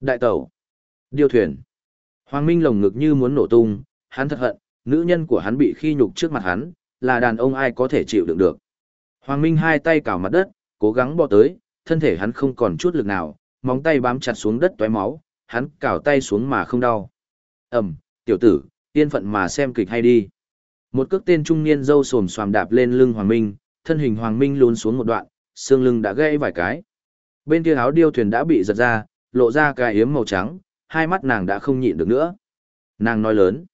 Đại tẩu. Điêu thuyền. Hoàng Minh lồng ngực như muốn nổ tung, hắn thật hận, nữ nhân của hắn bị khi nhục trước mặt hắn, là đàn ông ai có thể chịu đựng được. Hoàng Minh hai tay cào mặt đất, cố gắng bò tới, thân thể hắn không còn chút lực nào, móng tay bám chặt xuống đất toé máu, hắn cào tay xuống mà không đau. Ẩm, tiểu tử, yên phận mà xem kịch hay đi. Một cước tên trung niên dâu sồm xoàm đạp lên lưng Hoàng Minh, thân hình Hoàng Minh lún xuống một đoạn, xương lưng đã gãy vài cái. Bên kia áo điêu thuyền đã bị giật ra, lộ ra cái yếm màu trắng, hai mắt nàng đã không nhịn được nữa. Nàng nói lớn.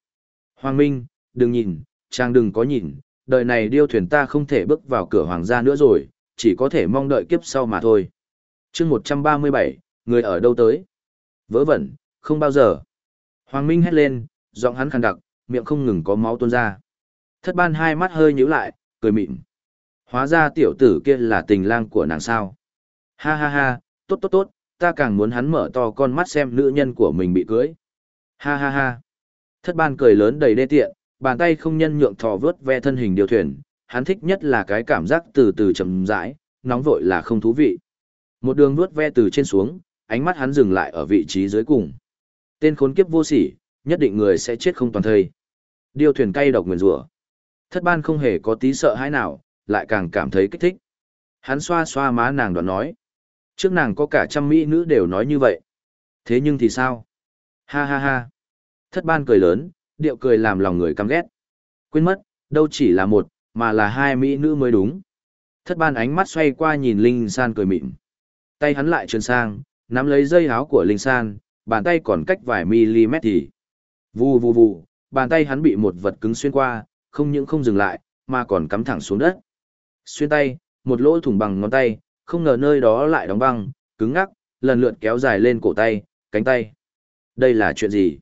Hoàng Minh, đừng nhìn, chàng đừng có nhìn, đời này điêu thuyền ta không thể bước vào cửa hoàng gia nữa rồi, chỉ có thể mong đợi kiếp sau mà thôi. chương 137, người ở đâu tới? Vớ vẩn, không bao giờ. Hoàng Minh hét lên, giọng hắn khàn đặc, miệng không ngừng có máu tuôn ra. Thất ban hai mắt hơi nhíu lại, cười mịn. Hóa ra tiểu tử kia là tình lang của nàng sao. Ha ha ha, tốt tốt tốt, ta càng muốn hắn mở to con mắt xem nữ nhân của mình bị cưới. Ha ha ha. Thất ban cười lớn đầy đê tiện, bàn tay không nhân nhượng thò vớt ve thân hình điều thuyền, hắn thích nhất là cái cảm giác từ từ chậm rãi, nóng vội là không thú vị. Một đường vuốt ve từ trên xuống, ánh mắt hắn dừng lại ở vị trí dưới cùng. Tên khốn kiếp vô sỉ, nhất định người sẽ chết không toàn thây. Điều thuyền cay độc nguyền rủa. Thất ban không hề có tí sợ hãi nào, lại càng cảm thấy kích thích. Hắn xoa xoa má nàng đoạn nói. Trước nàng có cả trăm mỹ nữ đều nói như vậy. Thế nhưng thì sao? Ha ha ha. Thất ban cười lớn, điệu cười làm lòng người căm ghét. Quên mất, đâu chỉ là một, mà là hai mỹ nữ mới đúng. Thất ban ánh mắt xoay qua nhìn Linh San cười mịn. Tay hắn lại trườn sang, nắm lấy dây áo của Linh San, bàn tay còn cách vài mm thì. Vù vù vù, bàn tay hắn bị một vật cứng xuyên qua, không những không dừng lại, mà còn cắm thẳng xuống đất. Xuyên tay, một lỗ thủng bằng ngón tay, không ngờ nơi đó lại đóng băng, cứng ngắc, lần lượt kéo dài lên cổ tay, cánh tay. Đây là chuyện gì?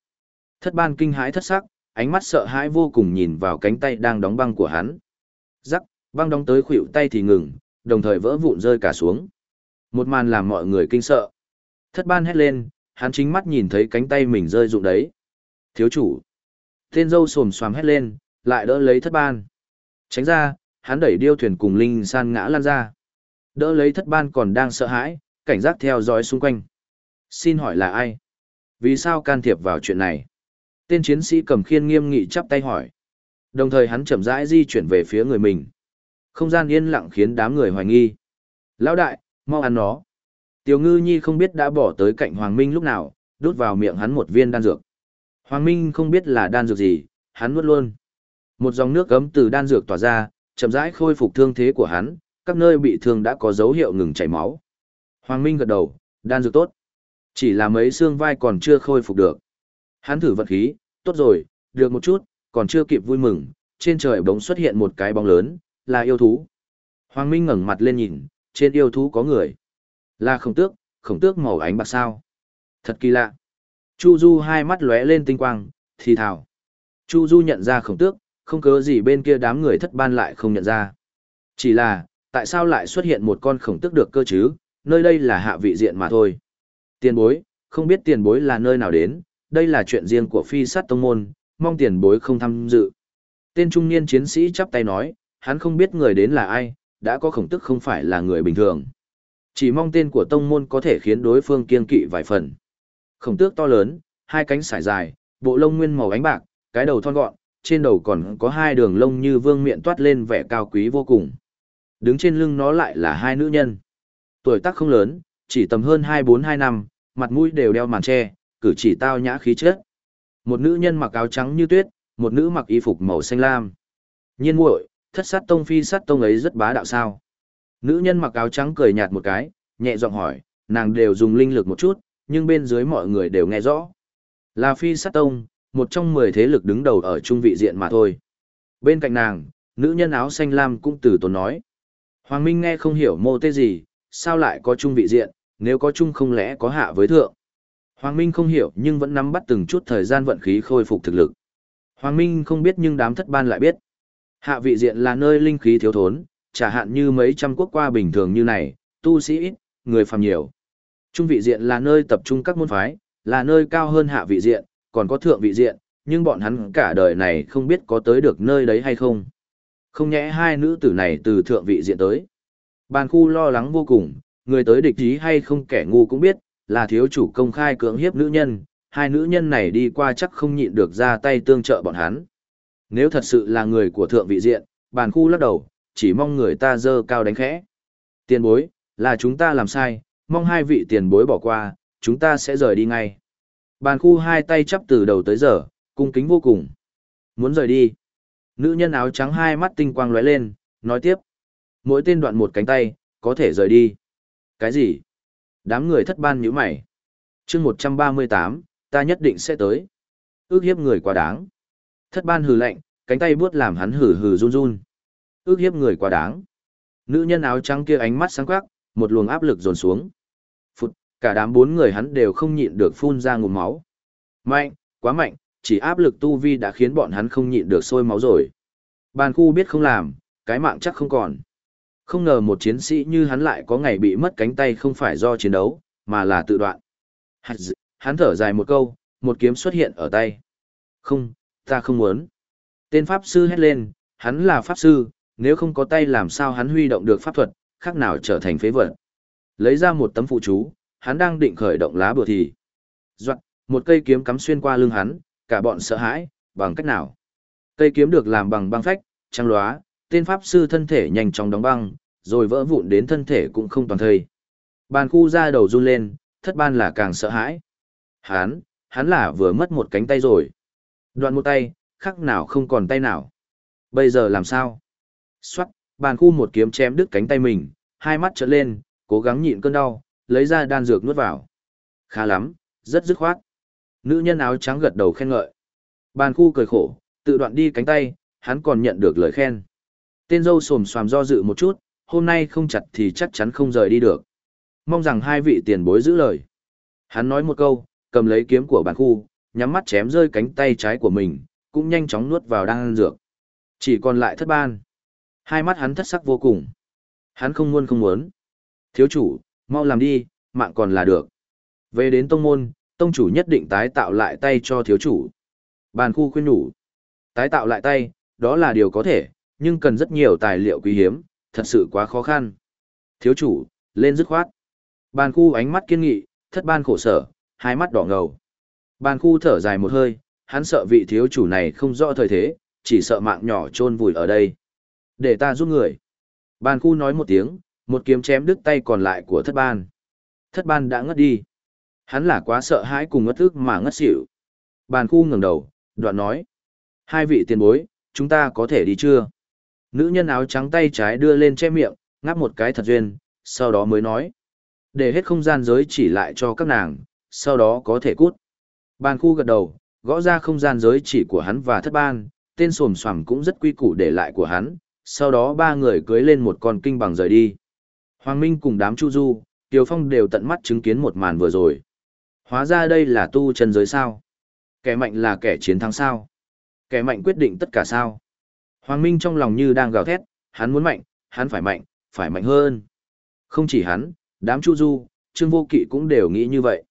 Thất ban kinh hãi thất sắc, ánh mắt sợ hãi vô cùng nhìn vào cánh tay đang đóng băng của hắn. Rắc, băng đóng tới khuỷu tay thì ngừng, đồng thời vỡ vụn rơi cả xuống. Một màn làm mọi người kinh sợ. Thất ban hét lên, hắn chính mắt nhìn thấy cánh tay mình rơi rụng đấy. Thiếu chủ. Tên dâu sồm xoàm hét lên, lại đỡ lấy thất ban. Tránh ra, hắn đẩy điêu thuyền cùng Linh San ngã lan ra. Đỡ lấy thất ban còn đang sợ hãi, cảnh giác theo dõi xung quanh. Xin hỏi là ai? Vì sao can thiệp vào chuyện này? Tên chiến sĩ cầm khiên nghiêm nghị chắp tay hỏi. Đồng thời hắn chậm rãi di chuyển về phía người mình. Không gian yên lặng khiến đám người hoài nghi. Lão đại, mau ăn nó. Tiểu ngư nhi không biết đã bỏ tới cạnh Hoàng Minh lúc nào, đút vào miệng hắn một viên đan dược. Hoàng Minh không biết là đan dược gì, hắn nuốt luôn. Một dòng nước cấm từ đan dược tỏa ra, chậm rãi khôi phục thương thế của hắn, các nơi bị thương đã có dấu hiệu ngừng chảy máu. Hoàng Minh gật đầu, đan dược tốt. Chỉ là mấy xương vai còn chưa khôi phục được. Hắn thử vận khí, tốt rồi, được một chút, còn chưa kịp vui mừng, trên trời bỗng xuất hiện một cái bóng lớn, là yêu thú. Hoàng Minh ngẩng mặt lên nhìn, trên yêu thú có người. Là khổng tước, khổng tước màu ánh bạc sao. Thật kỳ lạ. Chu Du hai mắt lóe lên tinh quang, thì thào. Chu Du nhận ra khổng tước, không cớ gì bên kia đám người thất ban lại không nhận ra. Chỉ là, tại sao lại xuất hiện một con khổng tước được cơ chứ, nơi đây là hạ vị diện mà thôi. Tiền bối, không biết tiền bối là nơi nào đến, đây là chuyện riêng của phi sát tông môn, mong tiền bối không tham dự. Tên trung niên chiến sĩ chắp tay nói, hắn không biết người đến là ai, đã có khổng tức không phải là người bình thường. Chỉ mong tên của tông môn có thể khiến đối phương kiên kỵ vài phần. Khổng tước to lớn, hai cánh sải dài, bộ lông nguyên màu ánh bạc, cái đầu thon gọn, trên đầu còn có hai đường lông như vương miện toát lên vẻ cao quý vô cùng. Đứng trên lưng nó lại là hai nữ nhân. Tuổi tác không lớn, chỉ tầm hơn 24-2 năm, mặt mũi đều đeo màn che, cử chỉ tao nhã khí chất. Một nữ nhân mặc áo trắng như tuyết, một nữ mặc y phục màu xanh lam. Nhiên muội, thất sát tông phi sát tông ấy rất bá đạo sao? Nữ nhân mặc áo trắng cười nhạt một cái, nhẹ giọng hỏi, nàng đều dùng linh lực một chút, nhưng bên dưới mọi người đều nghe rõ. Là phi sát tông, một trong mười thế lực đứng đầu ở trung vị diện mà thôi. Bên cạnh nàng, nữ nhân áo xanh lam cũng từ tốn nói. Hoàng Minh nghe không hiểu mô tê gì, sao lại có Chung vị diện, nếu có Chung không lẽ có hạ với thượng. Hoàng Minh không hiểu nhưng vẫn nắm bắt từng chút thời gian vận khí khôi phục thực lực. Hoàng Minh không biết nhưng đám thất ban lại biết. Hạ vị diện là nơi linh khí thiếu thốn, chả hạn như mấy trăm quốc qua bình thường như này, tu sĩ ít, người phàm nhiều. Trung vị diện là nơi tập trung các môn phái, là nơi cao hơn hạ vị diện, còn có thượng vị diện, nhưng bọn hắn cả đời này không biết có tới được nơi đấy hay không. Không nhẽ hai nữ tử này từ thượng vị diện tới. Bàn khu lo lắng vô cùng, người tới địch ý hay không kẻ ngu cũng biết, là thiếu chủ công khai cưỡng hiếp nữ nhân, hai nữ nhân này đi qua chắc không nhịn được ra tay tương trợ bọn hắn. Nếu thật sự là người của thượng vị diện, bàn khu lắc đầu, chỉ mong người ta dơ cao đánh khẽ. Tiền bối, là chúng ta làm sai, mong hai vị tiền bối bỏ qua, chúng ta sẽ rời đi ngay. Bàn khu hai tay chắp từ đầu tới giờ, cung kính vô cùng. Muốn rời đi. Nữ nhân áo trắng hai mắt tinh quang lóe lên, nói tiếp. Mỗi tên đoạn một cánh tay, có thể rời đi. Cái gì? Đám người thất ban nhíu mày. chương 138, ta nhất định sẽ tới. Ước hiếp người quá đáng. Thất ban hừ lạnh, cánh tay buốt làm hắn hừ hừ run run. Ước hiếp người quá đáng. Nữ nhân áo trắng kia ánh mắt sáng quắc, một luồng áp lực dồn xuống. Phụt, cả đám bốn người hắn đều không nhịn được phun ra ngụm máu. Mạnh, quá mạnh, chỉ áp lực tu vi đã khiến bọn hắn không nhịn được sôi máu rồi. Bàn khu biết không làm, cái mạng chắc không còn. Không ngờ một chiến sĩ như hắn lại có ngày bị mất cánh tay không phải do chiến đấu, mà là tự đoạn. Hắn thở dài một câu, một kiếm xuất hiện ở tay. Không, ta không muốn. Tên Pháp Sư hét lên, hắn là Pháp Sư, nếu không có tay làm sao hắn huy động được pháp thuật, khác nào trở thành phế vật. Lấy ra một tấm phụ chú, hắn đang định khởi động lá bừa thì. Doạn, một cây kiếm cắm xuyên qua lưng hắn, cả bọn sợ hãi, bằng cách nào. Cây kiếm được làm bằng băng phách, trăng lóa, tên pháp sư thân thể nhanh chóng đóng băng, rồi vỡ vụn đến thân thể cũng không toàn thây. Bàn khu ra đầu run lên, thất ban là càng sợ hãi. Hắn, hắn là vừa mất một cánh tay rồi. Đoạn một tay, khắc nào không còn tay nào. Bây giờ làm sao? Xoát, bàn khu một kiếm chém đứt cánh tay mình, hai mắt trợn lên, cố gắng nhịn cơn đau, lấy ra đan dược nuốt vào. Khá lắm, rất dứt khoát. Nữ nhân áo trắng gật đầu khen ngợi. Bàn khu cười khổ, tự đoạn đi cánh tay, hắn còn nhận được lời khen. Tên dâu xồm xoàm do dự một chút, hôm nay không chặt thì chắc chắn không rời đi được. Mong rằng hai vị tiền bối giữ lời. Hắn nói một câu, cầm lấy kiếm của bàn khu, nhắm mắt chém rơi cánh tay trái của mình, cũng nhanh chóng nuốt vào đang ăn dược. Chỉ còn lại thất ban. Hai mắt hắn thất sắc vô cùng. Hắn không muốn không muốn. Thiếu chủ, mau làm đi, mạng còn là được. Về đến tông môn, tông chủ nhất định tái tạo lại tay cho thiếu chủ. Bàn khu khuyên nhủ. Tái tạo lại tay, đó là điều có thể, nhưng cần rất nhiều tài liệu quý hiếm, thật sự quá khó khăn. Thiếu chủ, lên dứt khoát. Bàn khu ánh mắt kiên nghị, thất ban khổ sở, hai mắt đỏ ngầu. Bàn khu thở dài một hơi, hắn sợ vị thiếu chủ này không rõ thời thế, chỉ sợ mạng nhỏ chôn vùi ở đây. Để ta giúp người. Bàn khu nói một tiếng, một kiếm chém đứt tay còn lại của thất ban. Thất ban đã ngất đi. Hắn là quá sợ hãi cùng ngất ức mà ngất xỉu. Bàn khu ngẩng đầu, đoạn nói. Hai vị tiền bối, chúng ta có thể đi chưa? Nữ nhân áo trắng tay trái đưa lên che miệng, ngáp một cái thật duyên, sau đó mới nói. Để hết không gian giới chỉ lại cho các nàng, sau đó có thể cút. Bàn khu gật đầu, gõ ra không gian giới chỉ của hắn và thất ban, tên sồm xoàm cũng rất quy củ để lại của hắn, sau đó ba người cưới lên một con kinh bằng rời đi. Hoàng Minh cùng đám Chu Du, Tiều Phong đều tận mắt chứng kiến một màn vừa rồi. Hóa ra đây là tu chân giới sao? Kẻ mạnh là kẻ chiến thắng sao? Kẻ mạnh quyết định tất cả sao? Hoàng Minh trong lòng như đang gào thét, hắn muốn mạnh, hắn phải mạnh, phải mạnh hơn. Không chỉ hắn, đám Chu Du, Trương Vô Kỵ cũng đều nghĩ như vậy.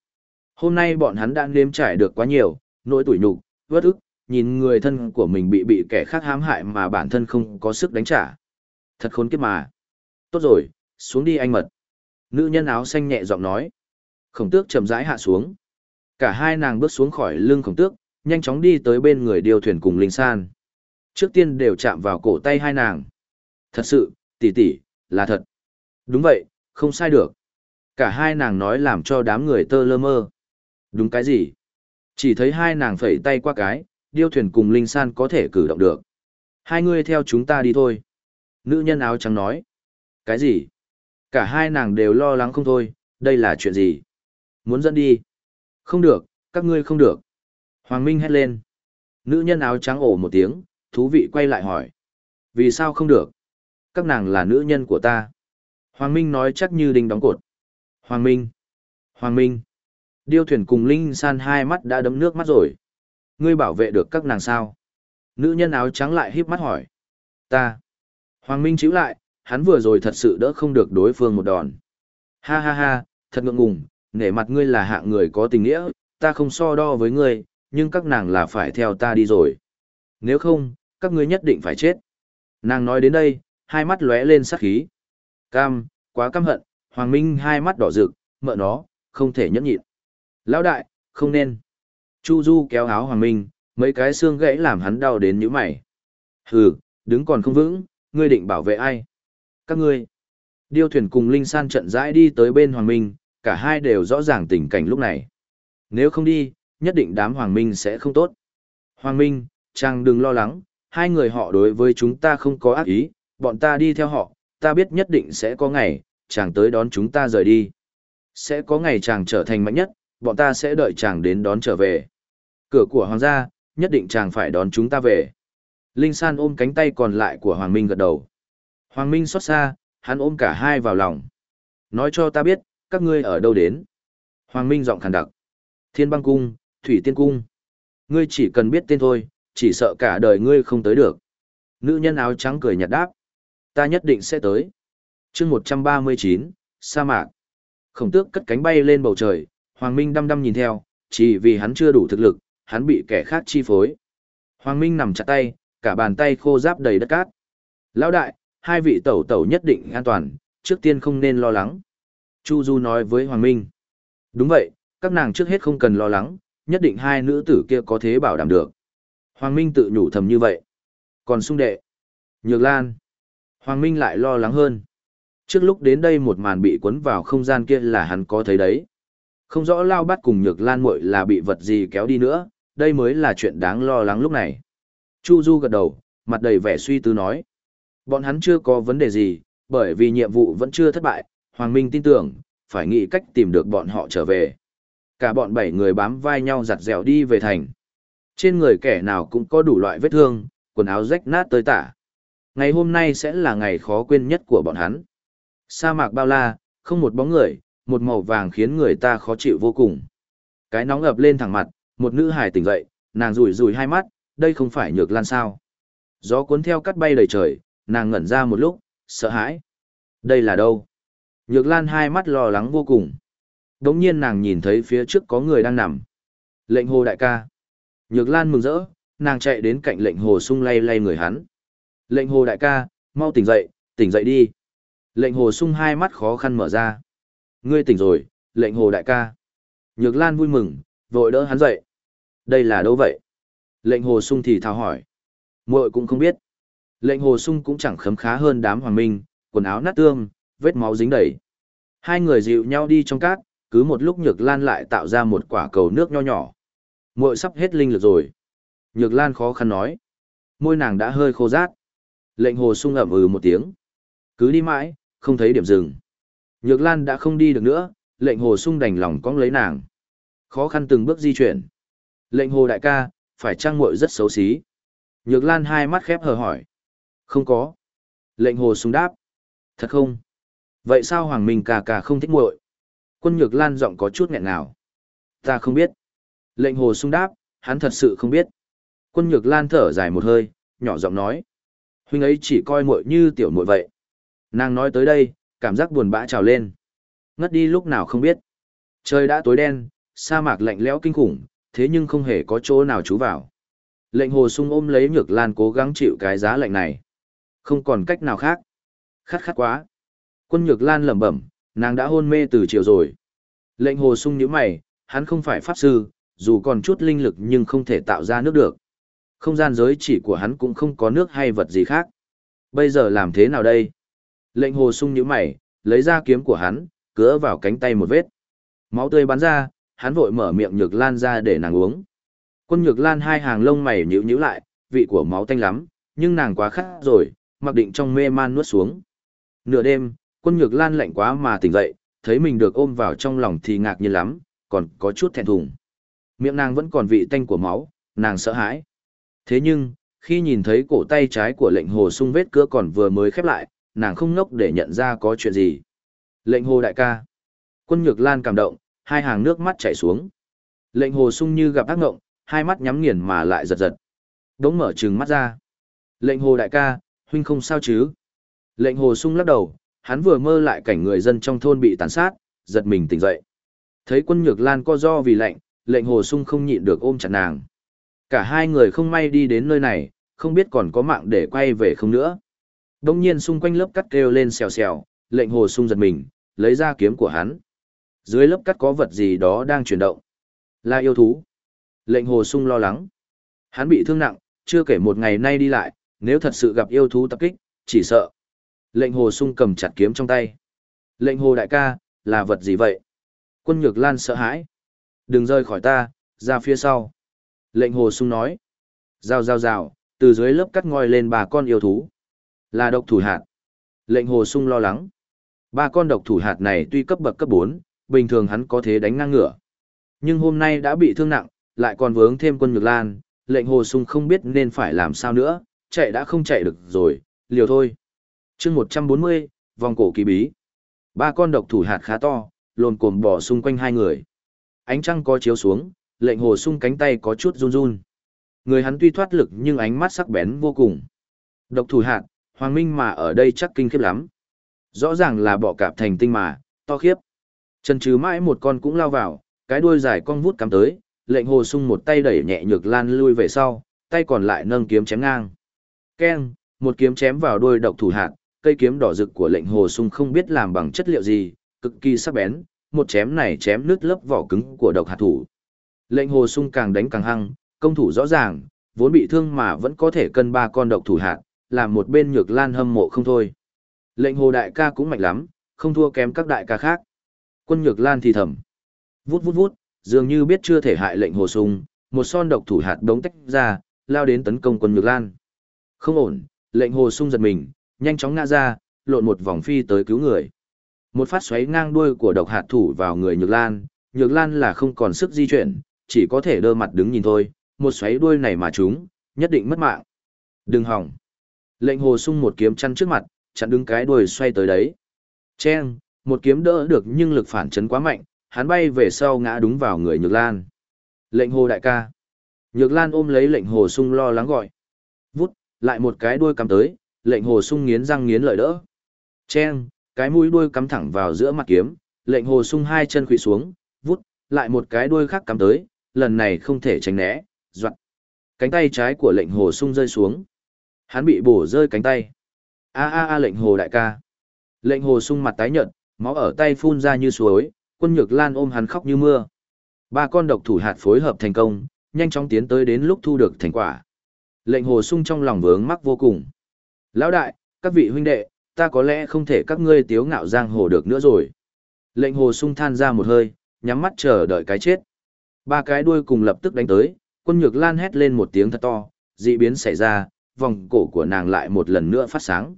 Hôm nay bọn hắn đã nếm trải được quá nhiều, nỗi tủi nhục, vất ức, nhìn người thân của mình bị bị kẻ khác hãm hại mà bản thân không có sức đánh trả. Thật khốn kiếp mà. Tốt rồi, xuống đi anh mật. Nữ nhân áo xanh nhẹ giọng nói. Khổng tước chậm rãi hạ xuống. Cả hai nàng bước xuống khỏi lưng khổng tước, nhanh chóng đi tới bên người điều thuyền cùng linh san. Trước tiên đều chạm vào cổ tay hai nàng. Thật sự, tỷ tỷ, là thật. Đúng vậy, không sai được. Cả hai nàng nói làm cho đám người tơ lơ mơ. Đúng cái gì? Chỉ thấy hai nàng phẩy tay qua cái, điêu thuyền cùng linh san có thể cử động được. Hai người theo chúng ta đi thôi. Nữ nhân áo trắng nói. Cái gì? Cả hai nàng đều lo lắng không thôi, đây là chuyện gì? Muốn dẫn đi? Không được, các ngươi không được. Hoàng Minh hét lên. Nữ nhân áo trắng ổ một tiếng, thú vị quay lại hỏi. Vì sao không được? Các nàng là nữ nhân của ta. Hoàng Minh nói chắc như đinh đóng cột. Hoàng Minh! Hoàng Minh! Điêu thuyền cùng Linh San hai mắt đã đấm nước mắt rồi. Ngươi bảo vệ được các nàng sao? Nữ nhân áo trắng lại híp mắt hỏi. Ta! Hoàng Minh chịu lại, hắn vừa rồi thật sự đỡ không được đối phương một đòn. Ha ha ha, thật ngượng ngùng, nể mặt ngươi là hạng người có tình nghĩa, ta không so đo với ngươi, nhưng các nàng là phải theo ta đi rồi. Nếu không, các ngươi nhất định phải chết. Nàng nói đến đây, hai mắt lóe lên sát khí. Cam, quá căm hận, Hoàng Minh hai mắt đỏ rực, mợ nó, không thể nhẫn nhịn. Lão đại, không nên. Chu Du kéo áo Hoàng Minh, mấy cái xương gãy làm hắn đau đến nhíu mày. Hừ, đứng còn không vững, ngươi định bảo vệ ai? Các ngươi. Điêu thuyền cùng Linh San trận rãi đi tới bên Hoàng Minh, cả hai đều rõ ràng tình cảnh lúc này. Nếu không đi, nhất định đám Hoàng Minh sẽ không tốt. Hoàng Minh, chàng đừng lo lắng, hai người họ đối với chúng ta không có ác ý, bọn ta đi theo họ, ta biết nhất định sẽ có ngày, chàng tới đón chúng ta rời đi. Sẽ có ngày chàng trở thành mạnh nhất, bọn ta sẽ đợi chàng đến đón trở về. Cửa của hoàng gia, nhất định chàng phải đón chúng ta về. Linh San ôm cánh tay còn lại của Hoàng Minh gật đầu. Hoàng Minh xót xa, hắn ôm cả hai vào lòng. Nói cho ta biết, các ngươi ở đâu đến. Hoàng Minh giọng khàn đặc. Thiên băng cung, Thủy Tiên cung. Ngươi chỉ cần biết tên thôi, chỉ sợ cả đời ngươi không tới được. Nữ nhân áo trắng cười nhạt đáp. Ta nhất định sẽ tới. chương 139, sa mạc. Khổng tước cất cánh bay lên bầu trời, Hoàng Minh đăm đăm nhìn theo, chỉ vì hắn chưa đủ thực lực, hắn bị kẻ khác chi phối. Hoàng Minh nằm chặt tay, cả bàn tay khô giáp đầy đất cát. Lão đại, hai vị tẩu tẩu nhất định an toàn, trước tiên không nên lo lắng. Chu Du nói với Hoàng Minh. Đúng vậy, các nàng trước hết không cần lo lắng, nhất định hai nữ tử kia có thế bảo đảm được. Hoàng Minh tự nhủ thầm như vậy. Còn sung đệ. Nhược Lan. Hoàng Minh lại lo lắng hơn. Trước lúc đến đây một màn bị cuốn vào không gian kia là hắn có thấy đấy. Không rõ Lao bắt cùng Nhược Lan muội là bị vật gì kéo đi nữa, đây mới là chuyện đáng lo lắng lúc này. Chu Du gật đầu, mặt đầy vẻ suy tư nói. Bọn hắn chưa có vấn đề gì, bởi vì nhiệm vụ vẫn chưa thất bại, Hoàng Minh tin tưởng, phải nghĩ cách tìm được bọn họ trở về. Cả bọn bảy người bám vai nhau giặt dẻo đi về thành. Trên người kẻ nào cũng có đủ loại vết thương, quần áo rách nát tơi tả. Ngày hôm nay sẽ là ngày khó quên nhất của bọn hắn. Sa mạc bao la, không một bóng người, một màu vàng khiến người ta khó chịu vô cùng. Cái nóng ập lên thẳng mặt, một nữ hài tỉnh dậy, nàng rủi rủi hai mắt, đây không phải nhược lan sao. Gió cuốn theo cắt bay đầy trời, nàng ngẩn ra một lúc, sợ hãi. Đây là đâu? Nhược lan hai mắt lo lắng vô cùng. Đống nhiên nàng nhìn thấy phía trước có người đang nằm. Lệnh hồ đại ca. Nhược lan mừng rỡ, nàng chạy đến cạnh lệnh hồ sung lay lay người hắn. Lệnh hồ đại ca, mau tỉnh dậy, tỉnh dậy đi. Lệnh hồ sung hai mắt khó khăn mở ra. Ngươi tỉnh rồi, lệnh hồ đại ca. Nhược lan vui mừng, vội đỡ hắn dậy. Đây là đâu vậy? Lệnh hồ sung thì thào hỏi. muội cũng không biết. Lệnh hồ sung cũng chẳng khấm khá hơn đám hoàng minh, quần áo nát tương, vết máu dính đầy. Hai người dịu nhau đi trong cát, cứ một lúc nhược lan lại tạo ra một quả cầu nước nho nhỏ. muội sắp hết linh lực rồi. Nhược lan khó khăn nói. Môi nàng đã hơi khô rát. Lệnh hồ sung ẩm ừ một tiếng. Cứ đi mãi, không thấy điểm dừng. Nhược lan đã không đi được nữa, lệnh hồ sung đành lòng cong lấy nàng. Khó khăn từng bước di chuyển. Lệnh hồ đại ca, phải trang muội rất xấu xí. Nhược lan hai mắt khép hờ hỏi. Không có. Lệnh hồ sung đáp. Thật không? Vậy sao Hoàng Minh ca ca không thích muội? Quân Nhược Lan giọng có chút nghẹn ngào. Ta không biết. Lệnh hồ sung đáp, hắn thật sự không biết. Quân Nhược Lan thở dài một hơi, nhỏ giọng nói. Huynh ấy chỉ coi muội như tiểu muội vậy. Nàng nói tới đây, cảm giác buồn bã trào lên. Ngất đi lúc nào không biết. Trời đã tối đen, sa mạc lạnh lẽo kinh khủng, thế nhưng không hề có chỗ nào trú vào. Lệnh hồ sung ôm lấy nhược lan cố gắng chịu cái giá lạnh này. Không còn cách nào khác. Khát khát quá. Quân nhược lan lẩm bẩm, nàng đã hôn mê từ chiều rồi. Lệnh hồ sung nhíu mày, hắn không phải pháp sư, dù còn chút linh lực nhưng không thể tạo ra nước được. Không gian giới chỉ của hắn cũng không có nước hay vật gì khác. Bây giờ làm thế nào đây? Lệnh hồ sung nhíu mày, lấy ra kiếm của hắn, cứa vào cánh tay một vết. Máu tươi bắn ra, hắn vội mở miệng nhược lan ra để nàng uống. Quân nhược lan hai hàng lông mày nhíu nhíu lại, vị của máu tanh lắm, nhưng nàng quá khát rồi, mặc định trong mê man nuốt xuống. Nửa đêm, quân nhược lan lạnh quá mà tỉnh dậy, thấy mình được ôm vào trong lòng thì ngạc nhiên lắm, còn có chút thẹn thùng. Miệng nàng vẫn còn vị tanh của máu, nàng sợ hãi. Thế nhưng, khi nhìn thấy cổ tay trái của lệnh hồ sung vết cưa còn vừa mới khép lại, nàng không ngốc để nhận ra có chuyện gì. Lệnh hồ đại ca. Quân nhược lan cảm động, hai hàng nước mắt chảy xuống. Lệnh hồ sung như gặp ác ngộng, hai mắt nhắm nghiền mà lại giật giật. Đống mở trừng mắt ra. Lệnh hồ đại ca, huynh không sao chứ? Lệnh hồ sung lắc đầu, hắn vừa mơ lại cảnh người dân trong thôn bị tàn sát, giật mình tỉnh dậy. Thấy quân nhược lan co do vì lạnh, lệnh hồ sung không nhịn được ôm chặt nàng. Cả hai người không may đi đến nơi này, không biết còn có mạng để quay về không nữa. Đông nhiên xung quanh lớp cắt kêu lên xèo xèo, lệnh hồ sung giật mình, lấy ra kiếm của hắn. Dưới lớp cắt có vật gì đó đang chuyển động. Là yêu thú. Lệnh hồ sung lo lắng. Hắn bị thương nặng, chưa kể một ngày nay đi lại, nếu thật sự gặp yêu thú tập kích, chỉ sợ. Lệnh hồ sung cầm chặt kiếm trong tay. Lệnh hồ đại ca, là vật gì vậy? Quân nhược lan sợ hãi. Đừng rơi khỏi ta, ra phía sau. Lệnh hồ sung nói. Rào rào rào, từ dưới lớp cắt ngòi lên bà con yêu thú. Là độc thủ hạt. Lệnh hồ sung lo lắng. Ba con độc thủ hạt này tuy cấp bậc cấp 4, bình thường hắn có thể đánh ngang ngửa. Nhưng hôm nay đã bị thương nặng, lại còn vướng thêm quân nhược lan, lệnh hồ sung không biết nên phải làm sao nữa, chạy đã không chạy được rồi, liều thôi chương 140, vòng cổ kỳ bí. Ba con độc thủ hạt khá to, lồn cồm bỏ xung quanh hai người. Ánh trăng có chiếu xuống, lệnh hồ sung cánh tay có chút run run. Người hắn tuy thoát lực nhưng ánh mắt sắc bén vô cùng. Độc thủ hạt, hoàng minh mà ở đây chắc kinh khiếp lắm. Rõ ràng là bọ cạp thành tinh mà, to khiếp. Chân trừ mãi một con cũng lao vào, cái đuôi dài cong vút cắm tới, lệnh hồ sung một tay đẩy nhẹ nhược lan lui về sau, tay còn lại nâng kiếm chém ngang. Keng, một kiếm chém vào đuôi độc thủ hạt, cây kiếm đỏ rực của lệnh hồ sung không biết làm bằng chất liệu gì, cực kỳ sắc bén, một chém này chém nứt lớp vỏ cứng của độc hạt thủ. Lệnh hồ sung càng đánh càng hăng, công thủ rõ ràng, vốn bị thương mà vẫn có thể cân ba con độc thủ hạt, làm một bên nhược lan hâm mộ không thôi. Lệnh hồ đại ca cũng mạnh lắm, không thua kém các đại ca khác. Quân nhược lan thì thầm. Vút vút vút, dường như biết chưa thể hại lệnh hồ sung, một son độc thủ hạt đống tách ra, lao đến tấn công quân nhược lan. Không ổn, lệnh hồ sung giật mình, nhanh chóng ngã ra, lộn một vòng phi tới cứu người. Một phát xoáy ngang đuôi của độc hạt thủ vào người nhược lan, nhược lan là không còn sức di chuyển, chỉ có thể đơ mặt đứng nhìn thôi, một xoáy đuôi này mà chúng, nhất định mất mạng. Đừng hỏng. Lệnh hồ sung một kiếm chăn trước mặt, chặn đứng cái đuôi xoay tới đấy. Chen, một kiếm đỡ được nhưng lực phản chấn quá mạnh, hắn bay về sau ngã đúng vào người Nhược Lan. Lệnh hồ đại ca. Nhược Lan ôm lấy lệnh hồ sung lo lắng gọi. Vút, lại một cái đuôi cắm tới, lệnh hồ sung nghiến răng nghiến lợi đỡ. Chen, cái mũi đuôi cắm thẳng vào giữa mặt kiếm, lệnh hồ sung hai chân khủy xuống, vút, lại một cái đuôi khác cắm tới, lần này không thể tránh né, doặt. Cánh tay trái của lệnh hồ sung rơi xuống. Hắn bị bổ rơi cánh tay. A a a lệnh hồ đại ca. Lệnh hồ sung mặt tái nhợt, máu ở tay phun ra như suối, quân nhược lan ôm hắn khóc như mưa. Ba con độc thủ hạt phối hợp thành công, nhanh chóng tiến tới đến lúc thu được thành quả. Lệnh hồ sung trong lòng vướng mắc vô cùng. Lão đại, các vị huynh đệ, ta có lẽ không thể các ngươi tiếu ngạo giang hồ được nữa rồi. Lệnh hồ sung than ra một hơi, nhắm mắt chờ đợi cái chết. Ba cái đuôi cùng lập tức đánh tới, quân nhược lan hét lên một tiếng thật to, dị biến xảy ra, vòng cổ của nàng lại một lần nữa phát sáng.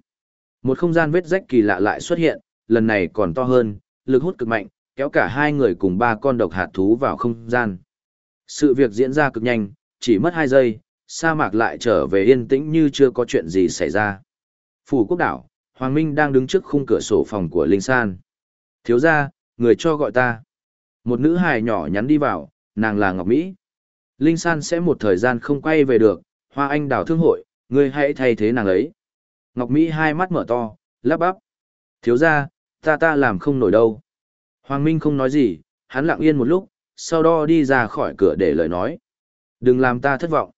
Một không gian vết rách kỳ lạ lại xuất hiện, lần này còn to hơn, lực hút cực mạnh, kéo cả hai người cùng ba con độc hạt thú vào không gian. Sự việc diễn ra cực nhanh, chỉ mất hai giây, sa mạc lại trở về yên tĩnh như chưa có chuyện gì xảy ra. Phủ quốc đảo, Hoàng Minh đang đứng trước khung cửa sổ phòng của Linh San. Thiếu ra, người cho gọi ta. Một nữ hài nhỏ nhắn đi vào, nàng là Ngọc Mỹ. Linh San sẽ một thời gian không quay về được, Hoa Anh đảo thương hội, người hãy thay thế nàng ấy. Ngọc Mỹ hai mắt mở to, lắp bắp. Thiếu ra, ta ta làm không nổi đâu. Hoàng Minh không nói gì, hắn lặng yên một lúc, sau đó đi ra khỏi cửa để lời nói. Đừng làm ta thất vọng.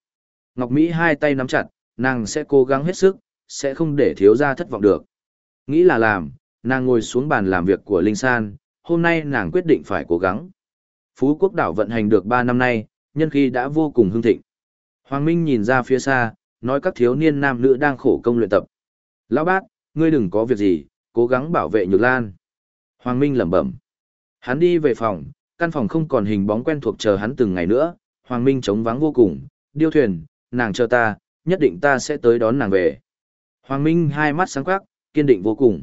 Ngọc Mỹ hai tay nắm chặt, nàng sẽ cố gắng hết sức, sẽ không để thiếu gia thất vọng được. Nghĩ là làm, nàng ngồi xuống bàn làm việc của Linh San, hôm nay nàng quyết định phải cố gắng. Phú quốc đảo vận hành được 3 năm nay, nhân khi đã vô cùng hưng thịnh. Hoàng Minh nhìn ra phía xa, nói các thiếu niên nam nữ đang khổ công luyện tập. Lão bác, ngươi đừng có việc gì, cố gắng bảo vệ Nhược Lan. Hoàng Minh lẩm bẩm. Hắn đi về phòng, căn phòng không còn hình bóng quen thuộc chờ hắn từng ngày nữa, Hoàng Minh trống vắng vô cùng, điêu thuyền, nàng chờ ta, nhất định ta sẽ tới đón nàng về. Hoàng Minh hai mắt sáng quắc, kiên định vô cùng.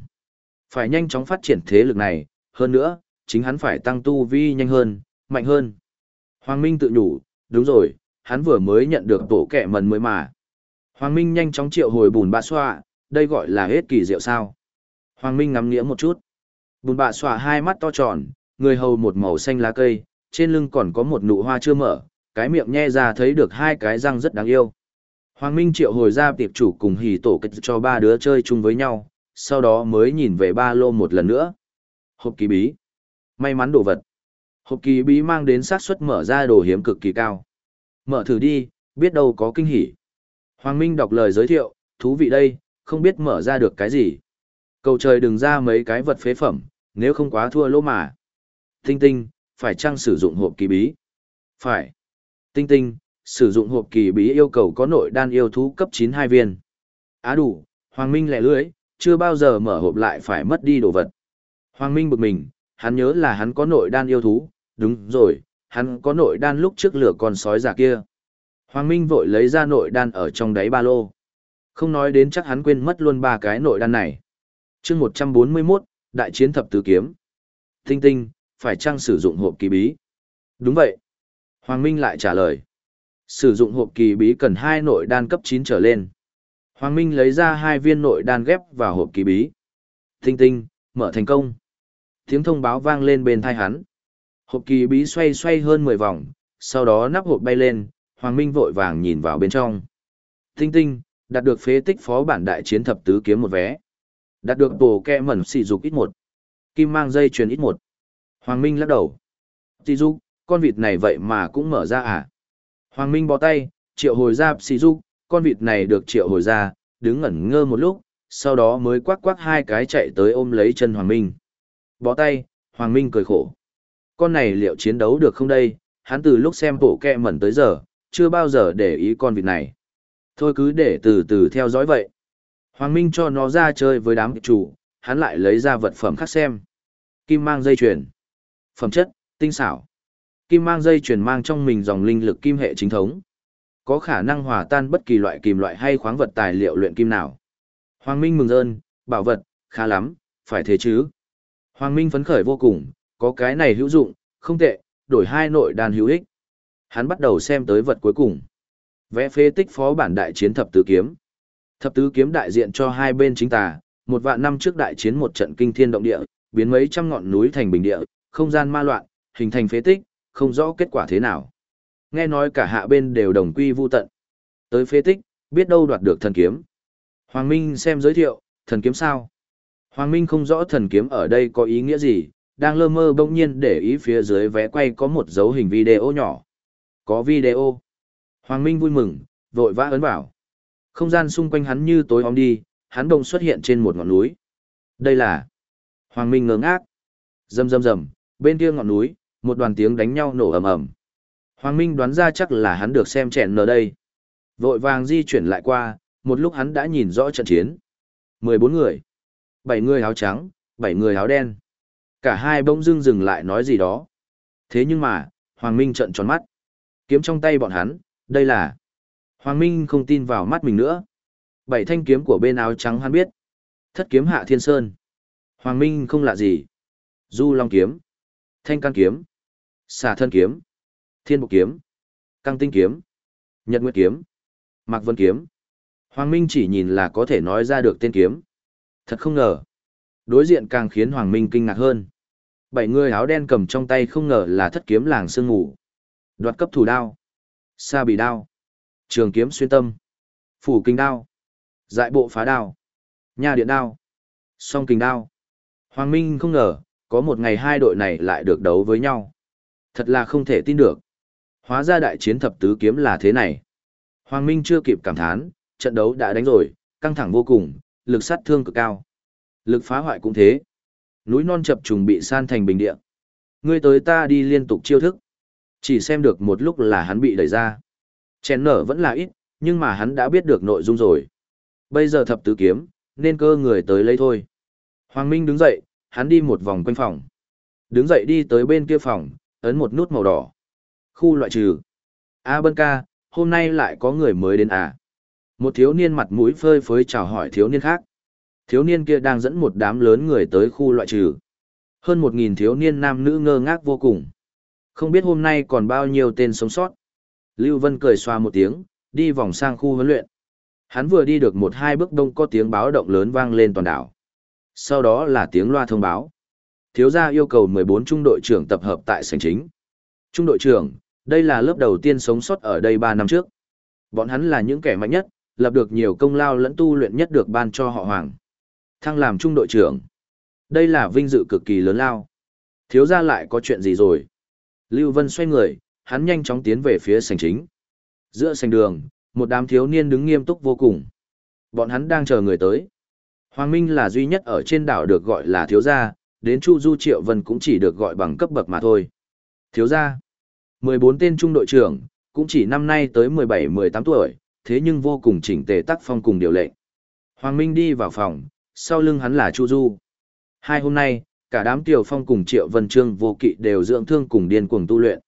Phải nhanh chóng phát triển thế lực này, hơn nữa, chính hắn phải tăng tu vi nhanh hơn, mạnh hơn. Hoàng Minh tự nhủ, đúng rồi, hắn vừa mới nhận được tổ kẻ mần mới mà. Hoàng Minh nhanh chóng triệu hồi bùn bạ xoa, đây gọi là hết kỳ diệu sao. Hoàng Minh ngắm nghĩa một chút. Bùn bạ xoa hai mắt to tròn, người hầu một màu xanh lá cây, trên lưng còn có một nụ hoa chưa mở, cái miệng nhe ra thấy được hai cái răng rất đáng yêu. Hoàng Minh triệu hồi ra tiệp chủ cùng hỉ tổ kịch cho ba đứa chơi chung với nhau, sau đó mới nhìn về ba lô một lần nữa. Hộp kỳ bí. May mắn đồ vật. Hộp kỳ bí mang đến xác suất mở ra đồ hiếm cực kỳ cao. Mở thử đi, biết đâu có kinh hỉ. Hoàng Minh đọc lời giới thiệu, thú vị đây, không biết mở ra được cái gì. Cầu trời đừng ra mấy cái vật phế phẩm, nếu không quá thua lỗ mà. Tinh tinh, phải chăng sử dụng hộp kỳ bí? Phải. Tinh tinh, sử dụng hộp kỳ bí yêu cầu có nội đan yêu thú cấp 9 hai viên. Á đủ, Hoàng Minh lẻ lưới, chưa bao giờ mở hộp lại phải mất đi đồ vật. Hoàng Minh bực mình, hắn nhớ là hắn có nội đan yêu thú, đúng rồi, hắn có nội đan lúc trước lửa con sói già kia. Hoàng Minh vội lấy ra nội đan ở trong đáy ba lô. Không nói đến chắc hắn quên mất luôn ba cái nội đan này. chương 141, Đại chiến thập tứ kiếm. Tinh tinh, phải chăng sử dụng hộp kỳ bí? Đúng vậy. Hoàng Minh lại trả lời. Sử dụng hộp kỳ bí cần hai nội đan cấp 9 trở lên. Hoàng Minh lấy ra hai viên nội đan ghép vào hộp kỳ bí. Tinh tinh, mở thành công. Tiếng thông báo vang lên bên thai hắn. Hộp kỳ bí xoay xoay hơn 10 vòng, sau đó nắp hộp bay lên, Hoàng Minh vội vàng nhìn vào bên trong. Tinh tinh, đạt được phế tích phó bản đại chiến thập tứ kiếm một vé. Đạt được tổ kẹ mẩn xì dục ít một. Kim mang dây chuyền ít một. Hoàng Minh lắc đầu. Xì dục, con vịt này vậy mà cũng mở ra à? Hoàng Minh bó tay, triệu hồi ra xì dục, con vịt này được triệu hồi ra, đứng ngẩn ngơ một lúc, sau đó mới quắc quắc hai cái chạy tới ôm lấy chân Hoàng Minh. Bó tay, Hoàng Minh cười khổ. Con này liệu chiến đấu được không đây? Hắn từ lúc xem bộ kẹ mẩn tới giờ, chưa bao giờ để ý con vịt này. Thôi cứ để từ từ theo dõi vậy. Hoàng Minh cho nó ra chơi với đám chủ, hắn lại lấy ra vật phẩm khác xem. Kim mang dây chuyền. Phẩm chất, tinh xảo. Kim mang dây chuyền mang trong mình dòng linh lực kim hệ chính thống. Có khả năng hòa tan bất kỳ loại kim loại hay khoáng vật tài liệu luyện kim nào. Hoàng Minh mừng rơn, bảo vật, khá lắm, phải thế chứ. Hoàng Minh phấn khởi vô cùng, có cái này hữu dụng, không tệ, đổi hai nội đàn hữu ích. Hắn bắt đầu xem tới vật cuối cùng. Vẽ phế tích phó bản đại chiến thập tứ kiếm. Thập tứ kiếm đại diện cho hai bên chính tà, một vạn năm trước đại chiến một trận kinh thiên động địa, biến mấy trăm ngọn núi thành bình địa, không gian ma loạn, hình thành phế tích, không rõ kết quả thế nào. Nghe nói cả hạ bên đều đồng quy vu tận. Tới phế tích, biết đâu đoạt được thần kiếm. Hoàng Minh xem giới thiệu, thần kiếm sao? Hoàng Minh không rõ thần kiếm ở đây có ý nghĩa gì, đang lơ mơ bỗng nhiên để ý phía dưới vé quay có một dấu hình video nhỏ. Có video. Hoàng Minh vui mừng, vội vã ấn vào. Không gian xung quanh hắn như tối om đi, hắn đồng xuất hiện trên một ngọn núi. Đây là... Hoàng Minh ngớ ngác. Rầm rầm rầm, bên kia ngọn núi, một đoàn tiếng đánh nhau nổ ầm ầm. Hoàng Minh đoán ra chắc là hắn được xem chèn ở đây. Vội vàng di chuyển lại qua, một lúc hắn đã nhìn rõ trận chiến. 14 người. 7 người áo trắng, 7 người áo đen. Cả hai bỗng dưng dừng lại nói gì đó. Thế nhưng mà, Hoàng Minh trợn tròn mắt. Kiếm trong tay bọn hắn, đây là... Hoàng Minh không tin vào mắt mình nữa. Bảy thanh kiếm của bên áo trắng hắn biết. Thất kiếm hạ thiên sơn. Hoàng Minh không lạ gì. Du Long kiếm. Thanh can kiếm. Xà thân kiếm. Thiên bộ kiếm. Căng tinh kiếm. Nhật nguyệt kiếm. Mạc vân kiếm. Hoàng Minh chỉ nhìn là có thể nói ra được tên kiếm. Thật không ngờ. Đối diện càng khiến Hoàng Minh kinh ngạc hơn. Bảy người áo đen cầm trong tay không ngờ là thất kiếm làng sương ngủ. Đoạt cấp thủ đao. Sa bị đao. Trường kiếm xuyên tâm. Phủ kinh đao. Dại bộ phá đao. Nhà điện đao. Song kinh đao. Hoàng Minh không ngờ, có một ngày hai đội này lại được đấu với nhau. Thật là không thể tin được. Hóa ra đại chiến thập tứ kiếm là thế này. Hoàng Minh chưa kịp cảm thán, trận đấu đã đánh rồi, căng thẳng vô cùng, lực sát thương cực cao. Lực phá hoại cũng thế. Núi non chập trùng bị san thành bình địa. Ngươi tới ta đi liên tục chiêu thức. Chỉ xem được một lúc là hắn bị đẩy ra. Chèn nở vẫn là ít, nhưng mà hắn đã biết được nội dung rồi. Bây giờ thập tứ kiếm, nên cơ người tới lấy thôi. Hoàng Minh đứng dậy, hắn đi một vòng quanh phòng. Đứng dậy đi tới bên kia phòng, ấn một nút màu đỏ. Khu loại trừ. A Bân ca, hôm nay lại có người mới đến à? Một thiếu niên mặt mũi phơi phới chào hỏi thiếu niên khác. Thiếu niên kia đang dẫn một đám lớn người tới khu loại trừ. Hơn một nghìn thiếu niên nam nữ ngơ ngác vô cùng. Không biết hôm nay còn bao nhiêu tên sống sót. Lưu Vân cười xoa một tiếng, đi vòng sang khu huấn luyện. Hắn vừa đi được một hai bước đông có tiếng báo động lớn vang lên toàn đảo. Sau đó là tiếng loa thông báo. Thiếu gia yêu cầu 14 trung đội trưởng tập hợp tại sảnh chính. Trung đội trưởng, đây là lớp đầu tiên sống sót ở đây 3 năm trước. Bọn hắn là những kẻ mạnh nhất, lập được nhiều công lao lẫn tu luyện nhất được ban cho họ Hoàng. Thăng làm trung đội trưởng. Đây là vinh dự cực kỳ lớn lao. Thiếu gia lại có chuyện gì rồi? Lưu Vân xoay người, hắn nhanh chóng tiến về phía sảnh chính. Giữa sảnh đường, một đám thiếu niên đứng nghiêm túc vô cùng. Bọn hắn đang chờ người tới. Hoàng Minh là duy nhất ở trên đảo được gọi là thiếu gia, đến Chu Du Triệu Vân cũng chỉ được gọi bằng cấp bậc mà thôi. Thiếu gia, 14 tên trung đội trưởng, cũng chỉ năm nay tới 17-18 tuổi, thế nhưng vô cùng chỉnh tề tác phong cùng điều lệnh. Hoàng Minh đi vào phòng, sau lưng hắn là Chu Du. Hai hôm nay, cả đám tiểu phong cùng Triệu Vân Trương vô kỵ đều dưỡng thương cùng điên cuồng tu luyện.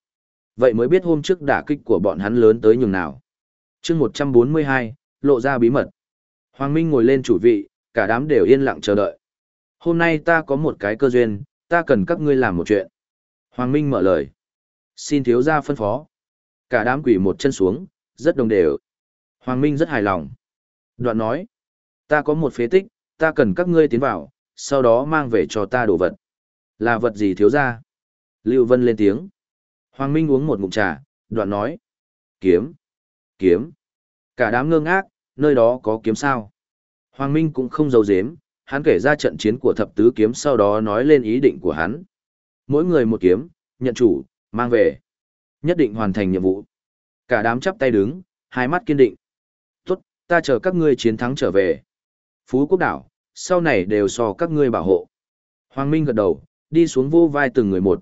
Vậy mới biết hôm trước đả kích của bọn hắn lớn tới nhường nào. chương 142, lộ ra bí mật. Hoàng Minh ngồi lên chủ vị, cả đám đều yên lặng chờ đợi. Hôm nay ta có một cái cơ duyên, ta cần các ngươi làm một chuyện. Hoàng Minh mở lời. Xin thiếu gia phân phó. Cả đám quỷ một chân xuống, rất đồng đều. Hoàng Minh rất hài lòng. Đoạn nói. Ta có một phế tích, ta cần các ngươi tiến vào, sau đó mang về cho ta đồ vật. Là vật gì thiếu gia? Lưu Vân lên tiếng. Hoàng Minh uống một ngụm trà, đoạn nói. Kiếm. Kiếm. Cả đám ngơ ngác, nơi đó có kiếm sao? Hoàng Minh cũng không giấu giếm, hắn kể ra trận chiến của thập tứ kiếm sau đó nói lên ý định của hắn. Mỗi người một kiếm, nhận chủ, mang về. Nhất định hoàn thành nhiệm vụ. Cả đám chắp tay đứng, hai mắt kiên định. Tốt, ta chờ các ngươi chiến thắng trở về. Phú quốc đảo, sau này đều so các ngươi bảo hộ. Hoàng Minh gật đầu, đi xuống vô vai từng người một.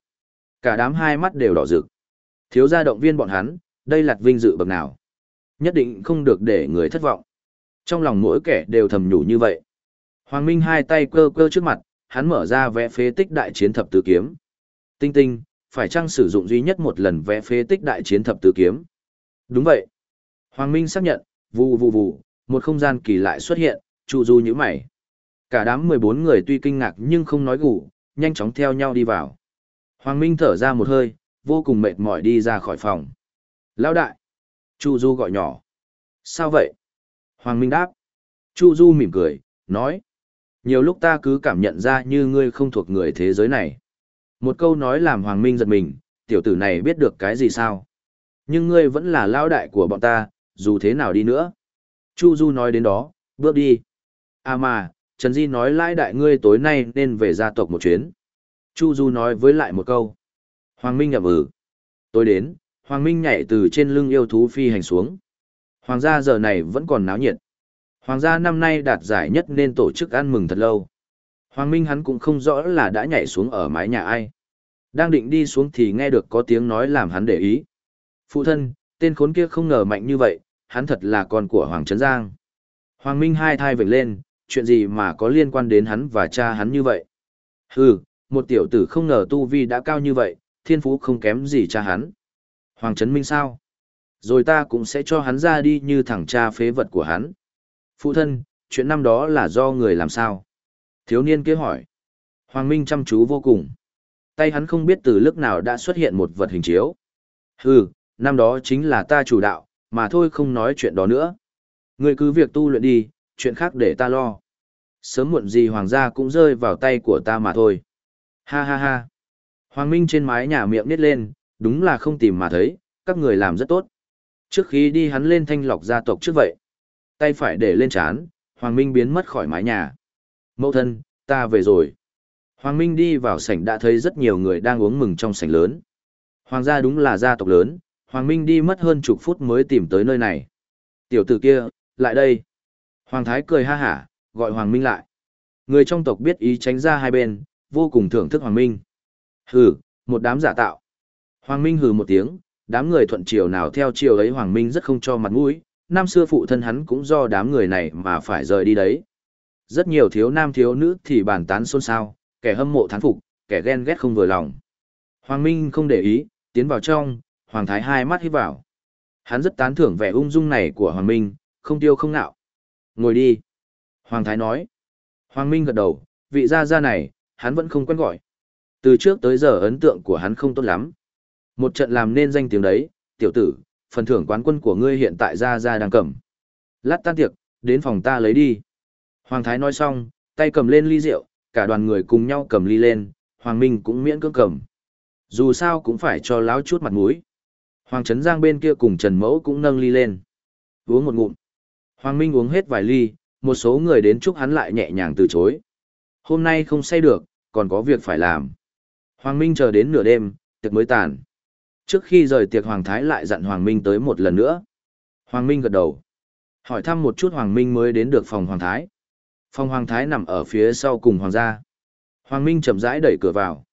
Cả đám hai mắt đều đỏ rực. Thiếu gia động viên bọn hắn, đây là vinh dự bậc nào. Nhất định không được để người thất vọng. Trong lòng mỗi kẻ đều thầm nhủ như vậy. Hoàng Minh hai tay cơ cơ trước mặt, hắn mở ra vẽ phế tích đại chiến thập tứ kiếm. Tinh tinh, phải chăng sử dụng duy nhất một lần vẽ phế tích đại chiến thập tứ kiếm? Đúng vậy. Hoàng Minh xác nhận, vù vù vù, một không gian kỳ lại xuất hiện, trụ du như mày. Cả đám 14 người tuy kinh ngạc nhưng không nói gủ, nhanh chóng theo nhau đi vào. Hoàng Minh thở ra một hơi, vô cùng mệt mỏi đi ra khỏi phòng. Lão đại! Chu Du gọi nhỏ. Sao vậy? Hoàng Minh đáp. Chu Du mỉm cười, nói. Nhiều lúc ta cứ cảm nhận ra như ngươi không thuộc người thế giới này. Một câu nói làm Hoàng Minh giật mình, tiểu tử này biết được cái gì sao? Nhưng ngươi vẫn là lão đại của bọn ta, dù thế nào đi nữa. Chu Du nói đến đó, bước đi. À mà, Trần Di nói lãi đại ngươi tối nay nên về gia tộc một chuyến. Chu Du nói với lại một câu. Hoàng Minh ngập ừ. Tối đến, Hoàng Minh nhảy từ trên lưng yêu thú phi hành xuống. Hoàng gia giờ này vẫn còn náo nhiệt. Hoàng gia năm nay đạt giải nhất nên tổ chức ăn mừng thật lâu. Hoàng Minh hắn cũng không rõ là đã nhảy xuống ở mái nhà ai. Đang định đi xuống thì nghe được có tiếng nói làm hắn để ý. Phụ thân, tên khốn kia không ngờ mạnh như vậy, hắn thật là con của Hoàng Trấn Giang. Hoàng Minh hai thai vệnh lên, chuyện gì mà có liên quan đến hắn và cha hắn như vậy? Hừ, một tiểu tử không ngờ tu vi đã cao như vậy, thiên phú không kém gì cha hắn. Hoàng Trấn Minh sao? Rồi ta cũng sẽ cho hắn ra đi như thằng cha phế vật của hắn. Phụ thân, chuyện năm đó là do người làm sao? Thiếu niên kia hỏi. Hoàng Minh chăm chú vô cùng. Tay hắn không biết từ lúc nào đã xuất hiện một vật hình chiếu. Hừ, năm đó chính là ta chủ đạo, mà thôi không nói chuyện đó nữa. Ngươi cứ việc tu luyện đi, chuyện khác để ta lo. Sớm muộn gì hoàng gia cũng rơi vào tay của ta mà thôi. Ha ha ha. Hoàng Minh trên mái nhà miệng nít lên, đúng là không tìm mà thấy, các người làm rất tốt. Trước khi đi hắn lên thanh lọc gia tộc trước vậy. Tay phải để lên chán, Hoàng Minh biến mất khỏi mái nhà. Mẫu thân, ta về rồi. Hoàng Minh đi vào sảnh đã thấy rất nhiều người đang uống mừng trong sảnh lớn. Hoàng gia đúng là gia tộc lớn, Hoàng Minh đi mất hơn chục phút mới tìm tới nơi này. Tiểu tử kia, lại đây. Hoàng Thái cười ha hả, gọi Hoàng Minh lại. Người trong tộc biết ý tránh ra hai bên, vô cùng thưởng thức Hoàng Minh. Hừ, một đám giả tạo. Hoàng Minh hừ một tiếng, đám người thuận chiều nào theo chiều ấy Hoàng Minh rất không cho mặt mũi, năm xưa phụ thân hắn cũng do đám người này mà phải rời đi đấy. Rất nhiều thiếu nam thiếu nữ thì bàn tán xôn xao, kẻ hâm mộ thán phục, kẻ ghen ghét không vừa lòng. Hoàng Minh không để ý, tiến vào trong, Hoàng Thái hai mắt hít vào. Hắn rất tán thưởng vẻ ung dung này của Hoàng Minh, không tiêu không nạo. Ngồi đi. Hoàng Thái nói. Hoàng Minh gật đầu, vị gia gia này, hắn vẫn không quen gọi. Từ trước tới giờ ấn tượng của hắn không tốt lắm. Một trận làm nên danh tiếng đấy, tiểu tử, phần thưởng quán quân của ngươi hiện tại ra ra đang cầm. Lát tan tiệc, đến phòng ta lấy đi. Hoàng Thái nói xong, tay cầm lên ly rượu, cả đoàn người cùng nhau cầm ly lên, Hoàng Minh cũng miễn cưỡng cầm. Dù sao cũng phải cho láo chút mặt mũi. Hoàng Trấn Giang bên kia cùng Trần Mẫu cũng nâng ly lên. Uống một ngụm. Hoàng Minh uống hết vài ly, một số người đến chúc hắn lại nhẹ nhàng từ chối. Hôm nay không say được, còn có việc phải làm. Hoàng Minh chờ đến nửa đêm, tiệc mới tàn. Trước khi rời tiệc Hoàng Thái lại dặn Hoàng Minh tới một lần nữa. Hoàng Minh gật đầu. Hỏi thăm một chút Hoàng Minh mới đến được phòng Hoàng Thái. Phòng Hoàng Thái nằm ở phía sau cùng Hoàng gia. Hoàng Minh chậm rãi đẩy cửa vào.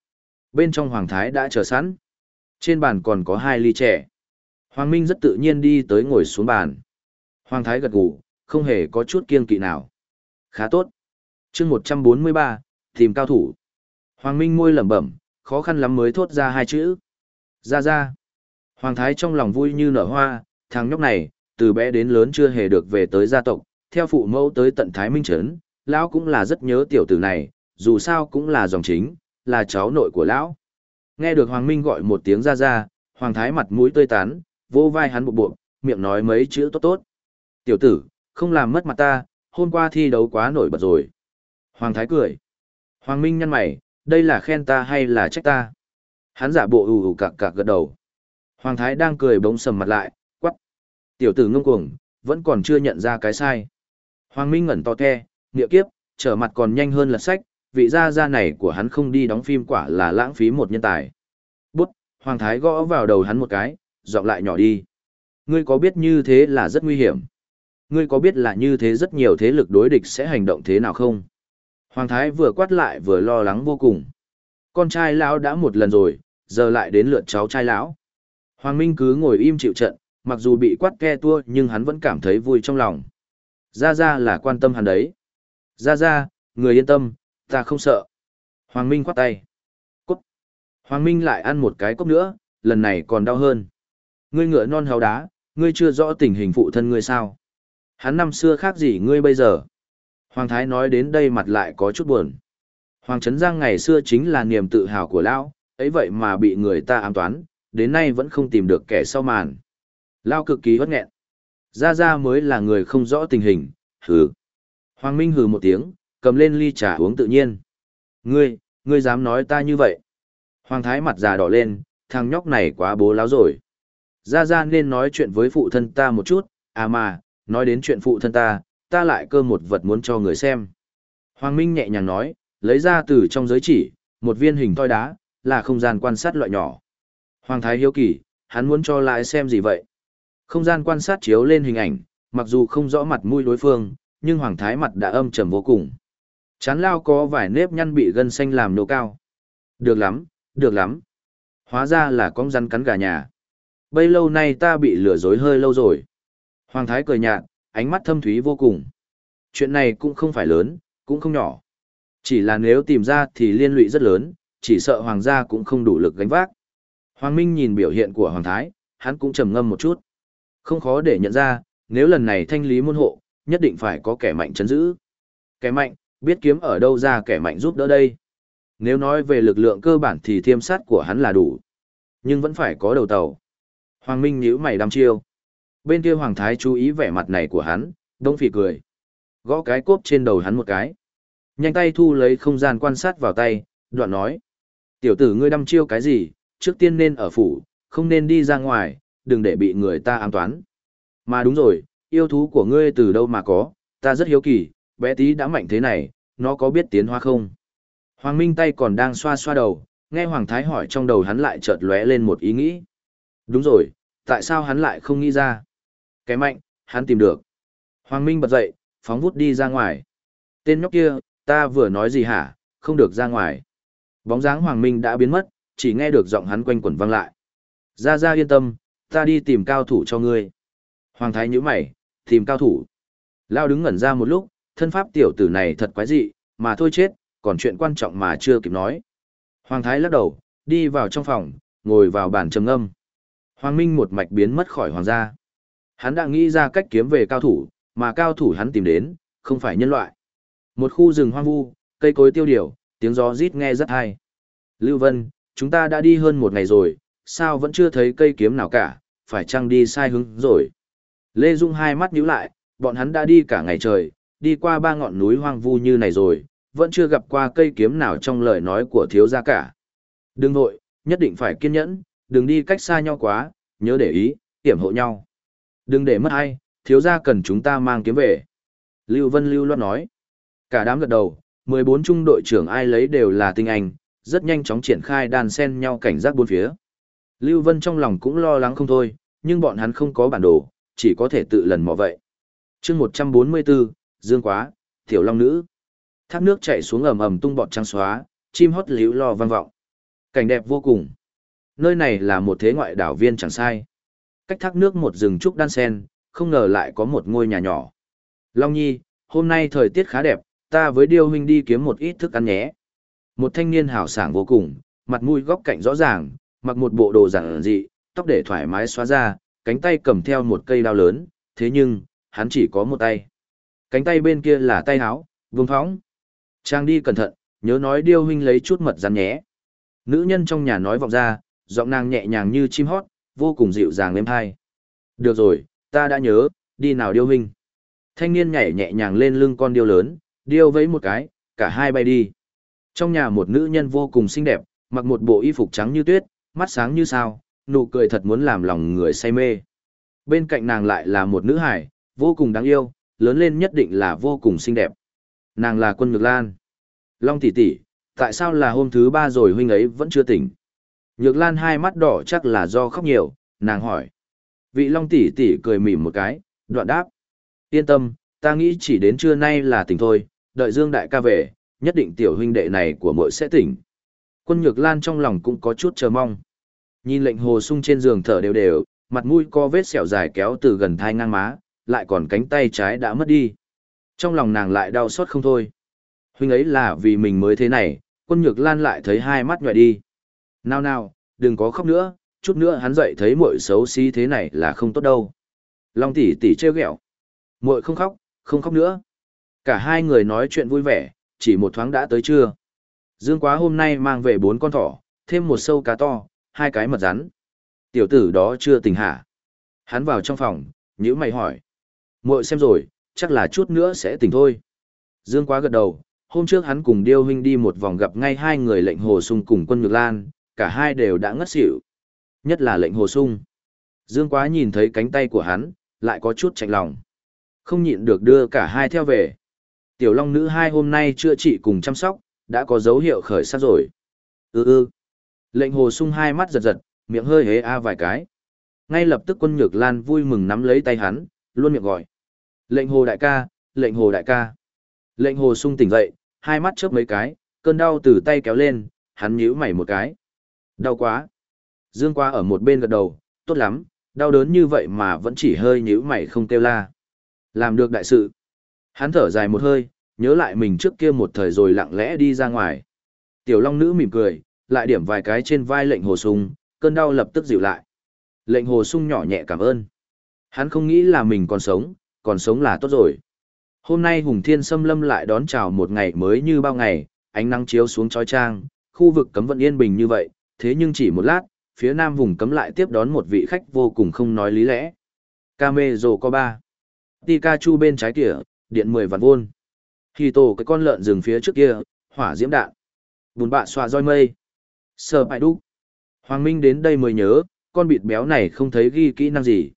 Bên trong Hoàng Thái đã chờ sẵn. Trên bàn còn có hai ly trẻ. Hoàng Minh rất tự nhiên đi tới ngồi xuống bàn. Hoàng Thái gật gù, không hề có chút kiên kỵ nào. Khá tốt. chương 143, tìm cao thủ. Hoàng Minh môi lẩm bẩm, khó khăn lắm mới thốt ra hai chữ. Ra ra. Hoàng Thái trong lòng vui như nở hoa, thằng nhóc này, từ bé đến lớn chưa hề được về tới gia tộc, theo phụ mẫu tới tận Thái Minh Trấn, lão cũng là rất nhớ tiểu tử này, dù sao cũng là dòng chính, là cháu nội của lão. Nghe được Hoàng Minh gọi một tiếng ra ra, Hoàng Thái mặt mũi tươi tán, vô vai hắn bộ bộ, miệng nói mấy chữ tốt tốt. Tiểu tử, không làm mất mặt ta, hôm qua thi đấu quá nổi bật rồi. Hoàng Thái cười. Hoàng Minh nhăn mày, đây là khen ta hay là trách ta? Hắn giả bộ ù ù cạc cạc gật đầu. Hoàng Thái đang cười bỗng sầm mặt lại, quắc. Tiểu tử ngông cuồng, vẫn còn chưa nhận ra cái sai. Hoàng Minh ngẩn to the, nghĩa kiếp, trở mặt còn nhanh hơn lật sách, vị gia gia này của hắn không đi đóng phim quả là lãng phí một nhân tài. Bút, Hoàng Thái gõ vào đầu hắn một cái, giọng lại nhỏ đi. Ngươi có biết như thế là rất nguy hiểm. Ngươi có biết là như thế rất nhiều thế lực đối địch sẽ hành động thế nào không? Hoàng Thái vừa quát lại vừa lo lắng vô cùng. Con trai lão đã một lần rồi, giờ lại đến lượt cháu trai lão. Hoàng Minh cứ ngồi im chịu trận, mặc dù bị quát ke tua nhưng hắn vẫn cảm thấy vui trong lòng. Ra ra là quan tâm hắn đấy. Ra ra, người yên tâm, ta không sợ. Hoàng Minh khoát tay. Cút. Hoàng Minh lại ăn một cái cốc nữa, lần này còn đau hơn. Ngươi ngựa non hào đá, ngươi chưa rõ tình hình phụ thân ngươi sao. Hắn năm xưa khác gì ngươi bây giờ. Hoàng Thái nói đến đây mặt lại có chút buồn. Hoàng Trấn Giang ngày xưa chính là niềm tự hào của Lão, ấy vậy mà bị người ta ám toán, đến nay vẫn không tìm được kẻ sau màn. Lao cực kỳ hất nghẹn. Ra Ra mới là người không rõ tình hình, hừ. Hoàng Minh hừ một tiếng, cầm lên ly trà uống tự nhiên. Ngươi, ngươi dám nói ta như vậy. Hoàng Thái mặt già đỏ lên, thằng nhóc này quá bố láo rồi. Ra Ra nên nói chuyện với phụ thân ta một chút, à mà, nói đến chuyện phụ thân ta, ta lại cơ một vật muốn cho người xem. Hoàng Minh nhẹ nhàng nói, lấy ra từ trong giới chỉ, một viên hình toi đá, là không gian quan sát loại nhỏ. Hoàng Thái hiếu kỳ, hắn muốn cho lại xem gì vậy? Không gian quan sát chiếu lên hình ảnh, mặc dù không rõ mặt mũi đối phương, nhưng Hoàng Thái mặt đã âm trầm vô cùng. Chán lao có vài nếp nhăn bị gân xanh làm nổ cao. Được lắm, được lắm. Hóa ra là con rắn cắn gà nhà. Bây lâu nay ta bị lừa dối hơi lâu rồi. Hoàng Thái cười nhạt, ánh mắt thâm thúy vô cùng. Chuyện này cũng không phải lớn, cũng không nhỏ. Chỉ là nếu tìm ra thì liên lụy rất lớn, chỉ sợ hoàng gia cũng không đủ lực gánh vác. Hoàng Minh nhìn biểu hiện của Hoàng Thái, hắn cũng trầm ngâm một chút. Không khó để nhận ra, nếu lần này thanh lý môn hộ, nhất định phải có kẻ mạnh chấn giữ. Kẻ mạnh, biết kiếm ở đâu ra kẻ mạnh giúp đỡ đây. Nếu nói về lực lượng cơ bản thì thiêm sát của hắn là đủ. Nhưng vẫn phải có đầu tàu. Hoàng Minh nhíu mày đăm chiêu. Bên kia Hoàng Thái chú ý vẻ mặt này của hắn, đông phì cười. Gõ cái cốp trên đầu hắn một cái. Nhanh tay thu lấy không gian quan sát vào tay, đoạn nói. Tiểu tử ngươi đăm chiêu cái gì, trước tiên nên ở phủ, không nên đi ra ngoài, đừng để bị người ta ám toán. Mà đúng rồi, yêu thú của ngươi từ đâu mà có, ta rất hiếu kỳ, bé tí đã mạnh thế này, nó có biết tiến hóa không? Hoàng Minh tay còn đang xoa xoa đầu, nghe Hoàng Thái hỏi trong đầu hắn lại chợt lóe lên một ý nghĩ. Đúng rồi, tại sao hắn lại không nghĩ ra? Cái mạnh, hắn tìm được. Hoàng Minh bật dậy, phóng vút đi ra ngoài. Tên nhóc kia, ta vừa nói gì hả, không được ra ngoài. Bóng dáng Hoàng Minh đã biến mất, chỉ nghe được giọng hắn quanh quẩn vang lại. Ra ra yên tâm, ta đi tìm cao thủ cho ngươi. Hoàng Thái nhíu mày, tìm cao thủ. Lao đứng ngẩn ra một lúc, thân pháp tiểu tử này thật quái dị, mà thôi chết, còn chuyện quan trọng mà chưa kịp nói. Hoàng Thái lắc đầu, đi vào trong phòng, ngồi vào bàn trầm âm. Hoàng Minh một mạch biến mất khỏi hoàng gia. Hắn đã nghĩ ra cách kiếm về cao thủ, mà cao thủ hắn tìm đến, không phải nhân loại. Một khu rừng hoang vu, cây cối tiêu điều, tiếng gió rít nghe rất hay. Lưu Vân, chúng ta đã đi hơn một ngày rồi, sao vẫn chưa thấy cây kiếm nào cả, phải chăng đi sai hướng rồi. Lê Dung hai mắt nhíu lại, bọn hắn đã đi cả ngày trời, đi qua ba ngọn núi hoang vu như này rồi, vẫn chưa gặp qua cây kiếm nào trong lời nói của thiếu gia cả. Đừng vội, nhất định phải kiên nhẫn, đừng đi cách xa nhau quá, nhớ để ý, hiểm hộ nhau. Đừng để mất ai, thiếu gia cần chúng ta mang kiếm về. Lưu Vân Lưu Loan nói. Cả đám gật đầu, 14 trung đội trưởng ai lấy đều là tinh anh, rất nhanh chóng triển khai đàn sen nhau cảnh giác bốn phía. Lưu Vân trong lòng cũng lo lắng không thôi, nhưng bọn hắn không có bản đồ, chỉ có thể tự lần mò vậy. chương 144, Dương Quá, Tiểu Long Nữ. Thác nước chảy xuống ầm ầm tung bọt trắng xóa, chim hót líu lo vang vọng. Cảnh đẹp vô cùng. Nơi này là một thế ngoại đảo viên chẳng sai. Cách thác nước một rừng trúc đan sen, không ngờ lại có một ngôi nhà nhỏ. Long Nhi, hôm nay thời tiết khá đẹp, ta với Điêu huynh đi kiếm một ít thức ăn nhé. Một thanh niên hào sảng vô cùng, mặt mũi góc cạnh rõ ràng, mặc một bộ đồ giản dị, tóc để thoải mái xóa ra, cánh tay cầm theo một cây đao lớn, thế nhưng, hắn chỉ có một tay. Cánh tay bên kia là tay áo, vùng phóng. Trang đi cẩn thận, nhớ nói điêu huynh lấy chút mật rắn nhé. Nữ nhân trong nhà nói vọng ra, giọng nàng nhẹ nhàng như chim hót, vô cùng dịu dàng êm hai. Được rồi, ta đã nhớ, đi nào điêu huynh. Thanh niên nhảy nhẹ nhàng lên lưng con điêu lớn, điêu vẫy một cái, cả hai bay đi. Trong nhà một nữ nhân vô cùng xinh đẹp, mặc một bộ y phục trắng như tuyết, mắt sáng như sao, nụ cười thật muốn làm lòng người say mê. Bên cạnh nàng lại là một nữ hải, vô cùng đáng yêu, lớn lên nhất định là vô cùng xinh đẹp. Nàng là quân Nhược Lan. Long tỷ tỷ, tại sao là hôm thứ ba rồi huynh ấy vẫn chưa tỉnh? Nhược Lan hai mắt đỏ chắc là do khóc nhiều, nàng hỏi. Vị Long tỷ tỷ cười mỉm một cái, đoạn đáp. Yên tâm, ta nghĩ chỉ đến trưa nay là tỉnh thôi, đợi Dương Đại ca về, nhất định tiểu huynh đệ này của muội sẽ tỉnh. Quân Nhược Lan trong lòng cũng có chút chờ mong. Nhìn lệnh hồ sung trên giường thở đều đều, mặt mũi co vết sẹo dài kéo từ gần thai ngang má, lại còn cánh tay trái đã mất đi. Trong lòng nàng lại đau xót không thôi. Huynh ấy là vì mình mới thế này, quân nhược lan lại thấy hai mắt nhòe đi. Nào nào, đừng có khóc nữa, chút nữa hắn dậy thấy muội xấu xí thế này là không tốt đâu. Long tỷ tỷ trêu ghẹo. Muội không khóc, không khóc nữa. Cả hai người nói chuyện vui vẻ, chỉ một thoáng đã tới trưa. Dương Quá hôm nay mang về bốn con thỏ, thêm một sâu cá to, hai cái mật rắn. Tiểu tử đó chưa tỉnh hả? Hắn vào trong phòng, nhữ mày hỏi. muội xem rồi, chắc là chút nữa sẽ tỉnh thôi. Dương Quá gật đầu, hôm trước hắn cùng Điêu Huynh đi một vòng gặp ngay hai người lệnh hồ sung cùng quân Nhược Lan, cả hai đều đã ngất xỉu. Nhất là lệnh hồ sung. Dương Quá nhìn thấy cánh tay của hắn, lại có chút chạnh lòng. Không nhịn được đưa cả hai theo về. Tiểu Long nữ hai hôm nay chữa trị cùng chăm sóc, đã có dấu hiệu khởi sắc rồi. Ừ ừ. Lệnh hồ sung hai mắt giật giật, miệng hơi hế a vài cái. Ngay lập tức quân nhược lan vui mừng nắm lấy tay hắn, luôn miệng gọi. Lệnh hồ đại ca, lệnh hồ đại ca. Lệnh hồ sung tỉnh dậy, hai mắt chớp mấy cái, cơn đau từ tay kéo lên, hắn nhíu mày một cái. Đau quá. Dương qua ở một bên gật đầu, tốt lắm, đau đớn như vậy mà vẫn chỉ hơi nhíu mày không kêu la. Làm được đại sự. Hắn thở dài một hơi, nhớ lại mình trước kia một thời rồi lặng lẽ đi ra ngoài. Tiểu Long Nữ mỉm cười, lại điểm vài cái trên vai lệnh hồ sung, cơn đau lập tức dịu lại. Lệnh hồ sung nhỏ nhẹ cảm ơn. Hắn không nghĩ là mình còn sống, còn sống là tốt rồi. Hôm nay Hùng Thiên Sâm Lâm lại đón chào một ngày mới như bao ngày, ánh nắng chiếu xuống trói trang, khu vực cấm vận yên bình như vậy, thế nhưng chỉ một lát, phía nam vùng cấm lại tiếp đón một vị khách vô cùng không nói lý lẽ. Kame có ba. Pikachu bên trái kìa, điện 10 vạn vôn. Khi tổ cái con lợn rừng phía trước kia, hỏa diễm đạn. Bùn bạ xoa roi mây. Sờ bại đúc. Hoàng Minh đến đây mới nhớ, con bịt béo này không thấy ghi kỹ năng gì.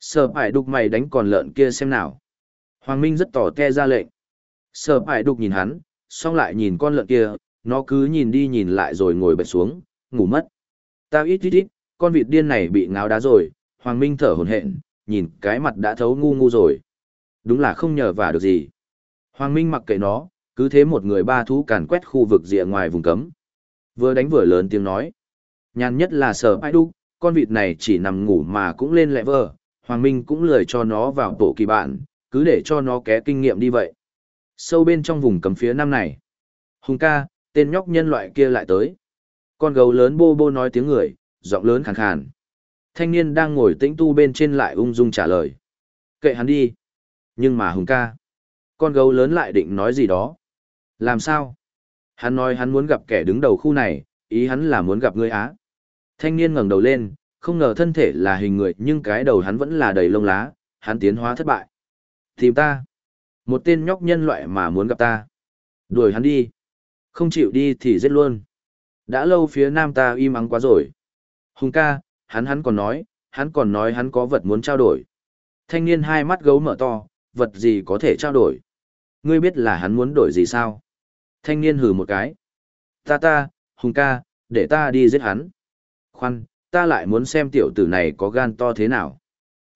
Sờ bại đục mày đánh con lợn kia xem nào. Hoàng Minh rất tỏ te ra lệnh. Sờ bại đục nhìn hắn, xong lại nhìn con lợn kia, nó cứ nhìn đi nhìn lại rồi ngồi bật xuống, ngủ mất. Tao ít ít ít, con vịt điên này bị ngáo đá rồi, Hoàng Minh thở hổn hển, nhìn cái mặt đã thấu ngu ngu rồi. Đúng là không nhờ vả được gì. Hoàng Minh mặc kệ nó, cứ thế một người ba thú càn quét khu vực rìa ngoài vùng cấm. Vừa đánh vừa lớn tiếng nói. Nhàn nhất là sở ai đúc, con vịt này chỉ nằm ngủ mà cũng lên lẹ vờ, Hoàng Minh cũng lười cho nó vào tổ kỳ bạn, cứ để cho nó ké kinh nghiệm đi vậy. Sâu bên trong vùng cấm phía năm này. Hùng ca, tên nhóc nhân loại kia lại tới. Con gấu lớn bô bô nói tiếng người, giọng lớn khàn khàn. Thanh niên đang ngồi tĩnh tu bên trên lại ung dung trả lời. Kệ hắn đi. Nhưng mà Hùng ca. Con gấu lớn lại định nói gì đó. Làm sao? Hắn nói hắn muốn gặp kẻ đứng đầu khu này, ý hắn là muốn gặp ngươi á. Thanh niên ngẩng đầu lên, không ngờ thân thể là hình người nhưng cái đầu hắn vẫn là đầy lông lá, hắn tiến hóa thất bại. Tìm ta. Một tên nhóc nhân loại mà muốn gặp ta. Đuổi hắn đi. Không chịu đi thì giết luôn. Đã lâu phía nam ta im ắng quá rồi. Hùng ca, hắn hắn còn nói, hắn còn nói hắn có vật muốn trao đổi. Thanh niên hai mắt gấu mở to, vật gì có thể trao đổi. Ngươi biết là hắn muốn đổi gì sao? Thanh niên hừ một cái. Ta ta, Hùng ca, để ta đi giết hắn. Khoan, ta lại muốn xem tiểu tử này có gan to thế nào.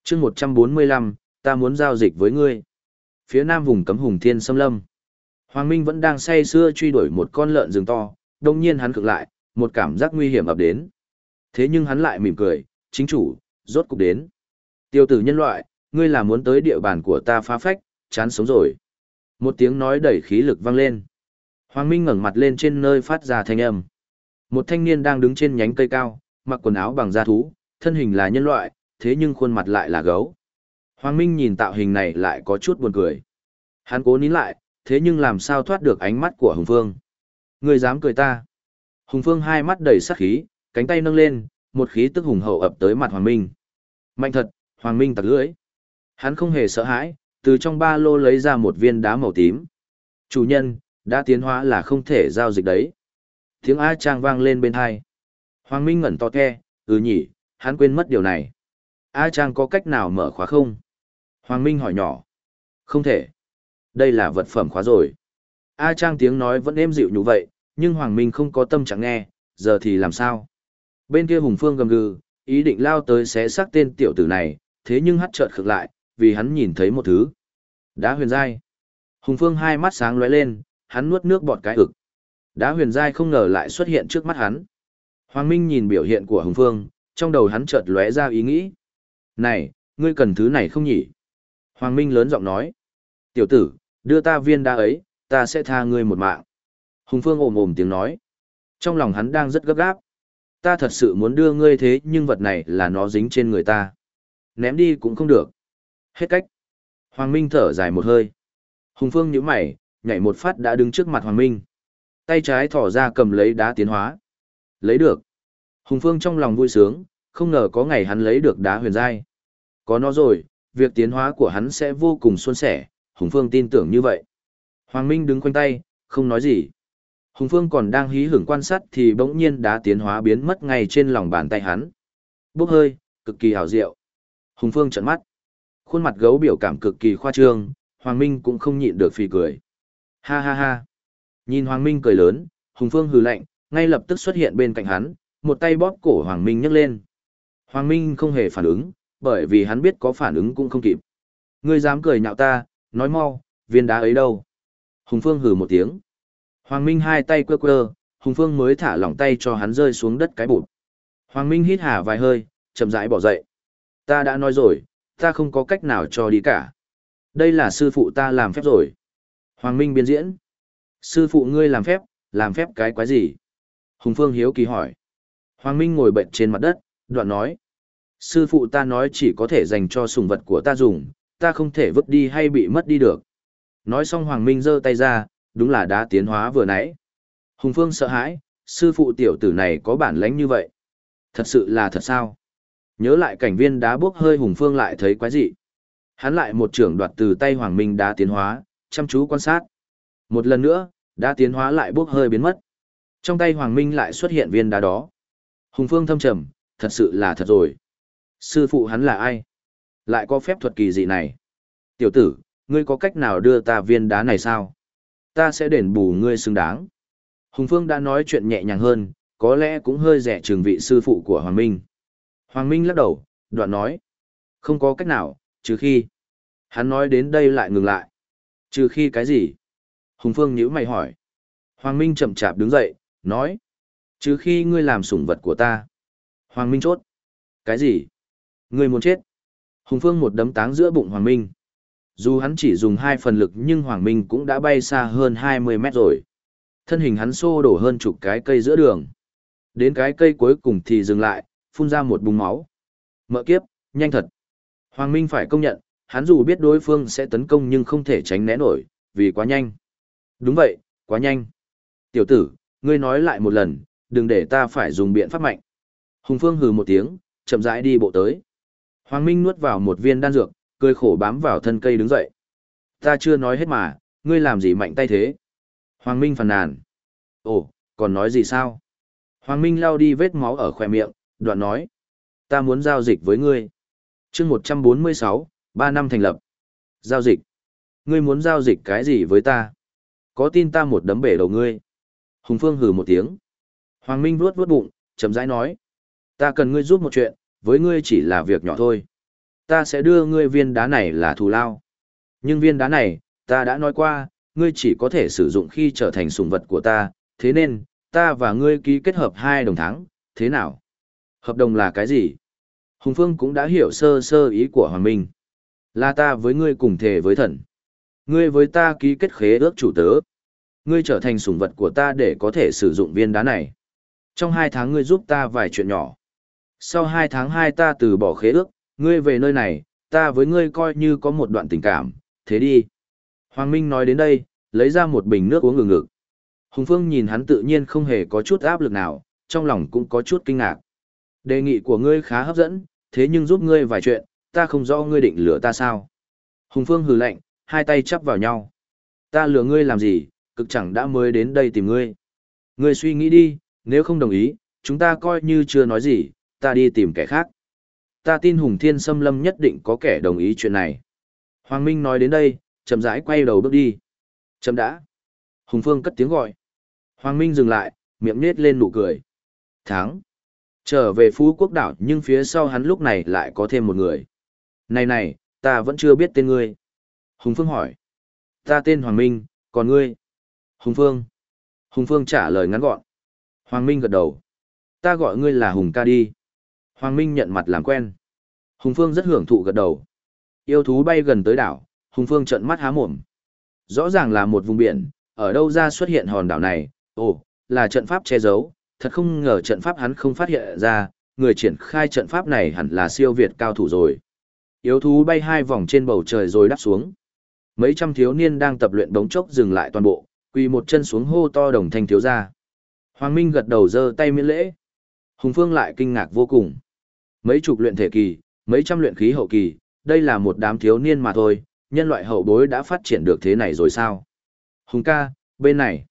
chương 145, ta muốn giao dịch với ngươi. Phía nam vùng cấm hùng thiên xâm lâm. Hoàng Minh vẫn đang say sưa truy đuổi một con lợn rừng to, đông nhiên hắn cực lại, một cảm giác nguy hiểm ập đến. Thế nhưng hắn lại mỉm cười, chính chủ, rốt cục đến. Tiêu tử nhân loại, ngươi là muốn tới địa bàn của ta phá phách, chán sống rồi. Một tiếng nói đẩy khí lực vang lên. Hoàng Minh ngẩng mặt lên trên nơi phát ra thanh âm. Một thanh niên đang đứng trên nhánh cây cao, mặc quần áo bằng da thú, thân hình là nhân loại, thế nhưng khuôn mặt lại là gấu. Hoàng Minh nhìn tạo hình này lại có chút buồn cười. Hắn cố nín lại, thế nhưng làm sao thoát được ánh mắt của Hùng Phương. Người dám cười ta. Hùng Phương hai mắt đầy sắc khí, cánh tay nâng lên, một khí tức hùng hậu ập tới mặt Hoàng Minh. Mạnh thật, Hoàng Minh tặc lưỡi. Hắn không hề sợ hãi, từ trong ba lô lấy ra một viên đá màu tím. Chủ nhân, đã tiến hóa là không thể giao dịch đấy. Tiếng A Trang vang lên bên hai. Hoàng Minh ngẩn to ke, ừ nhỉ, hắn quên mất điều này. A Trang có cách nào mở khóa không? Hoàng Minh hỏi nhỏ. Không thể. Đây là vật phẩm khóa rồi. A Trang tiếng nói vẫn êm dịu như vậy, nhưng Hoàng Minh không có tâm chẳng nghe, giờ thì làm sao? Bên kia Hùng Phương gầm gừ, ý định lao tới xé xác tên tiểu tử này, thế nhưng hắt chợt khực lại, vì hắn nhìn thấy một thứ. Đá huyền giai. Hùng Phương hai mắt sáng lóe lên, hắn nuốt nước bọt cái ực. Đá huyền giai không ngờ lại xuất hiện trước mắt hắn. Hoàng Minh nhìn biểu hiện của Hùng Phương, trong đầu hắn chợt lóe ra ý nghĩ. Này, ngươi cần thứ này không nhỉ? Hoàng Minh lớn giọng nói. Tiểu tử, đưa ta viên đá ấy, ta sẽ tha ngươi một mạng. Hùng Phương ồm ồm tiếng nói. Trong lòng hắn đang rất gấp gáp. Ta thật sự muốn đưa ngươi thế nhưng vật này là nó dính trên người ta. Ném đi cũng không được. Hết cách. Hoàng Minh thở dài một hơi. Hùng Phương nhíu mày, nhảy một phát đã đứng trước mặt Hoàng Minh. Tay trái thỏ ra cầm lấy đá tiến hóa. Lấy được. Hùng Phương trong lòng vui sướng, không ngờ có ngày hắn lấy được đá huyền giai. Có nó rồi, việc tiến hóa của hắn sẽ vô cùng suôn sẻ, Hùng Phương tin tưởng như vậy. Hoàng Minh đứng quanh tay, không nói gì. Hùng Phương còn đang hí hưởng quan sát thì bỗng nhiên đá tiến hóa biến mất ngay trên lòng bàn tay hắn. Bốc hơi, cực kỳ hảo diệu. Hùng Phương trợn mắt. Khuôn mặt gấu biểu cảm cực kỳ khoa trương, Hoàng Minh cũng không nhịn được phì cười. Ha ha ha. Nhìn Hoàng Minh cười lớn, Hùng Phương hừ lạnh, ngay lập tức xuất hiện bên cạnh hắn, một tay bóp cổ Hoàng Minh nhấc lên. Hoàng Minh không hề phản ứng, bởi vì hắn biết có phản ứng cũng không kịp. Ngươi dám cười nhạo ta, nói mau, viên đá ấy đâu? Hùng Phương hừ một tiếng. Hoàng Minh hai tay quơ quơ, Hùng Phương mới thả lỏng tay cho hắn rơi xuống đất cái bụt. Hoàng Minh hít hà vài hơi, chậm rãi bỏ dậy. Ta đã nói rồi, ta không có cách nào cho đi cả. Đây là sư phụ ta làm phép rồi. Hoàng Minh biên diễn. Sư phụ ngươi làm phép, làm phép cái quái gì? Hùng Phương hiếu kỳ hỏi. Hoàng Minh ngồi bệnh trên mặt đất, đoạn nói. Sư phụ ta nói chỉ có thể dành cho sùng vật của ta dùng, ta không thể vứt đi hay bị mất đi được. Nói xong Hoàng Minh giơ tay ra, đúng là đã tiến hóa vừa nãy. Hùng Phương sợ hãi, sư phụ tiểu tử này có bản lãnh như vậy. Thật sự là thật sao? Nhớ lại cảnh viên đá bốc hơi Hùng Phương lại thấy quái dị. Hắn lại một trưởng đoạt từ tay Hoàng Minh đá tiến hóa, chăm chú quan sát. Một lần nữa, đá tiến hóa lại bốc hơi biến mất. Trong tay Hoàng Minh lại xuất hiện viên đá đó. Hùng Phương thâm trầm, thật sự là thật rồi. Sư phụ hắn là ai? Lại có phép thuật kỳ dị này. Tiểu tử, ngươi có cách nào đưa ta viên đá này sao? Ta sẽ đền bù ngươi xứng đáng. Hùng Phương đã nói chuyện nhẹ nhàng hơn, có lẽ cũng hơi rẻ trường vị sư phụ của Hoàng Minh. Hoàng Minh lắc đầu, đoạn nói. Không có cách nào, trừ khi. Hắn nói đến đây lại ngừng lại. Trừ khi cái gì? Hùng Phương nhíu mày hỏi. Hoàng Minh chậm chạp đứng dậy, nói. Trừ khi ngươi làm sủng vật của ta. Hoàng Minh chốt. Cái gì? Ngươi muốn chết. Hùng Phương một đấm táng giữa bụng Hoàng Minh. Dù hắn chỉ dùng hai phần lực nhưng Hoàng Minh cũng đã bay xa hơn 20 mét rồi. Thân hình hắn xô đổ hơn chục cái cây giữa đường. Đến cái cây cuối cùng thì dừng lại, phun ra một bùng máu. Mợ kiếp, nhanh thật. Hoàng Minh phải công nhận, hắn dù biết đối phương sẽ tấn công nhưng không thể tránh né nổi, vì quá nhanh. Đúng vậy, quá nhanh. Tiểu tử, ngươi nói lại một lần, đừng để ta phải dùng biện pháp mạnh. Hùng Phương hừ một tiếng, chậm rãi đi bộ tới. Hoàng Minh nuốt vào một viên đan dược, cười khổ bám vào thân cây đứng dậy. Ta chưa nói hết mà, ngươi làm gì mạnh tay thế? Hoàng Minh phàn nàn. Ồ, còn nói gì sao? Hoàng Minh lau đi vết máu ở khỏe miệng, đoạn nói. Ta muốn giao dịch với ngươi. chương 146, 3 năm thành lập. Giao dịch. Ngươi muốn giao dịch cái gì với ta? Có tin ta một đấm bể đầu ngươi? Hùng Phương hừ một tiếng. Hoàng Minh vuốt vuốt bụng, chậm rãi nói. Ta cần ngươi giúp một chuyện, với ngươi chỉ là việc nhỏ thôi. Ta sẽ đưa ngươi viên đá này là thù lao. Nhưng viên đá này, ta đã nói qua, ngươi chỉ có thể sử dụng khi trở thành sủng vật của ta, thế nên, ta và ngươi ký kết hợp hai đồng tháng, thế nào? Hợp đồng là cái gì? Hùng Phương cũng đã hiểu sơ sơ ý của Hoàng Minh. Là ta với ngươi cùng thể với thần. Ngươi với ta ký kết khế ước chủ tớ. Ngươi trở thành sủng vật của ta để có thể sử dụng viên đá này. Trong hai tháng ngươi giúp ta vài chuyện nhỏ. Sau hai tháng hai ta từ bỏ khế ước, ngươi về nơi này, ta với ngươi coi như có một đoạn tình cảm, thế đi. Hoàng Minh nói đến đây, lấy ra một bình nước uống ngừng ngực. Hùng Phương nhìn hắn tự nhiên không hề có chút áp lực nào, trong lòng cũng có chút kinh ngạc. Đề nghị của ngươi khá hấp dẫn, thế nhưng giúp ngươi vài chuyện, ta không rõ ngươi định lừa ta sao. Hùng Phương hừ lạnh, hai tay chắp vào nhau. Ta lừa ngươi làm gì, cực chẳng đã mới đến đây tìm ngươi. Ngươi suy nghĩ đi, nếu không đồng ý, chúng ta coi như chưa nói gì, ta đi tìm kẻ khác. Ta tin Hùng Thiên Sâm Lâm nhất định có kẻ đồng ý chuyện này. Hoàng Minh nói đến đây, chậm rãi quay đầu bước đi. Chậm đã. Hùng Phương cất tiếng gọi. Hoàng Minh dừng lại, miệng nết lên nụ cười. Tháng. Trở về Phú Quốc đảo nhưng phía sau hắn lúc này lại có thêm một người. Này này, ta vẫn chưa biết tên ngươi. Hùng Phương hỏi. Ta tên Hoàng Minh, còn ngươi? Hùng Phương. Hùng Phương trả lời ngắn gọn. Hoàng Minh gật đầu. Ta gọi ngươi là Hùng ca đi. Hoàng Minh nhận mặt làm quen. Hùng Phương rất hưởng thụ gật đầu. Yêu thú bay gần tới đảo, Hùng Phương trợn mắt há mồm. Rõ ràng là một vùng biển, ở đâu ra xuất hiện hòn đảo này, ồ, là trận pháp che giấu, thật không ngờ trận pháp hắn không phát hiện ra, người triển khai trận pháp này hẳn là siêu việt cao thủ rồi. yếu thú bay hai vòng trên bầu trời rồi đáp xuống. Mấy trăm thiếu niên đang tập luyện đống chốc dừng lại toàn bộ, quỳ một chân xuống hô to đồng thanh thiếu ra. Hoàng Minh gật đầu giơ tay miễn lễ. Hùng Phương lại kinh ngạc vô cùng. Mấy chục luyện thể kỳ, mấy trăm luyện khí hậu kỳ, đây là một đám thiếu niên mà thôi, nhân loại hậu bối đã phát triển được thế này rồi sao? Hùng ca, bên này.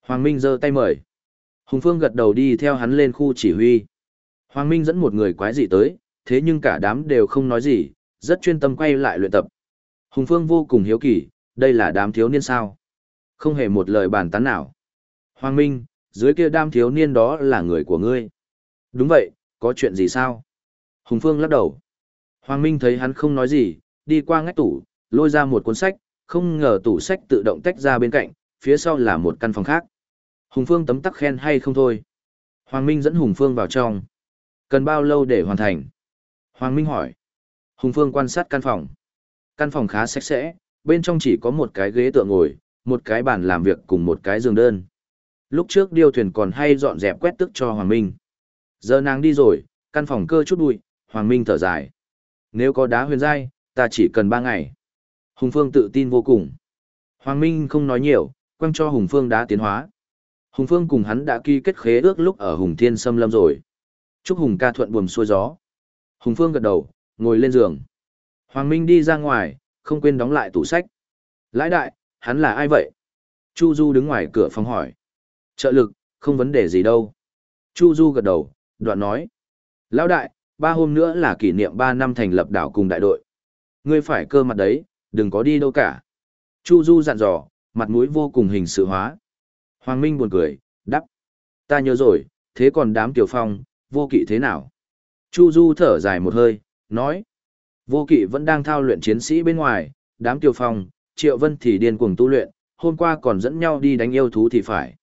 Hoàng Minh giơ tay mời. Hùng Phương gật đầu đi theo hắn lên khu chỉ huy. Hoàng Minh dẫn một người quái dị tới, thế nhưng cả đám đều không nói gì, rất chuyên tâm quay lại luyện tập. Hùng Phương vô cùng hiếu kỳ, đây là đám thiếu niên sao? Không hề một lời bàn tán nào. Hoàng Minh, dưới kia đám thiếu niên đó là người của ngươi. Đúng vậy, có chuyện gì sao? Hùng Phương lắc đầu. Hoàng Minh thấy hắn không nói gì, đi qua ngách tủ, lôi ra một cuốn sách, không ngờ tủ sách tự động tách ra bên cạnh, phía sau là một căn phòng khác. Hùng Phương tấm tắc khen hay không thôi. Hoàng Minh dẫn Hùng Phương vào trong. Cần bao lâu để hoàn thành? Hoàng Minh hỏi. Hùng Phương quan sát căn phòng. Căn phòng khá sạch sẽ, bên trong chỉ có một cái ghế tựa ngồi, một cái bàn làm việc cùng một cái giường đơn. Lúc trước điêu thuyền còn hay dọn dẹp quét tức cho Hoàng Minh. Giờ nàng đi rồi, căn phòng cơ chút bụi, Hoàng Minh thở dài. Nếu có đá huyền giai, ta chỉ cần ba ngày. Hùng Phương tự tin vô cùng. Hoàng Minh không nói nhiều, quăng cho Hùng Phương đá tiến hóa. Hùng Phương cùng hắn đã ký kết khế ước lúc ở Hùng Thiên Sâm Lâm rồi. Chúc Hùng ca thuận buồm xuôi gió. Hùng Phương gật đầu, ngồi lên giường. Hoàng Minh đi ra ngoài, không quên đóng lại tủ sách. Lãi đại, hắn là ai vậy? Chu Du đứng ngoài cửa phòng hỏi. Trợ lực, không vấn đề gì đâu. Chu Du gật đầu, đoạn nói. Lão đại, ba hôm nữa là kỷ niệm ba năm thành lập đảo cùng đại đội. Ngươi phải cơ mặt đấy, đừng có đi đâu cả. Chu Du dặn dò, mặt mũi vô cùng hình sự hóa. Hoàng Minh buồn cười, đắp. Ta nhớ rồi, thế còn đám tiểu phong, vô kỵ thế nào? Chu Du thở dài một hơi, nói. Vô kỵ vẫn đang thao luyện chiến sĩ bên ngoài, đám tiểu phong, triệu vân thì điên cuồng tu luyện, hôm qua còn dẫn nhau đi đánh yêu thú thì phải.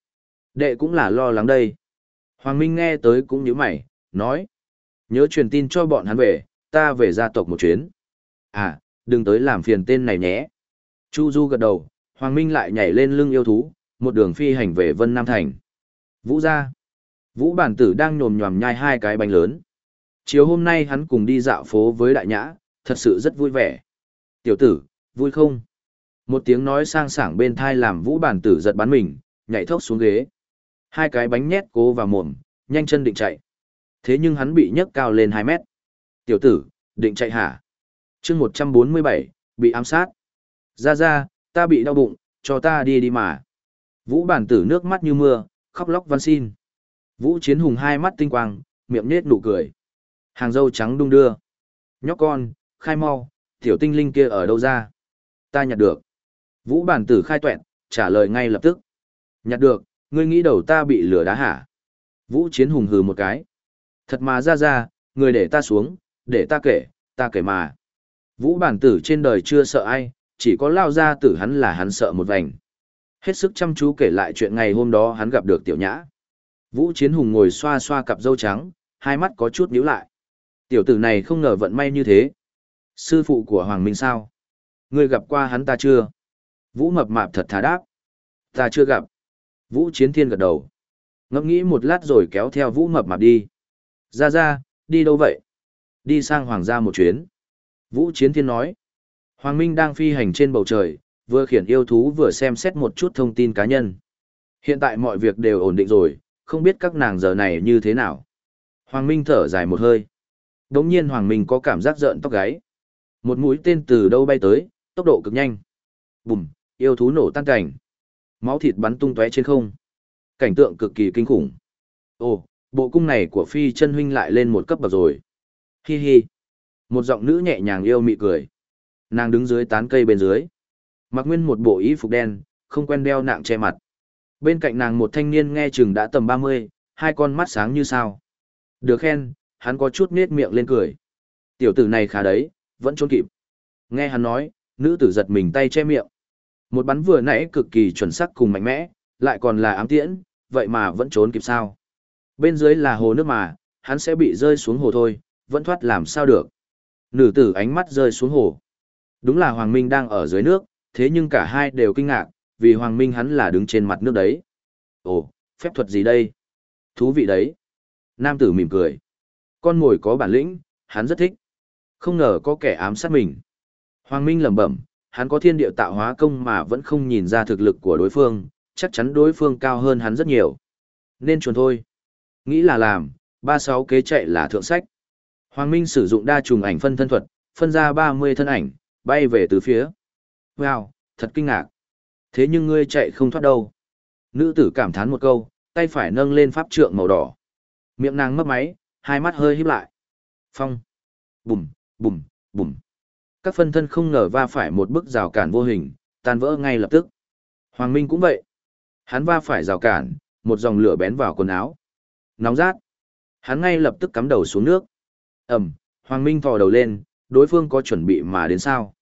Đệ cũng là lo lắng đây. Hoàng Minh nghe tới cũng như mày, nói. Nhớ truyền tin cho bọn hắn về, ta về gia tộc một chuyến. À, đừng tới làm phiền tên này nhé. Chu Du gật đầu, Hoàng Minh lại nhảy lên lưng yêu thú, một đường phi hành về Vân Nam Thành. Vũ ra. Vũ bản tử đang nhồm nhòm nhai hai cái bánh lớn. Chiều hôm nay hắn cùng đi dạo phố với đại nhã, thật sự rất vui vẻ. Tiểu tử, vui không? Một tiếng nói sang sảng bên thai làm vũ bản tử giật bắn mình, nhảy thốc xuống ghế. Hai cái bánh nhét cố vào mồm, nhanh chân định chạy. Thế nhưng hắn bị nhấc cao lên 2 mét. Tiểu tử, định chạy hả? chương 147, bị ám sát. Ra ra, ta bị đau bụng, cho ta đi đi mà. Vũ bản tử nước mắt như mưa, khóc lóc văn xin. Vũ chiến hùng hai mắt tinh quang, miệng nết nụ cười. Hàng dâu trắng đung đưa. Nhóc con, khai mau, tiểu tinh linh kia ở đâu ra? Ta nhặt được. Vũ bản tử khai tuẹn, trả lời ngay lập tức. Nhặt được, ngươi nghĩ đầu ta bị lửa đá hả? Vũ chiến hùng hừ một cái. Thật mà ra ra, người để ta xuống, để ta kể, ta kể mà. Vũ bản tử trên đời chưa sợ ai, chỉ có lao ra tử hắn là hắn sợ một vành. Hết sức chăm chú kể lại chuyện ngày hôm đó hắn gặp được tiểu nhã. Vũ Chiến Hùng ngồi xoa xoa cặp dâu trắng, hai mắt có chút nhíu lại. Tiểu tử này không ngờ vận may như thế. Sư phụ của Hoàng Minh sao? Ngươi gặp qua hắn ta chưa? Vũ mập mạp thật thà đáp. Ta chưa gặp. Vũ Chiến Thiên gật đầu. Ngẫm nghĩ một lát rồi kéo theo Vũ mập mạp đi. Ra ra, đi đâu vậy? Đi sang Hoàng gia một chuyến. Vũ Chiến Thiên nói. Hoàng Minh đang phi hành trên bầu trời, vừa khiển yêu thú vừa xem xét một chút thông tin cá nhân. Hiện tại mọi việc đều ổn định rồi, không biết các nàng giờ này như thế nào. Hoàng Minh thở dài một hơi. Đống nhiên Hoàng Minh có cảm giác rợn tóc gáy. Một mũi tên từ đâu bay tới, tốc độ cực nhanh. Bùm, yêu thú nổ tan cảnh. Máu thịt bắn tung tóe trên không. Cảnh tượng cực kỳ kinh khủng. Ồ, bộ cung này của phi chân huynh lại lên một cấp bậc rồi. Hi hi. Một giọng nữ nhẹ nhàng yêu mị cười. Nàng đứng dưới tán cây bên dưới. Mặc nguyên một bộ y phục đen, không quen đeo nạng che mặt. Bên cạnh nàng một thanh niên nghe chừng đã tầm 30, hai con mắt sáng như sao. Được khen, hắn có chút nết miệng lên cười. Tiểu tử này khá đấy, vẫn trốn kịp. Nghe hắn nói, nữ tử giật mình tay che miệng. Một bắn vừa nãy cực kỳ chuẩn xác cùng mạnh mẽ, lại còn là ám tiễn, vậy mà vẫn trốn kịp sao. Bên dưới là hồ nước mà, hắn sẽ bị rơi xuống hồ thôi, vẫn thoát làm sao được. Nữ tử ánh mắt rơi xuống hồ. Đúng là Hoàng Minh đang ở dưới nước, thế nhưng cả hai đều kinh ngạc, vì Hoàng Minh hắn là đứng trên mặt nước đấy. Ồ, phép thuật gì đây? Thú vị đấy. Nam tử mỉm cười. Con mồi có bản lĩnh, hắn rất thích. Không ngờ có kẻ ám sát mình. Hoàng Minh lẩm bẩm, hắn có thiên địa tạo hóa công mà vẫn không nhìn ra thực lực của đối phương, chắc chắn đối phương cao hơn hắn rất nhiều. Nên chuồn thôi. Nghĩ là làm, ba sáu kế chạy là thượng sách. Hoàng Minh sử dụng đa trùng ảnh phân thân thuật, phân ra 30 thân ảnh, bay về từ phía. Wow, thật kinh ngạc. Thế nhưng ngươi chạy không thoát đâu. Nữ tử cảm thán một câu, tay phải nâng lên pháp trượng màu đỏ. Miệng nàng mấp máy, hai mắt hơi híp lại. Phong. Bùm, bùm, bùm. Các phân thân không ngờ va phải một bức rào cản vô hình, tan vỡ ngay lập tức. Hoàng Minh cũng vậy. Hắn va phải rào cản, một dòng lửa bén vào quần áo. Nóng rát. Hắn ngay lập tức cắm đầu xuống nước. Ẩm, Hoàng Minh thò đầu lên, đối phương có chuẩn bị mà đến sao.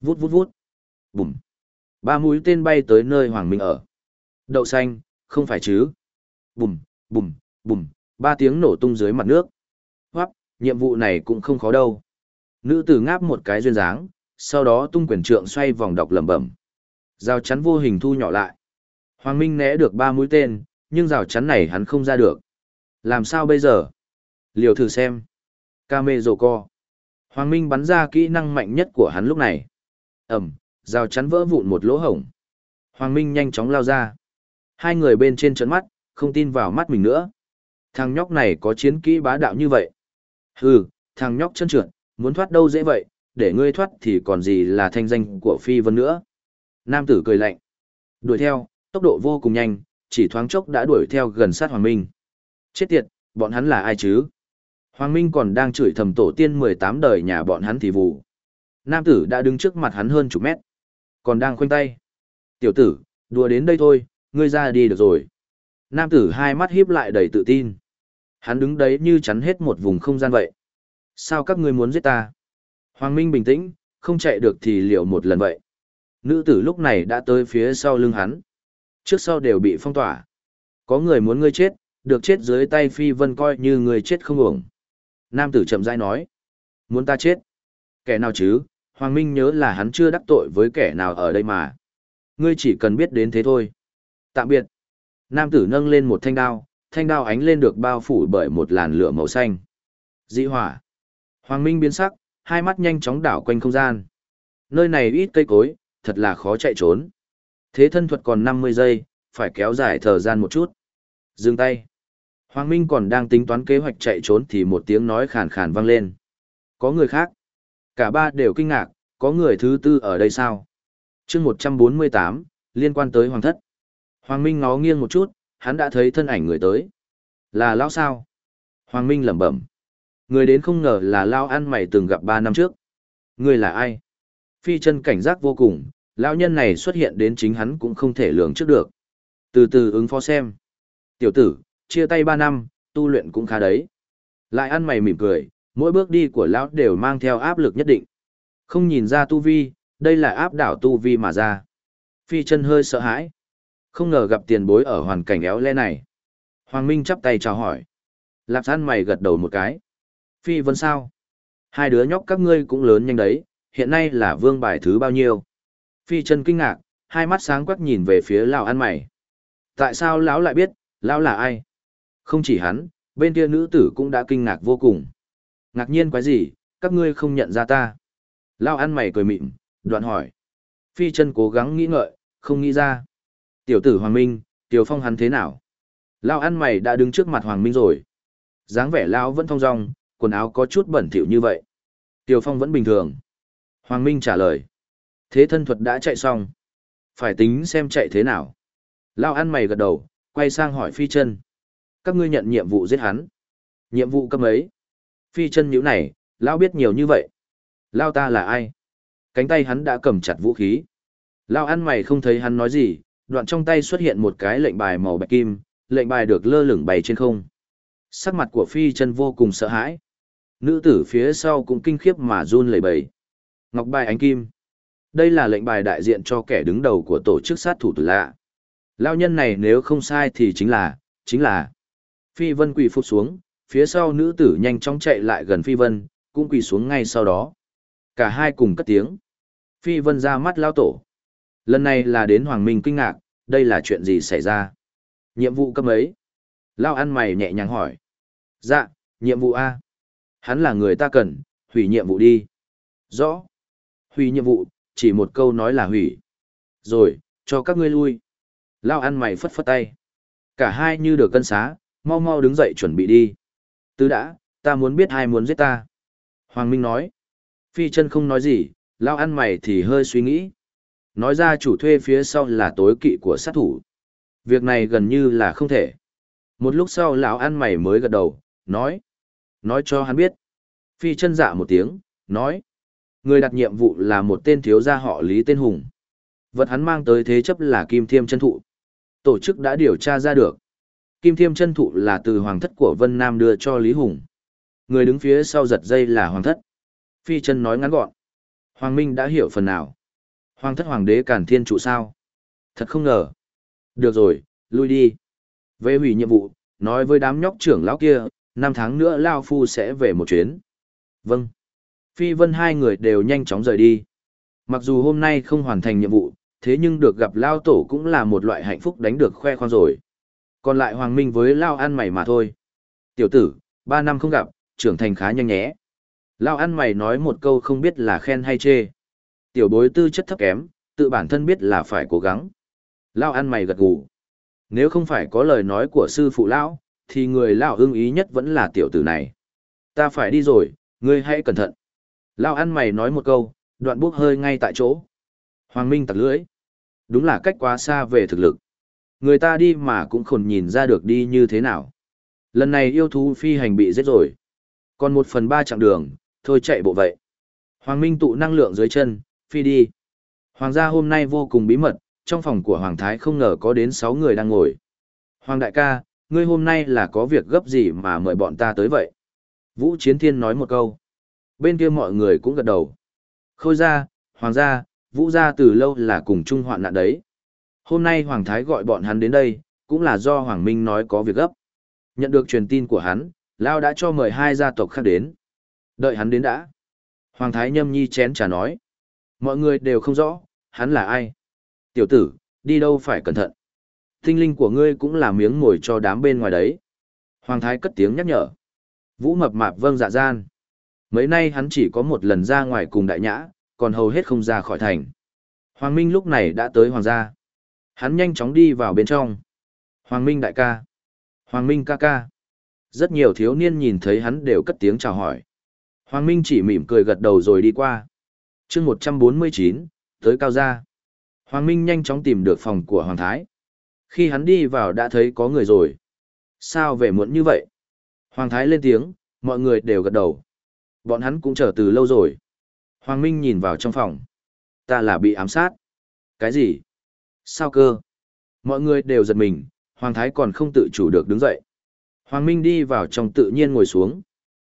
Vút vút vút. Bùm. Ba mũi tên bay tới nơi Hoàng Minh ở. Đậu xanh, không phải chứ. Bùm, bùm, bùm, ba tiếng nổ tung dưới mặt nước. Hoắp, nhiệm vụ này cũng không khó đâu. Nữ tử ngáp một cái duyên dáng, sau đó tung quyền trượng xoay vòng đọc lẩm bẩm. Rào chắn vô hình thu nhỏ lại. Hoàng Minh né được ba mũi tên, nhưng rào chắn này hắn không ra được. Làm sao bây giờ? Liều thử xem. Kame rồ co. Hoàng Minh bắn ra kỹ năng mạnh nhất của hắn lúc này. Ẩm, rào chắn vỡ vụn một lỗ hổng. Hoàng Minh nhanh chóng lao ra. Hai người bên trên trận mắt, không tin vào mắt mình nữa. Thằng nhóc này có chiến kỹ bá đạo như vậy. Hừ, thằng nhóc chân trượt, muốn thoát đâu dễ vậy, để ngươi thoát thì còn gì là thanh danh của Phi Vân nữa. Nam tử cười lạnh. Đuổi theo, tốc độ vô cùng nhanh, chỉ thoáng chốc đã đuổi theo gần sát Hoàng Minh. Chết tiệt, bọn hắn là ai chứ? Hoàng Minh còn đang chửi thầm tổ tiên 18 đời nhà bọn hắn thì vụ. Nam tử đã đứng trước mặt hắn hơn chục mét. Còn đang khoanh tay. Tiểu tử, đùa đến đây thôi, ngươi ra đi được rồi. Nam tử hai mắt híp lại đầy tự tin. Hắn đứng đấy như chắn hết một vùng không gian vậy. Sao các ngươi muốn giết ta? Hoàng Minh bình tĩnh, không chạy được thì liệu một lần vậy. Nữ tử lúc này đã tới phía sau lưng hắn. Trước sau đều bị phong tỏa. Có người muốn ngươi chết, được chết dưới tay phi vân coi như người chết không ổng. Nam tử chậm rãi nói. Muốn ta chết? Kẻ nào chứ? Hoàng Minh nhớ là hắn chưa đắc tội với kẻ nào ở đây mà. Ngươi chỉ cần biết đến thế thôi. Tạm biệt. Nam tử nâng lên một thanh đao, thanh đao ánh lên được bao phủ bởi một làn lửa màu xanh. Dị hỏa. Hoàng Minh biến sắc, hai mắt nhanh chóng đảo quanh không gian. Nơi này ít cây cối, thật là khó chạy trốn. Thế thân thuật còn 50 giây, phải kéo dài thời gian một chút. Dừng tay. Hoàng Minh còn đang tính toán kế hoạch chạy trốn thì một tiếng nói khàn khàn vang lên. Có người khác. Cả ba đều kinh ngạc, có người thứ tư ở đây sao? chương 148, liên quan tới Hoàng thất. Hoàng Minh ngó nghiêng một chút, hắn đã thấy thân ảnh người tới. Là lão sao? Hoàng Minh lẩm bẩm. Người đến không ngờ là Lao ăn mày từng gặp ba năm trước. Người là ai? Phi chân cảnh giác vô cùng, lão nhân này xuất hiện đến chính hắn cũng không thể lường trước được. Từ từ ứng phó xem. Tiểu tử, chia tay ba năm, tu luyện cũng khá đấy. Lại ăn mày mỉm cười, mỗi bước đi của lão đều mang theo áp lực nhất định. Không nhìn ra tu vi, đây là áp đảo tu vi mà ra. Phi chân hơi sợ hãi. Không ngờ gặp tiền bối ở hoàn cảnh éo le này. Hoàng Minh chắp tay chào hỏi. Lạp San mày gật đầu một cái. Phi vân sao? Hai đứa nhóc các ngươi cũng lớn nhanh đấy, hiện nay là vương bài thứ bao nhiêu? Phi chân kinh ngạc, hai mắt sáng quắc nhìn về phía lão ăn mày. Tại sao lão lại biết, lão là ai? Không chỉ hắn, bên kia nữ tử cũng đã kinh ngạc vô cùng. Ngạc nhiên quái gì, các ngươi không nhận ra ta. Lão ăn mày cười mịn, đoạn hỏi. Phi chân cố gắng nghĩ ngợi, không nghĩ ra. Tiểu tử Hoàng Minh, Tiểu Phong hắn thế nào? Lão ăn mày đã đứng trước mặt Hoàng Minh rồi. dáng vẻ lão vẫn thong dong, quần áo có chút bẩn thỉu như vậy. Tiểu Phong vẫn bình thường. Hoàng Minh trả lời. Thế thân thuật đã chạy xong. Phải tính xem chạy thế nào. Lao ăn mày gật đầu, quay sang hỏi Phi chân Các ngươi nhận nhiệm vụ giết hắn. Nhiệm vụ cấp ấy. Phi chân nhíu này, Lao biết nhiều như vậy. Lao ta là ai? Cánh tay hắn đã cầm chặt vũ khí. Lao ăn mày không thấy hắn nói gì, đoạn trong tay xuất hiện một cái lệnh bài màu bạch kim, lệnh bài được lơ lửng bày trên không. Sắc mặt của Phi chân vô cùng sợ hãi. Nữ tử phía sau cũng kinh khiếp mà run lẩy bẩy. Ngọc bài ánh kim. Đây là lệnh bài đại diện cho kẻ đứng đầu của tổ chức sát thủ tử lạ. Lao nhân này nếu không sai thì chính là, chính là. Phi Vân quỳ phục xuống, phía sau nữ tử nhanh chóng chạy lại gần Phi Vân, cũng quỳ xuống ngay sau đó. Cả hai cùng cất tiếng. Phi Vân ra mắt lao tổ. Lần này là đến Hoàng Minh kinh ngạc, đây là chuyện gì xảy ra? Nhiệm vụ cấp ấy? Lao ăn mày nhẹ nhàng hỏi. Dạ, nhiệm vụ A. Hắn là người ta cần, hủy nhiệm vụ đi. Rõ. Hủy nhiệm vụ, chỉ một câu nói là hủy. Rồi, cho các ngươi lui. Lao ăn mày phất phất tay. Cả hai như được cân xá, mau mau đứng dậy chuẩn bị đi. Tứ đã, ta muốn biết ai muốn giết ta. Hoàng Minh nói. Phi chân không nói gì, Lao ăn mày thì hơi suy nghĩ. Nói ra chủ thuê phía sau là tối kỵ của sát thủ. Việc này gần như là không thể. Một lúc sau lão ăn mày mới gật đầu, nói. Nói cho hắn biết. Phi chân dạ một tiếng, nói. Người đặt nhiệm vụ là một tên thiếu gia họ Lý tên Hùng. Vật hắn mang tới thế chấp là Kim Thiêm chân thụ. Tổ chức đã điều tra ra được. Kim Thiêm chân thụ là từ hoàng thất của Vân Nam đưa cho Lý Hùng. Người đứng phía sau giật dây là hoàng thất. Phi chân nói ngắn gọn. Hoàng Minh đã hiểu phần nào. Hoàng thất hoàng đế cản thiên trụ sao? Thật không ngờ. Được rồi, lui đi. Về hủy nhiệm vụ, nói với đám nhóc trưởng lão kia, năm tháng nữa Lao Phu sẽ về một chuyến. Vâng. Phi Vân hai người đều nhanh chóng rời đi. Mặc dù hôm nay không hoàn thành nhiệm vụ, thế nhưng được gặp Lao Tổ cũng là một loại hạnh phúc đánh được khoe khoang rồi. Còn lại Hoàng Minh với Lao ăn mày mà thôi. Tiểu tử, ba năm không gặp, trưởng thành khá nhanh nhé. Lao ăn mày nói một câu không biết là khen hay chê. Tiểu bối tư chất thấp kém, tự bản thân biết là phải cố gắng. Lao ăn mày gật gù. Nếu không phải có lời nói của sư phụ Lão, thì người Lão ưng ý nhất vẫn là tiểu tử này. Ta phải đi rồi, ngươi hãy cẩn thận. Lao ăn mày nói một câu, đoạn bước hơi ngay tại chỗ. Hoàng Minh tặc lưỡi. Đúng là cách quá xa về thực lực. Người ta đi mà cũng khổn nhìn ra được đi như thế nào. Lần này yêu thú phi hành bị giết rồi. Còn một phần ba chặng đường, thôi chạy bộ vậy. Hoàng Minh tụ năng lượng dưới chân, phi đi. Hoàng gia hôm nay vô cùng bí mật, trong phòng của Hoàng Thái không ngờ có đến 6 người đang ngồi. Hoàng đại ca, ngươi hôm nay là có việc gấp gì mà mời bọn ta tới vậy? Vũ Chiến Thiên nói một câu. Bên kia mọi người cũng gật đầu. Khôi gia, Hoàng gia, Vũ gia từ lâu là cùng chung hoạn nạn đấy. Hôm nay Hoàng Thái gọi bọn hắn đến đây, cũng là do Hoàng Minh nói có việc gấp. Nhận được truyền tin của hắn, Lao đã cho mời hai gia tộc khác đến. Đợi hắn đến đã. Hoàng Thái nhâm nhi chén trà nói. Mọi người đều không rõ, hắn là ai. Tiểu tử, đi đâu phải cẩn thận. Tinh linh của ngươi cũng là miếng mồi cho đám bên ngoài đấy. Hoàng Thái cất tiếng nhắc nhở. Vũ mập mạp vâng dạ gian. Mấy nay hắn chỉ có một lần ra ngoài cùng đại nhã, còn hầu hết không ra khỏi thành. Hoàng Minh lúc này đã tới hoàng gia. Hắn nhanh chóng đi vào bên trong. Hoàng Minh đại ca. Hoàng Minh ca ca. Rất nhiều thiếu niên nhìn thấy hắn đều cất tiếng chào hỏi. Hoàng Minh chỉ mỉm cười gật đầu rồi đi qua. chương 149, tới cao gia. Hoàng Minh nhanh chóng tìm được phòng của Hoàng Thái. Khi hắn đi vào đã thấy có người rồi. Sao về muộn như vậy? Hoàng Thái lên tiếng, mọi người đều gật đầu. Bọn hắn cũng chờ từ lâu rồi. Hoàng Minh nhìn vào trong phòng. Ta là bị ám sát. Cái gì? Sao cơ? Mọi người đều giật mình, Hoàng Thái còn không tự chủ được đứng dậy. Hoàng Minh đi vào trong tự nhiên ngồi xuống.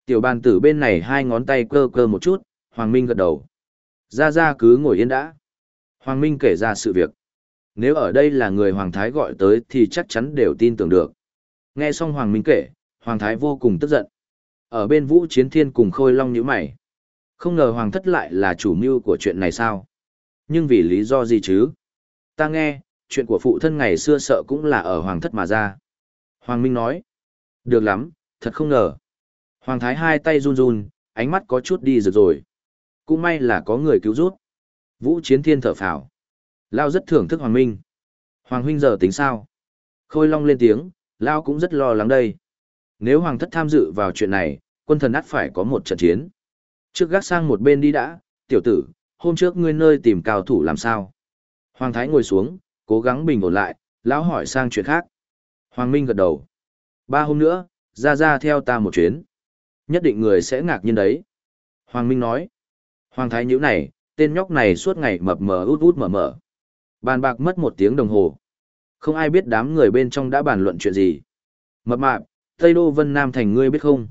Tiểu bàn tử bên này hai ngón tay cơ cơ một chút, Hoàng Minh gật đầu. Ra ra cứ ngồi yên đã. Hoàng Minh kể ra sự việc. Nếu ở đây là người Hoàng Thái gọi tới thì chắc chắn đều tin tưởng được. Nghe xong Hoàng Minh kể, Hoàng Thái vô cùng tức giận. Ở bên Vũ Chiến Thiên cùng Khôi Long nhíu mày. Không ngờ Hoàng thất lại là chủ mưu của chuyện này sao? Nhưng vì lý do gì chứ? Ta nghe, chuyện của phụ thân ngày xưa sợ cũng là ở Hoàng thất mà ra. Hoàng Minh nói. Được lắm, thật không ngờ. Hoàng Thái hai tay run run, ánh mắt có chút đi rực rồi. Cũng may là có người cứu rút. Vũ Chiến Thiên thở phào. Lao rất thưởng thức Hoàng Minh. Hoàng huynh giờ tính sao? Khôi Long lên tiếng, Lao cũng rất lo lắng đây. Nếu Hoàng thất tham dự vào chuyện này, quân thần ắt phải có một trận chiến. Trước gác sang một bên đi đã, tiểu tử, hôm trước ngươi nơi tìm cao thủ làm sao? Hoàng Thái ngồi xuống, cố gắng bình ổn lại, lão hỏi sang chuyện khác. Hoàng Minh gật đầu. Ba hôm nữa, ra ra theo ta một chuyến. Nhất định người sẽ ngạc nhiên đấy. Hoàng Minh nói. Hoàng Thái nhữ này, tên nhóc này suốt ngày mập mờ út út mở mở. Bàn bạc mất một tiếng đồng hồ. Không ai biết đám người bên trong đã bàn luận chuyện gì. Mập mạp, Tây Đô Vân Nam thành ngươi biết không?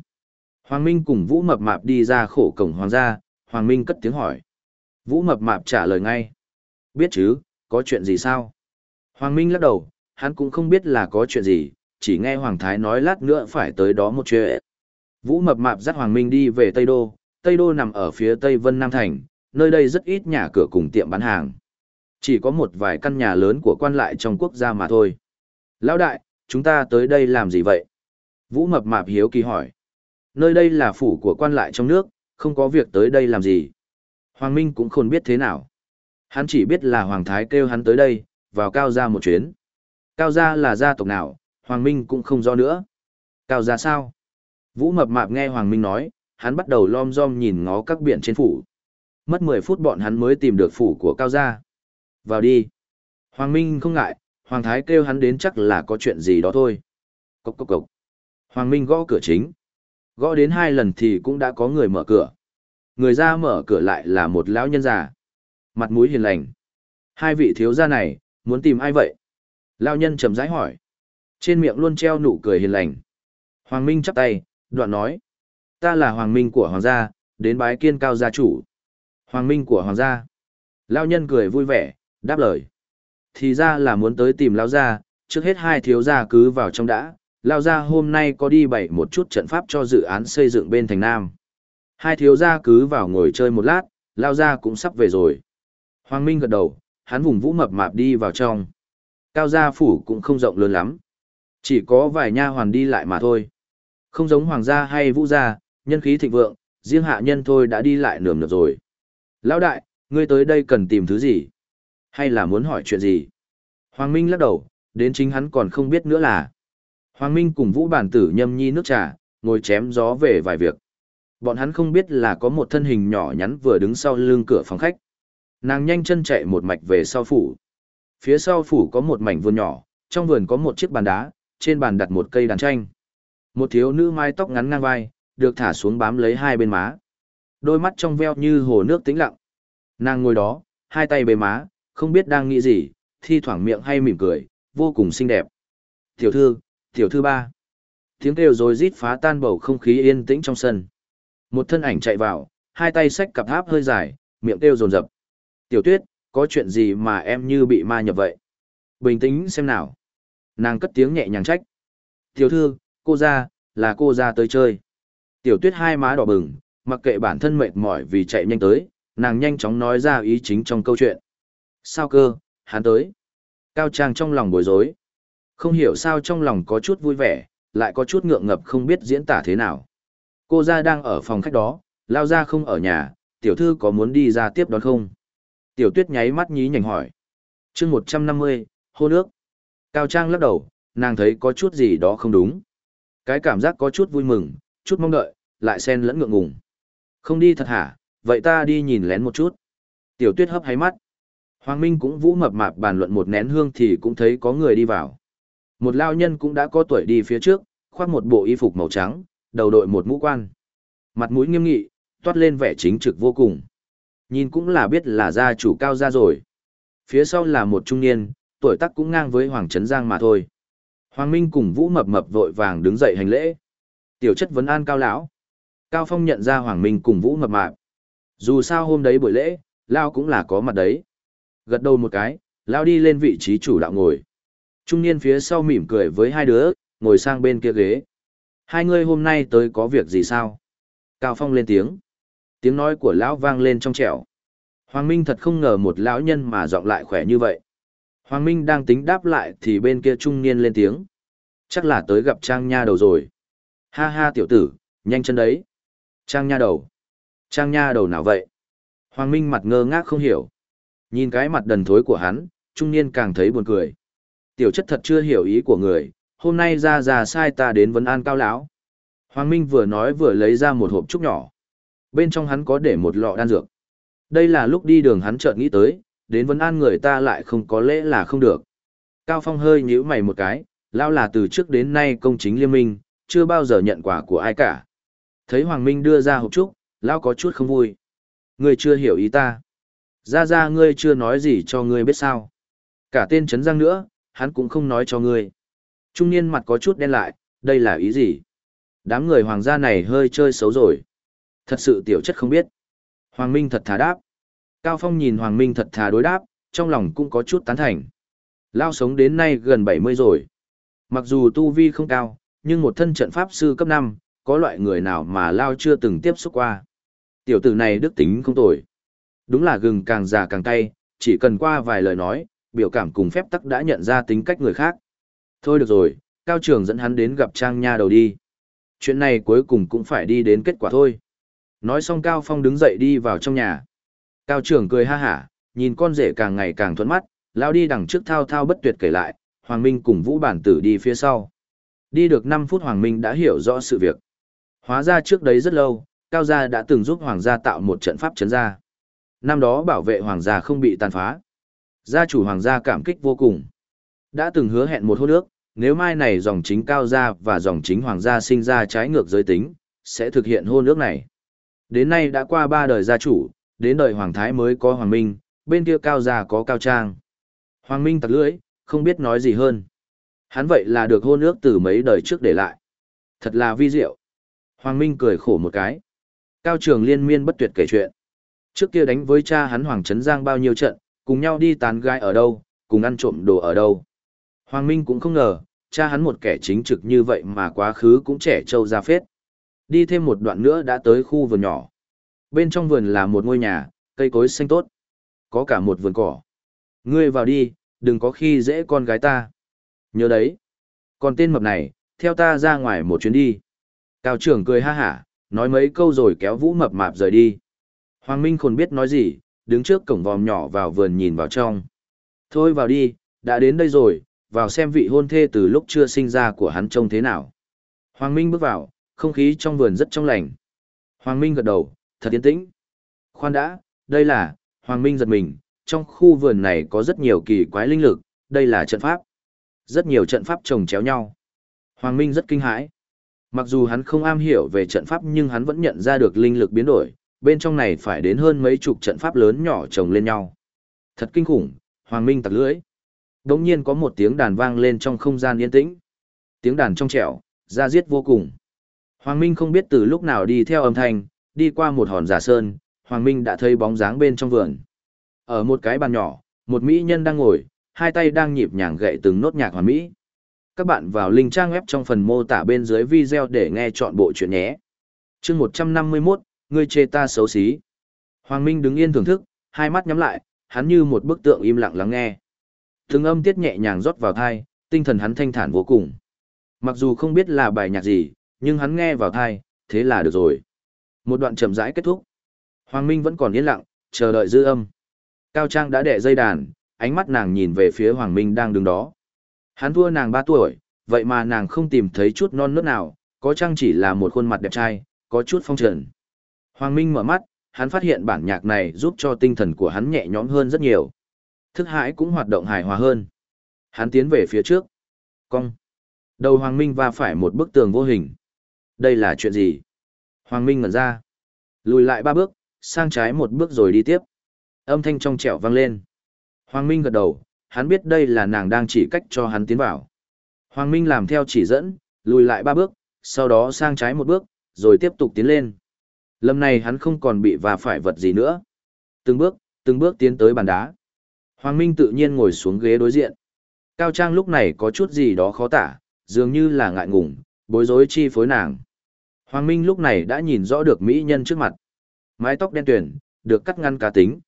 Hoàng Minh cùng Vũ Mập Mạp đi ra khổ cổng hoàng gia, Hoàng Minh cất tiếng hỏi. Vũ Mập Mạp trả lời ngay. Biết chứ, có chuyện gì sao? Hoàng Minh lắc đầu, hắn cũng không biết là có chuyện gì, chỉ nghe Hoàng Thái nói lát nữa phải tới đó một chuyện. Vũ Mập Mạp dắt Hoàng Minh đi về Tây Đô, Tây Đô nằm ở phía Tây Vân Nam Thành, nơi đây rất ít nhà cửa cùng tiệm bán hàng. Chỉ có một vài căn nhà lớn của quan lại trong quốc gia mà thôi. Lão đại, chúng ta tới đây làm gì vậy? Vũ Mập Mạp hiếu kỳ hỏi. Nơi đây là phủ của quan lại trong nước, không có việc tới đây làm gì. Hoàng Minh cũng không biết thế nào. Hắn chỉ biết là Hoàng Thái kêu hắn tới đây, vào Cao Gia một chuyến. Cao Gia là gia tộc nào, Hoàng Minh cũng không rõ nữa. Cao Gia sao? Vũ Mập Mạp nghe Hoàng Minh nói, hắn bắt đầu lom rom nhìn ngó các biển trên phủ. Mất 10 phút bọn hắn mới tìm được phủ của Cao Gia. Vào đi. Hoàng Minh không ngại, Hoàng Thái kêu hắn đến chắc là có chuyện gì đó thôi. Cốc cốc cốc. Hoàng Minh gõ cửa chính. Gõ đến hai lần thì cũng đã có người mở cửa. Người ra mở cửa lại là một lão nhân già. Mặt mũi hiền lành. Hai vị thiếu gia này, muốn tìm ai vậy? Lão nhân trầm rãi hỏi. Trên miệng luôn treo nụ cười hiền lành. Hoàng Minh chắp tay, đoạn nói. Ta là Hoàng Minh của Hoàng gia, đến bái kiên cao gia chủ. Hoàng Minh của Hoàng gia. Lão nhân cười vui vẻ, đáp lời. Thì ra là muốn tới tìm lão gia, trước hết hai thiếu gia cứ vào trong đã, Lao gia hôm nay có đi bày một chút trận pháp cho dự án xây dựng bên thành Nam. Hai thiếu gia cứ vào ngồi chơi một lát, Lao gia cũng sắp về rồi. Hoàng Minh gật đầu, hắn vùng vũ mập mạp đi vào trong. Cao gia phủ cũng không rộng lớn lắm. Chỉ có vài nha hoàn đi lại mà thôi. Không giống hoàng gia hay vũ gia, nhân khí thịnh vượng, riêng hạ nhân thôi đã đi lại nườm nượp rồi. Lão đại, ngươi tới đây cần tìm thứ gì? Hay là muốn hỏi chuyện gì? Hoàng Minh lắc đầu, đến chính hắn còn không biết nữa là. Hoàng Minh cùng Vũ Bản Tử nhâm nhi nước trà, ngồi chém gió về vài việc. Bọn hắn không biết là có một thân hình nhỏ nhắn vừa đứng sau lưng cửa phòng khách. Nàng nhanh chân chạy một mạch về sau phủ. Phía sau phủ có một mảnh vườn nhỏ, trong vườn có một chiếc bàn đá, trên bàn đặt một cây đàn tranh. Một thiếu nữ mái tóc ngắn ngang vai, được thả xuống bám lấy hai bên má. Đôi mắt trong veo như hồ nước tĩnh lặng. Nàng ngồi đó, hai tay bề má, không biết đang nghĩ gì, thi thoảng miệng hay mỉm cười, vô cùng xinh đẹp. Tiểu thư, Tiểu thư ba. Tiếng kêu rồi rít phá tan bầu không khí yên tĩnh trong sân. Một thân ảnh chạy vào, hai tay xách cặp tháp hơi dài, miệng kêu rồn rập. Tiểu tuyết, có chuyện gì mà em như bị ma nhập vậy? Bình tĩnh xem nào. Nàng cất tiếng nhẹ nhàng trách. Tiểu thư, cô ra, là cô ra tới chơi. Tiểu tuyết hai má đỏ bừng, mặc kệ bản thân mệt mỏi vì chạy nhanh tới, nàng nhanh chóng nói ra ý chính trong câu chuyện. Sao cơ, hắn tới. Cao Trang trong lòng bối rối. Không hiểu sao trong lòng có chút vui vẻ, lại có chút ngượng ngập không biết diễn tả thế nào. Cô ra đang ở phòng khách đó, lao ra không ở nhà, tiểu thư có muốn đi ra tiếp đón không? Tiểu tuyết nháy mắt nhí nhảnh hỏi. chương 150, hô nước. Cao Trang lắc đầu, nàng thấy có chút gì đó không đúng. Cái cảm giác có chút vui mừng, chút mong đợi, lại xen lẫn ngượng ngùng. Không đi thật hả, vậy ta đi nhìn lén một chút. Tiểu tuyết hấp hay mắt. Hoàng Minh cũng vũ mập mạp bàn luận một nén hương thì cũng thấy có người đi vào. Một lao nhân cũng đã có tuổi đi phía trước, khoác một bộ y phục màu trắng, đầu đội một mũ quan. Mặt mũi nghiêm nghị, toát lên vẻ chính trực vô cùng. Nhìn cũng là biết là gia chủ cao gia rồi. Phía sau là một trung niên, tuổi tác cũng ngang với Hoàng Trấn Giang mà thôi. Hoàng Minh cùng Vũ Mập Mập vội vàng đứng dậy hành lễ. Tiểu chất vấn an cao lão. Cao Phong nhận ra Hoàng Minh cùng Vũ Mập Mạp. Dù sao hôm đấy buổi lễ, Lao cũng là có mặt đấy. Gật đầu một cái, Lao đi lên vị trí chủ đạo ngồi. Trung niên phía sau mỉm cười với hai đứa, ngồi sang bên kia ghế. Hai người hôm nay tới có việc gì sao? Cao Phong lên tiếng. Tiếng nói của lão vang lên trong trẻo. Hoàng Minh thật không ngờ một lão nhân mà giọng lại khỏe như vậy. Hoàng Minh đang tính đáp lại thì bên kia trung niên lên tiếng. Chắc là tới gặp Trang Nha đầu rồi. Ha ha tiểu tử, nhanh chân đấy. Trang Nha đầu. Trang Nha đầu nào vậy? Hoàng Minh mặt ngơ ngác không hiểu. Nhìn cái mặt đần thối của hắn, trung niên càng thấy buồn cười. Tiểu chất thật chưa hiểu ý của người, hôm nay ra ra sai ta đến vấn an cao lão. Hoàng Minh vừa nói vừa lấy ra một hộp trúc nhỏ. Bên trong hắn có để một lọ đan dược. Đây là lúc đi đường hắn chợt nghĩ tới, đến vấn an người ta lại không có lẽ là không được. Cao Phong hơi nhíu mày một cái, lão là từ trước đến nay công chính liên minh, chưa bao giờ nhận quà của ai cả. Thấy Hoàng Minh đưa ra hộp trúc, lão có chút không vui. Ngươi chưa hiểu ý ta. Ra ra ngươi chưa nói gì cho ngươi biết sao. Cả tên Trấn Giang nữa, hắn cũng không nói cho ngươi. Trung niên mặt có chút đen lại, đây là ý gì? Đám người hoàng gia này hơi chơi xấu rồi. Thật sự tiểu chất không biết. Hoàng Minh thật thà đáp. Cao Phong nhìn Hoàng Minh thật thà đối đáp, trong lòng cũng có chút tán thành. Lao sống đến nay gần 70 rồi. Mặc dù tu vi không cao, nhưng một thân trận pháp sư cấp 5, có loại người nào mà Lao chưa từng tiếp xúc qua. Tiểu tử này đức tính không tồi. Đúng là gừng càng già càng cay, chỉ cần qua vài lời nói, biểu cảm cùng phép tắc đã nhận ra tính cách người khác. Thôi được rồi, Cao Trường dẫn hắn đến gặp Trang Nha đầu đi. Chuyện này cuối cùng cũng phải đi đến kết quả thôi. Nói xong Cao Phong đứng dậy đi vào trong nhà. Cao trưởng cười ha hả, nhìn con rể càng ngày càng thuẫn mắt, lao đi đằng trước thao thao bất tuyệt kể lại, Hoàng Minh cùng Vũ Bản Tử đi phía sau. Đi được 5 phút Hoàng Minh đã hiểu rõ sự việc. Hóa ra trước đấy rất lâu, Cao Gia đã từng giúp Hoàng gia tạo một trận pháp chấn gia. Năm đó bảo vệ Hoàng gia không bị tàn phá. Gia chủ Hoàng gia cảm kích vô cùng. Đã từng hứa hẹn một hôn ước, nếu mai này dòng chính Cao Gia và dòng chính Hoàng gia sinh ra trái ngược giới tính, sẽ thực hiện hôn ước này. Đến nay đã qua ba đời gia chủ, đến đời Hoàng Thái mới có Hoàng Minh, bên kia Cao Gia có Cao Trang. Hoàng Minh tặc lưỡi, không biết nói gì hơn. Hắn vậy là được hôn ước từ mấy đời trước để lại. Thật là vi diệu. Hoàng Minh cười khổ một cái. Cao Trường liên miên bất tuyệt kể chuyện. Trước kia đánh với cha hắn Hoàng Trấn Giang bao nhiêu trận, cùng nhau đi tán gái ở đâu, cùng ăn trộm đồ ở đâu. Hoàng Minh cũng không ngờ, cha hắn một kẻ chính trực như vậy mà quá khứ cũng trẻ trâu ra phết. Đi thêm một đoạn nữa đã tới khu vườn nhỏ. Bên trong vườn là một ngôi nhà, cây cối xanh tốt. Có cả một vườn cỏ. Ngươi vào đi, đừng có khi dễ con gái ta. Nhớ đấy. Còn tên mập này, theo ta ra ngoài một chuyến đi. Cao trưởng cười ha hả, nói mấy câu rồi kéo vũ mập mạp rời đi. Hoàng Minh khôn biết nói gì, đứng trước cổng vòm nhỏ vào vườn nhìn vào trong. Thôi vào đi, đã đến đây rồi, vào xem vị hôn thê từ lúc chưa sinh ra của hắn trông thế nào. Hoàng Minh bước vào, không khí trong vườn rất trong lành. Hoàng Minh gật đầu, thật yên tĩnh. Khoan đã, đây là, Hoàng Minh giật mình, trong khu vườn này có rất nhiều kỳ quái linh lực, đây là trận pháp. Rất nhiều trận pháp chồng chéo nhau. Hoàng Minh rất kinh hãi. Mặc dù hắn không am hiểu về trận pháp nhưng hắn vẫn nhận ra được linh lực biến đổi, bên trong này phải đến hơn mấy chục trận pháp lớn nhỏ chồng lên nhau. Thật kinh khủng, Hoàng Minh tặc lưỡi. Đống nhiên có một tiếng đàn vang lên trong không gian yên tĩnh. Tiếng đàn trong trẻo, ra giết vô cùng. Hoàng Minh không biết từ lúc nào đi theo âm thanh, đi qua một hòn giả sơn, Hoàng Minh đã thấy bóng dáng bên trong vườn. Ở một cái bàn nhỏ, một mỹ nhân đang ngồi, hai tay đang nhịp nhàng gậy từng nốt nhạc hoàn mỹ. Các bạn vào link trang web trong phần mô tả bên dưới video để nghe chọn bộ chuyện nhé. chương 151, ngươi chê ta xấu xí. Hoàng Minh đứng yên thưởng thức, hai mắt nhắm lại, hắn như một bức tượng im lặng lắng nghe. Từng âm tiết nhẹ nhàng rót vào thai, tinh thần hắn thanh thản vô cùng. Mặc dù không biết là bài nhạc gì, nhưng hắn nghe vào thai, thế là được rồi. Một đoạn chậm rãi kết thúc. Hoàng Minh vẫn còn yên lặng, chờ đợi dư âm. Cao Trang đã đẻ dây đàn, ánh mắt nàng nhìn về phía Hoàng Minh đang đứng đó. Hắn thua nàng 3 tuổi, vậy mà nàng không tìm thấy chút non nớt nào, có chăng chỉ là một khuôn mặt đẹp trai, có chút phong trần. Hoàng Minh mở mắt, hắn phát hiện bản nhạc này giúp cho tinh thần của hắn nhẹ nhõm hơn rất nhiều. Thức hải cũng hoạt động hài hòa hơn. Hắn tiến về phía trước. Cong. Đầu Hoàng Minh va phải một bức tường vô hình. Đây là chuyện gì? Hoàng Minh ngẩn ra. Lùi lại ba bước, sang trái một bước rồi đi tiếp. Âm thanh trong trẻo vang lên. Hoàng Minh gật đầu, hắn biết đây là nàng đang chỉ cách cho hắn tiến vào. Hoàng Minh làm theo chỉ dẫn, lùi lại ba bước, sau đó sang trái một bước, rồi tiếp tục tiến lên. Lần này hắn không còn bị và phải vật gì nữa. Từng bước, từng bước tiến tới bàn đá. Hoàng Minh tự nhiên ngồi xuống ghế đối diện. Cao Trang lúc này có chút gì đó khó tả, dường như là ngại ngùng, bối rối chi phối nàng. Hoàng Minh lúc này đã nhìn rõ được mỹ nhân trước mặt. Mái tóc đen tuyển, được cắt ngăn cá tính.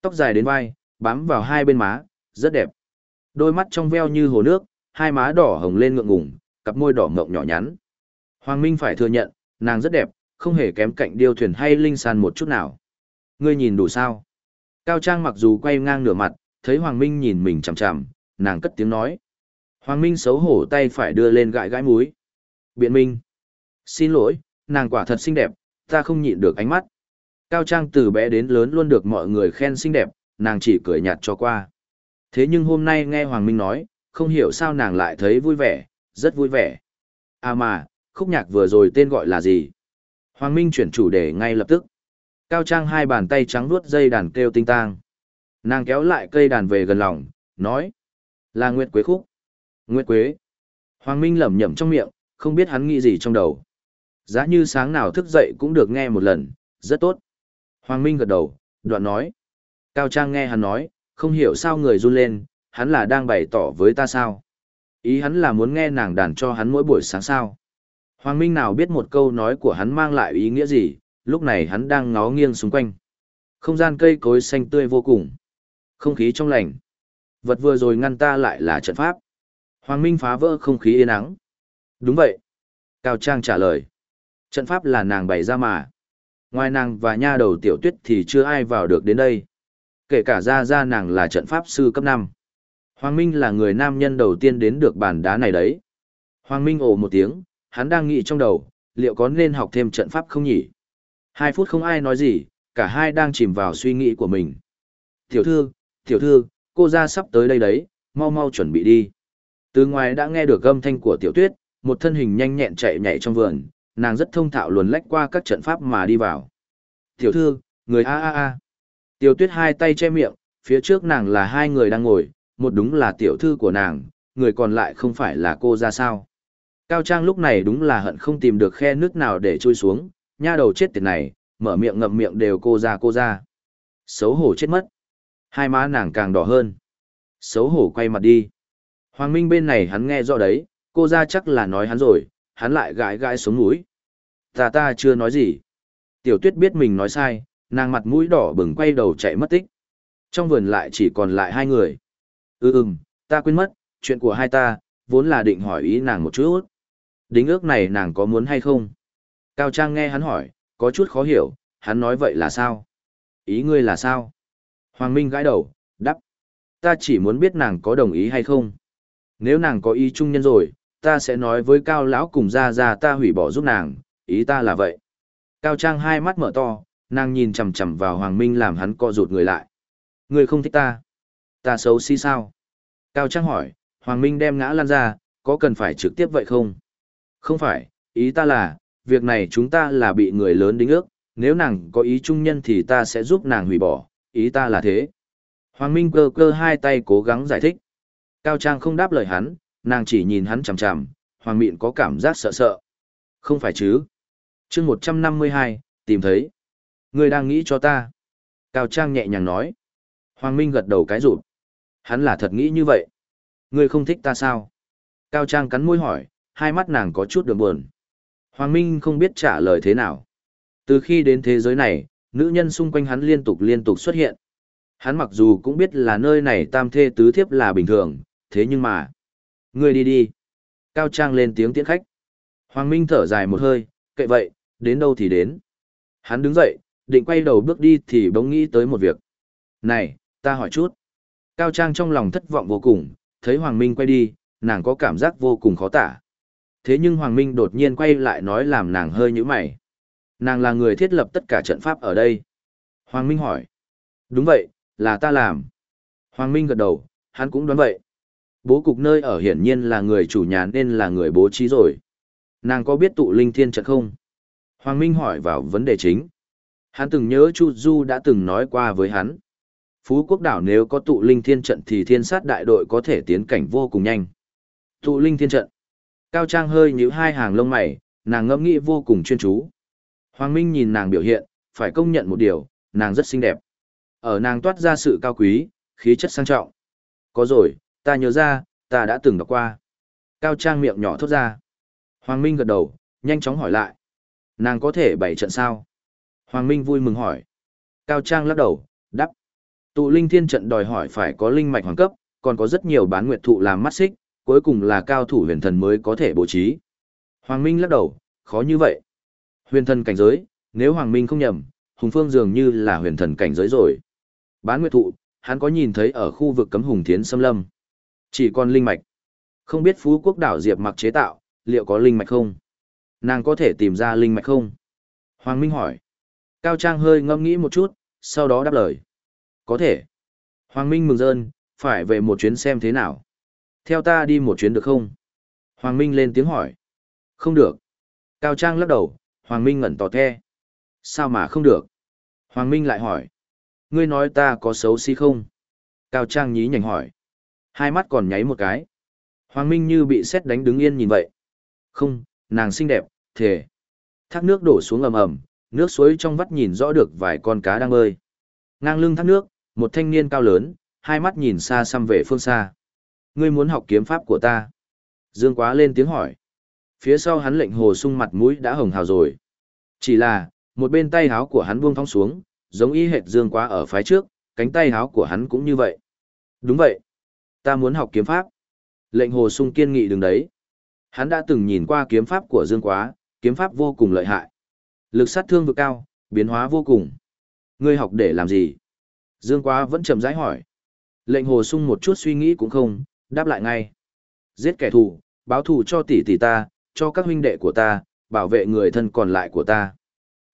Tóc dài đến vai, bám vào hai bên má, rất đẹp. Đôi mắt trong veo như hồ nước, hai má đỏ hồng lên ngượng ngùng, cặp môi đỏ mộng nhỏ nhắn. Hoàng Minh phải thừa nhận, nàng rất đẹp, không hề kém cạnh điêu thuyền hay linh san một chút nào. Ngươi nhìn đủ sao? Cao Trang mặc dù quay ngang nửa mặt, thấy Hoàng Minh nhìn mình chằm chằm, nàng cất tiếng nói. Hoàng Minh xấu hổ tay phải đưa lên gãi gãi múi. Biện Minh. Xin lỗi, nàng quả thật xinh đẹp, ta không nhịn được ánh mắt. Cao Trang từ bé đến lớn luôn được mọi người khen xinh đẹp, nàng chỉ cười nhạt cho qua. Thế nhưng hôm nay nghe Hoàng Minh nói, không hiểu sao nàng lại thấy vui vẻ, rất vui vẻ. À mà, khúc nhạc vừa rồi tên gọi là gì? Hoàng Minh chuyển chủ đề ngay lập tức. Cao Trang hai bàn tay trắng nuốt dây đàn kêu tinh tang. Nàng kéo lại cây đàn về gần lòng, nói. Là Nguyệt Quế khúc. Nguyệt Quế. Hoàng Minh lẩm nhẩm trong miệng, không biết hắn nghĩ gì trong đầu. Giá như sáng nào thức dậy cũng được nghe một lần, rất tốt. Hoàng Minh gật đầu, đoạn nói. Cao Trang nghe hắn nói, không hiểu sao người run lên, hắn là đang bày tỏ với ta sao. Ý hắn là muốn nghe nàng đàn cho hắn mỗi buổi sáng sao. Hoàng Minh nào biết một câu nói của hắn mang lại ý nghĩa gì, lúc này hắn đang ngó nghiêng xung quanh. Không gian cây cối xanh tươi vô cùng. Không khí trong lành. Vật vừa rồi ngăn ta lại là trận pháp. Hoàng Minh phá vỡ không khí yên ắng. Đúng vậy. Cao Trang trả lời. Trận pháp là nàng bày ra mà. Ngoài nàng và nha đầu tiểu tuyết thì chưa ai vào được đến đây. Kể cả ra ra nàng là trận pháp sư cấp 5. Hoàng Minh là người nam nhân đầu tiên đến được bàn đá này đấy. Hoàng Minh ồ một tiếng, hắn đang nghĩ trong đầu, liệu có nên học thêm trận pháp không nhỉ? Hai phút không ai nói gì, cả hai đang chìm vào suy nghĩ của mình. Tiểu thư, tiểu thư, cô ra sắp tới đây đấy, mau mau chuẩn bị đi. Từ ngoài đã nghe được âm thanh của tiểu tuyết, một thân hình nhanh nhẹn chạy nhảy trong vườn, nàng rất thông thạo luồn lách qua các trận pháp mà đi vào. Tiểu thư, người a a a. Tiểu tuyết hai tay che miệng, phía trước nàng là hai người đang ngồi, một đúng là tiểu thư của nàng, người còn lại không phải là cô ra sao. Cao Trang lúc này đúng là hận không tìm được khe nước nào để trôi xuống, nha đầu chết tiệt này, mở miệng ngậm miệng đều cô ra cô ra. Xấu hổ chết mất. Hai má nàng càng đỏ hơn. Xấu hổ quay mặt đi. Hoàng Minh bên này hắn nghe rõ đấy, cô ra chắc là nói hắn rồi, hắn lại gãi gãi xuống mũi. Ta ta chưa nói gì. Tiểu tuyết biết mình nói sai, nàng mặt mũi đỏ bừng quay đầu chạy mất tích. Trong vườn lại chỉ còn lại hai người. Ừ ừm, ta quên mất, chuyện của hai ta, vốn là định hỏi ý nàng một chút. Đính ước này nàng có muốn hay không? Cao Trang nghe hắn hỏi, có chút khó hiểu, hắn nói vậy là sao? Ý ngươi là sao? Hoàng Minh gãi đầu, đắp. Ta chỉ muốn biết nàng có đồng ý hay không. Nếu nàng có ý chung nhân rồi, ta sẽ nói với Cao Lão cùng ra ra ta hủy bỏ giúp nàng, ý ta là vậy. Cao Trang hai mắt mở to, nàng nhìn chằm chằm vào Hoàng Minh làm hắn co rụt người lại. người không thích ta? Ta xấu xí sao? Cao Trang hỏi, Hoàng Minh đem ngã lan ra, có cần phải trực tiếp vậy không? Không phải, ý ta là, việc này chúng ta là bị người lớn đính ước, nếu nàng có ý trung nhân thì ta sẽ giúp nàng hủy bỏ, ý ta là thế. Hoàng Minh cơ cơ hai tay cố gắng giải thích. Cao Trang không đáp lời hắn, nàng chỉ nhìn hắn chằm chằm, Hoàng Mịn có cảm giác sợ sợ. Không phải chứ? chương 152, tìm thấy. Người đang nghĩ cho ta. Cao Trang nhẹ nhàng nói. Hoàng Minh gật đầu cái rụt. Hắn là thật nghĩ như vậy. Ngươi không thích ta sao? Cao Trang cắn môi hỏi, hai mắt nàng có chút đường buồn. Hoàng Minh không biết trả lời thế nào. Từ khi đến thế giới này, nữ nhân xung quanh hắn liên tục liên tục xuất hiện. Hắn mặc dù cũng biết là nơi này tam thê tứ thiếp là bình thường, thế nhưng mà... Ngươi đi đi. Cao Trang lên tiếng tiễn khách. Hoàng Minh thở dài một hơi, kệ vậy, đến đâu thì đến. Hắn đứng dậy, định quay đầu bước đi thì bỗng nghĩ tới một việc. Này, ta hỏi chút. Cao Trang trong lòng thất vọng vô cùng, thấy Hoàng Minh quay đi, nàng có cảm giác vô cùng khó tả. Thế nhưng Hoàng Minh đột nhiên quay lại nói làm nàng hơi như mày. Nàng là người thiết lập tất cả trận pháp ở đây. Hoàng Minh hỏi. Đúng vậy, là ta làm. Hoàng Minh gật đầu, hắn cũng đoán vậy. Bố cục nơi ở hiển nhiên là người chủ nhà nên là người bố trí rồi. Nàng có biết tụ linh thiên trận không? Hoàng Minh hỏi vào vấn đề chính. Hắn từng nhớ Chu Du đã từng nói qua với hắn. Phú quốc đảo nếu có tụ linh thiên trận thì thiên sát đại đội có thể tiến cảnh vô cùng nhanh. Tụ linh thiên trận. Cao Trang hơi nhíu hai hàng lông mày, nàng ngẫm nghĩ vô cùng chuyên chú. Hoàng Minh nhìn nàng biểu hiện, phải công nhận một điều, nàng rất xinh đẹp. Ở nàng toát ra sự cao quý, khí chất sang trọng. Có rồi, ta nhớ ra, ta đã từng đọc qua. Cao Trang miệng nhỏ thốt ra. Hoàng Minh gật đầu, nhanh chóng hỏi lại. Nàng có thể bảy trận sao? Hoàng Minh vui mừng hỏi. Cao Trang lắc đầu, đắp. Tụ linh thiên trận đòi hỏi phải có linh mạch hoàng cấp, còn có rất nhiều bán nguyệt thụ làm mắt xích, cuối cùng là cao thủ huyền thần mới có thể bố trí. Hoàng Minh lắc đầu, khó như vậy. Huyền thần cảnh giới, nếu Hoàng Minh không nhầm, Hùng Phương dường như là huyền thần cảnh giới rồi. Bán nguyệt thụ, hắn có nhìn thấy ở khu vực cấm hùng thiến xâm lâm. Chỉ còn linh mạch. Không biết phú quốc đảo Diệp mặc chế tạo, liệu có linh mạch không? Nàng có thể tìm ra linh mạch không? Hoàng Minh hỏi. Cao Trang hơi ngâm nghĩ một chút, sau đó đáp lời. Có thể. Hoàng Minh mừng rơn, phải về một chuyến xem thế nào. Theo ta đi một chuyến được không? Hoàng Minh lên tiếng hỏi. Không được. Cao Trang lắc đầu, Hoàng Minh ngẩn tỏ the. Sao mà không được? Hoàng Minh lại hỏi. Ngươi nói ta có xấu xí không? Cao Trang nhí nhảnh hỏi. Hai mắt còn nháy một cái. Hoàng Minh như bị xét đánh đứng yên nhìn vậy. Không, nàng xinh đẹp, thề. Thác nước đổ xuống ầm ầm, nước suối trong vắt nhìn rõ được vài con cá đang bơi. Ngang lưng thác nước, một thanh niên cao lớn, hai mắt nhìn xa xăm về phương xa. Ngươi muốn học kiếm pháp của ta. Dương Quá lên tiếng hỏi. Phía sau hắn lệnh hồ sung mặt mũi đã hồng hào rồi. Chỉ là, một bên tay háo của hắn buông thong xuống, giống y hệt Dương Quá ở phái trước, cánh tay háo của hắn cũng như vậy. Đúng vậy. Ta muốn học kiếm pháp. Lệnh hồ sung kiên nghị đứng đấy. Hắn đã từng nhìn qua kiếm pháp của Dương Quá, kiếm pháp vô cùng lợi hại. Lực sát thương vực cao, biến hóa vô cùng. Ngươi học để làm gì? Dương Quá vẫn chậm rãi hỏi. Lệnh hồ sung một chút suy nghĩ cũng không, đáp lại ngay. Giết kẻ thù, báo thù cho tỷ tỷ ta, cho các huynh đệ của ta, bảo vệ người thân còn lại của ta.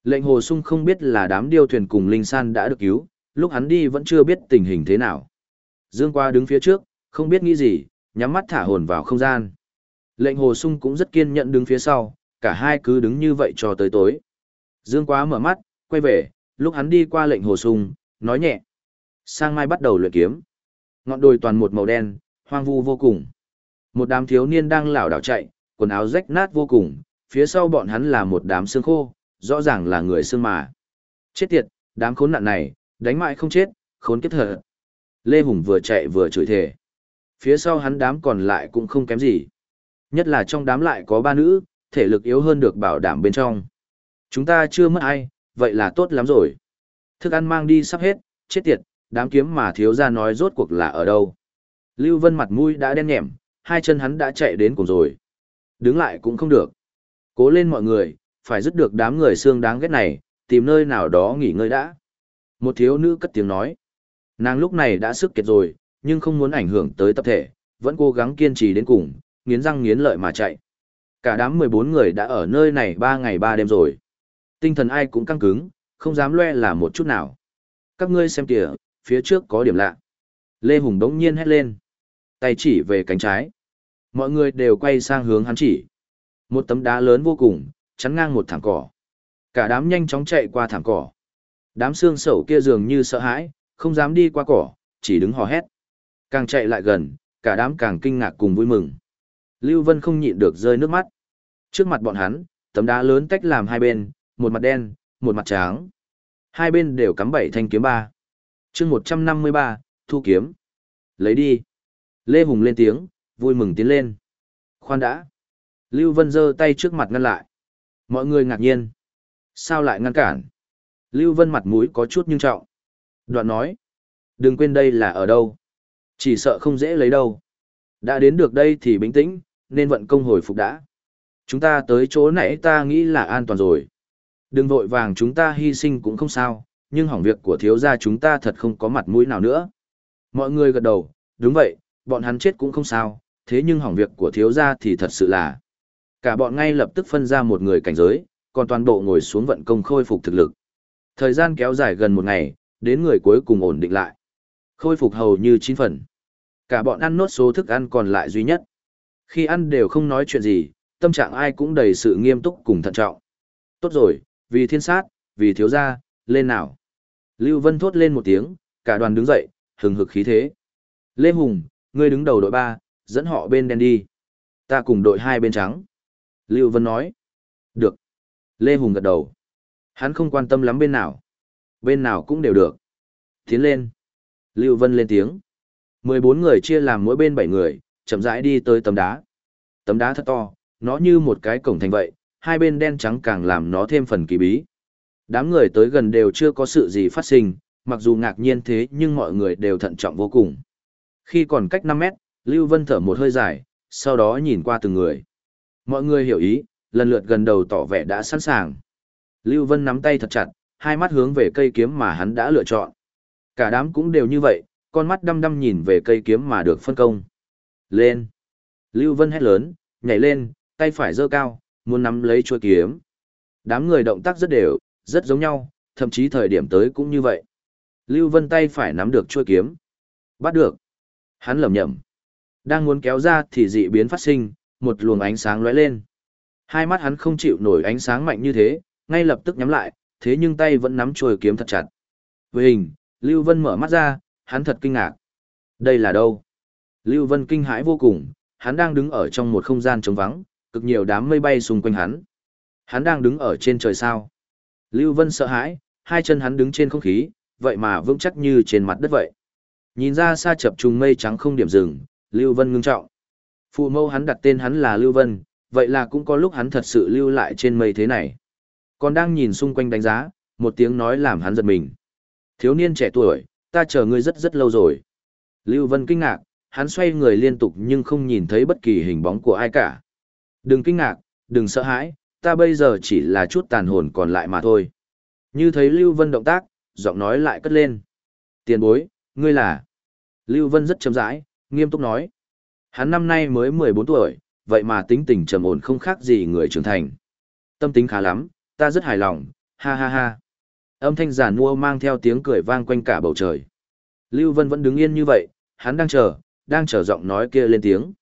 Lệnh hồ sung không biết là đám điêu thuyền cùng Linh San đã được cứu, lúc hắn đi vẫn chưa biết tình hình thế nào. Dương Quá đứng phía trước, không biết nghĩ gì, nhắm mắt thả hồn vào không gian. Lệnh hồ sung cũng rất kiên nhẫn đứng phía sau, cả hai cứ đứng như vậy cho tới tối. Dương Quá mở mắt, quay về, lúc hắn đi qua lệnh hồ sung, nói nhẹ. Sang mai bắt đầu luyện kiếm. Ngọn đồi toàn một màu đen, hoang vu vô cùng. Một đám thiếu niên đang lảo đảo chạy, quần áo rách nát vô cùng, phía sau bọn hắn là một đám xương khô, rõ ràng là người xương mà. Chết tiệt, đám khốn nạn này, đánh mãi không chết, khốn kiếp thở. Lê Hùng vừa chạy vừa chửi thề. Phía sau hắn đám còn lại cũng không kém gì. Nhất là trong đám lại có ba nữ, thể lực yếu hơn được bảo đảm bên trong. Chúng ta chưa mất ai, vậy là tốt lắm rồi. Thức ăn mang đi sắp hết, chết tiệt, đám kiếm mà thiếu ra nói rốt cuộc là ở đâu. Lưu Vân mặt mũi đã đen nhẹm, hai chân hắn đã chạy đến cùng rồi. Đứng lại cũng không được. Cố lên mọi người, phải dứt được đám người xương đáng ghét này, tìm nơi nào đó nghỉ ngơi đã. Một thiếu nữ cất tiếng nói. Nàng lúc này đã sức kiệt rồi, nhưng không muốn ảnh hưởng tới tập thể, vẫn cố gắng kiên trì đến cùng, nghiến răng nghiến lợi mà chạy. Cả đám 14 người đã ở nơi này 3 ngày 3 đêm rồi. Tinh thần ai cũng căng cứng, không dám loe là một chút nào. Các ngươi xem kìa, phía trước có điểm lạ. Lê Hùng đống nhiên hét lên. Tay chỉ về cánh trái. Mọi người đều quay sang hướng hắn chỉ. Một tấm đá lớn vô cùng, chắn ngang một thảm cỏ. Cả đám nhanh chóng chạy qua thảm cỏ. Đám xương sẩu kia dường như sợ hãi, không dám đi qua cỏ, chỉ đứng hò hét. Càng chạy lại gần, cả đám càng kinh ngạc cùng vui mừng. Lưu Vân không nhịn được rơi nước mắt. Trước mặt bọn hắn, tấm đá lớn tách làm hai bên, một mặt đen, một mặt trắng. Hai bên đều cắm bảy thanh kiếm ba. chương 153, thu kiếm. Lấy đi. Lê Hùng lên tiếng, vui mừng tiến lên. Khoan đã. Lưu Vân giơ tay trước mặt ngăn lại. Mọi người ngạc nhiên. Sao lại ngăn cản? Lưu Vân mặt mũi có chút nghiêm trọng. Đoạn nói. Đừng quên đây là ở đâu. Chỉ sợ không dễ lấy đâu. Đã đến được đây thì bình tĩnh, nên vận công hồi phục đã. Chúng ta tới chỗ nãy ta nghĩ là an toàn rồi. Đừng vội vàng chúng ta hy sinh cũng không sao, nhưng hỏng việc của thiếu gia chúng ta thật không có mặt mũi nào nữa. Mọi người gật đầu, đúng vậy, bọn hắn chết cũng không sao, thế nhưng hỏng việc của thiếu gia thì thật sự là. Cả bọn ngay lập tức phân ra một người cảnh giới, còn toàn bộ ngồi xuống vận công khôi phục thực lực. Thời gian kéo dài gần một ngày, đến người cuối cùng ổn định lại. Khôi phục hầu như chín phần. Cả bọn ăn nốt số thức ăn còn lại duy nhất. Khi ăn đều không nói chuyện gì, tâm trạng ai cũng đầy sự nghiêm túc cùng thận trọng. Tốt rồi, vì thiên sát, vì thiếu gia, lên nào. Lưu Vân thốt lên một tiếng, cả đoàn đứng dậy, hừng hực khí thế. Lê Hùng, ngươi đứng đầu đội ba, dẫn họ bên đen đi. Ta cùng đội hai bên trắng. Lưu Vân nói. Được. Lê Hùng gật đầu. Hắn không quan tâm lắm bên nào. Bên nào cũng đều được. Tiến lên. Lưu Vân lên tiếng. 14 người chia làm mỗi bên 7 người, chậm rãi đi tới tấm đá. Tấm đá thật to, nó như một cái cổng thành vậy, hai bên đen trắng càng làm nó thêm phần kỳ bí. Đám người tới gần đều chưa có sự gì phát sinh, mặc dù ngạc nhiên thế nhưng mọi người đều thận trọng vô cùng. Khi còn cách 5 mét, Lưu Vân thở một hơi dài, sau đó nhìn qua từng người. Mọi người hiểu ý, lần lượt gần đầu tỏ vẻ đã sẵn sàng. Lưu Vân nắm tay thật chặt, hai mắt hướng về cây kiếm mà hắn đã lựa chọn. Cả đám cũng đều như vậy, con mắt đăm đăm nhìn về cây kiếm mà được phân công. Lên! Lưu Vân hét lớn, nhảy lên, tay phải giơ cao, muốn nắm lấy chuôi kiếm. Đám người động tác rất đều, rất giống nhau, thậm chí thời điểm tới cũng như vậy. Lưu Vân tay phải nắm được chuôi kiếm. Bắt được. Hắn lẩm nhẩm. Đang muốn kéo ra thì dị biến phát sinh, một luồng ánh sáng lóe lên. Hai mắt hắn không chịu nổi ánh sáng mạnh như thế, ngay lập tức nhắm lại, thế nhưng tay vẫn nắm chuôi kiếm thật chặt. Với hình, Lưu Vân mở mắt ra, hắn thật kinh ngạc. Đây là đâu? Lưu Vân kinh hãi vô cùng, hắn đang đứng ở trong một không gian trống vắng, cực nhiều đám mây bay xung quanh hắn. Hắn đang đứng ở trên trời sao. Lưu Vân sợ hãi, hai chân hắn đứng trên không khí, vậy mà vững chắc như trên mặt đất vậy. Nhìn ra xa chập trùng mây trắng không điểm dừng, Lưu Vân ngưng trọng. Phụ mâu hắn đặt tên hắn là Lưu Vân, vậy là cũng có lúc hắn thật sự lưu lại trên mây thế này. Còn đang nhìn xung quanh đánh giá, một tiếng nói làm hắn giật mình. Thiếu niên trẻ tuổi, ta chờ ngươi rất rất lâu rồi. Lưu Vân kinh ngạc, hắn xoay người liên tục nhưng không nhìn thấy bất kỳ hình bóng của ai cả. Đừng kinh ngạc, đừng sợ hãi, ta bây giờ chỉ là chút tàn hồn còn lại mà thôi. Như thấy Lưu Vân động tác, giọng nói lại cất lên. Tiền bối, ngươi là... Lưu Vân rất chậm rãi, nghiêm túc nói. Hắn năm nay mới 14 tuổi, vậy mà tính tình trầm ổn không khác gì người trưởng thành. Tâm tính khá lắm, ta rất hài lòng, ha ha ha. Âm thanh giản mua mang theo tiếng cười vang quanh cả bầu trời. Lưu Vân vẫn đứng yên như vậy, hắn đang chờ, đang chờ giọng nói kia lên tiếng.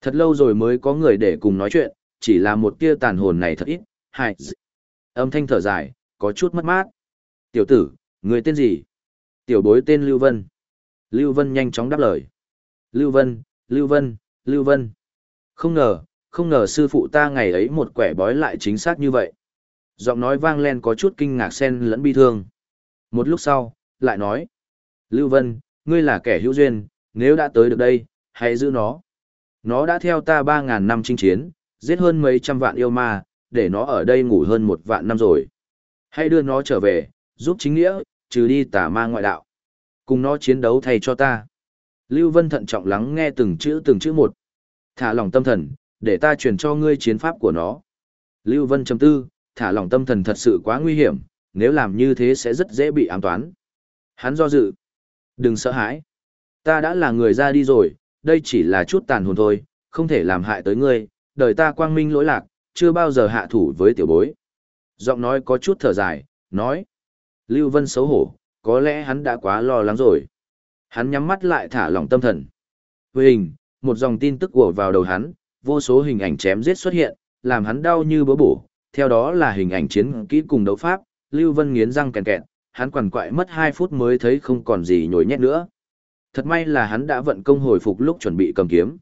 Thật lâu rồi mới có người để cùng nói chuyện, chỉ là một tia tàn hồn này thật ít, hại. Âm thanh thở dài, có chút mất mát. Tiểu tử, người tên gì? Tiểu bối tên Lưu Vân. Lưu Vân nhanh chóng đáp lời. Lưu Vân, Lưu Vân, Lưu Vân. Không ngờ, không ngờ sư phụ ta ngày ấy một quẻ bói lại chính xác như vậy. Giọng nói vang lên có chút kinh ngạc xen lẫn bi thương. Một lúc sau, lại nói. Lưu Vân, ngươi là kẻ hữu duyên, nếu đã tới được đây, hãy giữ nó. Nó đã theo ta 3.000 năm chinh chiến, giết hơn mấy trăm vạn yêu ma, để nó ở đây ngủ hơn một vạn năm rồi. Hãy đưa nó trở về, giúp chính nghĩa, trừ đi tà ma ngoại đạo. Cùng nó chiến đấu thay cho ta. Lưu Vân thận trọng lắng nghe từng chữ từng chữ một. Thả lòng tâm thần, để ta truyền cho ngươi chiến pháp của nó. Lưu Vân trầm tư, thả lòng tâm thần thật sự quá nguy hiểm, nếu làm như thế sẽ rất dễ bị ám toán. Hắn do dự. Đừng sợ hãi. Ta đã là người ra đi rồi, đây chỉ là chút tàn hồn thôi, không thể làm hại tới ngươi, đời ta quang minh lỗi lạc, chưa bao giờ hạ thủ với tiểu bối. Giọng nói có chút thở dài, nói. Lưu Vân xấu hổ, có lẽ hắn đã quá lo lắng rồi. Hắn nhắm mắt lại thả lỏng tâm thần. Với hình, một dòng tin tức ùa vào đầu hắn, vô số hình ảnh chém giết xuất hiện, làm hắn đau như bớ bổ. Theo đó là hình ảnh chiến kỹ cùng đấu pháp, Lưu Vân nghiến răng kèn kẹt, hắn quằn quại mất 2 phút mới thấy không còn gì nhồi nhét nữa. Thật may là hắn đã vận công hồi phục lúc chuẩn bị cầm kiếm.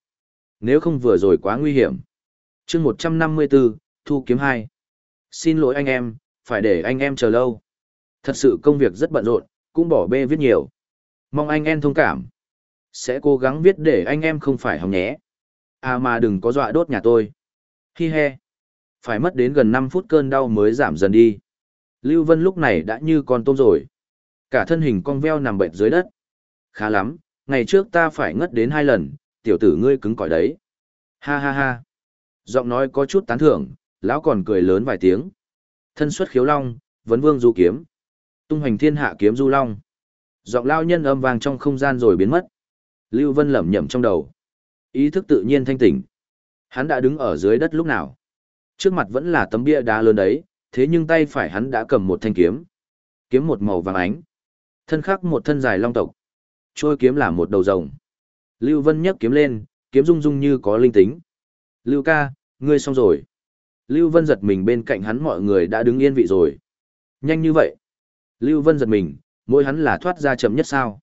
Nếu không vừa rồi quá nguy hiểm. chương 154, Thu kiếm 2. Xin lỗi anh em, phải để anh em chờ lâu. Thật sự công việc rất bận rộn, cũng bỏ bê viết nhiều. Mong anh em thông cảm. Sẽ cố gắng viết để anh em không phải hòng nhé. À mà đừng có dọa đốt nhà tôi. Hi he. Phải mất đến gần 5 phút cơn đau mới giảm dần đi. Lưu Vân lúc này đã như con tôm rồi. Cả thân hình cong veo nằm bệnh dưới đất. Khá lắm, ngày trước ta phải ngất đến hai lần, tiểu tử ngươi cứng cỏi đấy. Ha ha ha. Giọng nói có chút tán thưởng, lão còn cười lớn vài tiếng. Thân xuất khiếu long, vấn vương du kiếm. Tung hoành thiên hạ kiếm du long. Giọng lao nhân âm vang trong không gian rồi biến mất. Lưu Vân lẩm nhẩm trong đầu. Ý thức tự nhiên thanh tỉnh. Hắn đã đứng ở dưới đất lúc nào. Trước mặt vẫn là tấm bia đá lớn đấy, thế nhưng tay phải hắn đã cầm một thanh kiếm. Kiếm một màu vàng ánh. Thân khắc một thân dài long tộc. Trôi kiếm là một đầu rồng. Lưu Vân nhấc kiếm lên, kiếm rung rung như có linh tính. Lưu ca, ngươi xong rồi. Lưu Vân giật mình bên cạnh hắn mọi người đã đứng yên vị rồi. Nhanh như vậy. Lưu Vân giật mình, mỗi hắn là thoát ra chậm nhất sao.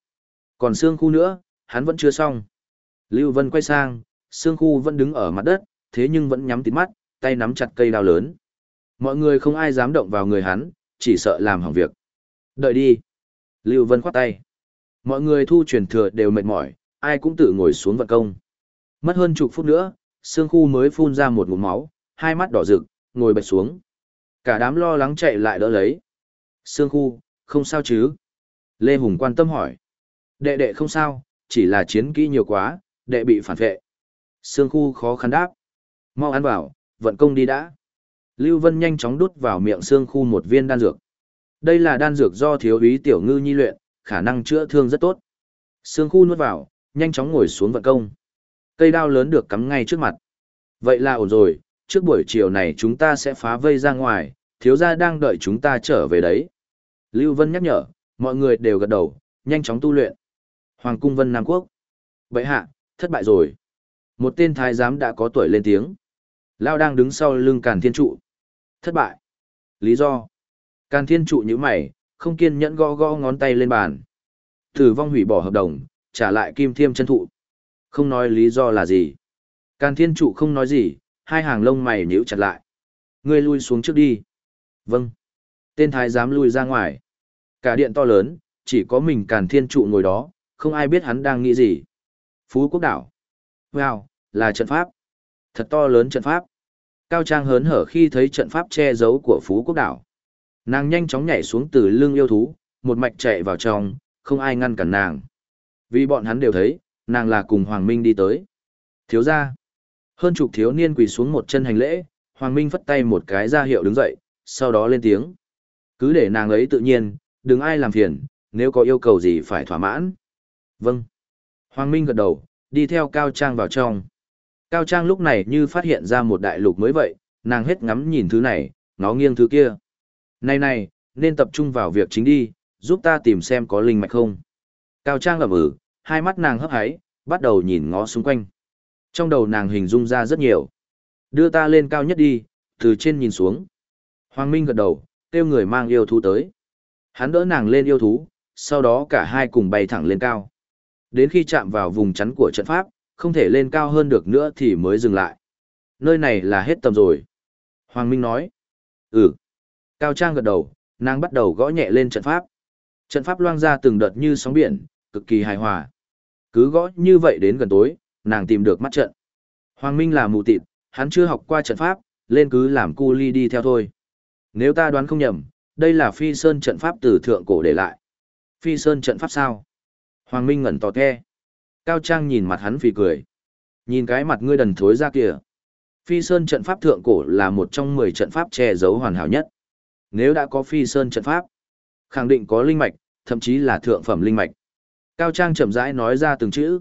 Còn xương khu nữa, hắn vẫn chưa xong. Lưu Vân quay sang, xương khu vẫn đứng ở mặt đất, thế nhưng vẫn nhắm tít mắt, tay nắm chặt cây đao lớn. Mọi người không ai dám động vào người hắn, chỉ sợ làm hỏng việc. Đợi đi. Lưu Vân khoát tay. Mọi người thu truyền thừa đều mệt mỏi, ai cũng tự ngồi xuống vận công. Mất hơn chục phút nữa, xương khu mới phun ra một ngụm máu, hai mắt đỏ rực, ngồi bệt xuống. Cả đám lo lắng chạy lại đỡ lấy. xương khu, không sao chứ? Lê Hùng quan tâm hỏi. Đệ đệ không sao, chỉ là chiến kỹ nhiều quá, đệ bị phản vệ. Sương khu khó khăn đáp. Mau ăn vào, vận công đi đã. Lưu Vân nhanh chóng đút vào miệng xương khu một viên đan dược. Đây là đan dược do thiếu úy tiểu ngư nhi luyện, khả năng chữa thương rất tốt. Xương khu nuốt vào, nhanh chóng ngồi xuống vận công. Cây đao lớn được cắm ngay trước mặt. Vậy là ổn rồi, trước buổi chiều này chúng ta sẽ phá vây ra ngoài, thiếu gia đang đợi chúng ta trở về đấy. Lưu Vân nhắc nhở, mọi người đều gật đầu, nhanh chóng tu luyện. Hoàng cung Vân Nam Quốc. bệ hạ, thất bại rồi. Một tên thái giám đã có tuổi lên tiếng. Lao đang đứng sau lưng Càn Thiên Trụ. Thất bại. Lý do. Càn Thiên Trụ như mày, không kiên nhẫn gõ gõ ngón tay lên bàn. Tử vong hủy bỏ hợp đồng, trả lại kim thiêm chân thụ. Không nói lý do là gì. Càn Thiên Trụ không nói gì, hai hàng lông mày nhíu chặt lại. Ngươi lui xuống trước đi. Vâng. Tên thái giám lui ra ngoài. Cả điện to lớn, chỉ có mình Càn Thiên Trụ ngồi đó, không ai biết hắn đang nghĩ gì. Phú Quốc đảo. Wow, là trận pháp. Thật to lớn trận pháp. Cao Trang hớn hở khi thấy trận pháp che giấu của Phú Quốc đảo. Nàng nhanh chóng nhảy xuống từ lưng yêu thú, một mạch chạy vào trong, không ai ngăn cản nàng. Vì bọn hắn đều thấy, nàng là cùng Hoàng Minh đi tới. Thiếu ra. Hơn chục thiếu niên quỳ xuống một chân hành lễ, Hoàng Minh phất tay một cái ra hiệu đứng dậy, sau đó lên tiếng. Cứ để nàng ấy tự nhiên, đừng ai làm phiền, nếu có yêu cầu gì phải thỏa mãn. Vâng. Hoàng Minh gật đầu, đi theo Cao Trang vào trong. Cao Trang lúc này như phát hiện ra một đại lục mới vậy, nàng hết ngắm nhìn thứ này, ngó nghiêng thứ kia. Này này, nên tập trung vào việc chính đi, giúp ta tìm xem có linh mạch không. Cao Trang lẩm ử, ừ, hai mắt nàng hấp háy, bắt đầu nhìn ngó xung quanh. Trong đầu nàng hình dung ra rất nhiều. Đưa ta lên cao nhất đi, từ trên nhìn xuống. Hoàng Minh gật đầu, kêu người mang yêu thú tới. Hắn đỡ nàng lên yêu thú, sau đó cả hai cùng bay thẳng lên cao. Đến khi chạm vào vùng chắn của trận pháp, không thể lên cao hơn được nữa thì mới dừng lại. Nơi này là hết tầm rồi. Hoàng Minh nói. Ừ. Cao Trang gật đầu, nàng bắt đầu gõ nhẹ lên trận pháp. Trận pháp loang ra từng đợt như sóng biển, cực kỳ hài hòa. Cứ gõ như vậy đến gần tối, nàng tìm được mắt trận. Hoàng Minh là mù tịt, hắn chưa học qua trận pháp, lên cứ làm cu ly đi theo thôi. Nếu ta đoán không nhầm, đây là phi sơn trận pháp từ thượng cổ để lại. Phi sơn trận pháp sao? Hoàng Minh ngẩn tò the. Cao Trang nhìn mặt hắn phì cười. Nhìn cái mặt ngươi đần thối ra kìa. Phi Sơn trận pháp thượng cổ là một trong 10 trận pháp che giấu hoàn hảo nhất. Nếu đã có Phi Sơn trận pháp, khẳng định có linh mạch, thậm chí là thượng phẩm linh mạch. Cao Trang chậm rãi nói ra từng chữ.